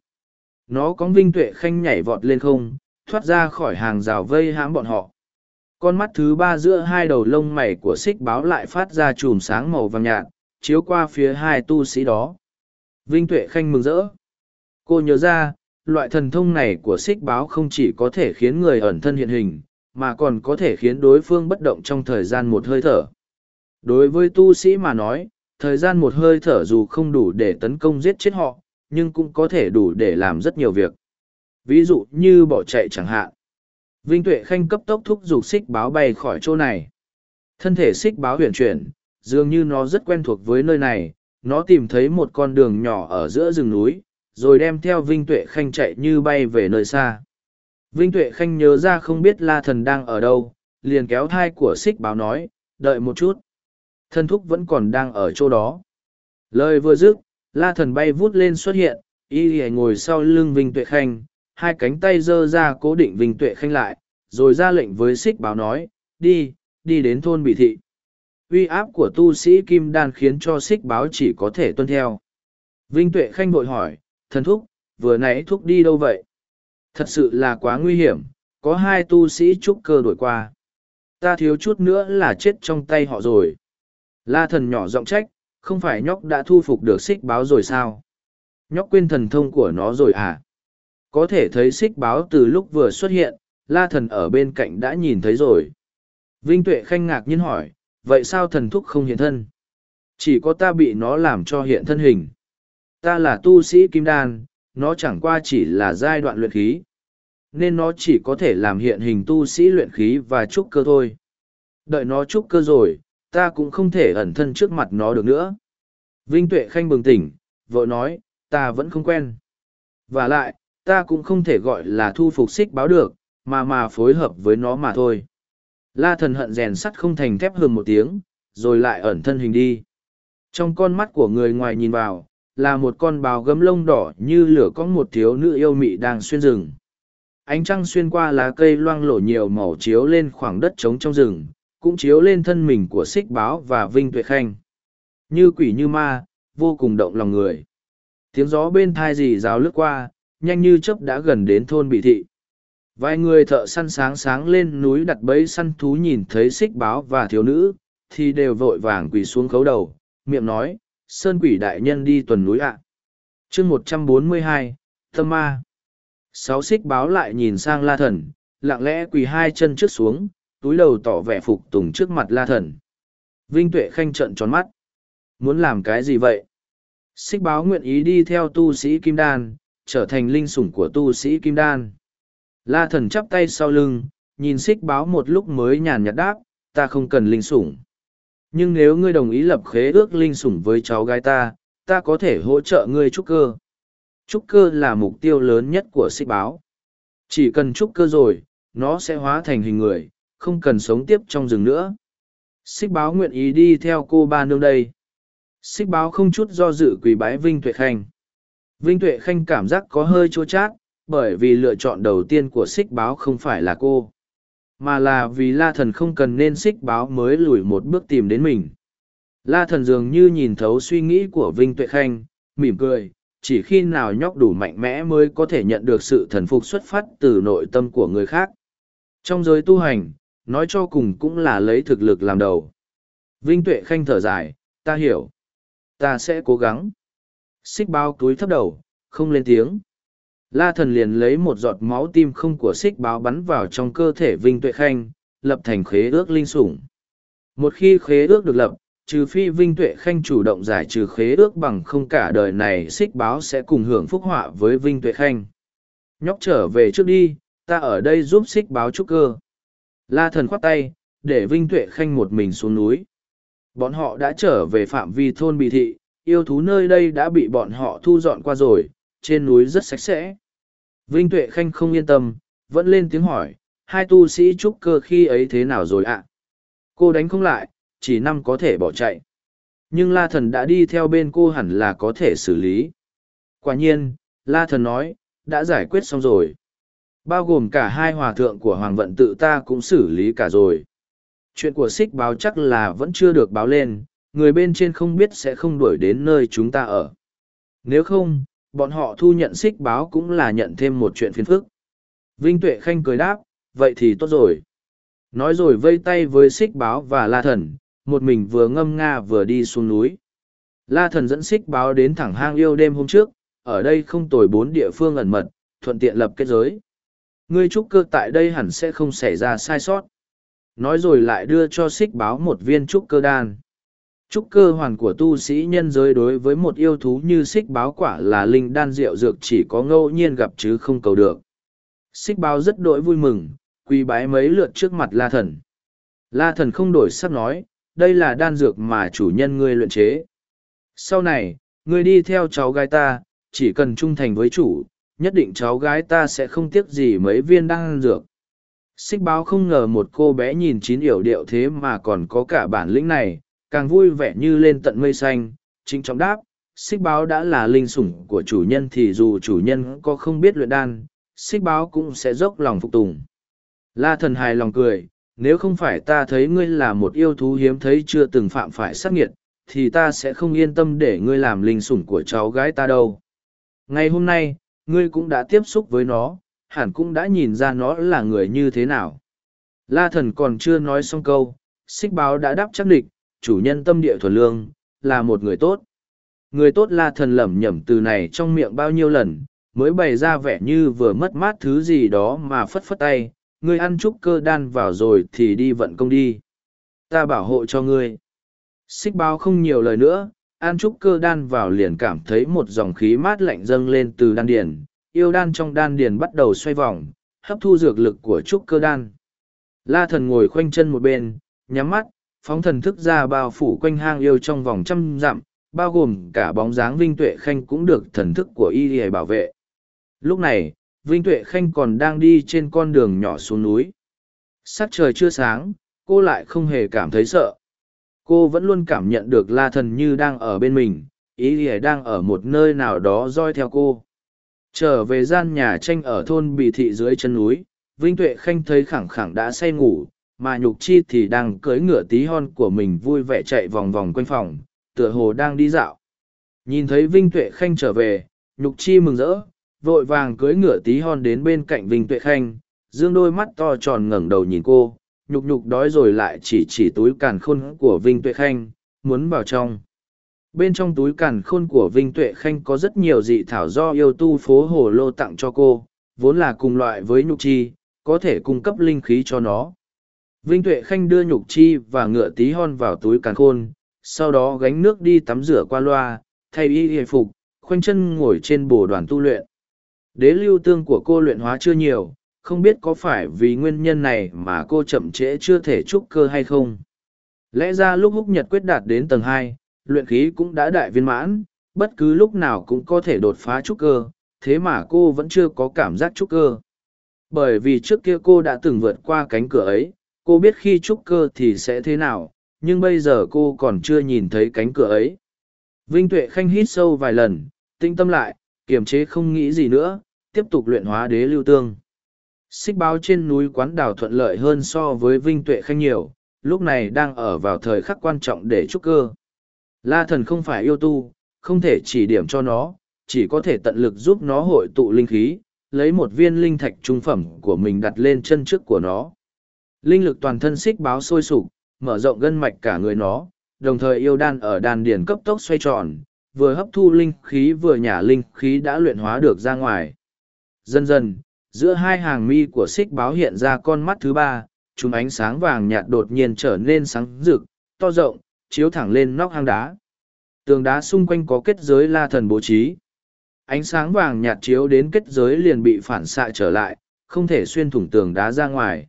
Nó có Vinh Tuệ Khanh nhảy vọt lên không, thoát ra khỏi hàng rào vây hãm bọn họ. Con mắt thứ ba giữa hai đầu lông mày của xích báo lại phát ra chùm sáng màu vàng nhạt, chiếu qua phía hai tu sĩ đó. Vinh Tuệ Khanh mừng rỡ. Cô nhớ ra, loại thần thông này của xích báo không chỉ có thể khiến người ẩn thân hiện hình, mà còn có thể khiến đối phương bất động trong thời gian một hơi thở. Đối với tu sĩ mà nói, thời gian một hơi thở dù không đủ để tấn công giết chết họ, nhưng cũng có thể đủ để làm rất nhiều việc. Ví dụ như bỏ chạy chẳng hạn. Vinh Tuệ Khanh cấp tốc thúc giục xích báo bay khỏi chỗ này. Thân thể xích báo huyền chuyển, dường như nó rất quen thuộc với nơi này, nó tìm thấy một con đường nhỏ ở giữa rừng núi, rồi đem theo Vinh Tuệ Khanh chạy như bay về nơi xa. Vinh Tuệ Khanh nhớ ra không biết La Thần đang ở đâu, liền kéo thai của xích báo nói, đợi một chút. Thân thúc vẫn còn đang ở chỗ đó. Lời vừa dứt, La Thần bay vút lên xuất hiện, y ngồi sau lưng Vinh Tuệ Khanh, hai cánh tay giơ ra cố định Vinh Tuệ Khanh lại, rồi ra lệnh với xích báo nói, đi, đi đến thôn bị thị. Uy áp của tu sĩ Kim Đan khiến cho xích báo chỉ có thể tuân theo. Vinh Tuệ Khanh bội hỏi, thần thúc, vừa nãy thúc đi đâu vậy? Thật sự là quá nguy hiểm, có hai tu sĩ trúc cơ đổi qua. Ta thiếu chút nữa là chết trong tay họ rồi. La thần nhỏ giọng trách, không phải nhóc đã thu phục được xích báo rồi sao? Nhóc quên thần thông của nó rồi à? Có thể thấy xích báo từ lúc vừa xuất hiện, la thần ở bên cạnh đã nhìn thấy rồi. Vinh Tuệ khanh ngạc nhiên hỏi, vậy sao thần thúc không hiện thân? Chỉ có ta bị nó làm cho hiện thân hình. Ta là tu sĩ kim đan, nó chẳng qua chỉ là giai đoạn luyện khí. Nên nó chỉ có thể làm hiện hình tu sĩ luyện khí và trúc cơ thôi. Đợi nó trúc cơ rồi, ta cũng không thể ẩn thân trước mặt nó được nữa. Vinh Tuệ Khanh bừng tỉnh, vội nói, ta vẫn không quen. Và lại, ta cũng không thể gọi là thu phục xích báo được, mà mà phối hợp với nó mà thôi. La thần hận rèn sắt không thành thép hừng một tiếng, rồi lại ẩn thân hình đi. Trong con mắt của người ngoài nhìn vào, là một con bào gấm lông đỏ như lửa có một thiếu nữ yêu mị đang xuyên rừng. Ánh trăng xuyên qua lá cây loang lổ nhiều màu chiếu lên khoảng đất trống trong rừng, cũng chiếu lên thân mình của xích báo và vinh tuệ khanh. Như quỷ như ma, vô cùng động lòng người. Tiếng gió bên thai dì rào lướt qua, nhanh như chớp đã gần đến thôn bị thị. Vài người thợ săn sáng sáng lên núi đặt bẫy săn thú nhìn thấy xích báo và thiếu nữ, thì đều vội vàng quỳ xuống khấu đầu, miệng nói, Sơn quỷ đại nhân đi tuần núi ạ. chương một trăm bốn mươi hai, Tâm Ma. Sáu xích báo lại nhìn sang la thần, lặng lẽ quỳ hai chân trước xuống, túi đầu tỏ vẻ phục tùng trước mặt la thần. Vinh Tuệ Khanh trận tròn mắt. Muốn làm cái gì vậy? Xích báo nguyện ý đi theo tu sĩ Kim Đan, trở thành linh sủng của tu sĩ Kim Đan. La thần chắp tay sau lưng, nhìn xích báo một lúc mới nhàn nhạt đáp, ta không cần linh sủng. Nhưng nếu ngươi đồng ý lập khế ước linh sủng với cháu gái ta, ta có thể hỗ trợ ngươi trúc cơ. Trúc cơ là mục tiêu lớn nhất của xích báo. Chỉ cần trúc cơ rồi, nó sẽ hóa thành hình người, không cần sống tiếp trong rừng nữa. Xích báo nguyện ý đi theo cô ba nương đây. Xích báo không chút do dự quỳ bái Vinh Tuệ Khanh. Vinh Tuệ Khanh cảm giác có hơi chua chát, bởi vì lựa chọn đầu tiên của xích báo không phải là cô mà là vì la thần không cần nên xích báo mới lùi một bước tìm đến mình. La thần dường như nhìn thấu suy nghĩ của vinh tuệ khanh, mỉm cười, chỉ khi nào nhóc đủ mạnh mẽ mới có thể nhận được sự thần phục xuất phát từ nội tâm của người khác. Trong giới tu hành, nói cho cùng cũng là lấy thực lực làm đầu. Vinh tuệ khanh thở dài, ta hiểu. Ta sẽ cố gắng. Xích báo túi thấp đầu, không lên tiếng. La thần liền lấy một giọt máu tim không của xích báo bắn vào trong cơ thể Vinh Tuệ Khanh, lập thành khế ước linh sủng. Một khi khế ước được lập, trừ phi Vinh Tuệ Khanh chủ động giải trừ khế ước bằng không cả đời này xích báo sẽ cùng hưởng phúc họa với Vinh Tuệ Khanh. Nhóc trở về trước đi, ta ở đây giúp xích báo trúc cơ. La thần khoát tay, để Vinh Tuệ Khanh một mình xuống núi. Bọn họ đã trở về phạm vi thôn bì thị, yêu thú nơi đây đã bị bọn họ thu dọn qua rồi, trên núi rất sạch sẽ. Vinh Tuệ Khanh không yên tâm, vẫn lên tiếng hỏi, hai tu sĩ trúc cơ khi ấy thế nào rồi ạ? Cô đánh không lại, chỉ năm có thể bỏ chạy. Nhưng La Thần đã đi theo bên cô hẳn là có thể xử lý. Quả nhiên, La Thần nói, đã giải quyết xong rồi. Bao gồm cả hai hòa thượng của Hoàng Vận tự ta cũng xử lý cả rồi. Chuyện của xích báo chắc là vẫn chưa được báo lên, người bên trên không biết sẽ không đuổi đến nơi chúng ta ở. Nếu không, bọn họ thu nhận xích báo cũng là nhận thêm một chuyện phiền phức. Vinh Tuệ Khanh cười đáp, vậy thì tốt rồi. Nói rồi vây tay với xích báo và la thần, một mình vừa ngâm nga vừa đi xuống núi. La thần dẫn xích báo đến thẳng hang yêu đêm hôm trước, ở đây không tồi bốn địa phương ẩn mật, thuận tiện lập kết giới. Ngươi trúc cơ tại đây hẳn sẽ không xảy ra sai sót. Nói rồi lại đưa cho xích báo một viên trúc cơ đan. Trúc cơ hoàn của tu sĩ nhân giới đối với một yêu thú như xích báo quả là linh đan rượu dược chỉ có ngẫu nhiên gặp chứ không cầu được. Xích báo rất đỗi vui mừng, quỳ bái mấy lượt trước mặt la thần. La thần không đổi sắc nói, đây là đan dược mà chủ nhân ngươi luyện chế. Sau này, ngươi đi theo cháu gái ta, chỉ cần trung thành với chủ, nhất định cháu gái ta sẽ không tiếc gì mấy viên đan dược. Xích báo không ngờ một cô bé nhìn chín yểu điệu thế mà còn có cả bản lĩnh này, càng vui vẻ như lên tận mây xanh, chính trọng đáp, xích báo đã là linh sủng của chủ nhân thì dù chủ nhân có không biết luyện đan, xích báo cũng sẽ dốc lòng phục tùng. La thần hài lòng cười, nếu không phải ta thấy ngươi là một yêu thú hiếm thấy chưa từng phạm phải sát nghiệt, thì ta sẽ không yên tâm để ngươi làm linh sủng của cháu gái ta đâu. Ngày hôm nay, ngươi cũng đã tiếp xúc với nó, hẳn cũng đã nhìn ra nó là người như thế nào. La thần còn chưa nói xong câu, xích báo đã đáp chắc địch, chủ nhân tâm địa thuần lương, là một người tốt. Người tốt là thần lẩm nhẩm từ này trong miệng bao nhiêu lần, mới bày ra vẻ như vừa mất mát thứ gì đó mà phất phất tay, ngươi ăn chút cơ đan vào rồi thì đi vận công đi. Ta bảo hộ cho ngươi. Xích báo không nhiều lời nữa, ăn chút cơ đan vào liền cảm thấy một dòng khí mát lạnh dâng lên từ đan điền, yêu đan trong đan điền bắt đầu xoay vòng, hấp thu dược lực của trúc cơ đan. La thần ngồi khoanh chân một bên, nhắm mắt, phóng thần thức ra bao phủ quanh hang yêu trong vòng trăm dặm, bao gồm cả bóng dáng Vinh Tuệ Khanh cũng được thần thức của y để bảo vệ. Lúc này, Vinh Tuệ Khanh còn đang đi trên con đường nhỏ xuống núi. Sắc trời chưa sáng, cô lại không hề cảm thấy sợ. Cô vẫn luôn cảm nhận được la thần như đang ở bên mình, ý ỉa đang ở một nơi nào đó roi theo cô. Trở về gian nhà tranh ở thôn Bì Thị dưới chân núi, Vinh Tuệ Khanh thấy khẳng khẳng đã say ngủ, mà nhục chi thì đang cưỡi ngựa tí hon của mình vui vẻ chạy vòng vòng quanh phòng tựa hồ đang đi dạo nhìn thấy vinh tuệ khanh trở về nhục chi mừng rỡ vội vàng cưỡi ngựa tí hon đến bên cạnh vinh tuệ khanh dương đôi mắt to tròn ngẩng đầu nhìn cô nhục nhục đói rồi lại chỉ chỉ túi càn khôn của vinh tuệ khanh muốn vào trong bên trong túi càn khôn của vinh tuệ khanh có rất nhiều dị thảo do yêu tu phố hồ lô tặng cho cô vốn là cùng loại với nhục chi, có thể cung cấp linh khí cho nó. Vinh Tuệ Khanh đưa nhục chi và ngựa tí hon vào túi càn khôn, sau đó gánh nước đi tắm rửa qua loa, thay y hề phục, khoanh chân ngồi trên bồ đoàn tu luyện. Đế lưu tương của cô luyện hóa chưa nhiều, không biết có phải vì nguyên nhân này mà cô chậm trễ chưa thể trúc cơ hay không. Lẽ ra lúc húc nhật quyết đạt đến tầng hai, luyện khí cũng đã đại viên mãn, bất cứ lúc nào cũng có thể đột phá trúc cơ, thế mà cô vẫn chưa có cảm giác trúc cơ. Bởi vì trước kia cô đã từng vượt qua cánh cửa ấy, cô biết khi trúc cơ thì sẽ thế nào, nhưng bây giờ cô còn chưa nhìn thấy cánh cửa ấy. Vinh Tuệ Khanh hít sâu vài lần, tinh tâm lại, kiềm chế không nghĩ gì nữa, tiếp tục luyện hóa đế lưu tương. Xích báo trên núi quán đảo thuận lợi hơn so với Vinh Tuệ Khanh nhiều, lúc này đang ở vào thời khắc quan trọng để trúc cơ. La thần không phải yêu tu, không thể chỉ điểm cho nó, chỉ có thể tận lực giúp nó hội tụ linh khí, lấy một viên linh thạch trung phẩm của mình đặt lên chân trước của nó. Linh lực toàn thân xích báo sôi sục, mở rộng gân mạch cả người nó, đồng thời yêu đan ở đan điển cấp tốc xoay tròn, vừa hấp thu linh khí vừa nhả linh khí đã luyện hóa được ra ngoài. Dần dần, giữa hai hàng mi của xích báo hiện ra con mắt thứ ba, chúng ánh sáng vàng nhạt đột nhiên trở nên sáng rực, to rộng, chiếu thẳng lên nóc hang đá. Tường đá xung quanh có kết giới la thần bố trí. Ánh sáng vàng nhạt chiếu đến kết giới liền bị phản xạ trở lại, không thể xuyên thủng tường đá ra ngoài.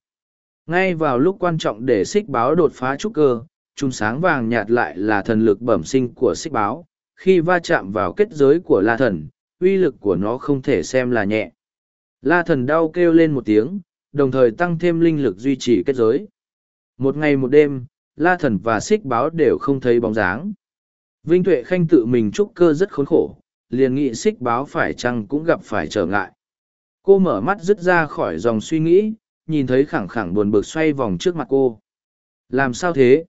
Ngay vào lúc quan trọng để xích báo đột phá trúc cơ, trung sáng vàng nhạt lại là thần lực bẩm sinh của xích báo. Khi va chạm vào kết giới của la thần, uy lực của nó không thể xem là nhẹ. La thần đau kêu lên một tiếng, đồng thời tăng thêm linh lực duy trì kết giới. Một ngày một đêm, la thần và xích báo đều không thấy bóng dáng. Vinh Tuệ Khanh tự mình trúc cơ rất khốn khổ, liền nghị xích báo phải chăng cũng gặp phải trở ngại. Cô mở mắt dứt ra khỏi dòng suy nghĩ, nhìn thấy khẳng khẳng buồn bực xoay vòng trước mặt cô. Làm sao thế?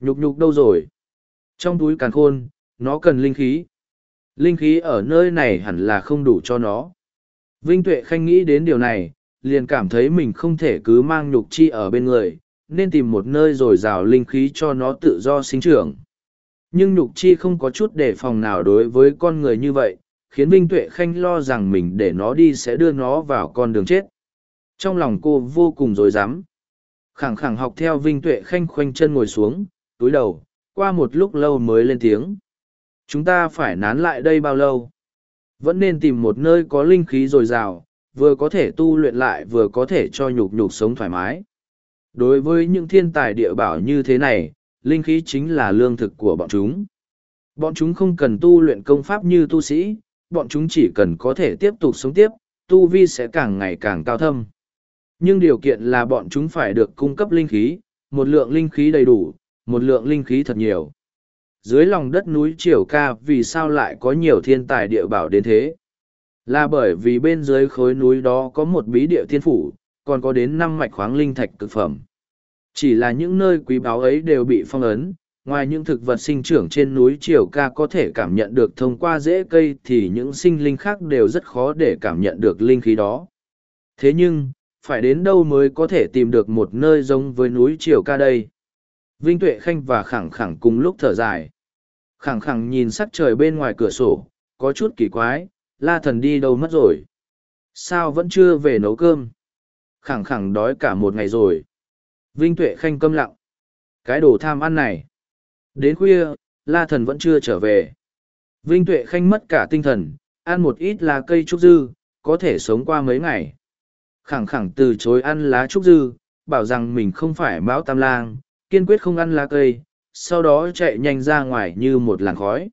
Nhục nhục đâu rồi? Trong túi càn khôn, nó cần linh khí. Linh khí ở nơi này hẳn là không đủ cho nó. Vinh Tuệ Khanh nghĩ đến điều này, liền cảm thấy mình không thể cứ mang nhục chi ở bên người, nên tìm một nơi rồi rào linh khí cho nó tự do sinh trưởng. Nhưng nhục chi không có chút đề phòng nào đối với con người như vậy, khiến Vinh Tuệ Khanh lo rằng mình để nó đi sẽ đưa nó vào con đường chết. Trong lòng cô vô cùng rối rắm Khẳng khẳng học theo Vinh Tuệ Khanh khoanh chân ngồi xuống, túi đầu, qua một lúc lâu mới lên tiếng. Chúng ta phải nán lại đây bao lâu? Vẫn nên tìm một nơi có linh khí dồi dào, vừa có thể tu luyện lại vừa có thể cho nhục nhục sống thoải mái. Đối với những thiên tài địa bảo như thế này, linh khí chính là lương thực của bọn chúng. Bọn chúng không cần tu luyện công pháp như tu sĩ, bọn chúng chỉ cần có thể tiếp tục sống tiếp, tu vi sẽ càng ngày càng cao thâm. Nhưng điều kiện là bọn chúng phải được cung cấp linh khí, một lượng linh khí đầy đủ, một lượng linh khí thật nhiều. Dưới lòng đất núi Triều Ca vì sao lại có nhiều thiên tài địa bảo đến thế? Là bởi vì bên dưới khối núi đó có một bí địa thiên phủ, còn có đến năm mạch khoáng linh thạch cực phẩm. Chỉ là những nơi quý báu ấy đều bị phong ấn, ngoài những thực vật sinh trưởng trên núi Triều Ca có thể cảm nhận được thông qua rễ cây thì những sinh linh khác đều rất khó để cảm nhận được linh khí đó. Thế nhưng, phải đến đâu mới có thể tìm được một nơi giống với núi Triều Ca đây? Vinh Tuệ Khanh và Khẳng Khẳng cùng lúc thở dài. Khẳng Khẳng nhìn sắc trời bên ngoài cửa sổ, có chút kỳ quái, la thần đi đâu mất rồi? Sao vẫn chưa về nấu cơm? Khẳng Khẳng đói cả một ngày rồi. Vinh Tuệ Khanh câm lặng. Cái đồ tham ăn này. Đến khuya, la thần vẫn chưa trở về. Vinh Tuệ Khanh mất cả tinh thần, ăn một ít lá cây trúc dư, có thể sống qua mấy ngày. Khẳng khẳng từ chối ăn lá trúc dư, bảo rằng mình không phải mão tam lang, kiên quyết không ăn lá cây, sau đó chạy nhanh ra ngoài như một làn khói.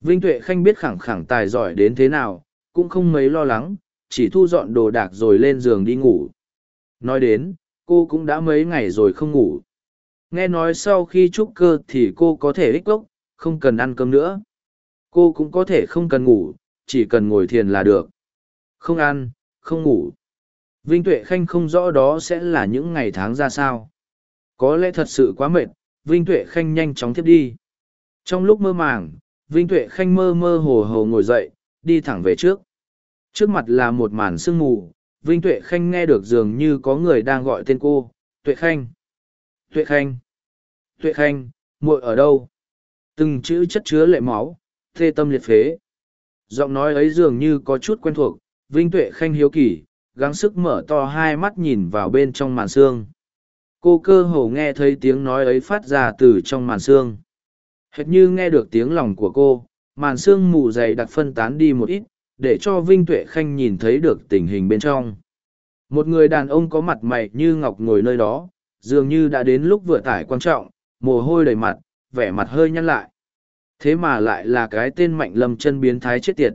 Vinh Tuệ Khanh biết khẳng khẳng tài giỏi đến thế nào, cũng không mấy lo lắng, chỉ thu dọn đồ đạc rồi lên giường đi ngủ. Nói đến, cô cũng đã mấy ngày rồi không ngủ nghe nói sau khi trúc cơ thì cô có thể ích gốc không cần ăn cơm nữa cô cũng có thể không cần ngủ chỉ cần ngồi thiền là được không ăn không ngủ vinh tuệ khanh không rõ đó sẽ là những ngày tháng ra sao có lẽ thật sự quá mệt vinh tuệ khanh nhanh chóng thiếp đi trong lúc mơ màng vinh tuệ khanh mơ mơ hồ hồ ngồi dậy đi thẳng về trước trước mặt là một màn sương mù Vinh Tuệ Khanh nghe được dường như có người đang gọi tên cô, Tuệ Khanh. Tuệ Khanh. Tuệ Khanh, muội ở đâu? Từng chữ chất chứa lệ máu, thê tâm liệt phế. Giọng nói ấy dường như có chút quen thuộc, Vinh Tuệ Khanh hiếu kỳ, gắng sức mở to hai mắt nhìn vào bên trong màn xương. Cô cơ hồ nghe thấy tiếng nói ấy phát ra từ trong màn xương. Hệt như nghe được tiếng lòng của cô, màn xương mù dày đặc phân tán đi một ít, để cho Vinh Tuệ Khanh nhìn thấy được tình hình bên trong. Một người đàn ông có mặt mày như ngọc ngồi nơi đó, dường như đã đến lúc vừa tải quan trọng, mồ hôi đầy mặt, vẻ mặt hơi nhăn lại. Thế mà lại là cái tên mạnh lâm chân biến thái chết tiệt.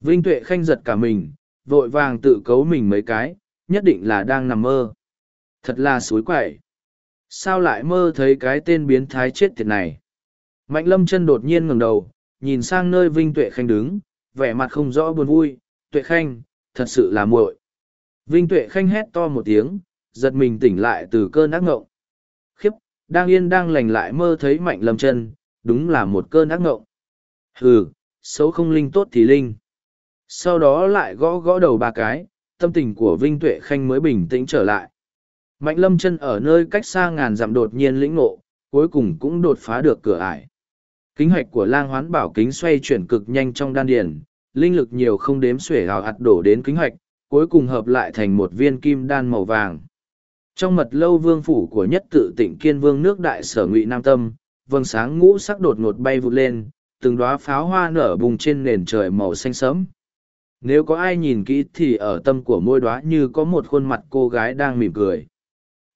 Vinh Tuệ Khanh giật cả mình, vội vàng tự cấu mình mấy cái, nhất định là đang nằm mơ. Thật là suối quậy. Sao lại mơ thấy cái tên biến thái chết tiệt này? Mạnh lâm chân đột nhiên ngẩng đầu, nhìn sang nơi Vinh Tuệ Khanh đứng, vẻ mặt không rõ buồn vui. Tuệ Khanh, thật sự là muội. Vinh Tuệ Khanh hét to một tiếng, giật mình tỉnh lại từ cơn ác ngộng. Khiếp, đang yên đang lành lại mơ thấy mạnh lâm chân, đúng là một cơn ác ngộng. Hừ, xấu không linh tốt thì linh. Sau đó lại gõ gõ đầu ba cái, tâm tình của Vinh Tuệ Khanh mới bình tĩnh trở lại. Mạnh lâm chân ở nơi cách xa ngàn dặm đột nhiên lĩnh ngộ, cuối cùng cũng đột phá được cửa ải. Kính hoạch của lang hoán bảo kính xoay chuyển cực nhanh trong đan điền, linh lực nhiều không đếm xuể hào hạt đổ đến kính hoạch, cuối cùng hợp lại thành một viên kim đan màu vàng. Trong mật lâu vương phủ của nhất tự tỉnh kiên vương nước đại sở ngụy Nam Tâm, vầng sáng ngũ sắc đột ngột bay vụt lên, từng đóa pháo hoa nở bùng trên nền trời màu xanh sẫm. Nếu có ai nhìn kỹ thì ở tâm của môi đoá như có một khuôn mặt cô gái đang mỉm cười.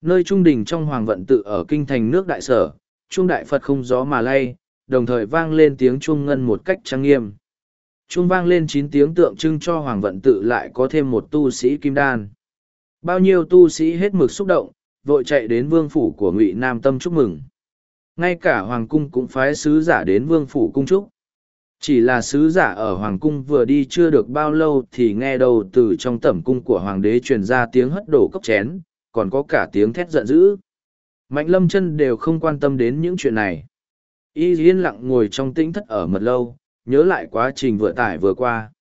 Nơi trung đình trong hoàng vận tự ở kinh thành nước đại sở, trung đại Phật không gió mà lay, đồng thời vang lên tiếng trung ngân một cách trang nghiêm. Trung vang lên chín tiếng tượng trưng cho hoàng vận tự lại có thêm một tu sĩ kim đan. Bao nhiêu tu sĩ hết mực xúc động, vội chạy đến vương phủ của ngụy Nam Tâm chúc mừng. Ngay cả hoàng cung cũng phái sứ giả đến vương phủ cung chúc. Chỉ là sứ giả ở hoàng cung vừa đi chưa được bao lâu thì nghe đầu từ trong tẩm cung của hoàng đế truyền ra tiếng hất đổ cốc chén, còn có cả tiếng thét giận dữ. Mạnh lâm chân đều không quan tâm đến những chuyện này. Y yên lặng ngồi trong tĩnh thất ở mật lâu, nhớ lại quá trình vừa tải vừa qua.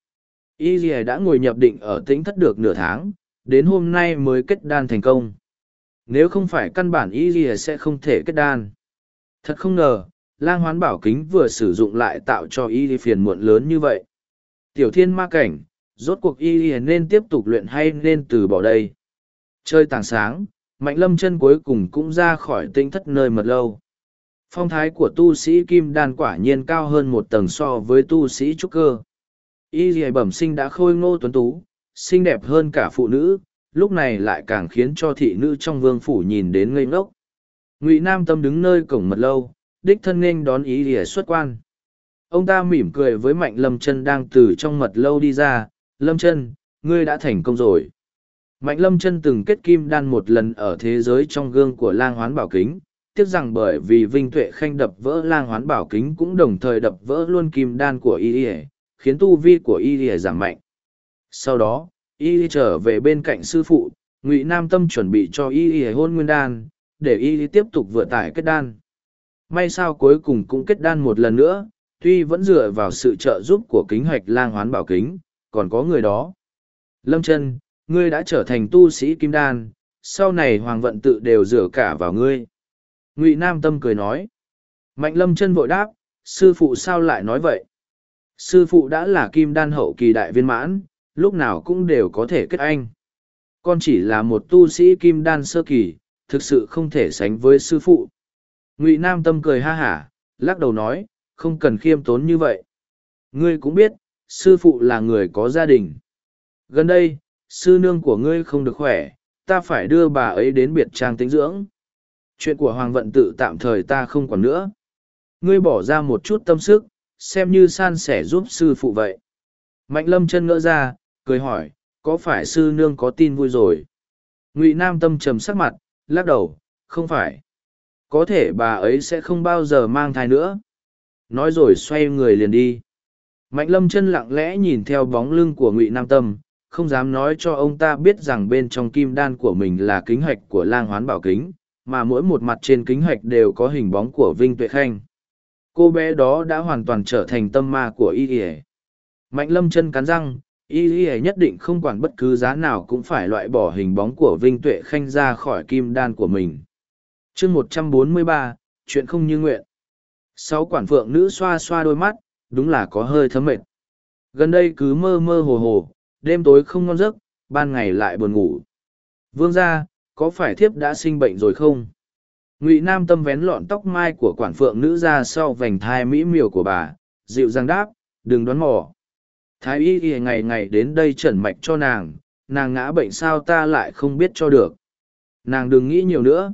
Y đã ngồi nhập định ở tĩnh thất được nửa tháng, đến hôm nay mới kết đan thành công. Nếu không phải căn bản Y sẽ không thể kết đan. Thật không ngờ, lang hoán bảo kính vừa sử dụng lại tạo cho Y phiền muộn lớn như vậy. Tiểu thiên ma cảnh, rốt cuộc Y nên tiếp tục luyện hay nên từ bỏ đây. Chơi tàng sáng, Mạnh Lâm chân cuối cùng cũng ra khỏi tinh thất nơi mật lâu. Phong thái của tu sĩ kim đan quả nhiên cao hơn một tầng so với tu sĩ trúc cơ. Y dì bẩm sinh đã khôi ngô tuấn tú, xinh đẹp hơn cả phụ nữ, lúc này lại càng khiến cho thị nữ trong vương phủ nhìn đến ngây ngốc. Ngụy Nam Tâm đứng nơi cổng mật lâu, đích thân nên đón ý ỉa xuất quan. Ông ta mỉm cười với Mạnh Lâm chân đang từ trong mật lâu đi ra, Lâm chân, ngươi đã thành công rồi. Mạnh lâm chân từng kết kim đan một lần ở thế giới trong gương của lang hoán bảo kính, tiếc rằng bởi vì Vinh Tuệ Khanh đập vỡ lang hoán bảo kính cũng đồng thời đập vỡ luôn kim đan của y ỉa khiến tu vi của y ỉa giảm mạnh. Sau đó, y trở về bên cạnh sư phụ, Ngụy Nam Tâm chuẩn bị cho y ỉa hôn nguyên đan, để y tiếp tục vừa tải kết đan. May sao cuối cùng cũng kết đan một lần nữa, tuy vẫn dựa vào sự trợ giúp của kính hoạch lang hoán bảo kính, còn có người đó. Lâm chân, ngươi đã trở thành tu sĩ kim đan, sau này hoàng vận tự đều dựa cả vào ngươi. Ngụy Nam Tâm cười nói. Mạnh lâm chân vội đáp, sư phụ sao lại nói vậy? Sư phụ đã là kim đan hậu kỳ đại viên mãn, lúc nào cũng đều có thể kết anh. Con chỉ là một tu sĩ kim đan sơ kỳ, thực sự không thể sánh với sư phụ. Ngụy Nam Tâm cười ha hả, lắc đầu nói, không cần khiêm tốn như vậy. Ngươi cũng biết, sư phụ là người có gia đình. Gần đây, sư nương của ngươi không được khỏe, ta phải đưa bà ấy đến biệt trang tĩnh dưỡng. Chuyện của Hoàng Vận tự tạm thời ta không còn nữa. Ngươi bỏ ra một chút tâm sức, xem như san sẻ giúp sư phụ vậy. Mạnh lâm chân ngỡ ra, cười hỏi, có phải sư nương có tin vui rồi? Ngụy Nam tâm trầm sắc mặt, lắc đầu, không phải. Có thể bà ấy sẽ không bao giờ mang thai nữa. Nói rồi xoay người liền đi. Mạnh lâm chân lặng lẽ nhìn theo bóng lưng của Ngụy Nam tâm, không dám nói cho ông ta biết rằng bên trong kim đan của mình là kính hạch của lang hoán bảo kính, mà mỗi một mặt trên kính hạch đều có hình bóng của Vinh Tuệ Khanh. Cô bé đó đã hoàn toàn trở thành tâm ma của y ỉa mạnh lâm chân cắn răng y ỉa nhất định không quản bất cứ giá nào cũng phải loại bỏ hình bóng của vinh tuệ khanh ra khỏi kim đan của mình chương một trăm bốn mươi ba chuyện không như nguyện sáu quản phượng nữ xoa xoa đôi mắt đúng là có hơi thấm mệt gần đây cứ mơ mơ hồ hồ đêm tối không ngon giấc, ban ngày lại buồn ngủ. Vương gia, có phải thiếp đã sinh bệnh rồi không? Ngụy Nam tâm vén lọn tóc mai của quản phượng nữ ra sau vành thai mỹ miều của bà, dịu dàng đáp, đừng đoán mò. Thái y y ngày ngày đến đây trần mạch cho nàng, nàng ngã bệnh sao ta lại không biết cho được. Nàng đừng nghĩ nhiều nữa.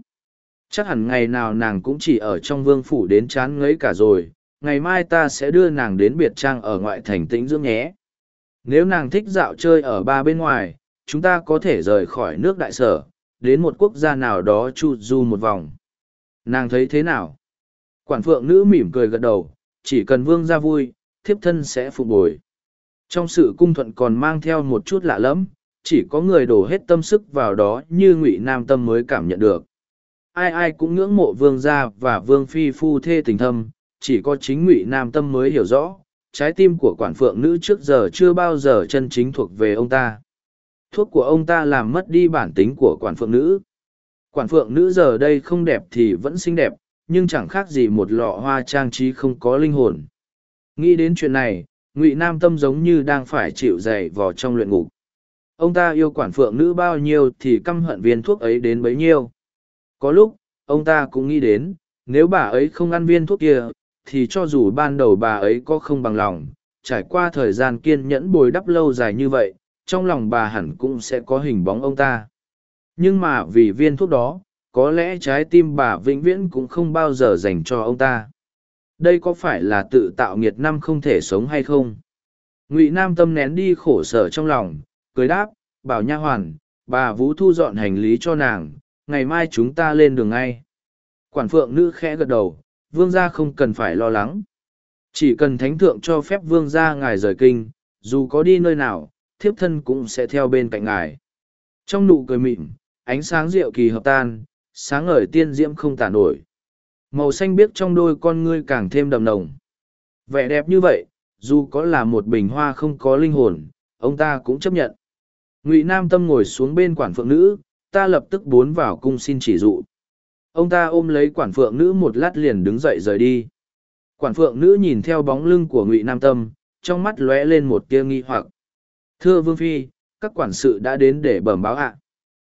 Chắc hẳn ngày nào nàng cũng chỉ ở trong vương phủ đến chán ngấy cả rồi, ngày mai ta sẽ đưa nàng đến biệt trang ở ngoại thành tĩnh dưỡng nhé. Nếu nàng thích dạo chơi ở ba bên ngoài, chúng ta có thể rời khỏi nước đại sở, đến một quốc gia nào đó chu du một vòng. Nàng thấy thế nào? Quản phượng nữ mỉm cười gật đầu, chỉ cần vương ra vui, thiếp thân sẽ phục bồi. Trong sự cung thuận còn mang theo một chút lạ lẫm, chỉ có người đổ hết tâm sức vào đó như ngụy nam tâm mới cảm nhận được. Ai ai cũng ngưỡng mộ vương gia và vương phi phu thê tình thâm, chỉ có chính ngụy nam tâm mới hiểu rõ, trái tim của quản phượng nữ trước giờ chưa bao giờ chân chính thuộc về ông ta. Thuốc của ông ta làm mất đi bản tính của quản phượng nữ. Quản phượng nữ giờ đây không đẹp thì vẫn xinh đẹp, nhưng chẳng khác gì một lọ hoa trang trí không có linh hồn. Nghĩ đến chuyện này, ngụy nam tâm giống như đang phải chịu dày vò trong luyện ngục. Ông ta yêu quản phượng nữ bao nhiêu thì căm hận viên thuốc ấy đến bấy nhiêu. Có lúc, ông ta cũng nghĩ đến, nếu bà ấy không ăn viên thuốc kia, thì cho dù ban đầu bà ấy có không bằng lòng, trải qua thời gian kiên nhẫn bồi đắp lâu dài như vậy, trong lòng bà hẳn cũng sẽ có hình bóng ông ta. Nhưng mà vì viên thuốc đó, có lẽ trái tim bà vĩnh viễn cũng không bao giờ dành cho ông ta. Đây có phải là tự tạo nghiệt năm không thể sống hay không? Ngụy Nam tâm nén đi khổ sở trong lòng, cười đáp, bảo nha hoàn, bà Vũ thu dọn hành lý cho nàng, ngày mai chúng ta lên đường ngay. Quản phượng nữ khẽ gật đầu, vương gia không cần phải lo lắng. Chỉ cần thánh thượng cho phép vương gia ngài rời kinh, dù có đi nơi nào, thiếp thân cũng sẽ theo bên cạnh ngài. Trong nụ cười mịn, ánh sáng rượu kỳ hợp tan, sáng ngời tiên diễm không tả nổi. Màu xanh biếc trong đôi con ngươi càng thêm đậm nồng. Vẻ đẹp như vậy, dù có là một bình hoa không có linh hồn, ông ta cũng chấp nhận. Ngụy Nam Tâm ngồi xuống bên quản phượng nữ, ta lập tức bốn vào cung xin chỉ dụ. Ông ta ôm lấy quản phượng nữ một lát liền đứng dậy rời đi. Quản phượng nữ nhìn theo bóng lưng của Ngụy Nam Tâm, trong mắt lóe lên một tia nghi hoặc. Thưa Vương Phi, các quản sự đã đến để bẩm báo ạ.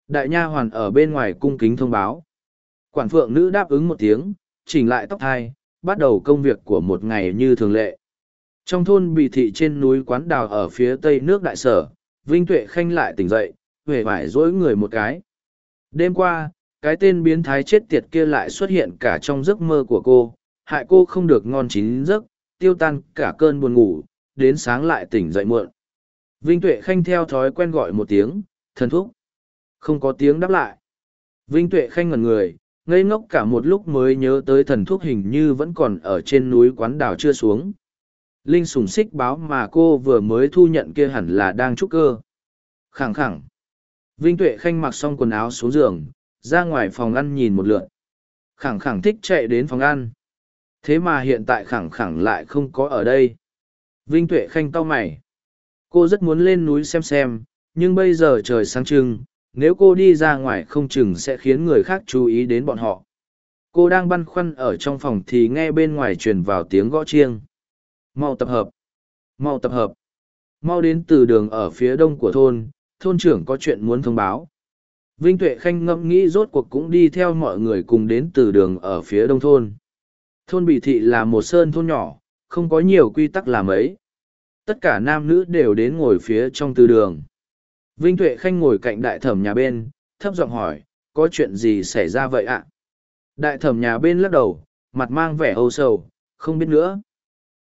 Đại nha hoàn ở bên ngoài cung kính thông báo. Quản phượng nữ đáp ứng một tiếng, chỉnh lại tóc thai, bắt đầu công việc của một ngày như thường lệ. Trong thôn bị thị trên núi quán đào ở phía tây nước đại sở, Vinh Tuệ Khanh lại tỉnh dậy, huệ vải dối người một cái. Đêm qua, cái tên biến thái chết tiệt kia lại xuất hiện cả trong giấc mơ của cô, hại cô không được ngon chín giấc, tiêu tan cả cơn buồn ngủ, đến sáng lại tỉnh dậy muộn. Vinh Tuệ Khanh theo thói quen gọi một tiếng, thần thúc. Không có tiếng đáp lại. Vinh Tuệ Khanh ngẩn người, ngây ngốc cả một lúc mới nhớ tới thần thuốc hình như vẫn còn ở trên núi quán đảo chưa xuống. Linh sùng xích báo mà cô vừa mới thu nhận kia hẳn là đang trúc cơ. Khẳng khẳng. Vinh Tuệ Khanh mặc xong quần áo xuống giường, ra ngoài phòng ăn nhìn một lượt. Khẳng khẳng thích chạy đến phòng ăn. Thế mà hiện tại khẳng khẳng lại không có ở đây. Vinh Tuệ Khanh cau mày. Cô rất muốn lên núi xem xem, nhưng bây giờ trời sáng trưng, nếu cô đi ra ngoài không chừng sẽ khiến người khác chú ý đến bọn họ. Cô đang băn khoăn ở trong phòng thì nghe bên ngoài truyền vào tiếng gõ chiêng. Mau tập hợp! Mau tập hợp! Mau đến từ đường ở phía đông của thôn, thôn trưởng có chuyện muốn thông báo. Vinh Tuệ Khanh ngẫm nghĩ rốt cuộc cũng đi theo mọi người cùng đến từ đường ở phía đông thôn. Thôn Bị Thị là một sơn thôn nhỏ, không có nhiều quy tắc làm ấy. Tất cả nam nữ đều đến ngồi phía trong từ đường. Vinh Tuệ Khanh ngồi cạnh đại thẩm nhà bên, thấp giọng hỏi, có chuyện gì xảy ra vậy ạ? Đại thẩm nhà bên lắc đầu, mặt mang vẻ âu sầu, không biết nữa.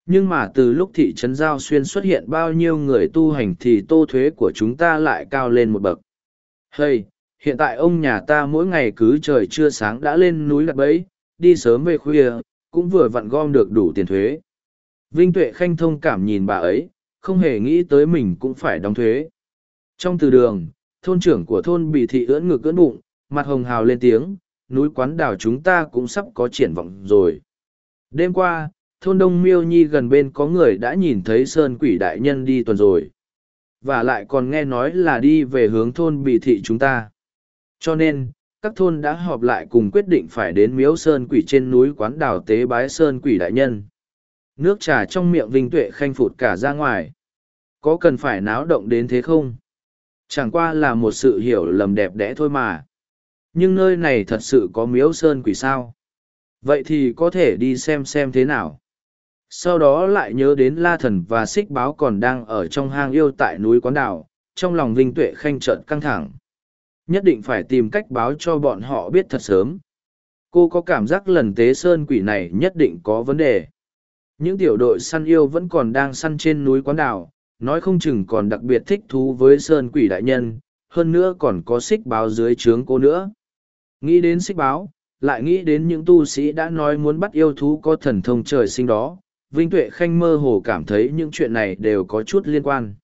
Nhưng mà từ lúc thị trấn Giao Xuyên xuất hiện bao nhiêu người tu hành thì tô thuế của chúng ta lại cao lên một bậc. hay hiện tại ông nhà ta mỗi ngày cứ trời chưa sáng đã lên núi lặt bẫy, đi sớm về khuya, cũng vừa vặn gom được đủ tiền thuế. Vinh Tuệ Khanh thông cảm nhìn bà ấy, không hề nghĩ tới mình cũng phải đóng thuế. Trong từ đường, thôn trưởng của thôn bị thị ưỡn ngực ưỡn bụng, mặt hồng hào lên tiếng, núi quán đảo chúng ta cũng sắp có triển vọng rồi. Đêm qua, thôn Đông Miêu Nhi gần bên có người đã nhìn thấy Sơn Quỷ Đại Nhân đi tuần rồi. Và lại còn nghe nói là đi về hướng thôn bị thị chúng ta. Cho nên, các thôn đã họp lại cùng quyết định phải đến miếu Sơn Quỷ trên núi quán đảo tế bái Sơn Quỷ Đại Nhân. Nước trà trong miệng Vinh Tuệ khanh phụt cả ra ngoài Có cần phải náo động đến thế không? Chẳng qua là một sự hiểu lầm đẹp đẽ thôi mà. Nhưng nơi này thật sự có miếu sơn quỷ sao. Vậy thì có thể đi xem xem thế nào. Sau đó lại nhớ đến La Thần và Xích Báo còn đang ở trong hang yêu tại núi Quán Đảo, trong lòng Vinh Tuệ Khanh trợn căng thẳng. Nhất định phải tìm cách báo cho bọn họ biết thật sớm. Cô có cảm giác lần tế sơn quỷ này nhất định có vấn đề. Những tiểu đội săn yêu vẫn còn đang săn trên núi Quán Đảo, nói không chừng còn đặc biệt thích thú với sơn quỷ đại nhân, hơn nữa còn có xích báo dưới trướng cô nữa. Nghĩ đến xích báo, lại nghĩ đến những tu sĩ đã nói muốn bắt yêu thú có thần thông trời sinh đó, Vinh Tuệ Khanh mơ hồ cảm thấy những chuyện này đều có chút liên quan.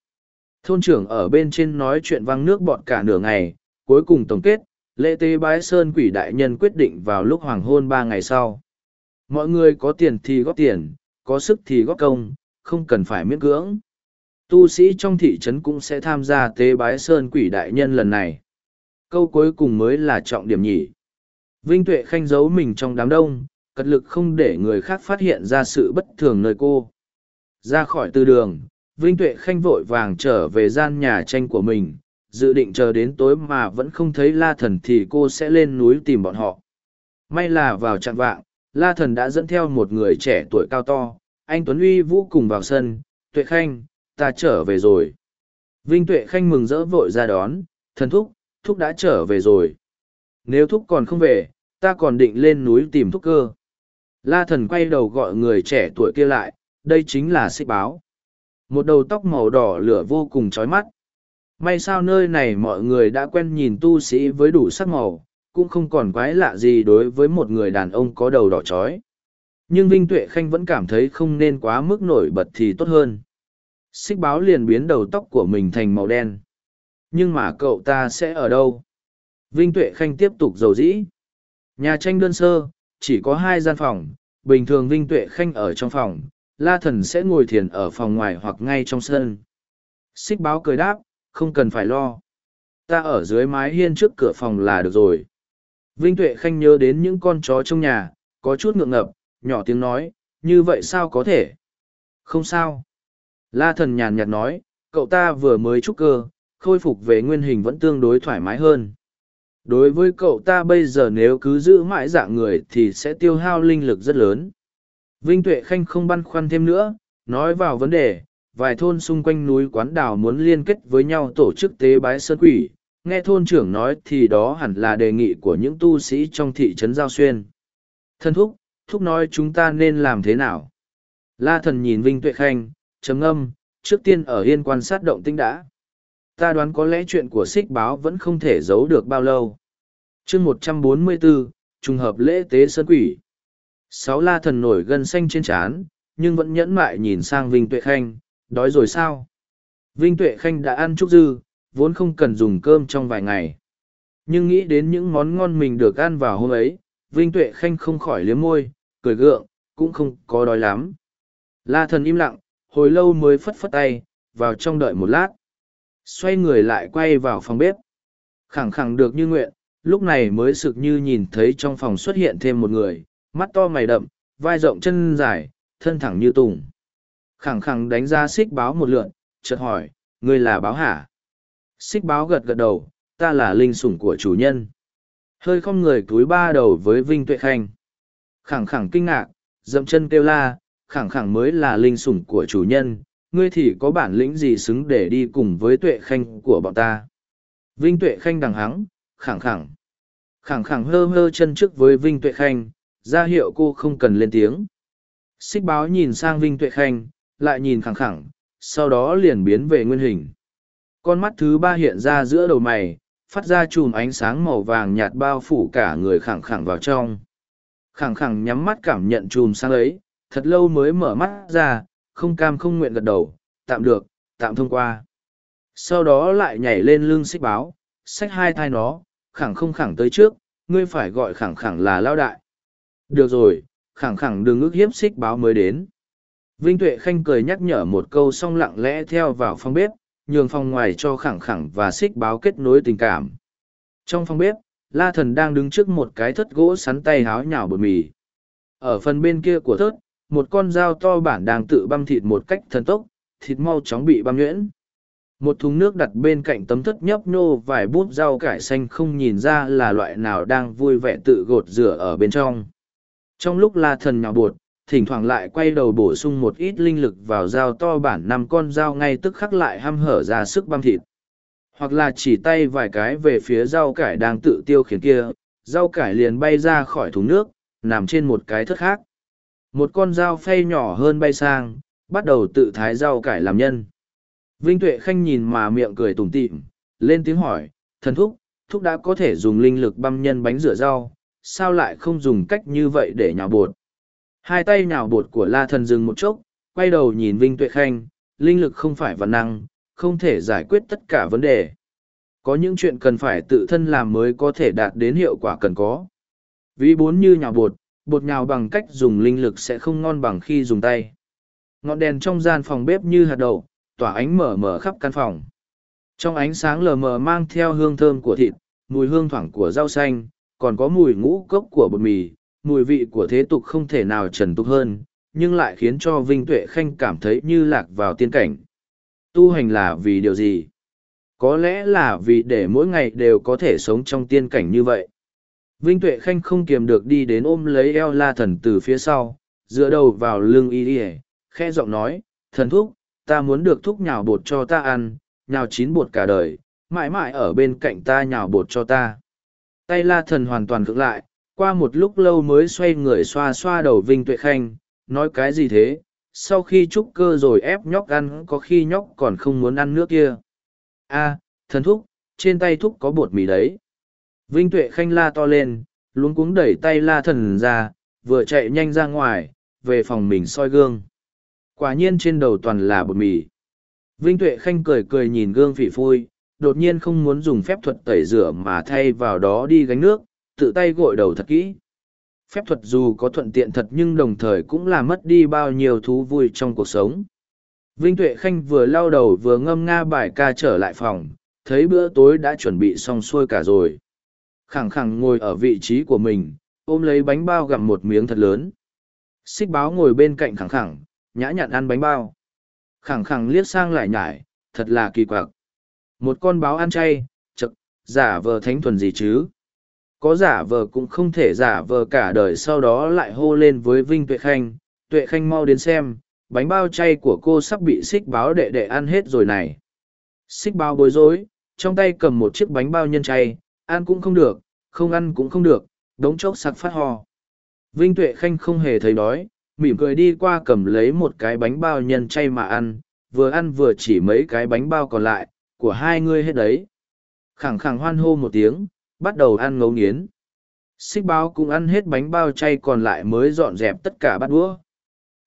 Thôn trưởng ở bên trên nói chuyện văng nước bọt cả nửa ngày, cuối cùng tổng kết, lễ tế bái sơn quỷ đại nhân quyết định vào lúc hoàng hôn ba ngày sau. Mọi người có tiền thì góp tiền, có sức thì góp công, không cần phải miễn cưỡng. Tu sĩ trong thị trấn cũng sẽ tham gia tế bái sơn quỷ đại nhân lần này. Câu cuối cùng mới là trọng điểm nhỉ. Vinh Tuệ Khanh giấu mình trong đám đông, cật lực không để người khác phát hiện ra sự bất thường nơi cô. Ra khỏi tư đường, Vinh Tuệ Khanh vội vàng trở về gian nhà tranh của mình, dự định chờ đến tối mà vẫn không thấy La Thần thì cô sẽ lên núi tìm bọn họ. May là vào trạng vạng, La Thần đã dẫn theo một người trẻ tuổi cao to, anh Tuấn Uy vũ cùng vào sân, Tuệ Khanh, ta trở về rồi. Vinh Tuệ Khanh mừng rỡ vội ra đón, thần thúc, thúc đã trở về rồi. Nếu thúc còn không về, ta còn định lên núi tìm thúc cơ. La thần quay đầu gọi người trẻ tuổi kia lại, đây chính là xích báo. Một đầu tóc màu đỏ lửa vô cùng chói mắt. May sao nơi này mọi người đã quen nhìn tu sĩ với đủ sắc màu, cũng không còn quái lạ gì đối với một người đàn ông có đầu đỏ chói. Nhưng Vinh Tuệ Khanh vẫn cảm thấy không nên quá mức nổi bật thì tốt hơn. Xích báo liền biến đầu tóc của mình thành màu đen. Nhưng mà cậu ta sẽ ở đâu? Vinh Tuệ Khanh tiếp tục dầu dĩ. Nhà tranh đơn sơ, chỉ có hai gian phòng, bình thường Vinh Tuệ Khanh ở trong phòng, La Thần sẽ ngồi thiền ở phòng ngoài hoặc ngay trong sân. Xích báo cười đáp, không cần phải lo. Ta ở dưới mái hiên trước cửa phòng là được rồi. Vinh Tuệ Khanh nhớ đến những con chó trong nhà, có chút ngượng ngập, nhỏ tiếng nói, như vậy sao có thể? Không sao. La Thần nhàn nhạt nói, cậu ta vừa mới trúc cơ, khôi phục về nguyên hình vẫn tương đối thoải mái hơn đối với cậu ta bây giờ nếu cứ giữ mãi dạng người thì sẽ tiêu hao linh lực rất lớn. Vinh tuệ khanh không băn khoăn thêm nữa, nói vào vấn đề, vài thôn xung quanh núi quán đảo muốn liên kết với nhau tổ chức tế bái sơn quỷ. Nghe thôn trưởng nói thì đó hẳn là đề nghị của những tu sĩ trong thị trấn giao xuyên. Thân thúc thúc nói chúng ta nên làm thế nào? La thần nhìn vinh tuệ khanh, trầm ngâm, trước tiên ở yên quan sát động tĩnh đã ta đoán có lẽ chuyện của xích báo vẫn không thể giấu được bao lâu. Chương một trăm bốn mươi bốn trùng hợp lễ tế sơn quỷ. Sáu la thần nổi gân xanh trên trán, nhưng vẫn nhẫn mại nhìn sang vinh tuệ khanh, đói rồi sao? Vinh tuệ khanh đã ăn chút dư, vốn không cần dùng cơm trong vài ngày. Nhưng nghĩ đến những món ngon mình được ăn vào hôm ấy, vinh tuệ khanh không khỏi liếm môi, cười gượng, cũng không có đói lắm. La thần im lặng, hồi lâu mới phất phất tay, vào trong đợi một lát xoay người lại quay vào phòng bếp. Khẳng khẳng được như nguyện, lúc này mới sực như nhìn thấy trong phòng xuất hiện thêm một người, mắt to mày đậm, vai rộng chân dài, thân thẳng như tùng. Khẳng khẳng đánh ra xích báo một lượn, chợt hỏi, ngươi là báo hả? Xích báo gật gật đầu, ta là linh sủng của chủ nhân. Hơi không người túi ba đầu với vinh tuệ khanh. Khẳng khẳng kinh ngạc, dậm chân kêu la, khẳng khẳng mới là linh sủng của chủ nhân ngươi thì có bản lĩnh gì xứng để đi cùng với tuệ khanh của bọn ta. Vinh tuệ khanh đằng hắng, khẳng khẳng. Khẳng khẳng hơ hơ chân trước với Vinh tuệ khanh, ra hiệu cô không cần lên tiếng. Xích báo nhìn sang Vinh tuệ khanh, lại nhìn khẳng khẳng, sau đó liền biến về nguyên hình. Con mắt thứ ba hiện ra giữa đầu mày, phát ra chùm ánh sáng màu vàng nhạt bao phủ cả người khẳng khẳng vào trong. Khẳng khẳng nhắm mắt cảm nhận chùm sáng ấy, thật lâu mới mở mắt ra, không cam không nguyện gật đầu, tạm được, tạm thông qua. Sau đó lại nhảy lên lưng xích báo, xách hai thai nó, khẳng không khẳng tới trước, ngươi phải gọi khẳng khẳng là lao đại. Được rồi, khẳng khẳng đừng ước hiếp xích báo mới đến. Vinh Tuệ Khanh cười nhắc nhở một câu xong lặng lẽ theo vào phòng bếp, nhường phòng ngoài cho khẳng khẳng và xích báo kết nối tình cảm. Trong phòng bếp, La Thần đang đứng trước một cái thất gỗ sắn tay háo nhào bột mì. Ở phần bên kia của thớt, một con dao to bản đang tự băm thịt một cách thần tốc, thịt mau chóng bị băm nhuyễn. Một thùng nước đặt bên cạnh tấm thất nhấp nhô vài bút rau cải xanh không nhìn ra là loại nào đang vui vẻ tự gột rửa ở bên trong. Trong lúc la thần nhào bột thỉnh thoảng lại quay đầu bổ sung một ít linh lực vào dao to bản năm con dao ngay tức khắc lại hăm hở ra sức băm thịt. Hoặc là chỉ tay vài cái về phía rau cải đang tự tiêu khiển kia rau cải liền bay ra khỏi thùng nước nằm trên một cái thất khác một con dao phay nhỏ hơn bay sang, bắt đầu tự thái rau cải làm nhân. Vinh tuệ khanh nhìn mà miệng cười tủm tịm lên tiếng hỏi, thần thúc thúc đã có thể dùng linh lực băm nhân bánh rửa rau, sao lại không dùng cách như vậy để nhào bột? Hai tay nhào bột của la thần dừng một chốc, quay đầu nhìn vinh tuệ khanh, linh lực không phải văn năng, không thể giải quyết tất cả vấn đề. Có những chuyện cần phải tự thân làm mới có thể đạt đến hiệu quả cần có. Ví bốn như nhào bột bột nhào bằng cách dùng linh lực sẽ không ngon bằng khi dùng tay. Ngọn đèn trong gian phòng bếp như hạt đậu, tỏa ánh mở mở khắp căn phòng. Trong ánh sáng lờ mờ mang theo hương thơm của thịt, mùi hương thoảng của rau xanh, còn có mùi ngũ cốc của bột mì, mùi vị của thế tục không thể nào trần tục hơn, nhưng lại khiến cho vinh tuệ khanh cảm thấy như lạc vào tiên cảnh. Tu hành là vì điều gì? Có lẽ là vì để mỗi ngày đều có thể sống trong tiên cảnh như vậy vinh tuệ khanh không kiềm được đi đến ôm lấy eo la thần từ phía sau dựa đầu vào lưng y Y, khe giọng nói thần thúc ta muốn được thúc nhào bột cho ta ăn nhào chín bột cả đời mãi mãi ở bên cạnh ta nhào bột cho ta. Tay la thần hoàn toàn cưỡng lại qua một lúc lâu mới xoay người xoa xoa đầu vinh tuệ khanh nói cái gì thế? Sau khi trúc cơ rồi ép nhóc ăn có khi nhóc còn không muốn ăn nước kia. A thần thúc trên tay thúc có bột mì đấy vinh tuệ khanh la to lên, luống cuống đẩy tay la thần ra, vừa chạy nhanh ra ngoài, về phòng mình soi gương. Quả nhiên trên đầu toàn là bột mì. Vinh tuệ khanh cười cười nhìn gương phỉ phui, đột nhiên không muốn dùng phép thuật tẩy rửa mà thay vào đó đi gánh nước, tự tay gội đầu thật kỹ. Phép thuật dù có thuận tiện thật nhưng đồng thời cũng là mất đi bao nhiêu thú vui trong cuộc sống. Vinh tuệ khanh vừa lau đầu vừa ngâm nga bài ca trở lại phòng, thấy bữa tối đã chuẩn bị xong xuôi cả rồi khẳng khẳng ngồi ở vị trí của mình, ôm lấy bánh bao gặm một miếng thật lớn. Xích báo ngồi bên cạnh khẳng khẳng, nhã nhặn ăn bánh bao. Khẳng khẳng liếc sang lại nhải, thật là kỳ quặc. Một con báo ăn chay chật giả vờ thánh thuần gì chứ? Có giả vờ cũng không thể giả vờ cả đời sau đó lại hô lên với vinh tuệ khanh. Tuệ khanh mau đến xem, bánh bao chay của cô sắp bị xích báo đệ đệ ăn hết rồi này. Xích báo bối rối, trong tay cầm một chiếc bánh bao nhân chay ăn cũng không được, không ăn cũng không được, đống chốc sặc phát ho. Vinh tuệ khanh không hề thấy đói, mỉm cười đi qua cầm lấy một cái bánh bao nhân chay mà ăn, vừa ăn vừa chỉ mấy cái bánh bao còn lại, của hai người hết đấy. Khẳng khẳng hoan hô một tiếng, bắt đầu ăn ngấu nghiến. Xích báo cũng ăn hết bánh bao chay còn lại mới dọn dẹp tất cả bát đũa.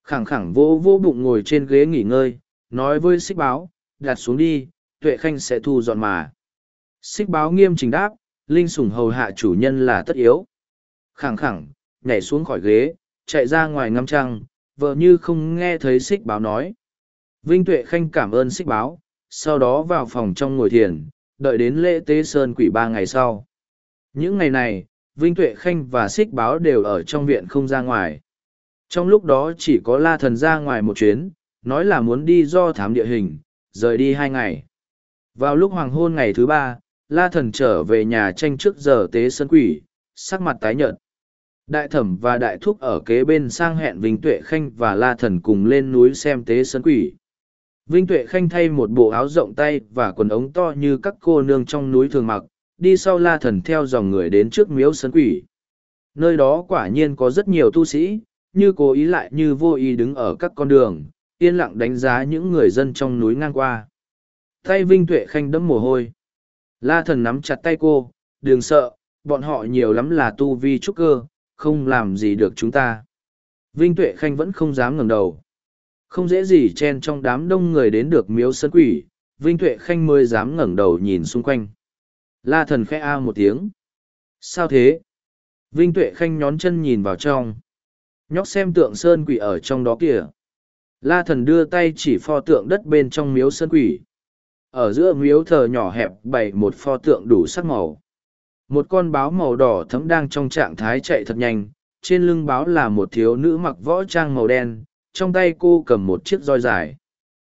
Khẳng khẳng vô vô bụng ngồi trên ghế nghỉ ngơi, nói với xích báo, đặt xuống đi, tuệ khanh sẽ thu dọn mà. Xích báo nghiêm trình đáp linh sủng hầu hạ chủ nhân là tất yếu. Khẳng khẳng, nhảy xuống khỏi ghế, chạy ra ngoài ngắm trăng, vợ như không nghe thấy xích báo nói. Vinh tuệ khanh cảm ơn xích báo, sau đó vào phòng trong ngồi thiền, đợi đến lễ tế sơn quỷ ba ngày sau. Những ngày này, vinh tuệ khanh và xích báo đều ở trong viện không ra ngoài. Trong lúc đó chỉ có la thần ra ngoài một chuyến, nói là muốn đi do thám địa hình, rời đi hai ngày. Vào lúc hoàng hôn ngày thứ ba la thần trở về nhà tranh trước giờ tế sơn quỷ, sắc mặt tái nhợt. Đại thẩm và đại thúc ở kế bên sang hẹn vinh tuệ khanh và la thần cùng lên núi xem tế sơn quỷ. Vinh tuệ khanh thay một bộ áo rộng tay và quần ống to như các cô nương trong núi thường mặc, đi sau la thần theo dòng người đến trước miếu sơn quỷ. Nơi đó quả nhiên có rất nhiều tu sĩ, như cố ý lại như vô ý đứng ở các con đường, yên lặng đánh giá những người dân trong núi ngang qua. Tay vinh tuệ khanh đẫm mồ hôi la thần nắm chặt tay cô, đừng sợ, bọn họ nhiều lắm là tu vi trúc cơ, không làm gì được chúng ta. Vinh tuệ khanh vẫn không dám ngẩng đầu. Không dễ gì chen trong đám đông người đến được miếu sân quỷ, vinh tuệ khanh mới dám ngẩng đầu nhìn xung quanh. La thần khẽ a một tiếng. Sao thế? Vinh tuệ khanh nhón chân nhìn vào trong. Nhóc xem tượng sơn quỷ ở trong đó kìa. La thần đưa tay chỉ pho tượng đất bên trong miếu sơn quỷ ở giữa miếu thờ nhỏ hẹp bày một pho tượng đủ sắc màu một con báo màu đỏ thấm đang trong trạng thái chạy thật nhanh trên lưng báo là một thiếu nữ mặc võ trang màu đen trong tay cô cầm một chiếc roi dài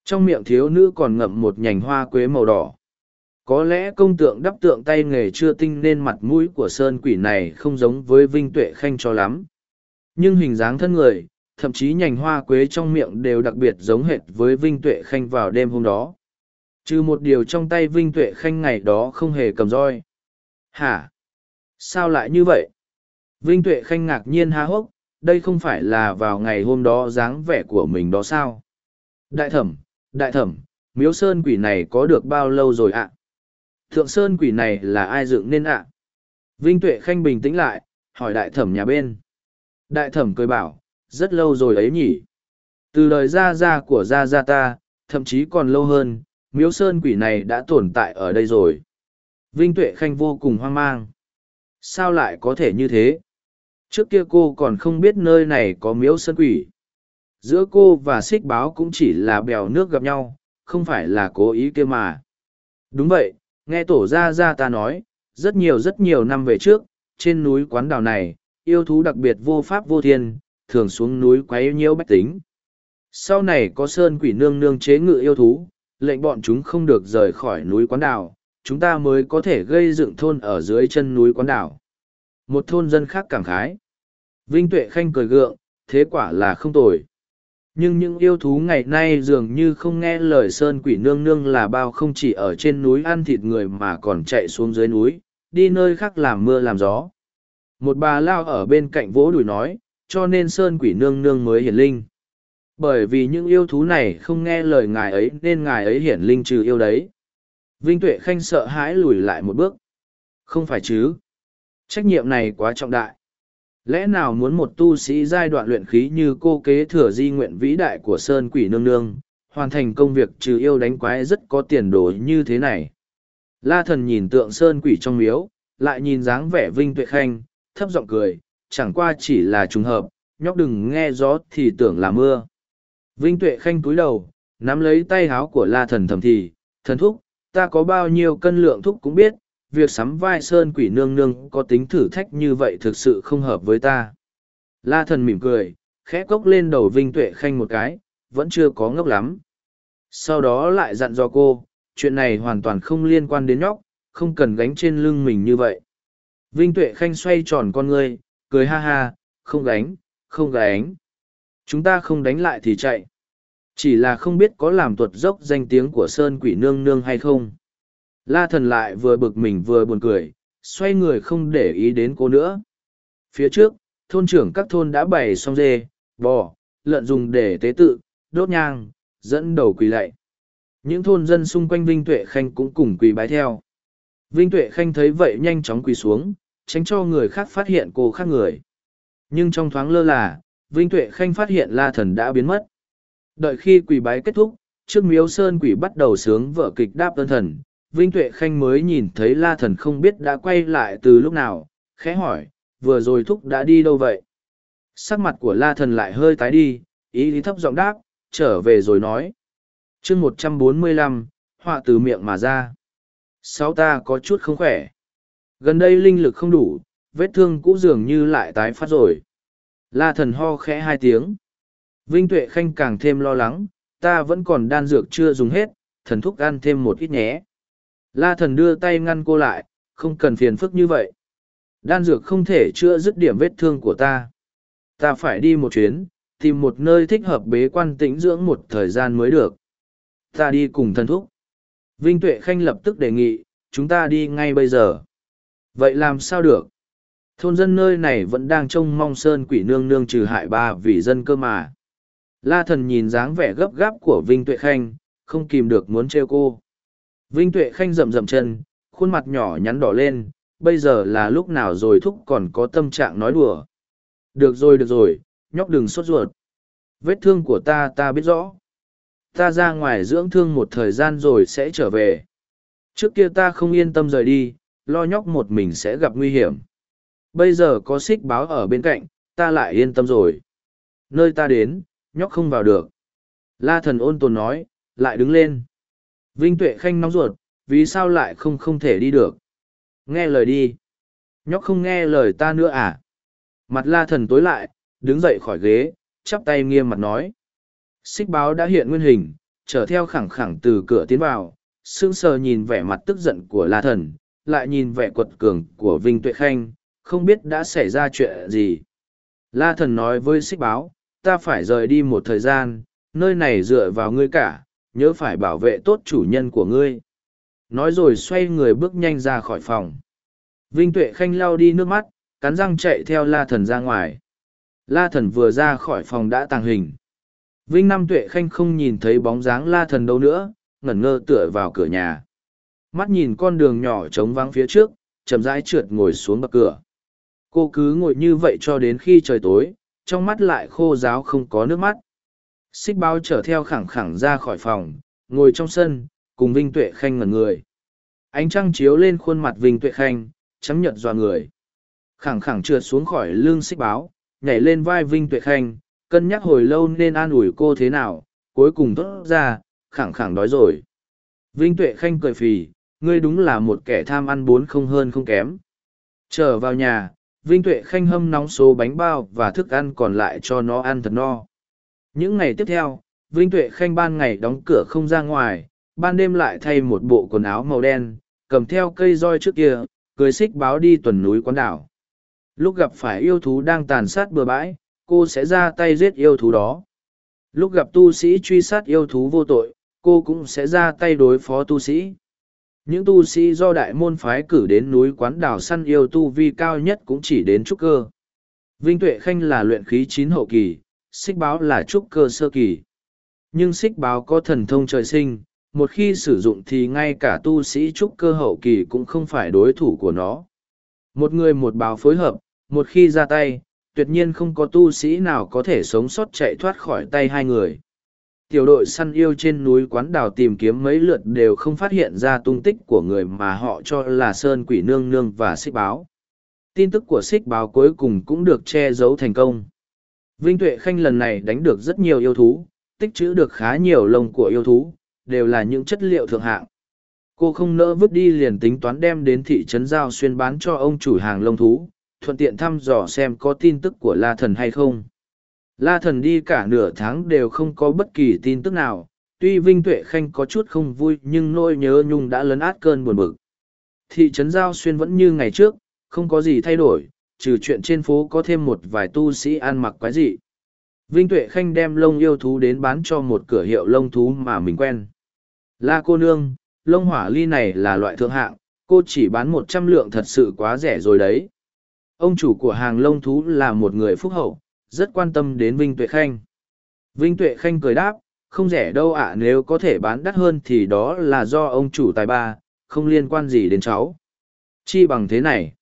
Trong miệng thiếu nữ còn ngậm một nhành hoa quế màu đỏ. Có lẽ công tượng đắp tượng tay nghề chưa tinh nên mặt mũi của sơn quỷ này không giống với Vinh Tuệ Khanh cho lắm. Nhưng hình dáng thân người, thậm chí nhành hoa quế trong miệng đều đặc biệt giống hệt với Vinh Tuệ Khanh vào đêm hôm đó. Trừ một điều trong tay Vinh Tuệ Khanh ngày đó không hề cầm roi. Hả? Sao lại như vậy? Vinh Tuệ Khanh ngạc nhiên há hốc, đây không phải là vào ngày hôm đó dáng vẻ của mình đó sao? Đại thẩm, đại thẩm, miếu sơn quỷ này có được bao lâu rồi ạ? Thượng sơn quỷ này là ai dựng nên ạ? Vinh Tuệ Khanh bình tĩnh lại, hỏi đại thẩm nhà bên. Đại thẩm cười bảo, rất lâu rồi ấy nhỉ. Từ đời Ra Ra của Ra Ra ta, thậm chí còn lâu hơn, miếu sơn quỷ này đã tồn tại ở đây rồi. Vinh Tuệ Khanh vô cùng hoang mang. Sao lại có thể như thế? Trước kia cô còn không biết nơi này có miếu sơn quỷ. Giữa cô và xích báo cũng chỉ là bèo nước gặp nhau, không phải là cố ý kia mà. Đúng vậy, nghe tổ gia gia ta nói, rất nhiều rất nhiều năm về trước, trên núi quán đảo này, yêu thú đặc biệt vô pháp vô thiên, thường xuống núi quấy nhiễu bách tính. Sau này có sơn quỷ nương nương chế ngự yêu thú, lệnh bọn chúng không được rời khỏi núi quán đảo, chúng ta mới có thể gây dựng thôn ở dưới chân núi quán đảo. Một thôn dân khác cảm khái. Vinh Tuệ Khanh cười gượng, thế quả là không tồi. Nhưng những yêu thú ngày nay dường như không nghe lời sơn quỷ nương nương là bao không chỉ ở trên núi ăn thịt người mà còn chạy xuống dưới núi, đi nơi khác làm mưa làm gió. Một bà lao ở bên cạnh vỗ đùi nói, cho nên sơn quỷ nương nương mới hiển linh. Bởi vì những yêu thú này không nghe lời ngài ấy nên ngài ấy hiển linh trừ yêu đấy. Vinh Tuệ Khanh sợ hãi lùi lại một bước. Không phải chứ. Trách nhiệm này quá trọng đại. Lẽ nào muốn một tu sĩ giai đoạn luyện khí như cô kế thừa di nguyện vĩ đại của Sơn Quỷ Nương Nương, hoàn thành công việc trừ yêu đánh quái rất có tiền đồ như thế này. La thần nhìn tượng Sơn Quỷ trong miếu, lại nhìn dáng vẻ Vinh Tuệ Khanh, thấp giọng cười, chẳng qua chỉ là trùng hợp, nhóc đừng nghe gió thì tưởng là mưa. Vinh Tuệ Khanh túi đầu, nắm lấy tay háo của La thần thầm thì, thần thúc, ta có bao nhiêu cân lượng thúc cũng biết, việc sắm vai sơn quỷ nương nương có tính thử thách như vậy thực sự không hợp với ta. La thần mỉm cười, khẽ cốc lên đầu Vinh Tuệ Khanh một cái, vẫn chưa có ngốc lắm. Sau đó lại dặn dò cô, chuyện này hoàn toàn không liên quan đến nhóc, không cần gánh trên lưng mình như vậy. Vinh Tuệ Khanh xoay tròn con ngươi, cười ha ha, không gánh, không gánh. Chúng ta không đánh lại thì chạy. Chỉ là không biết có làm tuột dốc danh tiếng của Sơn Quỷ Nương Nương hay không. La thần lại vừa bực mình vừa buồn cười, xoay người không để ý đến cô nữa. Phía trước, thôn trưởng các thôn đã bày xong dê, bò, lợn dùng để tế tự, đốt nhang, dẫn đầu quỳ lạy. Những thôn dân xung quanh Vinh Tuệ Khanh cũng cùng quỳ bái theo. Vinh Tuệ Khanh thấy vậy nhanh chóng quỳ xuống, tránh cho người khác phát hiện cô khác người. Nhưng trong thoáng lơ là, Vinh Tuệ Khanh phát hiện La Thần đã biến mất. Đợi khi quỳ bái kết thúc, trước miếu sơn quỷ bắt đầu sướng vở kịch đáp ơn thần, Vinh Tuệ Khanh mới nhìn thấy La Thần không biết đã quay lại từ lúc nào, khẽ hỏi, vừa rồi thúc đã đi đâu vậy? Sắc mặt của La Thần lại hơi tái đi, ý lý thấp giọng đáp, trở về rồi nói. chương một trăm bốn mươi lăm, họa từ miệng mà ra. Sáu ta có chút không khỏe. Gần đây linh lực không đủ, vết thương cũ dường như lại tái phát rồi. La Thần ho khẽ hai tiếng. Vinh Tuệ Khanh càng thêm lo lắng, ta vẫn còn đan dược chưa dùng hết, thần thúc ăn thêm một ít nhé. La thần đưa tay ngăn cô lại, không cần phiền phức như vậy. Đan dược không thể chữa dứt điểm vết thương của ta. Ta phải đi một chuyến, tìm một nơi thích hợp bế quan tĩnh dưỡng một thời gian mới được. Ta đi cùng thần thúc. Vinh Tuệ Khanh lập tức đề nghị, chúng ta đi ngay bây giờ. Vậy làm sao được? Thôn dân nơi này vẫn đang trông mong sơn quỷ nương nương trừ hại ba vì dân cơ mà. La thần nhìn dáng vẻ gấp gáp của Vinh Tuệ Khanh, không kìm được muốn trêu cô. Vinh Tuệ Khanh rậm rậm chân, khuôn mặt nhỏ nhắn đỏ lên, bây giờ là lúc nào rồi thúc còn có tâm trạng nói đùa. Được rồi được rồi, nhóc đừng sốt ruột. Vết thương của ta ta biết rõ. Ta ra ngoài dưỡng thương một thời gian rồi sẽ trở về. Trước kia ta không yên tâm rời đi, lo nhóc một mình sẽ gặp nguy hiểm. Bây giờ có xích báo ở bên cạnh, ta lại yên tâm rồi. Nơi ta đến, nhóc không vào được. La thần ôn tồn nói, lại đứng lên. Vinh Tuệ Khanh nóng ruột, vì sao lại không không thể đi được? Nghe lời đi. Nhóc không nghe lời ta nữa à? Mặt la thần tối lại, đứng dậy khỏi ghế, chắp tay nghiêm mặt nói. Xích báo đã hiện nguyên hình, trở theo khẳng khẳng từ cửa tiến vào, sững sờ nhìn vẻ mặt tức giận của La Thần, lại nhìn vẻ quật cường của Vinh Tuệ Khanh, không biết đã xảy ra chuyện gì. La Thần nói với xích báo, ta phải rời đi một thời gian, nơi này dựa vào ngươi cả, nhớ phải bảo vệ tốt chủ nhân của ngươi. Nói rồi xoay người bước nhanh ra khỏi phòng. Vinh Tuệ Khanh lau đi nước mắt, cắn răng chạy theo La Thần ra ngoài. La Thần vừa ra khỏi phòng đã tàng hình. Vinh Nam Tuệ Khanh không nhìn thấy bóng dáng La Thần đâu nữa, ngẩn ngơ tựa vào cửa nhà. Mắt nhìn con đường nhỏ trống vắng phía trước, chậm rãi trượt ngồi xuống bậc cửa. Cô cứ ngồi như vậy cho đến khi trời tối, trong mắt lại khô ráo không có nước mắt. Xích báo chở theo khẳng khẳng ra khỏi phòng, ngồi trong sân, cùng Vinh Tuệ Khanh ngẩn người. Ánh trăng chiếu lên khuôn mặt Vinh Tuệ Khanh, chấm nhật dọa người. Khẳng khẳng trượt xuống khỏi lưng xích báo, nhảy lên vai Vinh Tuệ Khanh, cân nhắc hồi lâu nên an ủi cô thế nào, cuối cùng tốt ra, khẳng khẳng đói rồi. Vinh Tuệ Khanh cười phì, ngươi đúng là một kẻ tham ăn bốn không hơn không kém. Trở vào nhà, Vinh Tuệ Khanh hâm nóng số bánh bao và thức ăn còn lại cho nó ăn thật no. Những ngày tiếp theo, Vinh Tuệ Khanh ban ngày đóng cửa không ra ngoài, ban đêm lại thay một bộ quần áo màu đen, cầm theo cây roi trước kia, cười xích báo đi tuần núi quán đảo. Lúc gặp phải yêu thú đang tàn sát bừa bãi, cô sẽ ra tay giết yêu thú đó. Lúc gặp tu sĩ truy sát yêu thú vô tội, cô cũng sẽ ra tay đối phó tu sĩ. Những tu sĩ do đại môn phái cử đến núi quán đảo săn yêu tu vi cao nhất cũng chỉ đến trúc cơ. Vinh Tuệ Khanh là luyện khí chín hậu kỳ, xích báo là trúc cơ sơ kỳ. Nhưng xích báo có thần thông trời sinh, một khi sử dụng thì ngay cả tu sĩ trúc cơ hậu kỳ cũng không phải đối thủ của nó. Một người một báo phối hợp, một khi ra tay, tuyệt nhiên không có tu sĩ nào có thể sống sót chạy thoát khỏi tay hai người. Tiểu đội săn yêu trên núi quán đảo tìm kiếm mấy lượt đều không phát hiện ra tung tích của người mà họ cho là Sơn Quỷ Nương Nương và Xích Báo. Tin tức của Xích Báo cuối cùng cũng được che giấu thành công. Vinh Tuệ Khanh lần này đánh được rất nhiều yêu thú, tích trữ được khá nhiều lông của yêu thú, đều là những chất liệu thượng hạng. Cô không nỡ vứt đi liền tính toán đem đến thị trấn Giao xuyên bán cho ông chủ hàng lông thú, thuận tiện thăm dò xem có tin tức của La Thần hay không. La Thần đi cả nửa tháng đều không có bất kỳ tin tức nào, tuy Vinh Tuệ Khanh có chút không vui nhưng nỗi nhớ nhung đã lấn át cơn buồn bực. Thị trấn Giao Xuyên vẫn như ngày trước, không có gì thay đổi, trừ chuyện trên phố có thêm một vài tu sĩ ăn mặc quái dị. Vinh Tuệ Khanh đem lông yêu thú đến bán cho một cửa hiệu lông thú mà mình quen. La cô nương, lông hỏa ly này là loại thượng hạng, cô chỉ bán một trăm lượng thật sự quá rẻ rồi đấy. Ông chủ của hàng lông thú là một người phúc hậu, rất quan tâm đến Vinh Tuệ Khanh. Vinh Tuệ Khanh cười đáp, không rẻ đâu ạ nếu có thể bán đắt hơn thì đó là do ông chủ tài ba, không liên quan gì đến cháu. Chi bằng thế này.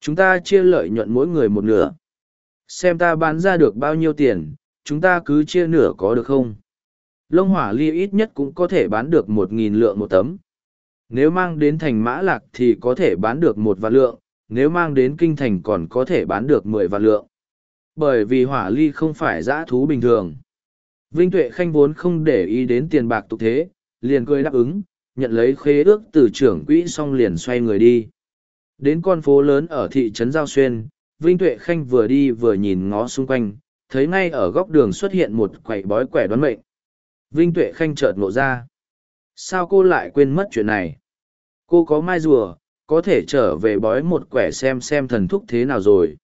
Chúng ta chia lợi nhuận mỗi người một nửa. Xem ta bán ra được bao nhiêu tiền, chúng ta cứ chia nửa có được không? Lông hỏa ly ít nhất cũng có thể bán được một nghìn lượng một tấm. Nếu mang đến thành mã lạc thì có thể bán được một vạn lượng, nếu mang đến kinh thành còn có thể bán được mười vạn lượng. Bởi vì hỏa ly không phải dã thú bình thường. Vinh Tuệ Khanh vốn không để ý đến tiền bạc tục thế, liền cười đáp ứng, nhận lấy khế ước từ trưởng quỹ xong liền xoay người đi. Đến con phố lớn ở thị trấn Giao Xuyên, Vinh Tuệ Khanh vừa đi vừa nhìn ngó xung quanh, thấy ngay ở góc đường xuất hiện một quầy bói quẻ đoán mệnh. Vinh Tuệ Khanh chợt ngộ ra. Sao cô lại quên mất chuyện này? Cô có mai rùa, có thể trở về bói một quẻ xem xem thần thúc thế nào rồi.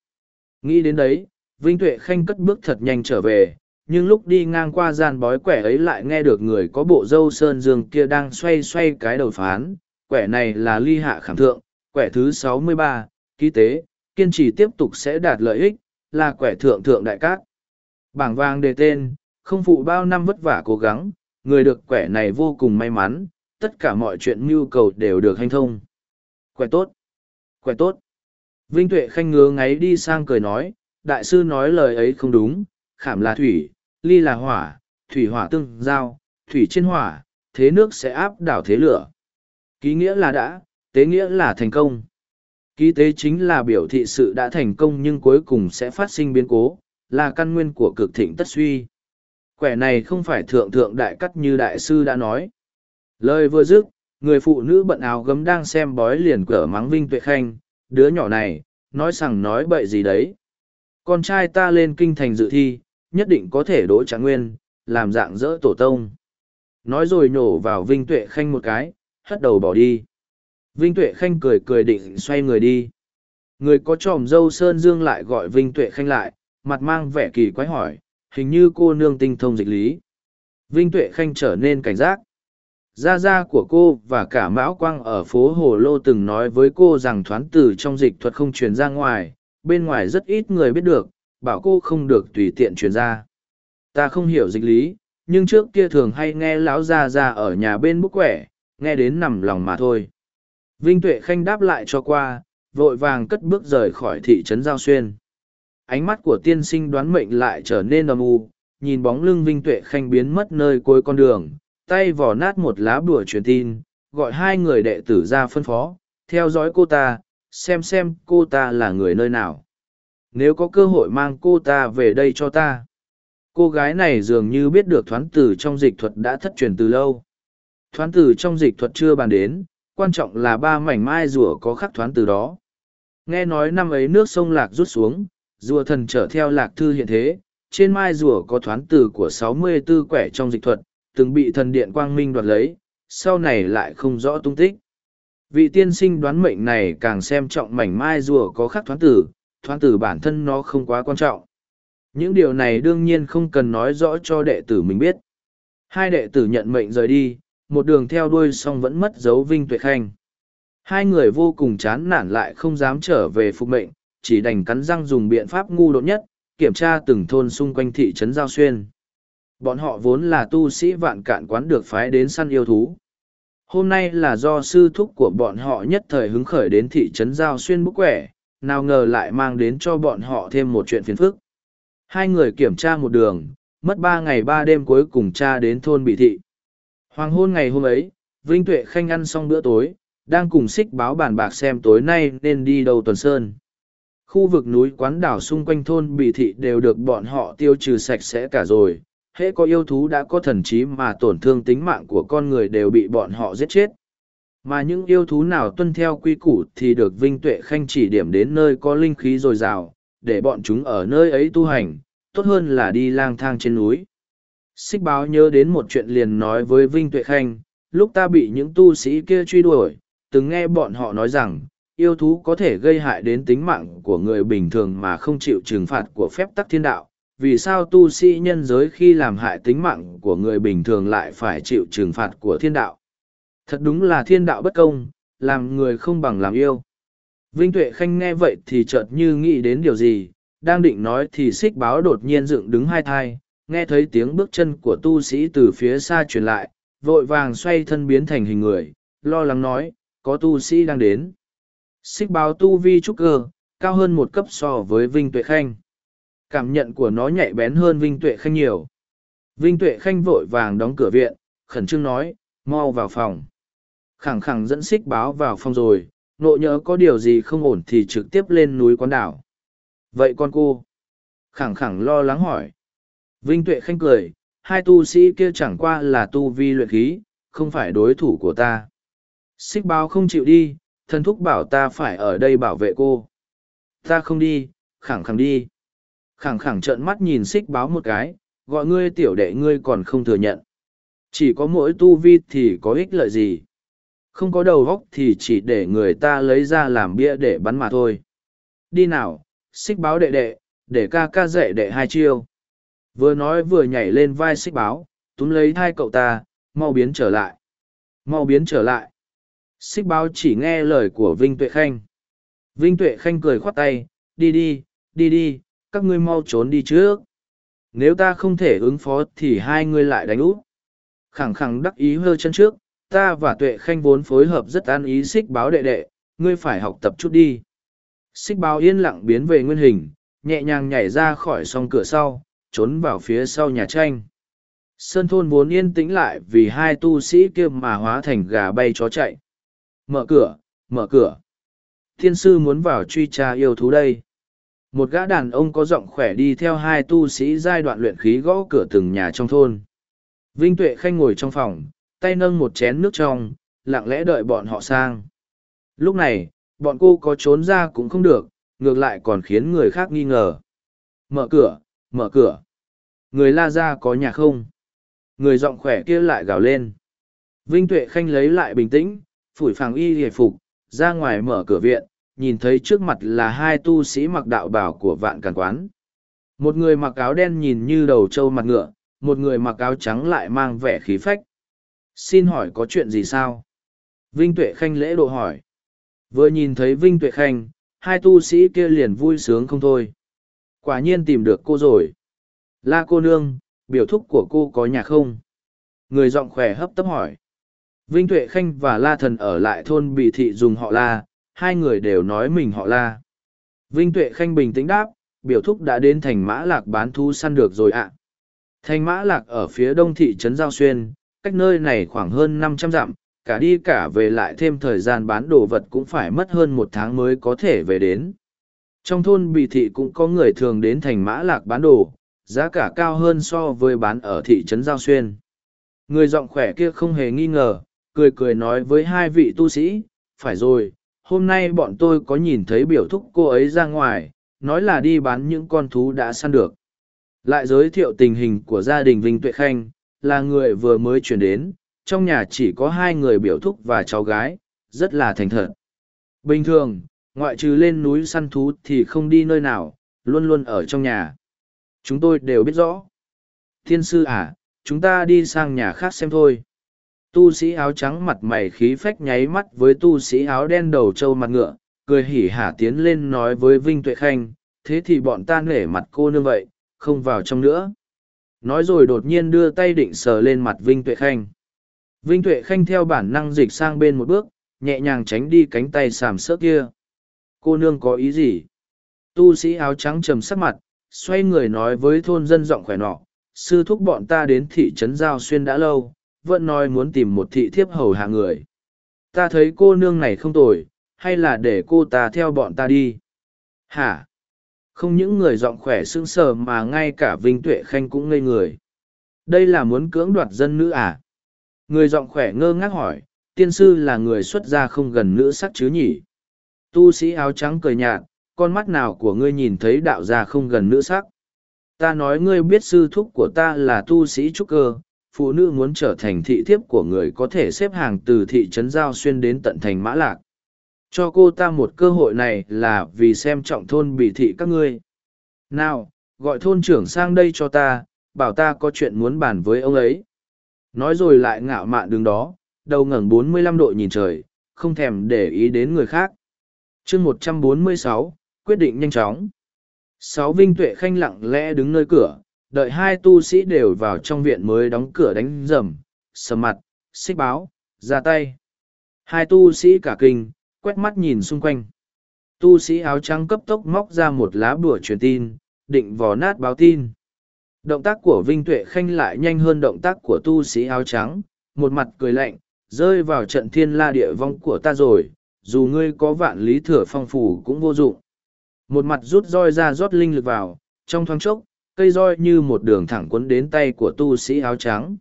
Nghĩ đến đấy, Vinh Tuệ Khanh cất bước thật nhanh trở về, nhưng lúc đi ngang qua gian bói quẻ ấy lại nghe được người có bộ dâu sơn dương kia đang xoay xoay cái đầu phán. Quẻ này là ly hạ khảm thượng, quẻ thứ sáu mươi ba, ký tế, kiên trì tiếp tục sẽ đạt lợi ích, là quẻ thượng thượng đại cát. Bảng vàng đề tên, không phụ bao năm vất vả cố gắng, người được quẻ này vô cùng may mắn, tất cả mọi chuyện mưu cầu đều được hành thông. Quẻ tốt, quẻ tốt. Vinh Tuệ Khanh ngứa ngáy đi sang cười nói, đại sư nói lời ấy không đúng, khảm là thủy, ly là hỏa, thủy hỏa tương giao, thủy trên hỏa, thế nước sẽ áp đảo thế lửa. Ký nghĩa là đã, tế nghĩa là thành công. Ký tế chính là biểu thị sự đã thành công nhưng cuối cùng sẽ phát sinh biến cố, là căn nguyên của cực thịnh tất suy. Quẻ này không phải thượng thượng đại cắt như đại sư đã nói. Lời vừa dứt, người phụ nữ bận áo gấm đang xem bói liền cỡ mắng Vinh Tuệ Khanh, đứa nhỏ này, nói rằng nói bậy gì đấy. Con trai ta lên kinh thành dự thi, nhất định có thể đỗ trạng nguyên, làm dạng dỡ tổ tông. nói rồi nhổ vào Vinh Tuệ Khanh một cái, hất đầu bỏ đi. Vinh Tuệ Khanh cười cười định xoay người đi. Người có tròm dâu Sơn Dương lại gọi Vinh Tuệ Khanh lại, mặt mang vẻ kỳ quái hỏi, hình như cô nương tinh thông dịch lý. Vinh Tuệ Khanh trở nên cảnh giác. Gia gia của cô và cả Mão Quang ở phố Hồ Lô từng nói với cô rằng thoán từ trong dịch thuật không truyền ra ngoài, bên ngoài rất ít người biết được, bảo cô không được tùy tiện truyền ra. Ta không hiểu dịch lý, nhưng trước kia thường hay nghe lão Gia Gia ở nhà bên bút quẻ, nghe đến nằm lòng mà thôi. Vinh Tuệ Khanh đáp lại cho qua, vội vàng cất bước rời khỏi thị trấn Giao Xuyên. Ánh mắt của tiên sinh đoán mệnh lại trở nên âm u, nhìn bóng lưng Vinh Tuệ Khanh biến mất nơi cuối con đường, tay vò nát một lá bùa truyền tin, gọi hai người đệ tử ra phân phó, theo dõi cô ta, xem xem cô ta là người nơi nào. Nếu có cơ hội mang cô ta về đây cho ta. Cô gái này dường như biết được thoán tử trong dịch thuật đã thất truyền từ lâu. Thoán tử trong dịch thuật chưa bàn đến, quan trọng là ba mảnh mai rùa có khắc thoán từ đó. Nghe nói năm ấy nước sông Lạc rút xuống, rùa thần trở theo Lạc Thư hiện thế, trên mai rùa có thoán từ của sáu mươi 64 quẻ trong dịch thuật, từng bị thần điện quang minh đoạt lấy, sau này lại không rõ tung tích. Vị tiên sinh đoán mệnh này càng xem trọng mảnh mai rùa có khắc thoáng tử, thoáng tử bản thân nó không quá quan trọng. Những điều này đương nhiên không cần nói rõ cho đệ tử mình biết. Hai đệ tử nhận mệnh rời đi, một đường theo đuôi xong vẫn mất dấu Vinh Tuệ Khanh. Hai người vô cùng chán nản lại không dám trở về phục mệnh, chỉ đành cắn răng dùng biện pháp ngu đột nhất, kiểm tra từng thôn xung quanh thị trấn Giao Xuyên. Bọn họ vốn là tu sĩ vạn cạn quán được phái đến săn yêu thú. Hôm nay là do sư thúc của bọn họ nhất thời hứng khởi đến thị trấn Giao Xuyên bức quẻ, nào ngờ lại mang đến cho bọn họ thêm một chuyện phiền phức. Hai người kiểm tra một đường, mất ba ngày ba đêm cuối cùng tra đến thôn bị thị. Hoàng hôn ngày hôm ấy, Vinh Tuệ Khanh ăn xong bữa tối, đang cùng xích báo bàn bạc xem tối nay nên đi đâu tuần sơn. Khu vực núi quán đảo xung quanh thôn bị thị đều được bọn họ tiêu trừ sạch sẽ cả rồi. Hễ có yêu thú đã có thần trí mà tổn thương tính mạng của con người đều bị bọn họ giết chết. Mà những yêu thú nào tuân theo quy củ thì được Vinh Tuệ Khanh chỉ điểm đến nơi có linh khí dồi dào, để bọn chúng ở nơi ấy tu hành, tốt hơn là đi lang thang trên núi. Xích báo nhớ đến một chuyện liền nói với Vinh Tuệ Khanh, lúc ta bị những tu sĩ kia truy đuổi, từng nghe bọn họ nói rằng, yêu thú có thể gây hại đến tính mạng của người bình thường mà không chịu trừng phạt của phép tắc thiên đạo. Vì sao tu sĩ nhân giới khi làm hại tính mạng của người bình thường lại phải chịu trừng phạt của thiên đạo? Thật đúng là thiên đạo bất công, làm người không bằng làm yêu. Vinh Tuệ Khanh nghe vậy thì chợt như nghĩ đến điều gì, đang định nói thì xích báo đột nhiên dựng đứng hai thai, nghe thấy tiếng bước chân của tu sĩ từ phía xa truyền lại, vội vàng xoay thân biến thành hình người, lo lắng nói, có tu sĩ đang đến. Xích báo tu vi trúc cơ, cao hơn một cấp so với Vinh Tuệ Khanh. Cảm nhận của nó nhạy bén hơn Vinh Tuệ Khanh nhiều. Vinh Tuệ Khanh vội vàng đóng cửa viện, khẩn trương nói, mau vào phòng. Khẳng khẳng dẫn xích báo vào phòng rồi, nộ nhớ có điều gì không ổn thì trực tiếp lên núi quán đảo. Vậy con cô? Khẳng khẳng lo lắng hỏi. Vinh Tuệ Khanh cười, hai tu sĩ kia chẳng qua là tu vi luyện khí, không phải đối thủ của ta. Xích báo không chịu đi, thần thúc bảo ta phải ở đây bảo vệ cô. Ta không đi, khẳng khẳng đi. Khẳng khẳng trợn mắt nhìn xích báo một cái, gọi ngươi tiểu đệ ngươi còn không thừa nhận. Chỉ có mỗi tu vi thì có ích lợi gì. Không có đầu góc thì chỉ để người ta lấy ra làm bia để bắn mà thôi. Đi nào, xích báo đệ đệ, để ca ca dạy đệ hai chiêu. Vừa nói vừa nhảy lên vai xích báo, túm lấy hai cậu ta, mau biến trở lại. Mau biến trở lại. Xích báo chỉ nghe lời của Vinh Tuệ Khanh. Vinh Tuệ Khanh cười khoát tay, đi đi, đi đi, các ngươi mau trốn đi trước. Nếu ta không thể ứng phó thì hai ngươi lại đánh úp. Khẳng khẳng đắc ý hơ chân trước, ta và Tuệ Khanh vốn phối hợp rất an ý xích báo đệ đệ, ngươi phải học tập chút đi. Xích báo yên lặng biến về nguyên hình, nhẹ nhàng nhảy ra khỏi song cửa sau, trốn vào phía sau nhà tranh. Sơn thôn vốn yên tĩnh lại vì hai tu sĩ kia mà hóa thành gà bay chó chạy. Mở cửa, mở cửa. Thiên sư muốn vào truy tra yêu thú đây. Một gã đàn ông có giọng khỏe đi theo hai tu sĩ giai đoạn luyện khí gõ cửa từng nhà trong thôn. Vinh Tuệ Khanh ngồi trong phòng, tay nâng một chén nước trong, lặng lẽ đợi bọn họ sang. Lúc này, bọn cô có trốn ra cũng không được, ngược lại còn khiến người khác nghi ngờ. Mở cửa, mở cửa. Người la ra có nhà không? Người giọng khỏe kia lại gào lên. Vinh Tuệ Khanh lấy lại bình tĩnh, phủi phàng y hề phục, ra ngoài mở cửa viện, nhìn thấy trước mặt là hai tu sĩ mặc đạo bảo của vạn càn quán. Một người mặc áo đen nhìn như đầu trâu mặt ngựa, một người mặc áo trắng lại mang vẻ khí phách. Xin hỏi có chuyện gì sao? Vinh Tuệ Khanh lễ độ hỏi. Vừa nhìn thấy Vinh Tuệ Khanh, hai tu sĩ kia liền vui sướng không thôi. Quả nhiên tìm được cô rồi. La cô nương, biểu thúc của cô có nhà không? Người giọng khỏe hấp tấp hỏi. Vinh Tuệ Khanh và La Thần ở lại thôn bị thị dùng họ La, hai người đều nói mình họ La. Vinh Tuệ Khanh bình tĩnh đáp, biểu thúc đã đến thành mã lạc bán thu săn được rồi ạ. Thành mã lạc ở phía đông thị trấn Giao Xuyên, cách nơi này khoảng hơn năm trăm dặm, cả đi cả về lại thêm thời gian bán đồ vật cũng phải mất hơn một tháng mới có thể về đến. Trong thôn Bì thị cũng có người thường đến thành mã lạc bán đồ, giá cả cao hơn so với bán ở thị trấn Giao Xuyên. Người giọng khỏe kia không hề nghi ngờ, cười cười nói với hai vị tu sĩ, phải rồi, hôm nay bọn tôi có nhìn thấy biểu thúc cô ấy ra ngoài, nói là đi bán những con thú đã săn được. Lại giới thiệu tình hình của gia đình Vinh Tuệ Khanh, là người vừa mới chuyển đến, trong nhà chỉ có hai người biểu thúc và cháu gái, rất là thành thật. Bình thường, ngoại trừ lên núi săn thú thì không đi nơi nào, luôn luôn ở trong nhà. Chúng tôi đều biết rõ. Thiên sư à, chúng ta đi sang nhà khác xem thôi. Tu sĩ áo trắng mặt mày khí phách nháy mắt với tu sĩ áo đen đầu trâu mặt ngựa, cười hỉ hả tiến lên nói với Vinh Tuệ Khanh, thế thì bọn ta nể mặt cô nương vậy, không vào trong nữa. Nói rồi đột nhiên đưa tay định sờ lên mặt Vinh Tuệ Khanh. Vinh Tuệ Khanh theo bản năng dịch sang bên một bước, nhẹ nhàng tránh đi cánh tay sàm sỡ kia. Cô nương có ý gì? Tu sĩ áo trắng trầm sắc mặt, xoay người nói với thôn dân giọng khỏe nọ. Sư thúc bọn ta đến thị trấn Giao Xuyên đã lâu, vẫn nói muốn tìm một thị thiếp hầu hạ người. Ta thấy cô nương này không tồi, hay là để cô ta theo bọn ta đi? Hả? Không những người giọng khỏe sững sờ mà ngay cả Vinh Tuệ Khanh cũng ngây người. Đây là muốn cưỡng đoạt dân nữ à? Người giọng khỏe ngơ ngác hỏi, tiên sư là người xuất gia không gần nữ sắc chứ nhỉ? Tu sĩ áo trắng cười nhạt, con mắt nào của ngươi nhìn thấy đạo gia không gần nữ sắc? Ta nói ngươi biết sư thúc của ta là tu sĩ trúc cơ, phụ nữ muốn trở thành thị thiếp của người có thể xếp hàng từ thị trấn Giao Xuyên đến tận thành Mã Lạc. Cho cô ta một cơ hội này là vì xem trọng thôn bị thị các ngươi. Nào, gọi thôn trưởng sang đây cho ta, bảo ta có chuyện muốn bàn với ông ấy. Nói rồi lại ngạo mạn đứng đó, đầu ngẩng bốn mươi lăm độ nhìn trời, không thèm để ý đến người khác. chương một trăm bốn mươi sáu quyết định nhanh chóng. Sáu Vinh Tuệ Khanh lặng lẽ đứng nơi cửa, đợi hai tu sĩ đều vào trong viện mới đóng cửa đánh rầm, sầm mặt, xích báo, ra tay. Hai tu sĩ cả kinh, quét mắt nhìn xung quanh. Tu sĩ áo trắng cấp tốc móc ra một lá bùa truyền tin, định vò nát báo tin. Động tác của Vinh Tuệ Khanh lại nhanh hơn động tác của tu sĩ áo trắng, một mặt cười lạnh, rơi vào trận thiên la địa vong của ta rồi, dù ngươi có vạn lý thừa phong phủ cũng vô dụng. Một mặt rút roi ra rót linh lực vào, trong thoáng chốc, cây roi như một đường thẳng quấn đến tay của tu sĩ áo trắng.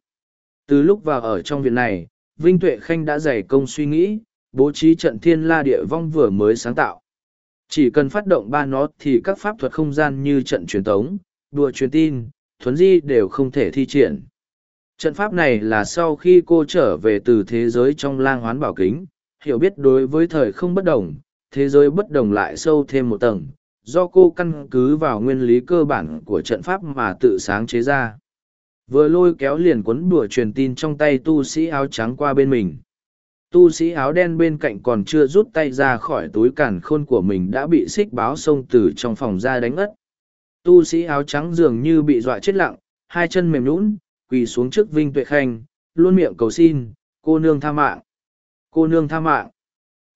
Từ lúc vào ở trong viện này, Vinh Tuệ Khanh đã dày công suy nghĩ, bố trí trận thiên la địa vong vừa mới sáng tạo. Chỉ cần phát động ba nó thì các pháp thuật không gian như trận truyền tống, đùa truyền tin, thuấn di đều không thể thi triển. Trận pháp này là sau khi cô trở về từ thế giới trong lang hoán bảo kính, hiểu biết đối với thời không bất đồng, thế giới bất đồng lại sâu thêm một tầng, do cô căn cứ vào nguyên lý cơ bản của trận pháp mà tự sáng chế ra. Vừa lôi kéo liền cuốn đùa truyền tin trong tay tu sĩ áo trắng qua bên mình. Tu sĩ áo đen bên cạnh còn chưa rút tay ra khỏi túi càn khôn của mình đã bị xích báo xông từ trong phòng ra đánh ất. Tu sĩ áo trắng dường như bị dọa chết lặng, hai chân mềm nhũn, quỳ xuống trước Vinh Tuệ Khanh, luôn miệng cầu xin, cô nương tha mạng. Cô nương tha mạng.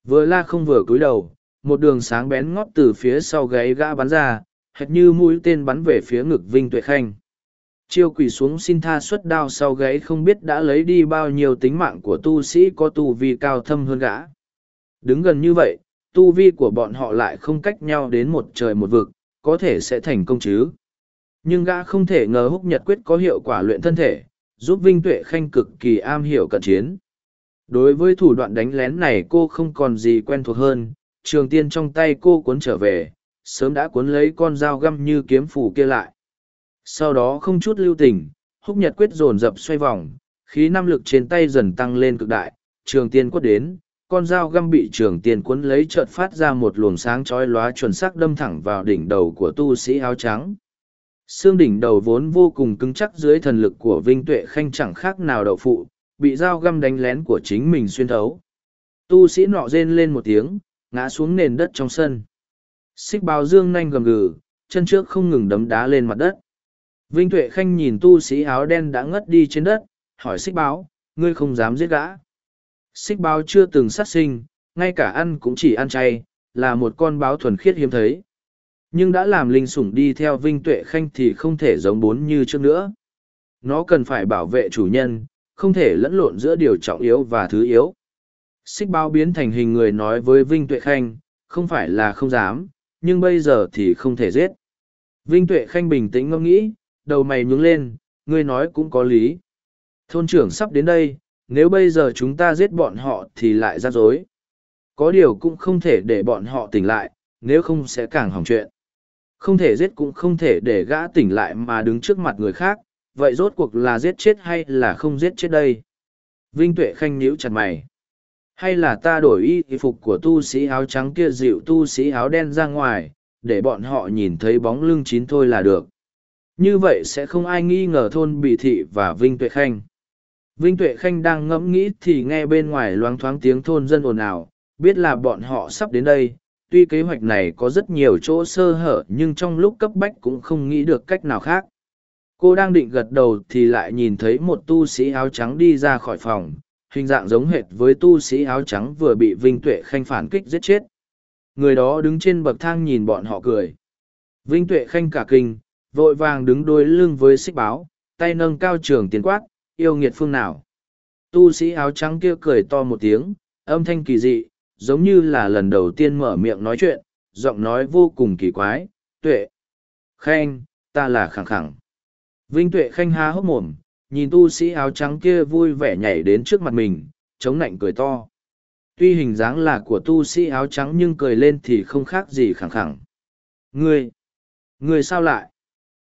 Vừa la không vừa cúi đầu, một đường sáng bén ngót từ phía sau gáy gã bắn ra, hệt như mũi tên bắn về phía ngực Vinh Tuệ Khanh. Chiêu quỳ xuống xin tha xuất đao sau gáy không biết đã lấy đi bao nhiêu tính mạng của tu sĩ có tu vi cao thâm hơn gã. Đứng gần như vậy, tu vi của bọn họ lại không cách nhau đến một trời một vực, có thể sẽ thành công chứ. Nhưng gã không thể ngờ húc nhật quyết có hiệu quả luyện thân thể, giúp Vinh Tuệ Khanh cực kỳ am hiểu cận chiến. Đối với thủ đoạn đánh lén này cô không còn gì quen thuộc hơn, trường tiên trong tay cô cuốn trở về, sớm đã cuốn lấy con dao găm như kiếm phủ kia lại. Sau đó không chút lưu tình, húc nhật quyết dồn dập xoay vòng, khí năng lực trên tay dần tăng lên cực đại, trường tiên quất đến, con dao găm bị trường tiên cuốn lấy chợt phát ra một luồng sáng chói lóa chuẩn xác đâm thẳng vào đỉnh đầu của tu sĩ áo trắng. Xương đỉnh đầu vốn vô cùng cứng chắc dưới thần lực của Vinh Tuệ Khanh chẳng khác nào đậu phụ, bị dao găm đánh lén của chính mình xuyên thấu. Tu sĩ nọ rên lên một tiếng, ngã xuống nền đất trong sân. Xích bào dương nanh gầm gừ, chân trước không ngừng đấm đá lên mặt đất. Vinh Tuệ Khanh nhìn tu sĩ áo đen đã ngất đi trên đất, hỏi xích báo, ngươi không dám giết gã. Xích báo chưa từng sát sinh, ngay cả ăn cũng chỉ ăn chay, là một con báo thuần khiết hiếm thấy. Nhưng đã làm linh sủng đi theo Vinh Tuệ Khanh thì không thể giống bốn như trước nữa. Nó cần phải bảo vệ chủ nhân, không thể lẫn lộn giữa điều trọng yếu và thứ yếu. Xích báo biến thành hình người nói với Vinh Tuệ Khanh, không phải là không dám, nhưng bây giờ thì không thể giết. Vinh Tuệ Khanh bình tĩnh ngẫm nghĩ, đầu mày nhướng lên, ngươi nói cũng có lý. Thôn trưởng sắp đến đây, nếu bây giờ chúng ta giết bọn họ thì lại ra dối. Có điều cũng không thể để bọn họ tỉnh lại, nếu không sẽ càng hỏng chuyện. Không thể giết cũng không thể để gã tỉnh lại mà đứng trước mặt người khác, vậy rốt cuộc là giết chết hay là không giết chết đây? Vinh Tuệ Khanh nhíu chặt mày. Hay là ta đổi y phục của tu sĩ áo trắng kia dịu tu sĩ áo đen ra ngoài, để bọn họ nhìn thấy bóng lưng chín thôi là được. Như vậy sẽ không ai nghi ngờ thôn bị thị và Vinh Tuệ Khanh. Vinh Tuệ Khanh đang ngẫm nghĩ thì nghe bên ngoài loáng thoáng tiếng thôn dân ồn ào, biết là bọn họ sắp đến đây. Tuy kế hoạch này có rất nhiều chỗ sơ hở nhưng trong lúc cấp bách cũng không nghĩ được cách nào khác. Cô đang định gật đầu thì lại nhìn thấy một tu sĩ áo trắng đi ra khỏi phòng, hình dạng giống hệt với tu sĩ áo trắng vừa bị Vinh Tuệ Khanh phản kích giết chết. Người đó đứng trên bậc thang nhìn bọn họ cười. Vinh Tuệ Khanh cả kinh, vội vàng đứng đôi lưng với xích báo, tay nâng cao trường tiến quát, yêu nghiệt phương nào. Tu sĩ áo trắng kia cười to một tiếng, âm thanh kỳ dị, giống như là lần đầu tiên mở miệng nói chuyện, giọng nói vô cùng kỳ quái, tuệ. Khanh, ta là khẳng khẳng. Vinh tuệ khanh há hốc mồm, nhìn tu sĩ áo trắng kia vui vẻ nhảy đến trước mặt mình, chống nạnh cười to. Tuy hình dáng là của tu sĩ áo trắng nhưng cười lên thì không khác gì khẳng khẳng. Ngươi! Ngươi sao lại?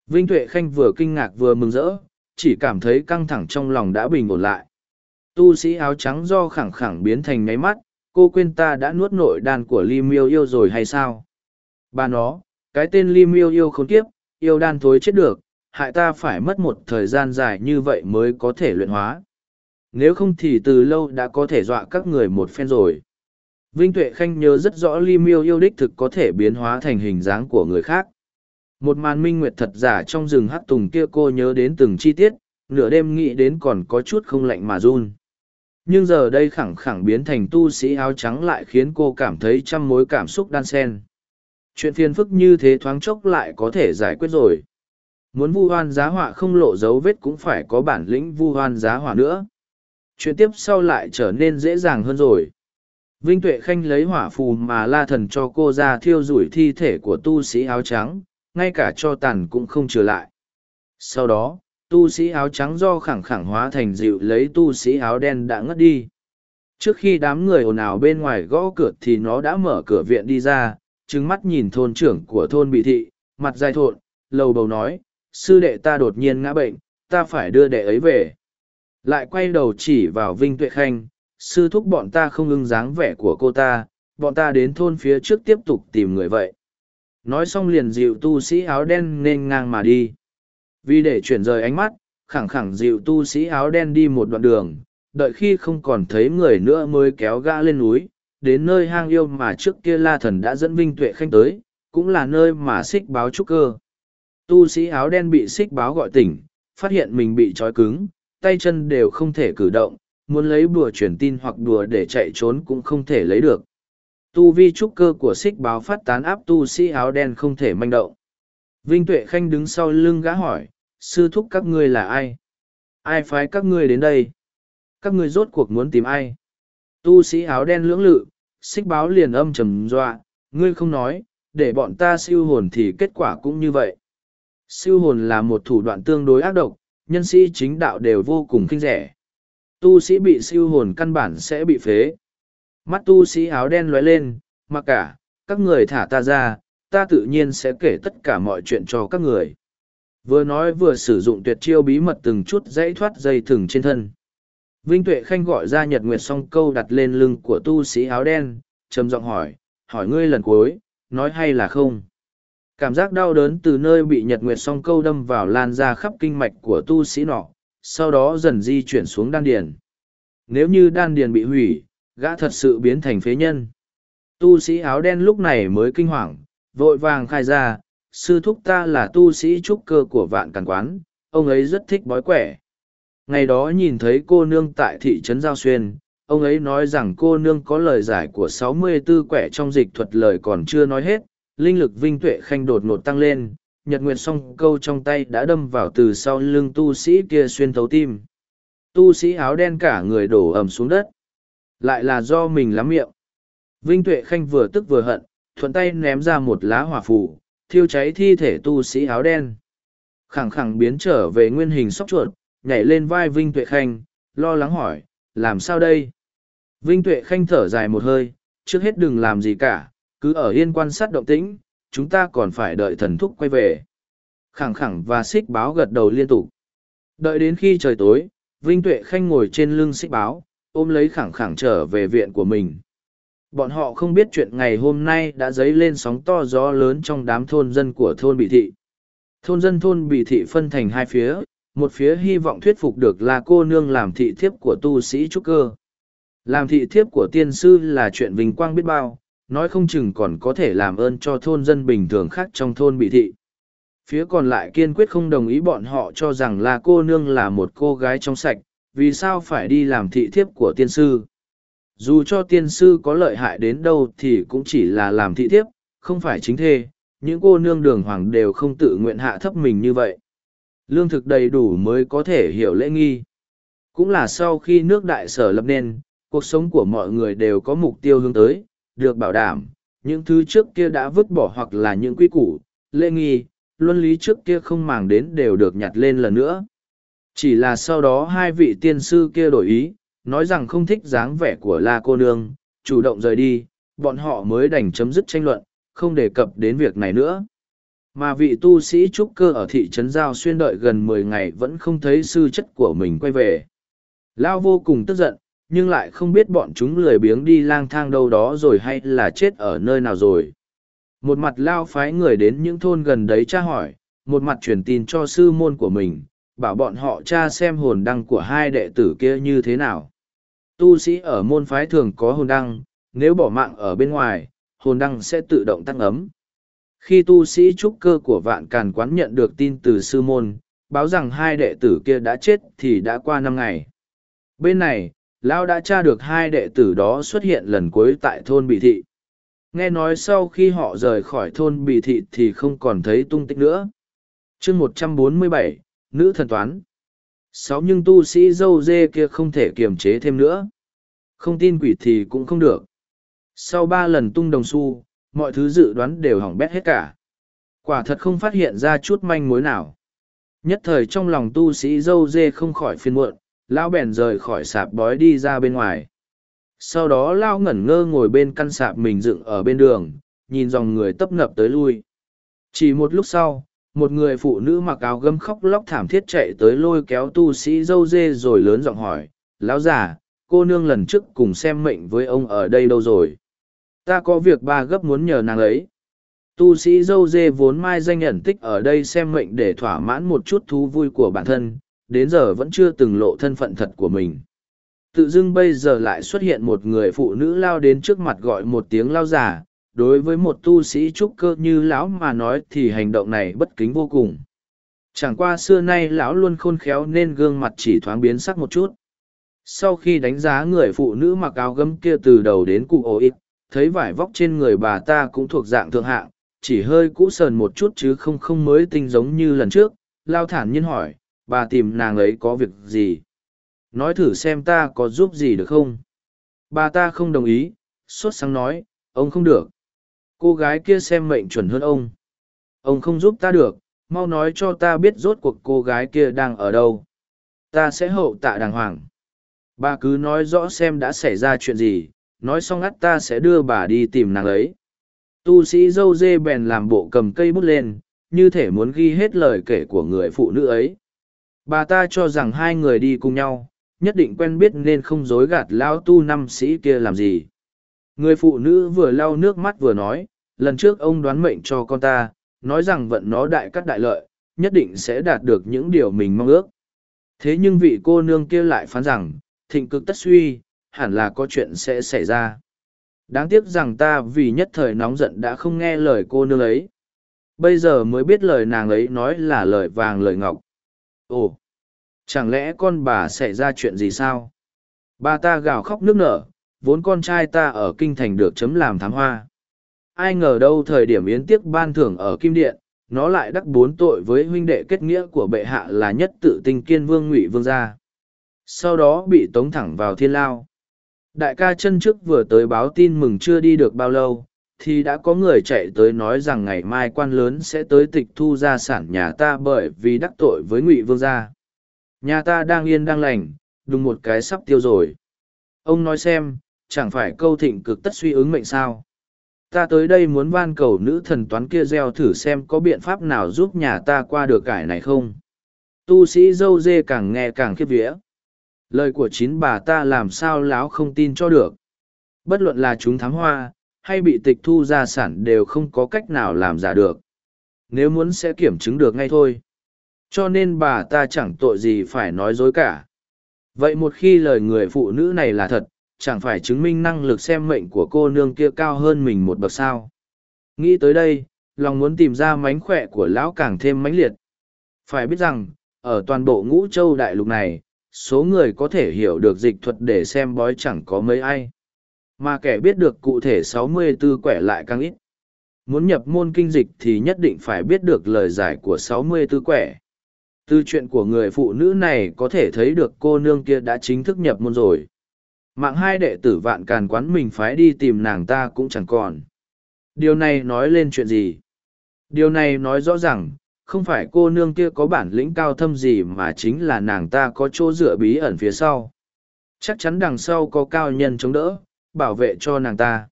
Vinh Tuệ Khanh vừa kinh ngạc vừa mừng rỡ, chỉ cảm thấy căng thẳng trong lòng đã bình ổn lại. Tu sĩ áo trắng do khẳng khẳng biến thành nháy mắt, cô quên ta đã nuốt nội đàn của Li Miêu yêu rồi hay sao? Bà nó, cái tên Li Miêu yêu không tiếp, yêu đan thối chết được, hại ta phải mất một thời gian dài như vậy mới có thể luyện hóa. Nếu không thì từ lâu đã có thể dọa các người một phen rồi. Vinh Tuệ Khanh nhớ rất rõ Ly Miêu yêu đích thực có thể biến hóa thành hình dáng của người khác. Một màn minh nguyệt thật giả trong rừng hát tùng kia cô nhớ đến từng chi tiết, nửa đêm nghĩ đến còn có chút không lạnh mà run. Nhưng giờ đây khẳng khẳng biến thành tu sĩ áo trắng lại khiến cô cảm thấy trăm mối cảm xúc đan xen. Chuyện phiền phức như thế thoáng chốc lại có thể giải quyết rồi. Muốn vu hoan giá họa không lộ dấu vết cũng phải có bản lĩnh vu hoan giá họa nữa. Chuyện tiếp sau lại trở nên dễ dàng hơn rồi. Vinh Tuệ Khanh lấy hỏa phù mà la thần cho cô ra thiêu rủi thi thể của tu sĩ áo trắng, ngay cả cho tàn cũng không trở lại. Sau đó, tu sĩ áo trắng do khẳng khẳng hóa thành dịu lấy tu sĩ áo đen đã ngất đi. Trước khi đám người ồn ào bên ngoài gõ cửa thì nó đã mở cửa viện đi ra, trừng mắt nhìn thôn trưởng của thôn bị thị, mặt dài thộn, lầu bầu nói, sư đệ ta đột nhiên ngã bệnh, ta phải đưa đệ ấy về. Lại quay đầu chỉ vào Vinh Tuệ Khanh, sư thúc bọn ta không ưng dáng vẻ của cô ta, bọn ta đến thôn phía trước tiếp tục tìm người vậy. Nói xong liền dịu tu sĩ áo đen nên ngang mà đi. Vì để chuyển rời ánh mắt, khẳng khẳng dịu tu sĩ áo đen đi một đoạn đường, đợi khi không còn thấy người nữa mới kéo gã lên núi, đến nơi hang yêu mà trước kia la thần đã dẫn Vinh Tuệ Khanh tới, cũng là nơi mà xích báo trúc cơ. Tu sĩ áo đen bị xích báo gọi tỉnh, phát hiện mình bị trói cứng, tay chân đều không thể cử động, muốn lấy bùa truyền tin hoặc đùa để chạy trốn cũng không thể lấy được. Tu vi trúc cơ của xích báo phát tán áp tu sĩ áo đen không thể manh động. Vinh Tuệ Khanh đứng sau lưng gã hỏi, sư thúc các ngươi là ai? Ai phái các ngươi đến đây? Các ngươi rốt cuộc muốn tìm ai? Tu sĩ áo đen lưỡng lự, xích báo liền âm trầm dọa, ngươi không nói, để bọn ta siêu hồn thì kết quả cũng như vậy. Siêu hồn là một thủ đoạn tương đối ác độc, nhân sĩ chính đạo đều vô cùng kinh rẻ. Tu sĩ bị siêu hồn căn bản sẽ bị phế. Mắt tu sĩ áo đen lóe lên, mặc cả, các người thả ta ra, ta tự nhiên sẽ kể tất cả mọi chuyện cho các người. Vừa nói vừa sử dụng tuyệt chiêu bí mật từng chút dãy thoát dây thừng trên thân. Vinh Tuệ Khanh gọi ra Nhật Nguyệt song câu đặt lên lưng của tu sĩ áo đen, trầm giọng hỏi, hỏi ngươi lần cuối, nói hay là không? Cảm giác đau đớn từ nơi bị Nhật Nguyệt song câu đâm vào lan ra khắp kinh mạch của tu sĩ nọ, sau đó dần di chuyển xuống đan điền. Nếu như đan điền bị hủy, gã thật sự biến thành phế nhân. Tu sĩ áo đen lúc này mới kinh hoàng, vội vàng khai ra, sư thúc ta là tu sĩ trúc cơ của vạn càn quán, ông ấy rất thích bói quẻ. Ngày đó nhìn thấy cô nương tại thị trấn Giao Xuyên, ông ấy nói rằng cô nương có lời giải của sáu mươi 64 quẻ trong dịch thuật lời còn chưa nói hết, linh lực vinh tuệ khanh đột ngột tăng lên, nhật nguyệt song câu trong tay đã đâm vào từ sau lưng tu sĩ kia xuyên thấu tim. Tu sĩ áo đen cả người đổ ẩm xuống đất. Lại là do mình lắm miệng. Vinh tuệ khanh vừa tức vừa hận, thuận tay ném ra một lá hỏa phủ, thiêu cháy thi thể tu sĩ áo đen. Khẳng khẳng biến trở về nguyên hình sóc chuột, nhảy lên vai Vinh Tuệ Khanh, lo lắng hỏi, làm sao đây? Vinh Tuệ Khanh thở dài một hơi, trước hết đừng làm gì cả, cứ ở yên quan sát động tĩnh, chúng ta còn phải đợi thần thúc quay về. Khẳng khẳng và xích báo gật đầu liên tục. Đợi đến khi trời tối, Vinh Tuệ Khanh ngồi trên lưng xích báo, ôm lấy khẳng khẳng trở về viện của mình. Bọn họ không biết chuyện ngày hôm nay đã dấy lên sóng to gió lớn trong đám thôn dân của thôn Bị Thị. Thôn dân thôn Bị Thị phân thành hai phía, một phía hy vọng thuyết phục được là cô nương làm thị thiếp của tu sĩ trúc cơ. Làm thị thiếp của tiên sư là chuyện vinh quang biết bao, nói không chừng còn có thể làm ơn cho thôn dân bình thường khác trong thôn bị thị. Phía còn lại kiên quyết không đồng ý bọn họ cho rằng là cô nương là một cô gái trong sạch, vì sao phải đi làm thị thiếp của tiên sư. Dù cho tiên sư có lợi hại đến đâu thì cũng chỉ là làm thị thiếp, không phải chính thê, những cô nương đường hoàng đều không tự nguyện hạ thấp mình như vậy lương thực đầy đủ mới có thể hiểu lễ nghi. Cũng là sau khi nước đại sở lập nên, cuộc sống của mọi người đều có mục tiêu hướng tới, được bảo đảm, những thứ trước kia đã vứt bỏ hoặc là những quy củ, lễ nghi, luân lý trước kia không màng đến đều được nhặt lên lần nữa. Chỉ là sau đó hai vị tiên sư kia đổi ý, nói rằng không thích dáng vẻ của La cô nương, chủ động rời đi, bọn họ mới đành chấm dứt tranh luận, không đề cập đến việc này nữa. Mà vị tu sĩ trúc cơ ở thị trấn Giao xuyên đợi gần mười ngày vẫn không thấy sư chất của mình quay về. Lao vô cùng tức giận, nhưng lại không biết bọn chúng lười biếng đi lang thang đâu đó rồi hay là chết ở nơi nào rồi. Một mặt Lao phái người đến những thôn gần đấy tra hỏi, một mặt truyền tin cho sư môn của mình, bảo bọn họ tra xem hồn đăng của hai đệ tử kia như thế nào. Tu sĩ ở môn phái thường có hồn đăng, nếu bỏ mạng ở bên ngoài, hồn đăng sẽ tự động tăng ấm. Khi tu sĩ trúc cơ của vạn càn quán nhận được tin từ sư môn, báo rằng hai đệ tử kia đã chết thì đã qua năm ngày. Bên này, Lão đã tra được hai đệ tử đó xuất hiện lần cuối tại thôn Bị Thị. Nghe nói sau khi họ rời khỏi thôn Bị Thị thì không còn thấy tung tích nữa. chương một trăm bốn mươi bảy Nữ thần toán. Sáu nhưng tu sĩ dâu dê kia không thể kiềm chế thêm nữa. Không tin quỷ thì cũng không được. Sau ba lần tung đồng xu, mọi thứ dự đoán đều hỏng bét hết cả. Quả thật không phát hiện ra chút manh mối nào. Nhất thời trong lòng tu sĩ dâu dê không khỏi phiên muộn, lão bèn rời khỏi sạp bói đi ra bên ngoài. Sau đó lao ngẩn ngơ ngồi bên căn sạp mình dựng ở bên đường, nhìn dòng người tấp nập tới lui. Chỉ một lúc sau, một người phụ nữ mặc áo gấm khóc lóc thảm thiết chạy tới lôi kéo tu sĩ dâu dê rồi lớn giọng hỏi, lão già, cô nương lần trước cùng xem mệnh với ông ở đây đâu rồi ta có việc ba gấp muốn nhờ nàng ấy tu sĩ dâu dê vốn mai danh nhận tích ở đây xem mệnh để thỏa mãn một chút thú vui của bản thân đến giờ vẫn chưa từng lộ thân phận thật của mình. Tự dưng bây giờ lại xuất hiện một người phụ nữ lao đến trước mặt gọi một tiếng lao giả đối với một tu sĩ trúc cơ như lão mà nói thì hành động này bất kính vô cùng. Chẳng qua xưa nay lão luôn khôn khéo nên gương mặt chỉ thoáng biến sắc một chút. Sau khi đánh giá người phụ nữ mặc áo gấm kia từ đầu đến cụ ổ ít thấy vải vóc trên người bà ta cũng thuộc dạng thượng hạng, chỉ hơi cũ sờn một chút chứ không không mới tinh giống như lần trước, lao thản nhiên hỏi, bà tìm nàng ấy có việc gì? Nói thử xem ta có giúp gì được không? Bà ta không đồng ý, sốt sáng nói, ông không được. Cô gái kia xem mệnh chuẩn hơn ông. Ông không giúp ta được, mau nói cho ta biết rốt cuộc cô gái kia đang ở đâu. Ta sẽ hậu tạ đàng hoàng. Bà cứ nói rõ xem đã xảy ra chuyện gì, nói xong ắt ta sẽ đưa bà đi tìm nàng ấy tu sĩ dâu dê bèn làm bộ cầm cây bút lên như thể muốn ghi hết lời kể của người phụ nữ ấy. Bà ta cho rằng hai người đi cùng nhau, nhất định quen biết nên không dối gạt lão tu năm sĩ kia làm gì. Người phụ nữ vừa lau nước mắt vừa nói, lần trước ông đoán mệnh cho con ta, nói rằng vận nó đại cắt đại lợi, nhất định sẽ đạt được những điều mình mong ước. Thế nhưng vị cô nương kia lại phán rằng, thịnh cực tất suy, hẳn là có chuyện sẽ xảy ra. Đáng tiếc rằng ta vì nhất thời nóng giận đã không nghe lời cô nương ấy. Bây giờ mới biết lời nàng ấy nói là lời vàng lời ngọc. Ồ, chẳng lẽ con bà xảy ra chuyện gì sao? Bà ta gào khóc nước nở, vốn con trai ta ở kinh thành được chấm làm thám hoa. Ai ngờ đâu thời điểm yến tiếc ban thưởng ở Kim Điện, nó lại đắc bốn tội với huynh đệ kết nghĩa của bệ hạ là nhất tự tinh kiên vương ngụy vương gia. Sau đó bị tống thẳng vào thiên lao. Đại ca chân trước vừa tới báo tin mừng chưa đi được bao lâu, thì đã có người chạy tới nói rằng ngày mai quan lớn sẽ tới tịch thu gia sản nhà ta bởi vì đắc tội với ngụy vương gia. Nhà ta đang yên đang lành, đùng một cái sắp tiêu rồi. Ông nói xem, chẳng phải câu thịnh cực tất suy ứng mệnh sao. Ta tới đây muốn van cầu nữ thần toán kia gieo thử xem có biện pháp nào giúp nhà ta qua được cải này không. Tu sĩ dâu dê càng nghe càng khiếp vía. Lời của chín bà ta làm sao láo không tin cho được. Bất luận là chúng thám hoa, hay bị tịch thu gia sản đều không có cách nào làm giả được. Nếu muốn sẽ kiểm chứng được ngay thôi. Cho nên bà ta chẳng tội gì phải nói dối cả. Vậy một khi lời người phụ nữ này là thật, chẳng phải chứng minh năng lực xem mệnh của cô nương kia cao hơn mình một bậc sao. Nghĩ tới đây, lòng muốn tìm ra mánh khỏe của lão càng thêm mãnh liệt. Phải biết rằng, ở toàn bộ ngũ châu đại lục này, số người có thể hiểu được dịch thuật để xem bói chẳng có mấy ai. Mà kẻ biết được cụ thể sáu mươi 64 quẻ lại càng ít. Muốn nhập môn kinh dịch thì nhất định phải biết được lời giải của sáu mươi 64 quẻ. Từ chuyện của người phụ nữ này có thể thấy được cô nương kia đã chính thức nhập môn rồi. Mạng hai đệ tử vạn càn quán mình phái đi tìm nàng ta cũng chẳng còn. Điều này nói lên chuyện gì? Điều này nói rõ ràng, không phải cô nương kia có bản lĩnh cao thâm gì mà chính là nàng ta có chỗ dựa bí ẩn phía sau. Chắc chắn đằng sau có cao nhân chống đỡ, bảo vệ cho nàng ta.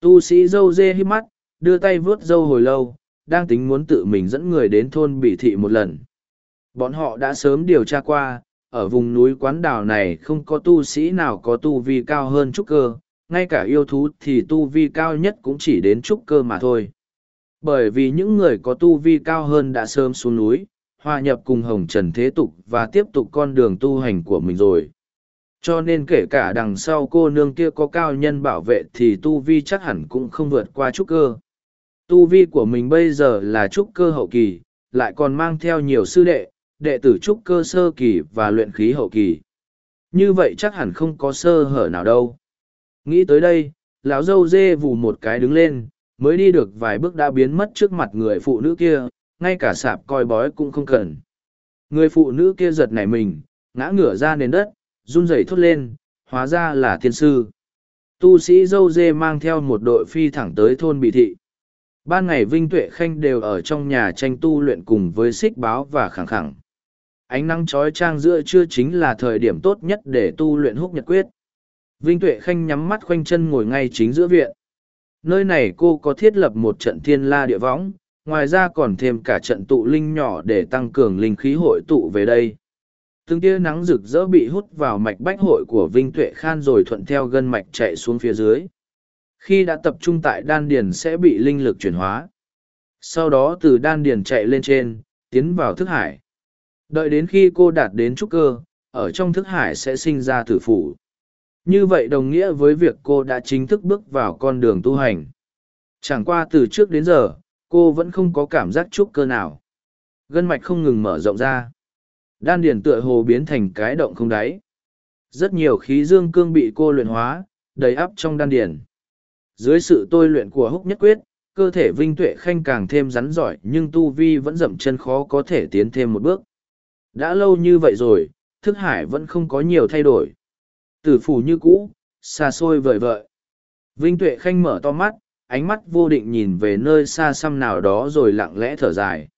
Tu sĩ dâu dê hít mắt, đưa tay vướt dâu hồi lâu, đang tính muốn tự mình dẫn người đến thôn bị thị một lần. Bọn họ đã sớm điều tra qua, ở vùng núi quán đảo này không có tu sĩ nào có tu vi cao hơn trúc cơ, ngay cả yêu thú thì tu vi cao nhất cũng chỉ đến trúc cơ mà thôi. Bởi vì những người có tu vi cao hơn đã sớm xuống núi, hòa nhập cùng hồng trần thế tục và tiếp tục con đường tu hành của mình rồi. Cho nên kể cả đằng sau cô nương kia có cao nhân bảo vệ thì tu vi chắc hẳn cũng không vượt qua trúc cơ. Tu vi của mình bây giờ là trúc cơ hậu kỳ, lại còn mang theo nhiều sư đệ, đệ tử trúc cơ sơ kỳ và luyện khí hậu kỳ. Như vậy chắc hẳn không có sơ hở nào đâu. Nghĩ tới đây, lão dâu dê vù một cái đứng lên, mới đi được vài bước đã biến mất trước mặt người phụ nữ kia, ngay cả sạp coi bói cũng không cần. Người phụ nữ kia giật nảy mình, ngã ngửa ra nền đất, run rẩy thốt lên, hóa ra là thiên sư. Tu sĩ dâu dê mang theo một đội phi thẳng tới thôn bị thị. Ban ngày Vinh Tuệ Khanh đều ở trong nhà tranh tu luyện cùng với xích báo và khẳng khẳng ánh nắng trói trang giữa trưa chính là thời điểm tốt nhất để tu luyện húc nhật quyết vinh tuệ khanh nhắm mắt khoanh chân ngồi ngay chính giữa viện nơi này cô có thiết lập một trận thiên la địa võng ngoài ra còn thêm cả trận tụ linh nhỏ để tăng cường linh khí hội tụ về đây từng tia nắng rực rỡ bị hút vào mạch bách hội của vinh tuệ khan rồi thuận theo gân mạch chạy xuống phía dưới khi đã tập trung tại đan điền sẽ bị linh lực chuyển hóa sau đó từ đan điền chạy lên trên tiến vào thức hải Đợi đến khi cô đạt đến trúc cơ, ở trong thức hải sẽ sinh ra tử phủ. Như vậy đồng nghĩa với việc cô đã chính thức bước vào con đường tu hành. Chẳng qua từ trước đến giờ, cô vẫn không có cảm giác trúc cơ nào. Gân mạch không ngừng mở rộng ra. Đan điền tựa hồ biến thành cái động không đáy. Rất nhiều khí dương cương bị cô luyện hóa, đầy ắp trong đan điền. Dưới sự tôi luyện của húc nhất quyết, cơ thể vinh tuệ khanh càng thêm rắn giỏi nhưng tu vi vẫn dậm chân khó có thể tiến thêm một bước. Đã lâu như vậy rồi, thức hải vẫn không có nhiều thay đổi. Tử phủ như cũ, xa xôi vời vợi. Vinh Tuệ Khanh mở to mắt, ánh mắt vô định nhìn về nơi xa xăm nào đó rồi lặng lẽ thở dài.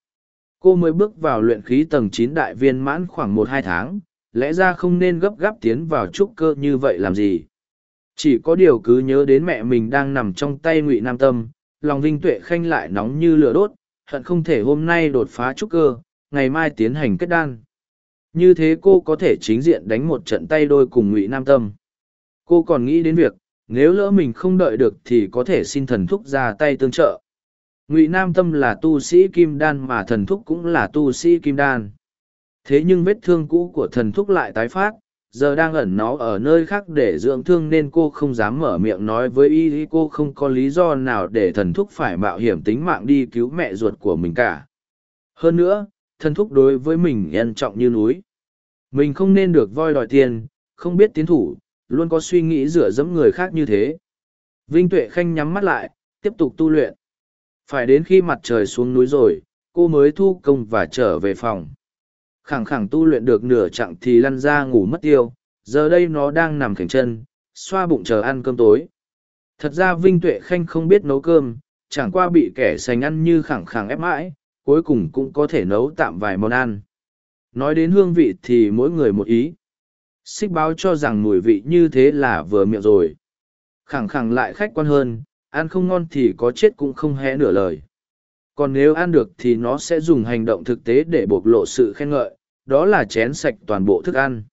Cô mới bước vào luyện khí tầng chín đại viên mãn khoảng một hai tháng, lẽ ra không nên gấp gáp tiến vào trúc cơ như vậy làm gì. Chỉ có điều cứ nhớ đến mẹ mình đang nằm trong tay ngụy Nam Tâm, lòng Vinh Tuệ Khanh lại nóng như lửa đốt, hận không thể hôm nay đột phá trúc cơ, ngày mai tiến hành kết đan. Như thế cô có thể chính diện đánh một trận tay đôi cùng Ngụy Nam Tâm. Cô còn nghĩ đến việc, nếu lỡ mình không đợi được thì có thể xin thần thúc ra tay tương trợ. Ngụy Nam Tâm là tu sĩ kim đan mà thần thúc cũng là tu sĩ kim đan. Thế nhưng vết thương cũ của thần thúc lại tái phát, giờ đang ẩn nó ở nơi khác để dưỡng thương nên cô không dám mở miệng nói với y cô không có lý do nào để thần thúc phải mạo hiểm tính mạng đi cứu mẹ ruột của mình cả. Hơn nữa thần thúc đối với mình ân trọng như núi. Mình không nên được voi đòi tiền không biết tiến thủ luôn có suy nghĩ rửa dẫm người khác như thế. Vinh tuệ khanh nhắm mắt lại tiếp tục tu luyện phải đến khi mặt trời xuống núi rồi cô mới thu công và trở về phòng khẳng khẳng tu luyện được nửa chặng thì lăn ra ngủ mất tiêu, giờ đây nó đang nằm khảnh chân, xoa bụng chờ ăn cơm tối. Thật ra Vinh Tuệ Khanh không biết nấu cơm, chẳng qua bị kẻ sành ăn như khẳng khẳng ép mãi, cuối cùng cũng có thể nấu tạm vài món ăn. Nói đến hương vị thì mỗi người một ý. Xích báo cho rằng mùi vị như thế là vừa miệng rồi. Khẳng khẳng lại khách quan hơn, ăn không ngon thì có chết cũng không hé nửa lời. Còn nếu ăn được thì nó sẽ dùng hành động thực tế để bộc lộ sự khen ngợi, đó là chén sạch toàn bộ thức ăn.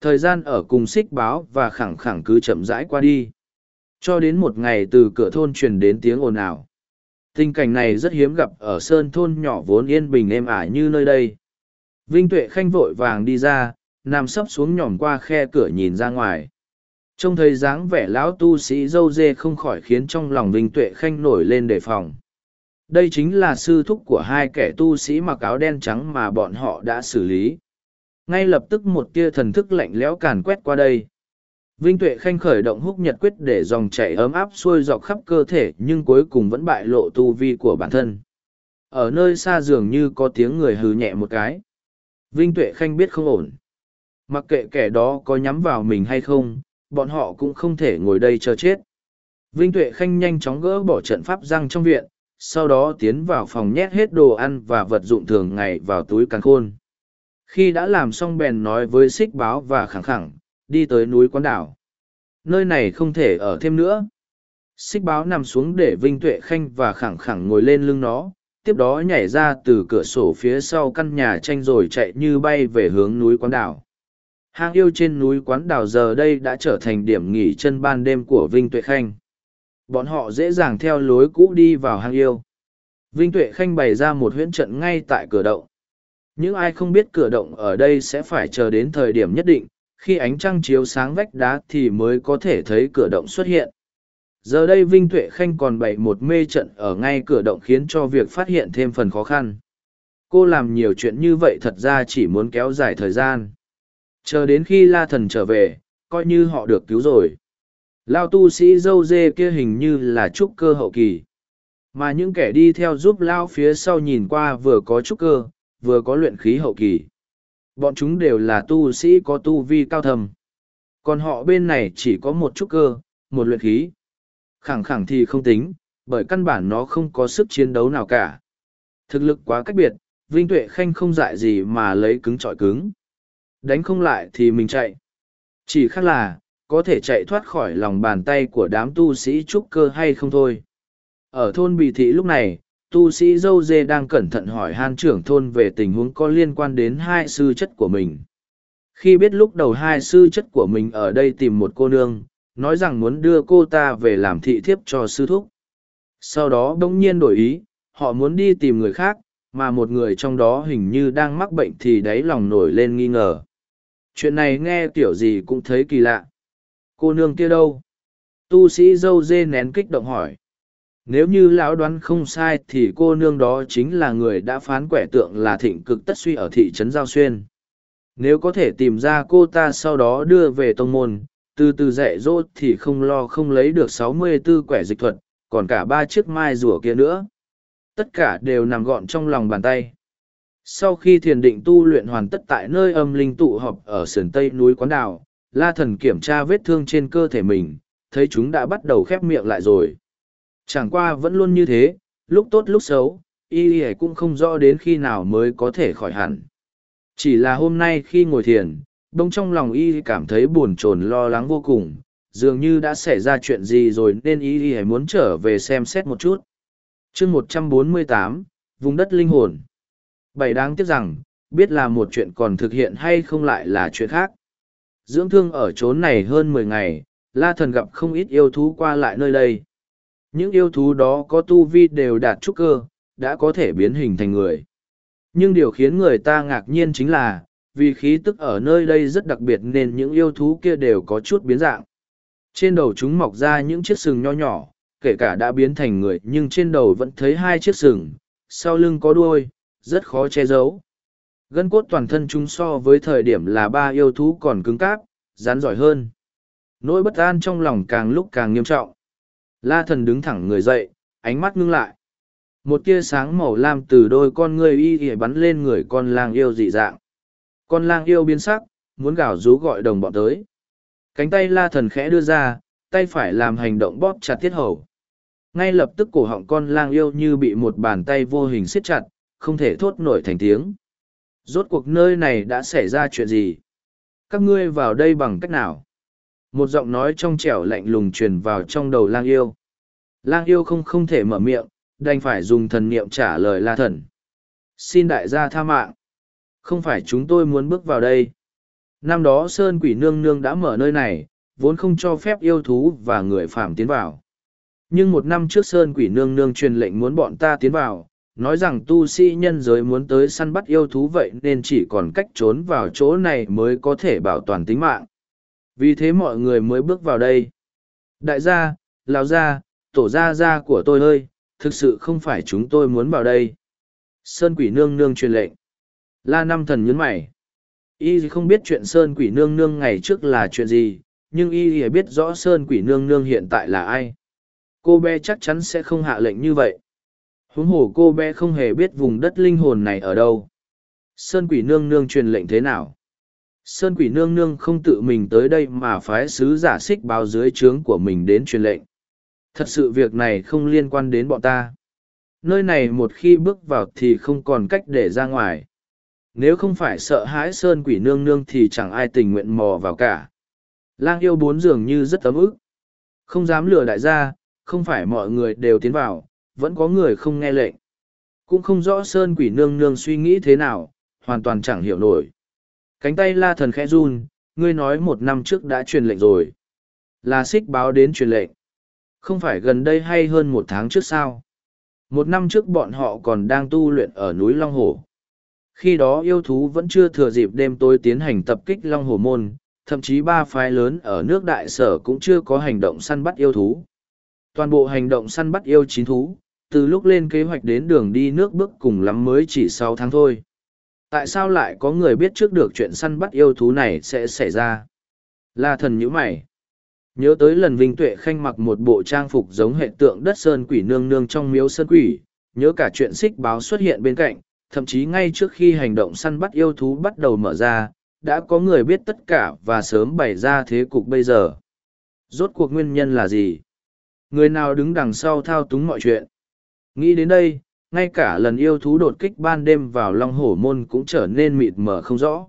Thời gian ở cùng xích báo và khẳng khẳng cứ chậm rãi qua đi. Cho đến một ngày từ cửa thôn truyền đến tiếng ồn ào. Tình cảnh này rất hiếm gặp ở sơn thôn nhỏ vốn yên bình êm ả như nơi đây. Vinh Tuệ Khanh vội vàng đi ra, nằm sấp xuống nhỏm qua khe cửa nhìn ra ngoài. Trông thấy dáng vẻ lão tu sĩ dâu dê không khỏi khiến trong lòng Vinh Tuệ Khanh nổi lên đề phòng. Đây chính là sư thúc của hai kẻ tu sĩ mặc áo đen trắng mà bọn họ đã xử lý. Ngay lập tức một tia thần thức lạnh lẽo càn quét qua đây. Vinh tuệ khanh khởi động húc nhật quyết để dòng chảy ấm áp xuôi dọc khắp cơ thể nhưng cuối cùng vẫn bại lộ tu vi của bản thân. Ở nơi xa dường như có tiếng người hừ nhẹ một cái. Vinh tuệ khanh biết không ổn. Mặc kệ kẻ đó có nhắm vào mình hay không bọn họ cũng không thể ngồi đây chờ chết vinh tuệ khanh nhanh chóng gỡ bỏ trận pháp răng trong viện sau đó tiến vào phòng nhét hết đồ ăn và vật dụng thường ngày vào túi càn khôn. Khi đã làm xong bèn nói với xích báo và khẳng khẳng, đi tới núi quán đảo. Nơi này không thể ở thêm nữa. Xích báo nằm xuống để Vinh Tuệ Khanh và khẳng khẳng ngồi lên lưng nó, tiếp đó nhảy ra từ cửa sổ phía sau căn nhà tranh rồi chạy như bay về hướng núi quán đảo. Hang yêu trên núi quán đảo giờ đây đã trở thành điểm nghỉ chân ban đêm của Vinh Tuệ Khanh bọn họ dễ dàng theo lối cũ đi vào hang yêu. Vinh Tuệ Khanh bày ra một huyễn trận ngay tại cửa động. Những ai không biết cửa động ở đây sẽ phải chờ đến thời điểm nhất định, khi ánh trăng chiếu sáng vách đá thì mới có thể thấy cửa động xuất hiện. Giờ đây Vinh Tuệ Khanh còn bày một mê trận ở ngay cửa động khiến cho việc phát hiện thêm phần khó khăn. Cô làm nhiều chuyện như vậy thật ra chỉ muốn kéo dài thời gian. Chờ đến khi La Thần trở về, coi như họ được cứu rồi. Lao tu sĩ dâu dê kia hình như là trúc cơ hậu kỳ. Mà những kẻ đi theo giúp Lao phía sau nhìn qua vừa có trúc cơ, vừa có luyện khí hậu kỳ. Bọn chúng đều là tu sĩ có tu vi cao thầm. Còn họ bên này chỉ có một trúc cơ, một luyện khí. Khẳng khẳng thì không tính, bởi căn bản nó không có sức chiến đấu nào cả. Thực lực quá cách biệt, Vinh Tuệ Khanh không dại gì mà lấy cứng trọi cứng. Đánh không lại thì mình chạy. Chỉ khác là, có thể chạy thoát khỏi lòng bàn tay của đám tu sĩ trúc cơ hay không thôi. Ở thôn Bì Thị lúc này, tu sĩ dâu dê đang cẩn thận hỏi han trưởng thôn về tình huống có liên quan đến hai sư chất của mình. Khi biết lúc đầu hai sư chất của mình ở đây tìm một cô nương, nói rằng muốn đưa cô ta về làm thị thiếp cho sư thúc. Sau đó bỗng nhiên đổi ý, họ muốn đi tìm người khác, mà một người trong đó hình như đang mắc bệnh thì đáy lòng nổi lên nghi ngờ. Chuyện này nghe kiểu gì cũng thấy kỳ lạ. Cô nương kia đâu? Tu sĩ dâu dê nén kích động hỏi. Nếu như lão đoán không sai thì cô nương đó chính là người đã phán quẻ tượng là thịnh cực tất suy ở thị trấn giao xuyên. Nếu có thể tìm ra cô ta sau đó đưa về tông môn, từ từ dạy dỗ thì không lo không lấy được sáu mươi 64 quẻ dịch thuật, còn cả ba chiếc mai rùa kia nữa. Tất cả đều nằm gọn trong lòng bàn tay sau khi thiền định tu luyện hoàn tất tại nơi âm linh tụ họp ở sườn tây núi quán đảo la thần kiểm tra vết thương trên cơ thể mình, thấy chúng đã bắt đầu khép miệng lại rồi. Chẳng qua vẫn luôn như thế, lúc tốt lúc xấu, y y cũng không rõ đến khi nào mới có thể khỏi hẳn. Chỉ là hôm nay khi ngồi thiền, đông trong lòng y cảm thấy buồn chồn lo lắng vô cùng, dường như đã xảy ra chuyện gì rồi nên y y muốn trở về xem xét một chút. chương một trăm bốn mươi tám vùng đất linh hồn. Bảy đáng tiếc rằng, biết là một chuyện còn thực hiện hay không lại là chuyện khác. Dưỡng thương ở chốn này hơn mười ngày, la thần gặp không ít yêu thú qua lại nơi đây. Những yêu thú đó có tu vi đều đạt trúc cơ, đã có thể biến hình thành người. Nhưng điều khiến người ta ngạc nhiên chính là, vì khí tức ở nơi đây rất đặc biệt nên những yêu thú kia đều có chút biến dạng. Trên đầu chúng mọc ra những chiếc sừng nho nhỏ, kể cả đã biến thành người nhưng trên đầu vẫn thấy hai chiếc sừng, sau lưng có đuôi, rất khó che giấu. Gân cốt toàn thân chúng so với thời điểm là ba yêu thú còn cứng cáp, rắn giỏi hơn. Nỗi bất an trong lòng càng lúc càng nghiêm trọng. La thần đứng thẳng người dậy, ánh mắt ngưng lại. Một tia sáng màu lam từ đôi con ngươi y y bắn lên người con lang yêu dị dạng. Con lang yêu biến sắc, muốn gào rú gọi đồng bọn tới. Cánh tay la thần khẽ đưa ra, tay phải làm hành động bóp chặt tiết hầu. Ngay lập tức cổ họng con lang yêu như bị một bàn tay vô hình siết chặt, không thể thốt nổi thành tiếng. Rốt cuộc nơi này đã xảy ra chuyện gì? Các ngươi vào đây bằng cách nào? Một giọng nói trong trẻo lạnh lùng truyền vào trong đầu lang yêu. Lang yêu không không thể mở miệng, đành phải dùng thần niệm trả lời la thần. Xin đại gia tha mạng. Không phải chúng tôi muốn bước vào đây. Năm đó Sơn Quỷ Nương Nương đã mở nơi này, vốn không cho phép yêu thú và người phạm tiến vào. Nhưng một năm trước Sơn Quỷ Nương Nương truyền lệnh muốn bọn ta tiến vào, nói rằng tu sĩ nhân giới muốn tới săn bắt yêu thú vậy nên chỉ còn cách trốn vào chỗ này mới có thể bảo toàn tính mạng. Vì thế mọi người mới bước vào đây. Đại gia, lão gia, tổ gia gia của tôi ơi, thực sự không phải chúng tôi muốn vào đây. Sơn quỷ nương nương truyền lệnh. La năm thần nhấn mày. Y không biết chuyện Sơn quỷ nương nương ngày trước là chuyện gì, nhưng Y biết rõ Sơn quỷ nương nương hiện tại là ai. Cô bé chắc chắn sẽ không hạ lệnh như vậy. Huống hồ cô bé không hề biết vùng đất linh hồn này ở đâu. Sơn quỷ nương nương truyền lệnh thế nào? Sơn quỷ nương nương không tự mình tới đây mà phái sứ giả xích báo dưới trướng của mình đến truyền lệnh. Thật sự việc này không liên quan đến bọn ta. Nơi này một khi bước vào thì không còn cách để ra ngoài. Nếu không phải sợ hãi Sơn quỷ nương nương thì chẳng ai tình nguyện mò vào cả. Lang yêu bốn dường như rất ấm ức. Không dám lừa đại gia, không phải mọi người đều tiến vào, vẫn có người không nghe lệnh. Cũng không rõ Sơn quỷ nương nương suy nghĩ thế nào, hoàn toàn chẳng hiểu nổi. Cánh tay la thần khẽ run, ngươi nói một năm trước đã truyền lệnh rồi. Là xích báo đến truyền lệnh. Không phải gần đây hay hơn một tháng trước sao? Một năm trước bọn họ còn đang tu luyện ở núi Long Hồ. Khi đó yêu thú vẫn chưa thừa dịp đêm tối tiến hành tập kích Long Hồ Môn, thậm chí ba phái lớn ở nước đại sở cũng chưa có hành động săn bắt yêu thú. Toàn bộ hành động săn bắt yêu chín thú, từ lúc lên kế hoạch đến đường đi nước bước cùng lắm mới chỉ sáu tháng thôi. Tại sao lại có người biết trước được chuyện săn bắt yêu thú này sẽ xảy ra? La thần nhữ mày. Nhớ tới lần vinh tuệ khanh mặc một bộ trang phục giống hệ tượng đất sơn quỷ nương nương trong miếu sơn quỷ, nhớ cả chuyện xích báo xuất hiện bên cạnh, thậm chí ngay trước khi hành động săn bắt yêu thú bắt đầu mở ra, đã có người biết tất cả và sớm bày ra thế cục bây giờ. Rốt cuộc nguyên nhân là gì? Người nào đứng đằng sau thao túng mọi chuyện? Nghĩ đến đây, ngay cả lần yêu thú đột kích ban đêm vào long hổ môn cũng trở nên mịt mờ không rõ.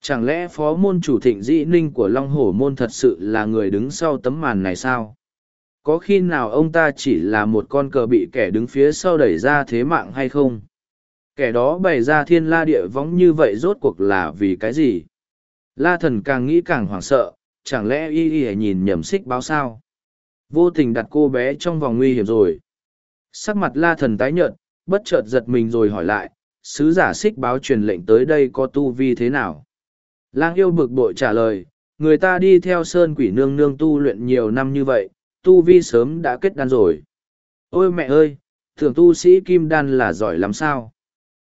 Chẳng lẽ phó môn chủ thịnh dĩ ninh của long hổ môn thật sự là người đứng sau tấm màn này sao? Có khi nào ông ta chỉ là một con cờ bị kẻ đứng phía sau đẩy ra thế mạng hay không? Kẻ đó bày ra thiên la địa võng như vậy rốt cuộc là vì cái gì? La thần càng nghĩ càng hoảng sợ, chẳng lẽ y y nhìn nhầm xích báo sao? Vô tình đặt cô bé trong vòng nguy hiểm rồi. Sắc mặt la thần tái nhợt, bất chợt giật mình rồi hỏi lại, sứ giả xích báo truyền lệnh tới đây có tu vi thế nào? Lang yêu bực bội trả lời, người ta đi theo sơn quỷ nương nương tu luyện nhiều năm như vậy, tu vi sớm đã kết đan rồi. Ôi mẹ ơi, thường tu sĩ kim đan là giỏi lắm sao?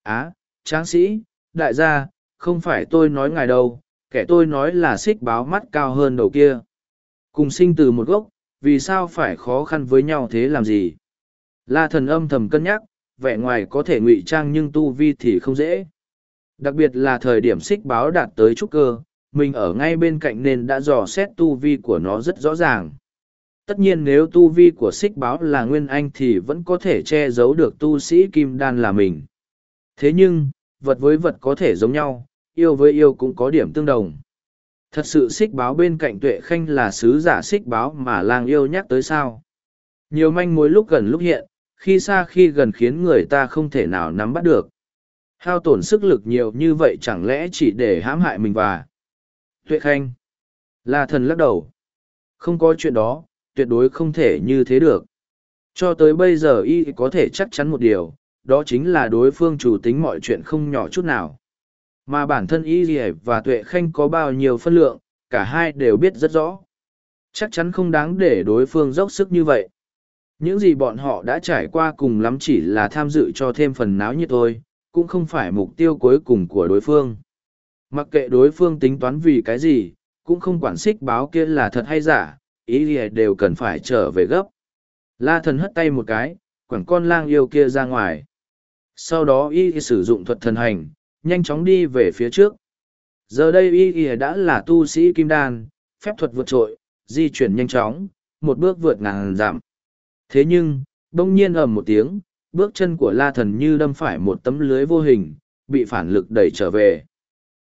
Á, tráng sĩ, đại gia, không phải tôi nói ngài đâu, kẻ tôi nói là xích báo mắt cao hơn đầu kia. Cùng sinh từ một gốc, vì sao phải khó khăn với nhau thế làm gì? La thần âm thầm cân nhắc, vẻ ngoài có thể ngụy trang nhưng tu vi thì không dễ. Đặc biệt là thời điểm xích báo đạt tới trúc cơ, mình ở ngay bên cạnh nên đã dò xét tu vi của nó rất rõ ràng. Tất nhiên nếu tu vi của xích báo là nguyên anh thì vẫn có thể che giấu được tu sĩ kim đan là mình. Thế nhưng, vật với vật có thể giống nhau, yêu với yêu cũng có điểm tương đồng. Thật sự xích báo bên cạnh tuệ khanh là sứ giả xích báo mà lang yêu nhắc tới sao. Nhiều manh mối lúc gần lúc hiện, khi xa khi gần khiến người ta không thể nào nắm bắt được. Hao tổn sức lực nhiều như vậy chẳng lẽ chỉ để hãm hại mình và... Tuệ Khanh. La thần lắc đầu. Không có chuyện đó, tuyệt đối không thể như thế được. Cho tới bây giờ y có thể chắc chắn một điều, đó chính là đối phương chủ tính mọi chuyện không nhỏ chút nào. Mà bản thân y và Tuệ Khanh có bao nhiêu phân lượng, cả hai đều biết rất rõ. Chắc chắn không đáng để đối phương dốc sức như vậy. Những gì bọn họ đã trải qua cùng lắm chỉ là tham dự cho thêm phần náo như thôi, cũng không phải mục tiêu cuối cùng của đối phương. Mặc kệ đối phương tính toán vì cái gì, cũng không quản xích báo kia là thật hay giả, ý gì đều cần phải trở về gấp. La thần hất tay một cái, quẳng con lang yêu kia ra ngoài. Sau đó y sử dụng thuật thần hành, nhanh chóng đi về phía trước. Giờ đây y đã là tu sĩ kim đan, phép thuật vượt trội, di chuyển nhanh chóng, một bước vượt ngàn giảm. Thế nhưng, bỗng nhiên ầm một tiếng, bước chân của la thần như đâm phải một tấm lưới vô hình, bị phản lực đẩy trở về.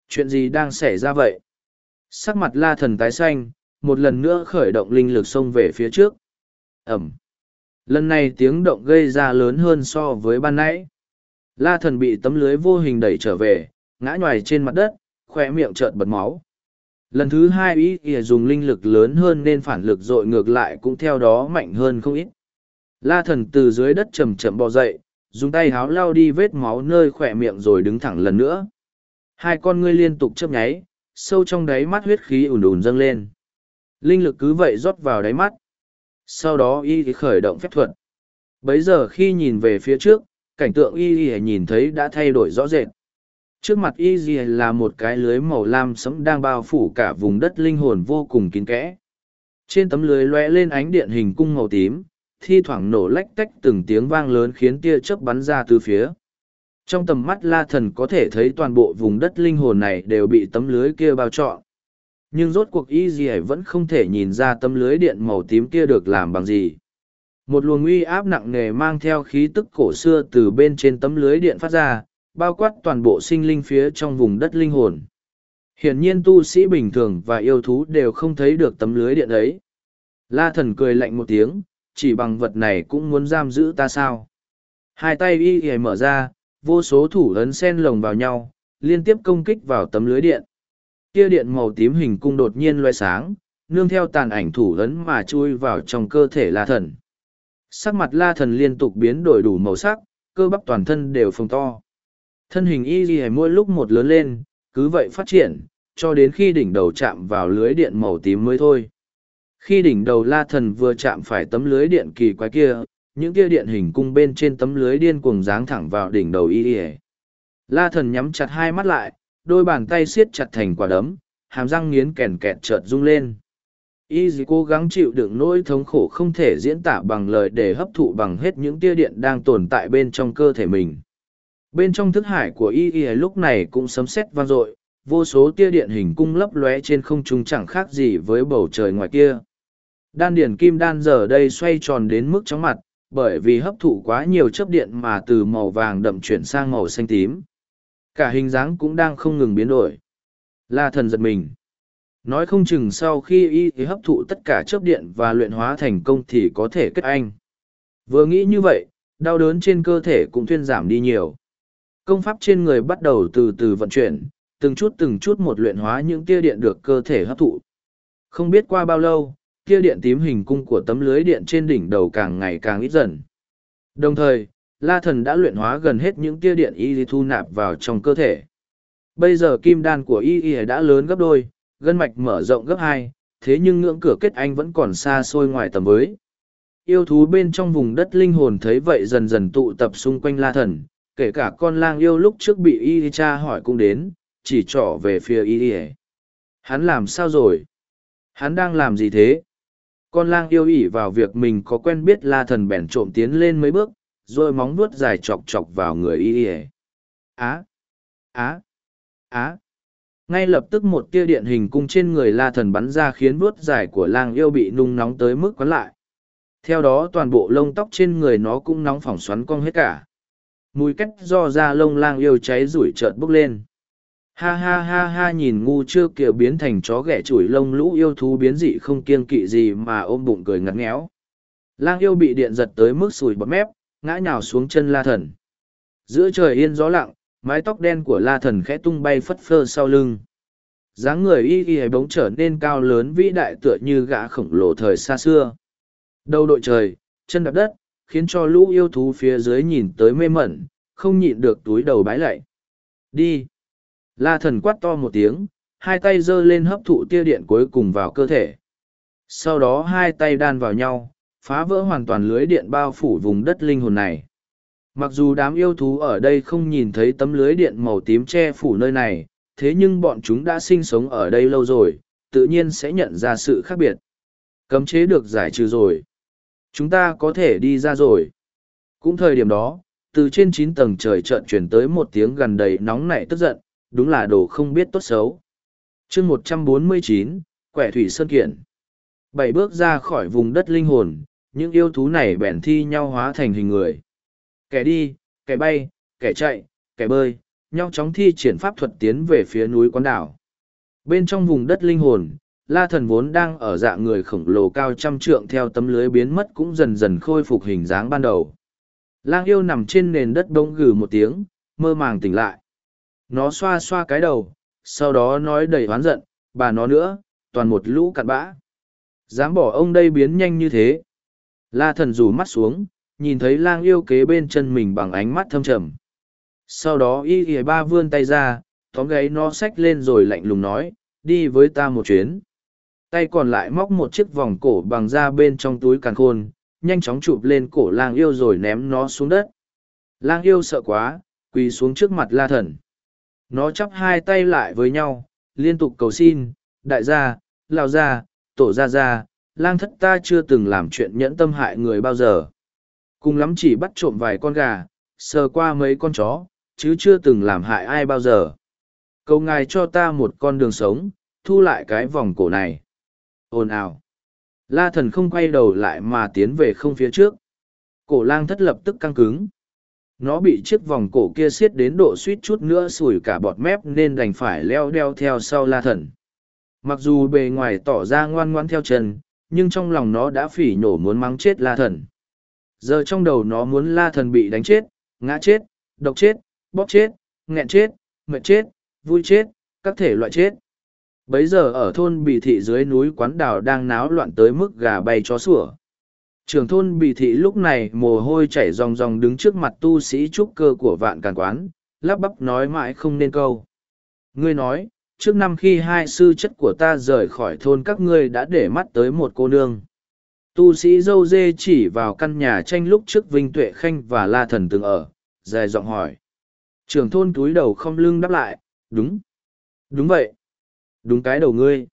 Chuyện gì đang xảy ra vậy? Sắc mặt la thần tái xanh, một lần nữa khởi động linh lực xông về phía trước. Ẩm. Lần này tiếng động gây ra lớn hơn so với ban nãy. La thần bị tấm lưới vô hình đẩy trở về, ngã nhoài trên mặt đất, khoe miệng trợn bật máu. Lần thứ hai ý ỉa dùng linh lực lớn hơn nên phản lực dội ngược lại cũng theo đó mạnh hơn không ít. La thần từ dưới đất chầm chậm bò dậy, dùng tay háo lao đi vết máu nơi khỏe miệng rồi đứng thẳng lần nữa. Hai con ngươi liên tục chớp nháy, sâu trong đáy mắt huyết khí ùn ùn dâng lên. Linh lực cứ vậy rót vào đáy mắt. Sau đó y khởi động phép thuật. Bấy giờ khi nhìn về phía trước, cảnh tượng y y nhìn thấy đã thay đổi rõ rệt. Trước mặt y y là một cái lưới màu lam sẫm đang bao phủ cả vùng đất linh hồn vô cùng kín kẽ. Trên tấm lưới lóe lên ánh điện hình cung màu tím, thi thoảng nổ lách tách từng tiếng vang lớn khiến tia chớp bắn ra từ phía. Trong tầm mắt la thần có thể thấy toàn bộ vùng đất linh hồn này đều bị tấm lưới kia bao trọn. Nhưng rốt cuộc y gì vẫn không thể nhìn ra tấm lưới điện màu tím kia được làm bằng gì. Một luồng uy áp nặng nề mang theo khí tức cổ xưa từ bên trên tấm lưới điện phát ra, bao quát toàn bộ sinh linh phía trong vùng đất linh hồn. Hiển nhiên tu sĩ bình thường và yêu thú đều không thấy được tấm lưới điện ấy. La thần cười lạnh một tiếng, chỉ bằng vật này cũng muốn giam giữ ta sao. Hai tay y y mở ra, vô số thủ ấn sen lồng vào nhau, liên tiếp công kích vào tấm lưới điện. Kia điện màu tím hình cung đột nhiên loe sáng, nương theo tàn ảnh thủ ấn mà chui vào trong cơ thể la thần. Sắc mặt la thần liên tục biến đổi đủ màu sắc, cơ bắp toàn thân đều phồng to. Thân hình y ghi mỗi lúc một lớn lên, cứ vậy phát triển, cho đến khi đỉnh đầu chạm vào lưới điện màu tím mới thôi. Khi đỉnh đầu la thần vừa chạm phải tấm lưới điện kỳ quái kia, những kia điện hình cung bên trên tấm lưới điên cuồng giáng thẳng vào đỉnh đầu y ỉa La thần nhắm chặt hai mắt lại, đôi bàn tay siết chặt thành quả đấm, hàm răng nghiến kèn kẹt trợt rung lên. Y dì cố gắng chịu đựng nỗi thống khổ không thể diễn tả bằng lời để hấp thụ bằng hết những tia điện đang tồn tại bên trong cơ thể mình. Bên trong thức hải của y y lúc này cũng sấm sét vang dội, vô số tia điện hình cung lấp lóe trên không trung chẳng khác gì với bầu trời ngoài kia. Đan điển kim đan giờ đây xoay tròn đến mức chóng mặt, bởi vì hấp thụ quá nhiều chớp điện mà từ màu vàng đậm chuyển sang màu xanh tím. Cả hình dáng cũng đang không ngừng biến đổi. La thần giật mình. Nói không chừng sau khi y thì hấp thụ tất cả chớp điện và luyện hóa thành công thì có thể kết anh. Vừa nghĩ như vậy, đau đớn trên cơ thể cũng thuyên giảm đi nhiều. Công pháp trên người bắt đầu từ từ vận chuyển, từng chút từng chút một luyện hóa những tia điện được cơ thể hấp thụ. Không biết qua bao lâu, kia điện tím hình cung của tấm lưới điện trên đỉnh đầu càng ngày càng ít dần. Đồng thời, La Thần đã luyện hóa gần hết những tia điện y thu nạp vào trong cơ thể. Bây giờ kim đan của y y đã lớn gấp đôi, gân mạch mở rộng gấp hai, thế nhưng ngưỡng cửa kết anh vẫn còn xa xôi ngoài tầm với. Yêu thú bên trong vùng đất linh hồn thấy vậy dần dần tụ tập xung quanh La Thần, kể cả con lang yêu lúc trước bị y cha hỏi cũng đến, chỉ trỏ về phía y y. Hắn làm sao rồi? Hắn đang làm gì thế? Con lang yêu ỉ vào việc mình có quen biết la thần bèn trộm tiến lên mấy bước, rồi móng vuốt dài chọc chọc vào người y ỉa. Á! Á! Á! Ngay lập tức một tia điện hình cung trên người la thần bắn ra khiến vuốt dài của lang yêu bị nung nóng tới mức quấn lại. Theo đó toàn bộ lông tóc trên người nó cũng nóng phỏng xoắn cong hết cả. Mùi cách do da lông lang yêu cháy rủi trợn bốc lên. Ha ha ha ha nhìn ngu chưa kìa biến thành chó ghẻ chủi lông lũ yêu thú biến dị không kiêng kỵ gì mà ôm bụng cười ngặt nghẽo. Lang yêu bị điện giật tới mức sùi bọt mép, ngã nhào xuống chân la thần. Giữa trời yên gió lặng, mái tóc đen của la thần khẽ tung bay phất phơ sau lưng. dáng người y y bỗng trở nên cao lớn vĩ đại tựa như gã khổng lồ thời xa xưa. Đầu đội trời, chân đạp đất, khiến cho lũ yêu thú phía dưới nhìn tới mê mẩn, không nhịn được túi đầu bái lạy. Đi! La thần quát to một tiếng, hai tay giơ lên hấp thụ tia điện cuối cùng vào cơ thể. Sau đó hai tay đan vào nhau, phá vỡ hoàn toàn lưới điện bao phủ vùng đất linh hồn này. Mặc dù đám yêu thú ở đây không nhìn thấy tấm lưới điện màu tím che phủ nơi này, thế nhưng bọn chúng đã sinh sống ở đây lâu rồi, tự nhiên sẽ nhận ra sự khác biệt. Cấm chế được giải trừ rồi. Chúng ta có thể đi ra rồi. Cũng thời điểm đó, từ trên chín tầng trời trợn chuyển tới một tiếng gần đầy nóng nảy tức giận, đúng là đồ không biết tốt xấu. chương một trăm bốn mươi chín, Quẻ Thủy Sơn Kiện. Bảy bước ra khỏi vùng đất linh hồn, những yêu thú này bèn thi nhau hóa thành hình người. Kẻ đi, kẻ bay, kẻ chạy, kẻ bơi, nhau chóng thi triển pháp thuật tiến về phía núi quán đảo. Bên trong vùng đất linh hồn, la thần vốn đang ở dạng người khổng lồ cao trăm trượng theo tấm lưới biến mất cũng dần dần khôi phục hình dáng ban đầu. Lang yêu nằm trên nền đất bỗng gừ một tiếng, mơ màng tỉnh lại. Nó xoa xoa cái đầu, sau đó nói đầy oán giận, bà nó nữa, toàn một lũ cặn bã. Dám bỏ ông đây biến nhanh như thế. La thần rủ mắt xuống, nhìn thấy lang yêu kế bên chân mình bằng ánh mắt thâm trầm. Sau đó y y ba vươn tay ra, tóm gáy nó xách lên rồi lạnh lùng nói, đi với ta một chuyến. Tay còn lại móc một chiếc vòng cổ bằng da bên trong túi càn khôn, nhanh chóng chụp lên cổ lang yêu rồi ném nó xuống đất. Lang yêu sợ quá, quỳ xuống trước mặt la thần. Nó chắp hai tay lại với nhau, liên tục cầu xin, đại gia, lao gia, tổ gia gia, lang thất ta chưa từng làm chuyện nhẫn tâm hại người bao giờ. Cùng lắm chỉ bắt trộm vài con gà, sờ qua mấy con chó, chứ chưa từng làm hại ai bao giờ. Cầu ngài cho ta một con đường sống, thu lại cái vòng cổ này. Ồn ào. La thần không quay đầu lại mà tiến về không phía trước. Cổ lang thất lập tức căng cứng. Nó bị chiếc vòng cổ kia xiết đến độ suýt chút nữa sủi cả bọt mép nên đành phải leo đeo theo sau la thần. Mặc dù bề ngoài tỏ ra ngoan ngoan theo chân, nhưng trong lòng nó đã phỉ nhổ muốn mắng chết la thần. Giờ trong đầu nó muốn la thần bị đánh chết, ngã chết, độc chết, bóp chết, nghẹn chết, mệt chết, vui chết, các thể loại chết. Bấy giờ ở thôn bị thị dưới núi quán đảo đang náo loạn tới mức gà bay chó sủa. Trưởng thôn bì thị lúc này mồ hôi chảy ròng ròng đứng trước mặt tu sĩ trúc cơ của vạn càn quán, lắp bắp nói mãi không nên câu. Ngươi nói, trước năm khi hai sư chất của ta rời khỏi thôn các ngươi đã để mắt tới một cô nương. Tu sĩ dâu dê chỉ vào căn nhà tranh lúc trước Vinh Tuệ Khanh và La Thần từng ở, dài giọng hỏi. Trưởng thôn túi đầu không lưng đáp lại, đúng. Đúng vậy. Đúng cái đầu ngươi.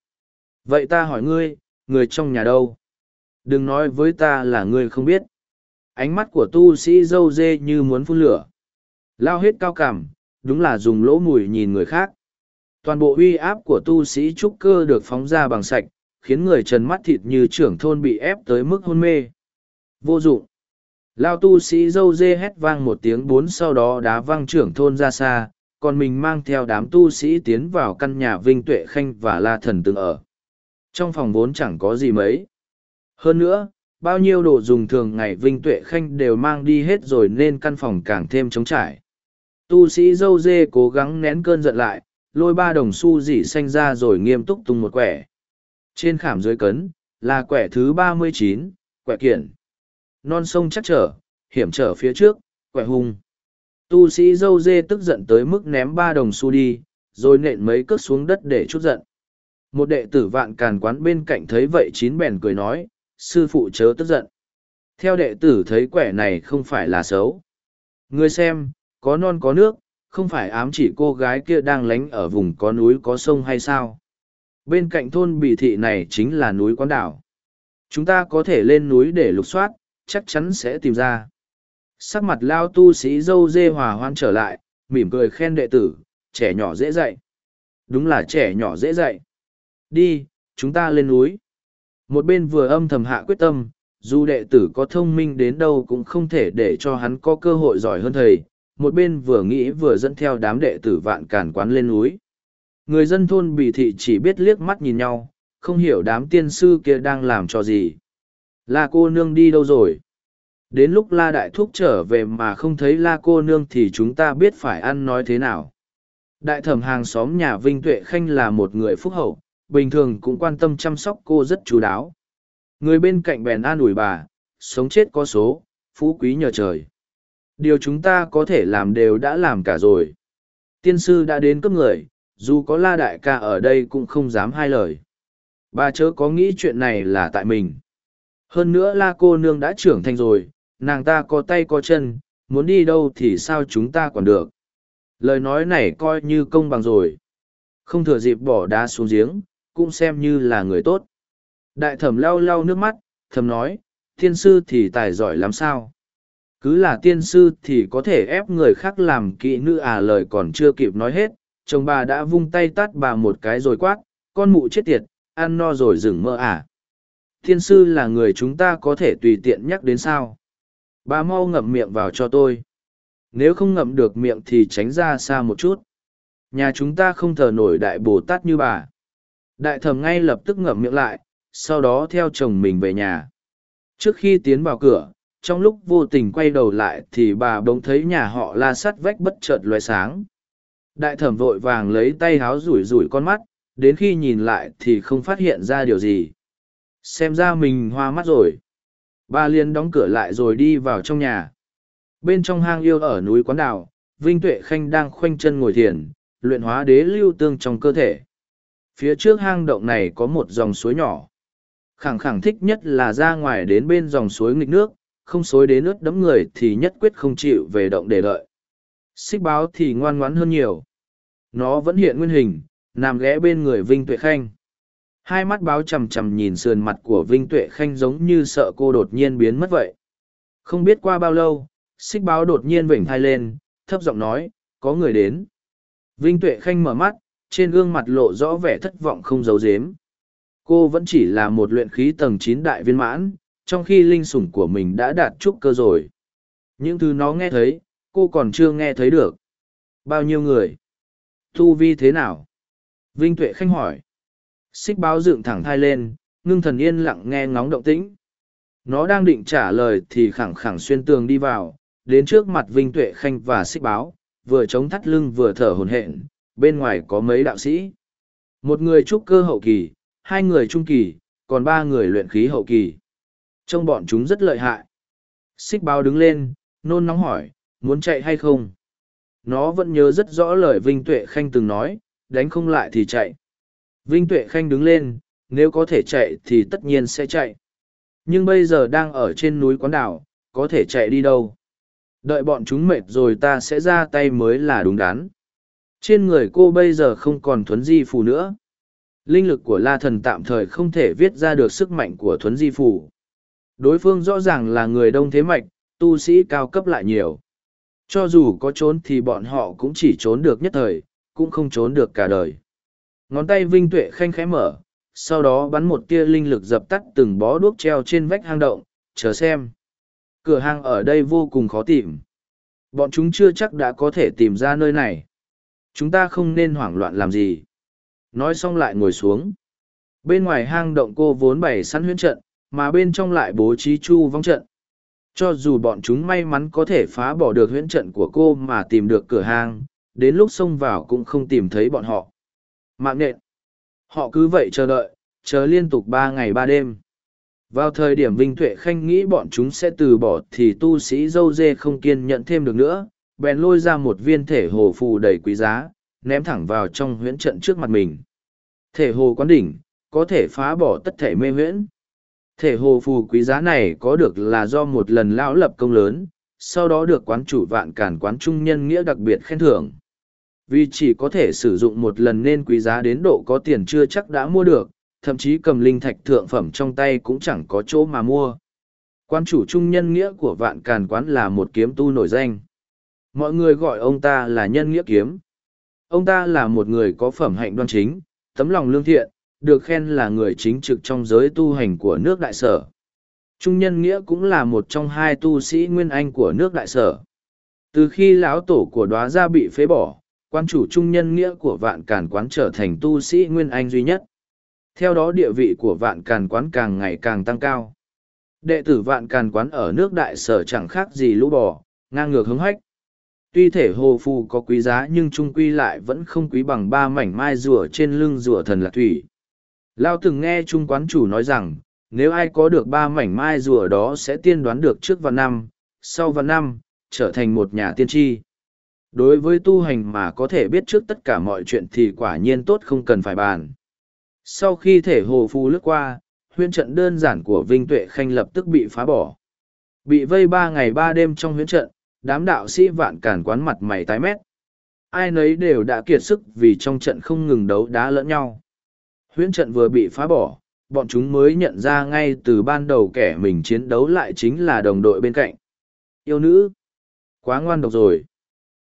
Vậy ta hỏi ngươi, người trong nhà đâu? Đừng nói với ta là ngươi không biết. Ánh mắt của tu sĩ dâu dê như muốn phun lửa. Lao hết cao cảm, đúng là dùng lỗ mùi nhìn người khác. Toàn bộ uy áp của tu sĩ trúc cơ được phóng ra bằng sạch, khiến người trần mắt thịt như trưởng thôn bị ép tới mức hôn mê. Vô dụng. Lao tu sĩ dâu dê hét vang một tiếng bốn sau đó đá văng trưởng thôn ra xa, còn mình mang theo đám tu sĩ tiến vào căn nhà Vinh Tuệ Khanh và La Thần từng ở. Trong phòng vốn chẳng có gì mấy. Hơn nữa, bao nhiêu đồ dùng thường ngày Vinh Tuệ Khanh đều mang đi hết rồi nên căn phòng càng thêm trống trải. Tu sĩ dâu dê cố gắng nén cơn giận lại, lôi ba đồng xu dỉ xanh ra rồi nghiêm túc tung một quẻ. Trên khảm dưới cấn, là quẻ thứ ba mươi chín, quẻ kiện. Non sông chắc trở, hiểm trở phía trước, quẻ hung. Tu sĩ dâu dê tức giận tới mức ném ba đồng xu đi, rồi nện mấy cước xuống đất để chút giận. Một đệ tử vạn càn quán bên cạnh thấy vậy chín bèn cười nói, sư phụ chớ tức giận. Theo đệ tử thấy quẻ này không phải là xấu. Người xem, có non có nước, không phải ám chỉ cô gái kia đang lánh ở vùng có núi có sông hay sao. Bên cạnh thôn bì thị này chính là núi quán đảo. Chúng ta có thể lên núi để lục soát, chắc chắn sẽ tìm ra. Sắc mặt lao tu sĩ dâu dê hòa hoan trở lại, mỉm cười khen đệ tử, trẻ nhỏ dễ dạy. Đúng là trẻ nhỏ dễ dạy. Đi, chúng ta lên núi. Một bên vừa âm thầm hạ quyết tâm, dù đệ tử có thông minh đến đâu cũng không thể để cho hắn có cơ hội giỏi hơn thầy. Một bên vừa nghĩ vừa dẫn theo đám đệ tử vạn càn quán lên núi. Người dân thôn bì thị chỉ biết liếc mắt nhìn nhau, không hiểu đám tiên sư kia đang làm cho gì. La cô nương đi đâu rồi? Đến lúc la đại thúc trở về mà không thấy la cô nương thì chúng ta biết phải ăn nói thế nào. Đại thẩm hàng xóm nhà Vinh Tuệ Khanh là một người phúc hậu, bình thường cũng quan tâm chăm sóc cô rất chú đáo. Người bên cạnh bèn an ủi bà, sống chết có số, phú quý nhờ trời. Điều chúng ta có thể làm đều đã làm cả rồi. Tiên sư đã đến cấp người, dù có la đại ca ở đây cũng không dám hai lời. Bà chớ có nghĩ chuyện này là tại mình. Hơn nữa la cô nương đã trưởng thành rồi, nàng ta có tay có chân, muốn đi đâu thì sao chúng ta còn được. Lời nói này coi như công bằng rồi. Không thừa dịp bỏ đá xuống giếng, cũng xem như là người tốt. Đại thẩm lau lau nước mắt, thầm nói, tiên sư thì tài giỏi lắm sao. Cứ là tiên sư thì có thể ép người khác làm kỵ nữ à lời còn chưa kịp nói hết, chồng bà đã vung tay tát bà một cái rồi quát, con mụ chết tiệt, ăn no rồi dừng mơ à. Tiên sư là người chúng ta có thể tùy tiện nhắc đến sao. Bà mau ngậm miệng vào cho tôi. Nếu không ngậm được miệng thì tránh ra xa một chút. Nhà chúng ta không thờ nổi đại Bồ Tát như bà. Đại thẩm ngay lập tức ngậm miệng lại, sau đó theo chồng mình về nhà. Trước khi tiến vào cửa, trong lúc vô tình quay đầu lại thì bà bỗng thấy nhà họ la sắt vách bất chợt loé sáng. Đại thẩm vội vàng lấy tay háo rủi rủi con mắt, đến khi nhìn lại thì không phát hiện ra điều gì. Xem ra mình hoa mắt rồi. Bà liền đóng cửa lại rồi đi vào trong nhà. Bên trong hang yêu ở núi Quán Đảo, Vinh Tuệ Khanh đang khoanh chân ngồi thiền, luyện hóa đế lưu tương trong cơ thể. Phía trước hang động này có một dòng suối nhỏ. Khẳng khẳng thích nhất là ra ngoài đến bên dòng suối nghịch nước, không xối đến nước đẫm người thì nhất quyết không chịu về động để đợi. Xích báo thì ngoan ngoãn hơn nhiều. Nó vẫn hiện nguyên hình, nằm ghé bên người Vinh Tuệ Khanh. Hai mắt báo chầm chầm nhìn sườn mặt của Vinh Tuệ Khanh giống như sợ cô đột nhiên biến mất vậy. Không biết qua bao lâu, xích báo đột nhiên vểnh thai lên, thấp giọng nói, có người đến. Vinh Tuệ Khanh mở mắt, trên gương mặt lộ rõ vẻ thất vọng không giấu giếm. Cô vẫn chỉ là một luyện khí tầng chín đại viên mãn, trong khi linh sủng của mình đã đạt trúc cơ rồi. Những thứ nó nghe thấy, cô còn chưa nghe thấy được. Bao nhiêu người? Thu vi thế nào? Vinh Tuệ Khanh hỏi. Xích báo dựng thẳng thai lên, ngưng thần yên lặng nghe ngóng động tĩnh. Nó đang định trả lời thì khẳng khẳng xuyên tường đi vào, đến trước mặt Vinh Tuệ Khanh và xích báo, vừa chống thắt lưng vừa thở hồn hện, bên ngoài có mấy đạo sĩ. Một người trúc cơ hậu kỳ, hai người trung kỳ, còn ba người luyện khí hậu kỳ. trong bọn chúng rất lợi hại. Xích báo đứng lên, nôn nóng hỏi, muốn chạy hay không? Nó vẫn nhớ rất rõ lời Vinh Tuệ Khanh từng nói, đánh không lại thì chạy. Vinh Tuệ Khanh đứng lên, nếu có thể chạy thì tất nhiên sẽ chạy. Nhưng bây giờ đang ở trên núi quán đảo, có thể chạy đi đâu. Đợi bọn chúng mệt rồi ta sẽ ra tay mới là đúng đắn. Trên người cô bây giờ không còn thuấn di phù nữa. Linh lực của la thần tạm thời không thể viết ra được sức mạnh của thuấn di phù. Đối phương rõ ràng là người đông thế mạch, tu sĩ cao cấp lại nhiều. Cho dù có trốn thì bọn họ cũng chỉ trốn được nhất thời, cũng không trốn được cả đời. Ngón tay Vinh Tuệ khanh khẽ mở, sau đó bắn một tia linh lực dập tắt từng bó đuốc treo trên vách hang động, chờ xem. Cửa hang ở đây vô cùng khó tìm. Bọn chúng chưa chắc đã có thể tìm ra nơi này. Chúng ta không nên hoảng loạn làm gì. Nói xong lại ngồi xuống. Bên ngoài hang động cô vốn bày sẵn huyễn trận, mà bên trong lại bố trí chu vong trận. Cho dù bọn chúng may mắn có thể phá bỏ được huyễn trận của cô mà tìm được cửa hang, đến lúc xông vào cũng không tìm thấy bọn họ. Mạng nện. Họ cứ vậy chờ đợi, chờ liên tục ba ngày ba đêm. Vào thời điểm Vinh Tuệ Khanh nghĩ bọn chúng sẽ từ bỏ thì tu sĩ dâu dê không kiên nhận thêm được nữa, bèn lôi ra một viên thể hồ phù đầy quý giá, ném thẳng vào trong huyễn trận trước mặt mình. Thể hồ quán đỉnh, có thể phá bỏ tất thể mê huyễn. Thể hồ phù quý giá này có được là do một lần lão lập công lớn, sau đó được quán chủ vạn cản quán trung nhân nghĩa đặc biệt khen thưởng. Vì chỉ có thể sử dụng một lần nên quý giá đến độ có tiền chưa chắc đã mua được, thậm chí cầm linh thạch thượng phẩm trong tay cũng chẳng có chỗ mà mua. Quan chủ trung nhân nghĩa của vạn càn quán là một kiếm tu nổi danh. Mọi người gọi ông ta là nhân nghĩa kiếm. Ông ta là một người có phẩm hạnh đoan chính, tấm lòng lương thiện, được khen là người chính trực trong giới tu hành của nước đại sở. Trung nhân nghĩa cũng là một trong hai tu sĩ nguyên anh của nước đại sở. Từ khi lão tổ của đoá gia bị phế bỏ, quan chủ trung nhân nghĩa của vạn càn quán trở thành tu sĩ nguyên anh duy nhất. Theo đó địa vị của vạn càn quán càng ngày càng tăng cao. Đệ tử vạn càn quán ở nước đại sở chẳng khác gì lũ bò, ngang ngược hứng hách. Tuy thể hồ phù có quý giá nhưng trung quy lại vẫn không quý bằng ba mảnh mai rùa trên lưng rùa thần lạc thủy. Lao từng nghe trung quán chủ nói rằng, nếu ai có được ba mảnh mai rùa đó sẽ tiên đoán được trước vạn năm, sau vạn năm, trở thành một nhà tiên tri. Đối với tu hành mà có thể biết trước tất cả mọi chuyện thì quả nhiên tốt không cần phải bàn. Sau khi thể hồ phù lướt qua, huyễn trận đơn giản của Vinh Tuệ Khanh lập tức bị phá bỏ. Bị vây ba ngày ba đêm trong huyễn trận, đám đạo sĩ vạn càn quán mặt mày tái mét. Ai nấy đều đã kiệt sức vì trong trận không ngừng đấu đá lẫn nhau. Huyễn trận vừa bị phá bỏ, bọn chúng mới nhận ra ngay từ ban đầu kẻ mình chiến đấu lại chính là đồng đội bên cạnh. Yêu nữ! Quá ngoan độc rồi!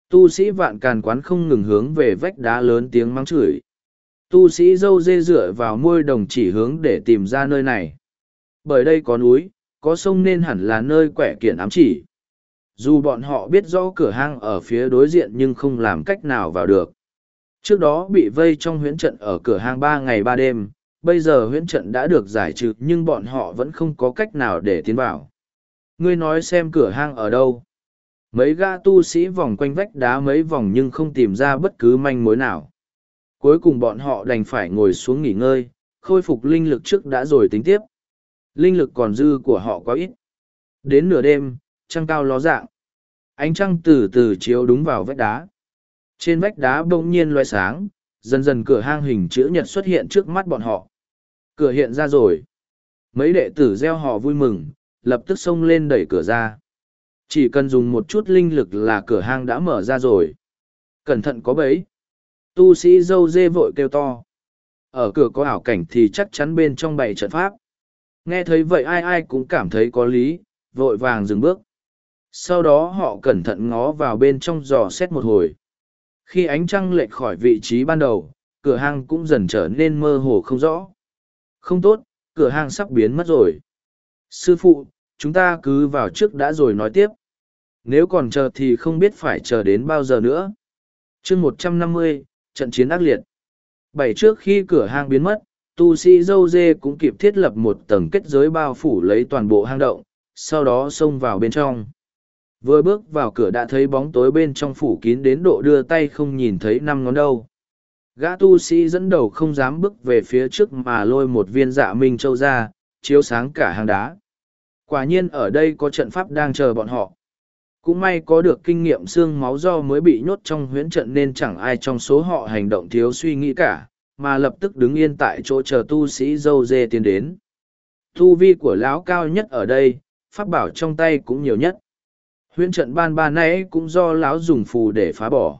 Tu sĩ vạn càn quán không ngừng hướng về vách đá lớn tiếng mắng chửi. Tu sĩ dâu dê dựa vào môi đồng chỉ hướng để tìm ra nơi này. Bởi đây có núi, có sông nên hẳn là nơi quẻ kiện ám chỉ. Dù bọn họ biết rõ cửa hang ở phía đối diện nhưng không làm cách nào vào được. Trước đó bị vây trong huyễn trận ở cửa hang ba ngày ba đêm, bây giờ huyễn trận đã được giải trừ nhưng bọn họ vẫn không có cách nào để tiến vào. Ngươi nói xem cửa hang ở đâu. Mấy ga tu sĩ vòng quanh vách đá mấy vòng nhưng không tìm ra bất cứ manh mối nào. Cuối cùng bọn họ đành phải ngồi xuống nghỉ ngơi, khôi phục linh lực trước đã rồi tính tiếp. Linh lực còn dư của họ quá ít. Đến nửa đêm, trăng cao ló dạng. Ánh trăng từ từ chiếu đúng vào vách đá. Trên vách đá bỗng nhiên loay sáng, dần dần cửa hang hình chữ nhật xuất hiện trước mắt bọn họ. Cửa hiện ra rồi. Mấy đệ tử gieo họ vui mừng, lập tức xông lên đẩy cửa ra. Chỉ cần dùng một chút linh lực là cửa hang đã mở ra rồi. Cẩn thận có bấy. Tu sĩ dâu dê vội kêu to. Ở cửa có ảo cảnh thì chắc chắn bên trong bảy trận pháp. Nghe thấy vậy ai ai cũng cảm thấy có lý, vội vàng dừng bước. Sau đó họ cẩn thận ngó vào bên trong giò xét một hồi. Khi ánh trăng lệch khỏi vị trí ban đầu, cửa hang cũng dần trở nên mơ hồ không rõ. Không tốt, cửa hang sắp biến mất rồi. Sư phụ, chúng ta cứ vào trước đã rồi nói tiếp. Nếu còn chờ thì không biết phải chờ đến bao giờ nữa. chương một trăm năm mươi, trận chiến ác liệt. Bảy trước khi cửa hang biến mất, tu sĩ dâu dê cũng kịp thiết lập một tầng kết giới bao phủ lấy toàn bộ hang động, sau đó xông vào bên trong. Vừa bước vào cửa đã thấy bóng tối bên trong phủ kín đến độ đưa tay không nhìn thấy năm ngón đâu. Gã tu sĩ dẫn đầu không dám bước về phía trước mà lôi một viên dạ minh châu ra, chiếu sáng cả hàng đá. Quả nhiên ở đây có trận pháp đang chờ bọn họ. Cũng may có được kinh nghiệm xương máu do mới bị nhốt trong huyễn trận nên chẳng ai trong số họ hành động thiếu suy nghĩ cả, mà lập tức đứng yên tại chỗ chờ tu sĩ dâu dê tiến đến. Tu vi của lão cao nhất ở đây, pháp bảo trong tay cũng nhiều nhất. Huyễn trận ban ba nãy cũng do lão dùng phù để phá bỏ.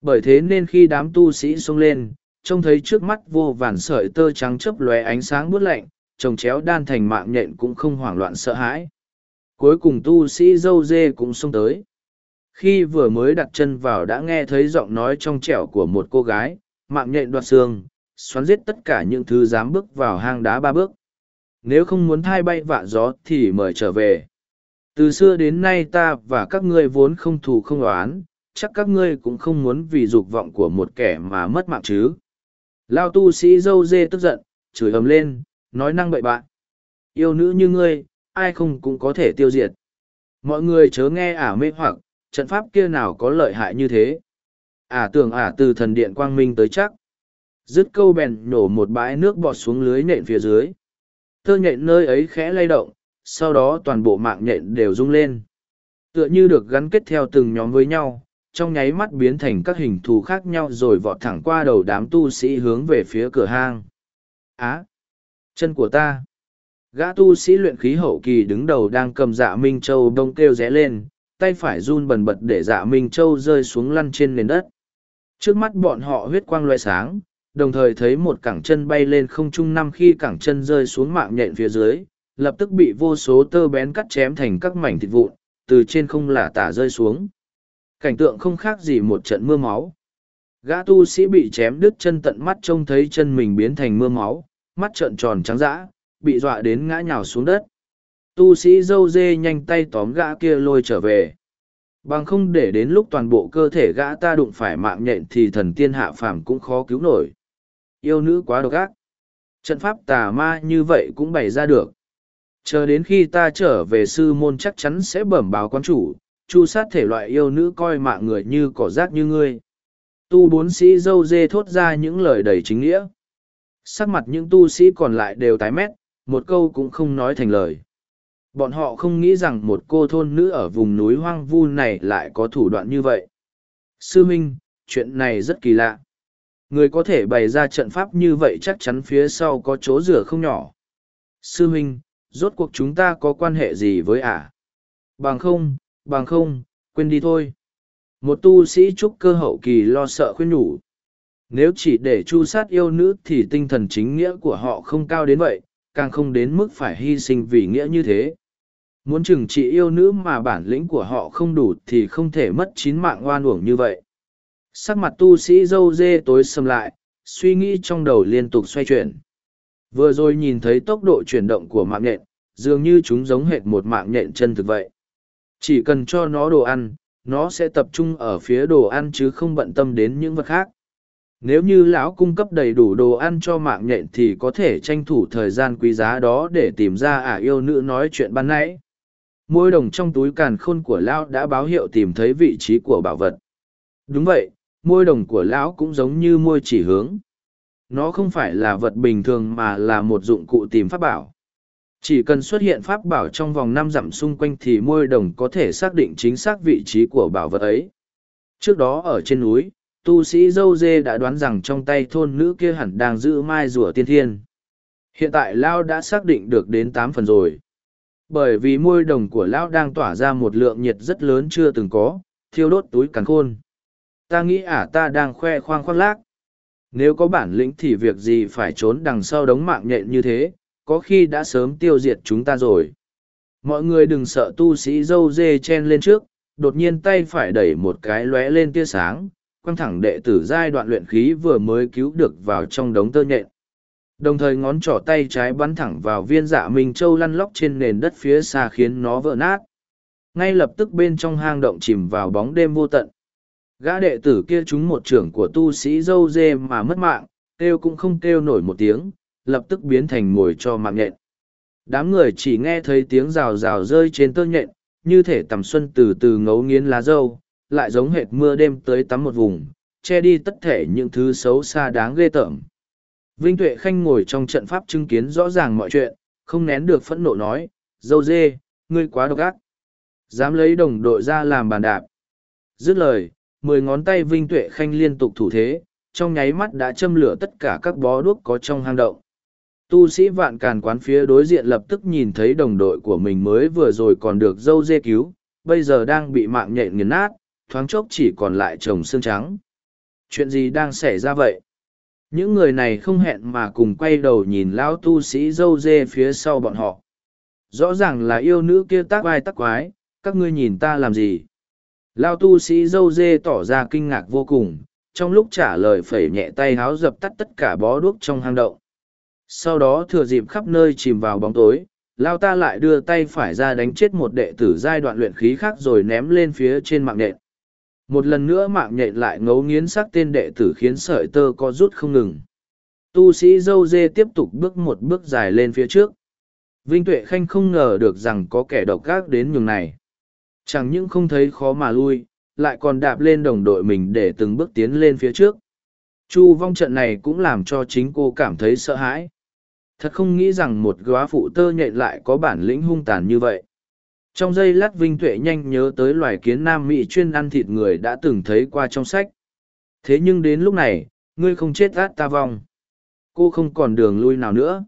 Bởi thế nên khi đám tu sĩ xông lên, trông thấy trước mắt vô vàn sợi tơ trắng chớp lóe ánh sáng buốt lạnh, trồng chéo đan thành mạng nhện cũng không hoảng loạn sợ hãi. Cuối cùng tu sĩ dâu dê cũng xông tới. Khi vừa mới đặt chân vào đã nghe thấy giọng nói trong trẻo của một cô gái mạng nhện đoạt xương xoắn giết tất cả những thứ dám bước vào hang đá ba bước. Nếu không muốn thai bay vạ gió thì mời trở về từ xưa đến nay ta và các ngươi vốn không thù không oán chắc các ngươi cũng không muốn vì dục vọng của một kẻ mà mất mạng chứ lao tu sĩ dâu dê tức giận chửi ầm lên nói năng bậy bạn yêu nữ như ngươi ai không cũng có thể tiêu diệt. Mọi người chớ nghe ả mê hoặc, trận pháp kia nào có lợi hại như thế. Ả tưởng ả từ thần điện quang minh tới chắc. Dứt câu bèn nổ một bãi nước bọt xuống lưới nện phía dưới. Thơ nhện nơi ấy khẽ lay động, sau đó toàn bộ mạng nhện đều rung lên. Tựa như được gắn kết theo từng nhóm với nhau, trong nháy mắt biến thành các hình thù khác nhau rồi vọt thẳng qua đầu đám tu sĩ hướng về phía cửa hang. Á! chân của ta! Gã tu sĩ luyện khí hậu kỳ đứng đầu đang cầm dạ Minh Châu đông kêu rẽ lên, tay phải run bần bật để dạ Minh Châu rơi xuống lăn trên nền đất. Trước mắt bọn họ huyết quang loại sáng, đồng thời thấy một cẳng chân bay lên không trung năm khi cẳng chân rơi xuống mạng nhện phía dưới, lập tức bị vô số tơ bén cắt chém thành các mảnh thịt vụn, từ trên không lả tả rơi xuống. Cảnh tượng không khác gì một trận mưa máu. Gã tu sĩ bị chém đứt chân tận mắt trông thấy chân mình biến thành mưa máu, mắt trợn tròn trắng dã, bị dọa đến ngã nhào xuống đất. Tu sĩ dâu dê nhanh tay tóm gã kia lôi trở về. Bằng không để đến lúc toàn bộ cơ thể gã ta đụng phải mạng nhện thì thần tiên hạ phàm cũng khó cứu nổi. Yêu nữ quá độc ác. Trận pháp tà ma như vậy cũng bày ra được chờ đến khi ta trở về sư môn chắc chắn sẽ bẩm báo quan chủ, chu sát thể loại yêu nữ coi mạng người như cỏ rác như ngươi. Tu bốn sĩ dâu dê thốt ra những lời đầy chính nghĩa. Sắc mặt những tu sĩ còn lại đều tái mét, một câu cũng không nói thành lời. Bọn họ không nghĩ rằng một cô thôn nữ ở vùng núi hoang vu này lại có thủ đoạn như vậy. Sư minh, chuyện này rất kỳ lạ. Người có thể bày ra trận pháp như vậy chắc chắn phía sau có chỗ rửa không nhỏ. Sư minh rốt cuộc chúng ta có quan hệ gì với ả? À? bằng không bằng không, quên đi thôi. Một tu sĩ trúc cơ hậu kỳ lo sợ khuyên nhủ. Nếu chỉ để chu sát yêu nữ thì tinh thần chính nghĩa của họ không cao đến vậy, càng không đến mức phải hy sinh vì nghĩa như thế. Muốn trừng trị yêu nữ mà bản lĩnh của họ không đủ thì không thể mất chín mạng oan uổng như vậy. Sắc mặt tu sĩ dâu dê tối sầm lại, suy nghĩ trong đầu liên tục xoay chuyển vừa rồi nhìn thấy tốc độ chuyển động của mạng nhện, dường như chúng giống hệt một mạng nhện chân thực vậy. Chỉ cần cho nó đồ ăn, nó sẽ tập trung ở phía đồ ăn chứ không bận tâm đến những vật khác. Nếu như lão cung cấp đầy đủ đồ ăn cho mạng nhện thì có thể tranh thủ thời gian quý giá đó để tìm ra ả yêu nữ nói chuyện ban nãy. Môi đồng trong túi càn khôn của lão đã báo hiệu tìm thấy vị trí của bảo vật. Đúng vậy, môi đồng của lão cũng giống như môi chỉ hướng nó không phải là vật bình thường mà là một dụng cụ tìm pháp bảo. Chỉ cần xuất hiện pháp bảo trong vòng năm dặm xung quanh thì môi đồng có thể xác định chính xác vị trí của bảo vật ấy. Trước đó ở trên núi, tu sĩ dâu dê đã đoán rằng trong tay thôn nữ kia hẳn đang giữ mai rùa tiên thiên. Hiện tại lao đã xác định được đến tám phần rồi. Bởi vì môi đồng của lão đang tỏa ra một lượng nhiệt rất lớn chưa từng có, thiêu đốt túi càn khôn. Ta nghĩ ả ta đang khoe khoang khoác lác nếu có bản lĩnh thì việc gì phải trốn đằng sau đống mạng nhện như thế, có khi đã sớm tiêu diệt chúng ta rồi. Mọi người đừng sợ tu sĩ dâu dê chen lên trước, đột nhiên tay phải đẩy một cái lóe lên tia sáng, quăng thẳng đệ tử giai đoạn luyện khí vừa mới cứu được vào trong đống tơ nhện. Đồng thời ngón trỏ tay trái bắn thẳng vào viên dạ minh châu lăn lóc trên nền đất phía xa khiến nó vỡ nát. Ngay lập tức bên trong hang động chìm vào bóng đêm vô tận gã đệ tử kia trúng một trưởng của tu sĩ dâu dê mà mất mạng, kêu cũng không kêu nổi một tiếng, lập tức biến thành mồi cho mạng nhện. Đám người chỉ nghe thấy tiếng rào rào rơi trên tơ nhện, như thể tầm xuân từ từ ngấu nghiến lá dâu, lại giống hệt mưa đêm tới tắm một vùng, che đi tất thể những thứ xấu xa đáng ghê tởm. Vinh tuệ khanh ngồi trong trận pháp chứng kiến rõ ràng mọi chuyện, không nén được phẫn nộ nói, dâu dê, ngươi quá độc ác. Dám lấy đồng đội ra làm bàn đạp. Dứt lời mười ngón tay vinh tuệ khanh liên tục thủ thế, trong nháy mắt đã châm lửa tất cả các bó đuốc có trong hang động. Tu sĩ vạn càn quán phía đối diện lập tức nhìn thấy đồng đội của mình mới vừa rồi còn được dâu dê cứu, bây giờ đang bị mạng nhện nghiền nát, thoáng chốc chỉ còn lại chồng xương trắng. Chuyện gì đang xảy ra vậy? Những người này không hẹn mà cùng quay đầu nhìn lão tu sĩ dâu dê phía sau bọn họ. Rõ ràng là yêu nữ kia tác vai tác quái, các ngươi nhìn ta làm gì? Lao tu sĩ dâu dê tỏ ra kinh ngạc vô cùng, trong lúc trả lời phẩy nhẹ tay háo dập tắt tất cả bó đuốc trong hang động. Sau đó thừa dịp khắp nơi chìm vào bóng tối, lao ta lại đưa tay phải ra đánh chết một đệ tử giai đoạn luyện khí khác rồi ném lên phía trên mạng nhện. Một lần nữa mạng nhện lại ngấu nghiến xác tên đệ tử khiến sợi tơ có rút không ngừng. Tu sĩ dâu dê tiếp tục bước một bước dài lên phía trước. Vinh tuệ khanh không ngờ được rằng có kẻ độc gác đến nhường này chẳng những không thấy khó mà lui, lại còn đạp lên đồng đội mình để từng bước tiến lên phía trước. Chu vong trận này cũng làm cho chính cô cảm thấy sợ hãi. Thật không nghĩ rằng một góa phụ tơ nhện lại có bản lĩnh hung tàn như vậy. Trong giây lát vinh tuệ nhanh nhớ tới loài kiến nam mỹ chuyên ăn thịt người đã từng thấy qua trong sách. Thế nhưng đến lúc này, ngươi không chết át ta vong. Cô không còn đường lui nào nữa.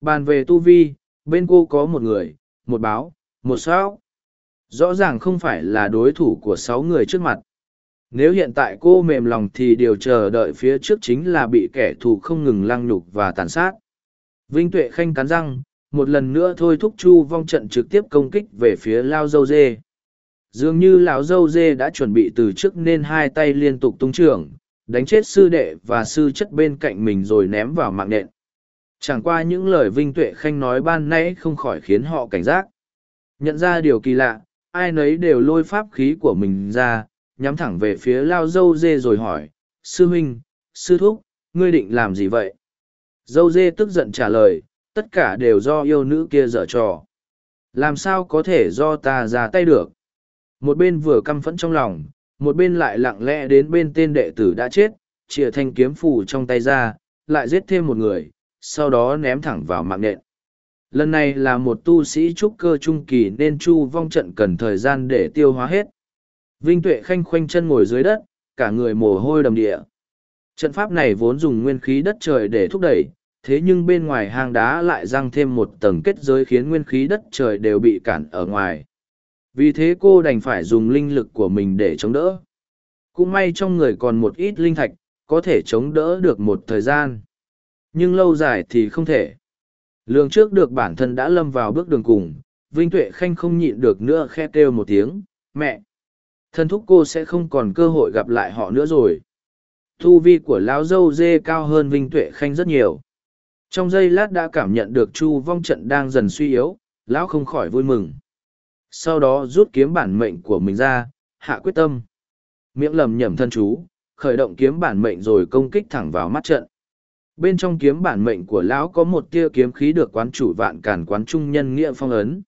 Bàn về tu vi, bên cô có một người, một báo, một sao rõ ràng không phải là đối thủ của sáu người trước mặt. Nếu hiện tại cô mềm lòng thì điều chờ đợi phía trước chính là bị kẻ thù không ngừng lăng nhục và tàn sát. Vinh tuệ khanh cắn răng, một lần nữa thôi thúc chu vong trận trực tiếp công kích về phía lao dâu dê. Dường như lão dâu dê đã chuẩn bị từ trước nên hai tay liên tục tung trưởng, đánh chết sư đệ và sư chất bên cạnh mình rồi ném vào mạng nện. Chẳng qua những lời vinh tuệ khanh nói ban nãy không khỏi khiến họ cảnh giác. Nhận ra điều kỳ lạ ai nấy đều lôi pháp khí của mình ra, nhắm thẳng về phía lao dâu dê rồi hỏi, sư huynh, sư thúc, ngươi định làm gì vậy? Dâu dê tức giận trả lời, tất cả đều do yêu nữ kia dở trò. Làm sao có thể do ta ra tay được? Một bên vừa căm phẫn trong lòng, một bên lại lặng lẽ đến bên tên đệ tử đã chết, chìa thanh kiếm phù trong tay ra, lại giết thêm một người, sau đó ném thẳng vào mạng nện lần này là một tu sĩ trúc cơ trung kỳ nên chu vong trận cần thời gian để tiêu hóa hết. Vinh tuệ khanh khoanh chân ngồi dưới đất, cả người mồ hôi đầm địa. Trận pháp này vốn dùng nguyên khí đất trời để thúc đẩy, thế nhưng bên ngoài hang đá lại răng thêm một tầng kết giới khiến nguyên khí đất trời đều bị cản ở ngoài. Vì thế cô đành phải dùng linh lực của mình để chống đỡ. Cũng may trong người còn một ít linh thạch, có thể chống đỡ được một thời gian. Nhưng lâu dài thì không thể lường trước được bản thân đã lâm vào bước đường cùng, vinh tuệ khanh không nhịn được nữa khe kêu một tiếng, mẹ, thân thúc cô sẽ không còn cơ hội gặp lại họ nữa rồi. Thu vi của lão dâu dê cao hơn vinh tuệ khanh rất nhiều. Trong giây lát đã cảm nhận được chu vong trận đang dần suy yếu, lão không khỏi vui mừng. Sau đó rút kiếm bản mệnh của mình ra, hạ quyết tâm. Miệng lầm nhẩm thân chú, khởi động kiếm bản mệnh rồi công kích thẳng vào mắt trận bên trong kiếm bản mệnh của lão có một tia kiếm khí được quán chủ vạn cản quán trung nhân nghĩa phong ấn.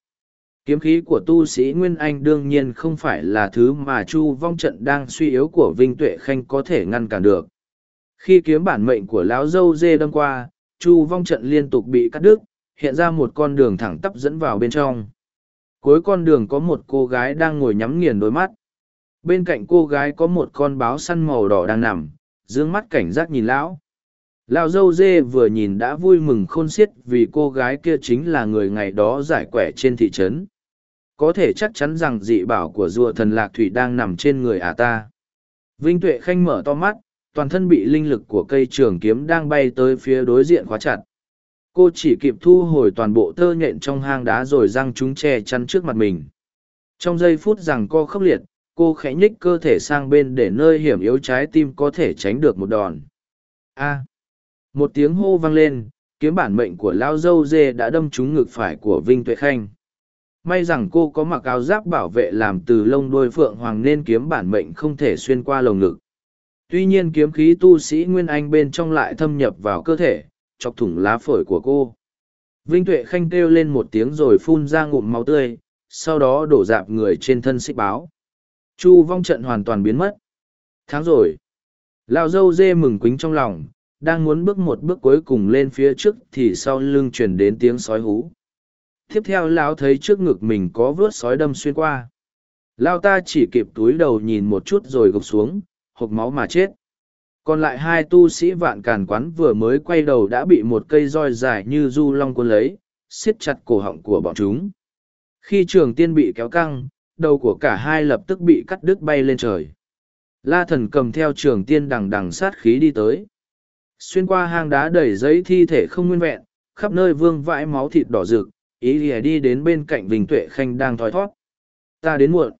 Kiếm khí của tu sĩ nguyên anh đương nhiên không phải là thứ mà chu vong trận đang suy yếu của vinh tuệ khanh có thể ngăn cản được. Khi kiếm bản mệnh của lão dâu dê đâm qua, chu vong trận liên tục bị cắt đứt, hiện ra một con đường thẳng tắp dẫn vào bên trong. Cuối con đường có một cô gái đang ngồi nhắm nghiền đôi mắt. Bên cạnh cô gái có một con báo săn màu đỏ đang nằm d ư ơ n g mắt cảnh giác nhìn lão lao dâu dê vừa nhìn đã vui mừng khôn xiết vì cô gái kia chính là người ngày đó giải quẻ trên thị trấn có thể chắc chắn rằng dị bảo của rùa thần lạc thủy đang nằm trên người ả ta vinh tuệ khanh mở to mắt toàn thân bị linh lực của cây trường kiếm đang bay tới phía đối diện khóa chặt. Cô chỉ kịp thu hồi toàn bộ tơ nhện trong hang đá rồi răng chúng che chắn trước mặt mình. Trong giây phút rằng co khốc liệt, cô khẽ nhích cơ thể sang bên để nơi hiểm yếu trái tim có thể tránh được một đòn. A một tiếng hô vang lên, kiếm bản mệnh của Lao Dâu Dê đã đâm trúng ngực phải của Vinh Tuệ Khanh. May rằng cô có mặc áo giáp bảo vệ làm từ lông đôi phượng hoàng nên kiếm bản mệnh không thể xuyên qua lồng ngực. Tuy nhiên kiếm khí tu sĩ nguyên anh bên trong lại thâm nhập vào cơ thể chọc thủng lá phổi của cô. Vinh tuệ khanh kêu lên một tiếng rồi phun ra ngụm máu tươi sau đó đổ dạp người trên thân xích báo. Chu vong trận hoàn toàn biến mất. Tháng rồi lao dâu dê mừng quính trong lòng đang muốn bước một bước cuối cùng lên phía trước thì sau lưng truyền đến tiếng sói hú tiếp theo lão thấy trước ngực mình có vớt sói đâm xuyên qua lao ta chỉ kịp túi đầu nhìn một chút rồi gục xuống hộp máu mà chết. Còn lại hai tu sĩ vạn càn quán vừa mới quay đầu đã bị một cây roi dài như du long cuốn lấy, siết chặt cổ họng của bọn chúng. Khi trường tiên bị kéo căng, đầu của cả hai lập tức bị cắt đứt bay lên trời. La thần cầm theo trường tiên đằng đằng sát khí đi tới. Xuyên qua hang đá đầy giấy thi thể không nguyên vẹn, khắp nơi vương vãi máu thịt đỏ rực, ý lìa đi đến bên cạnh Vinh Tuệ Khanh đang thoi thoát. Ta đến muộn.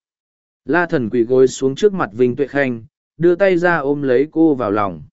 La thần quỳ gối xuống trước mặt Vinh Tuệ Khanh, đưa tay ra ôm lấy cô vào lòng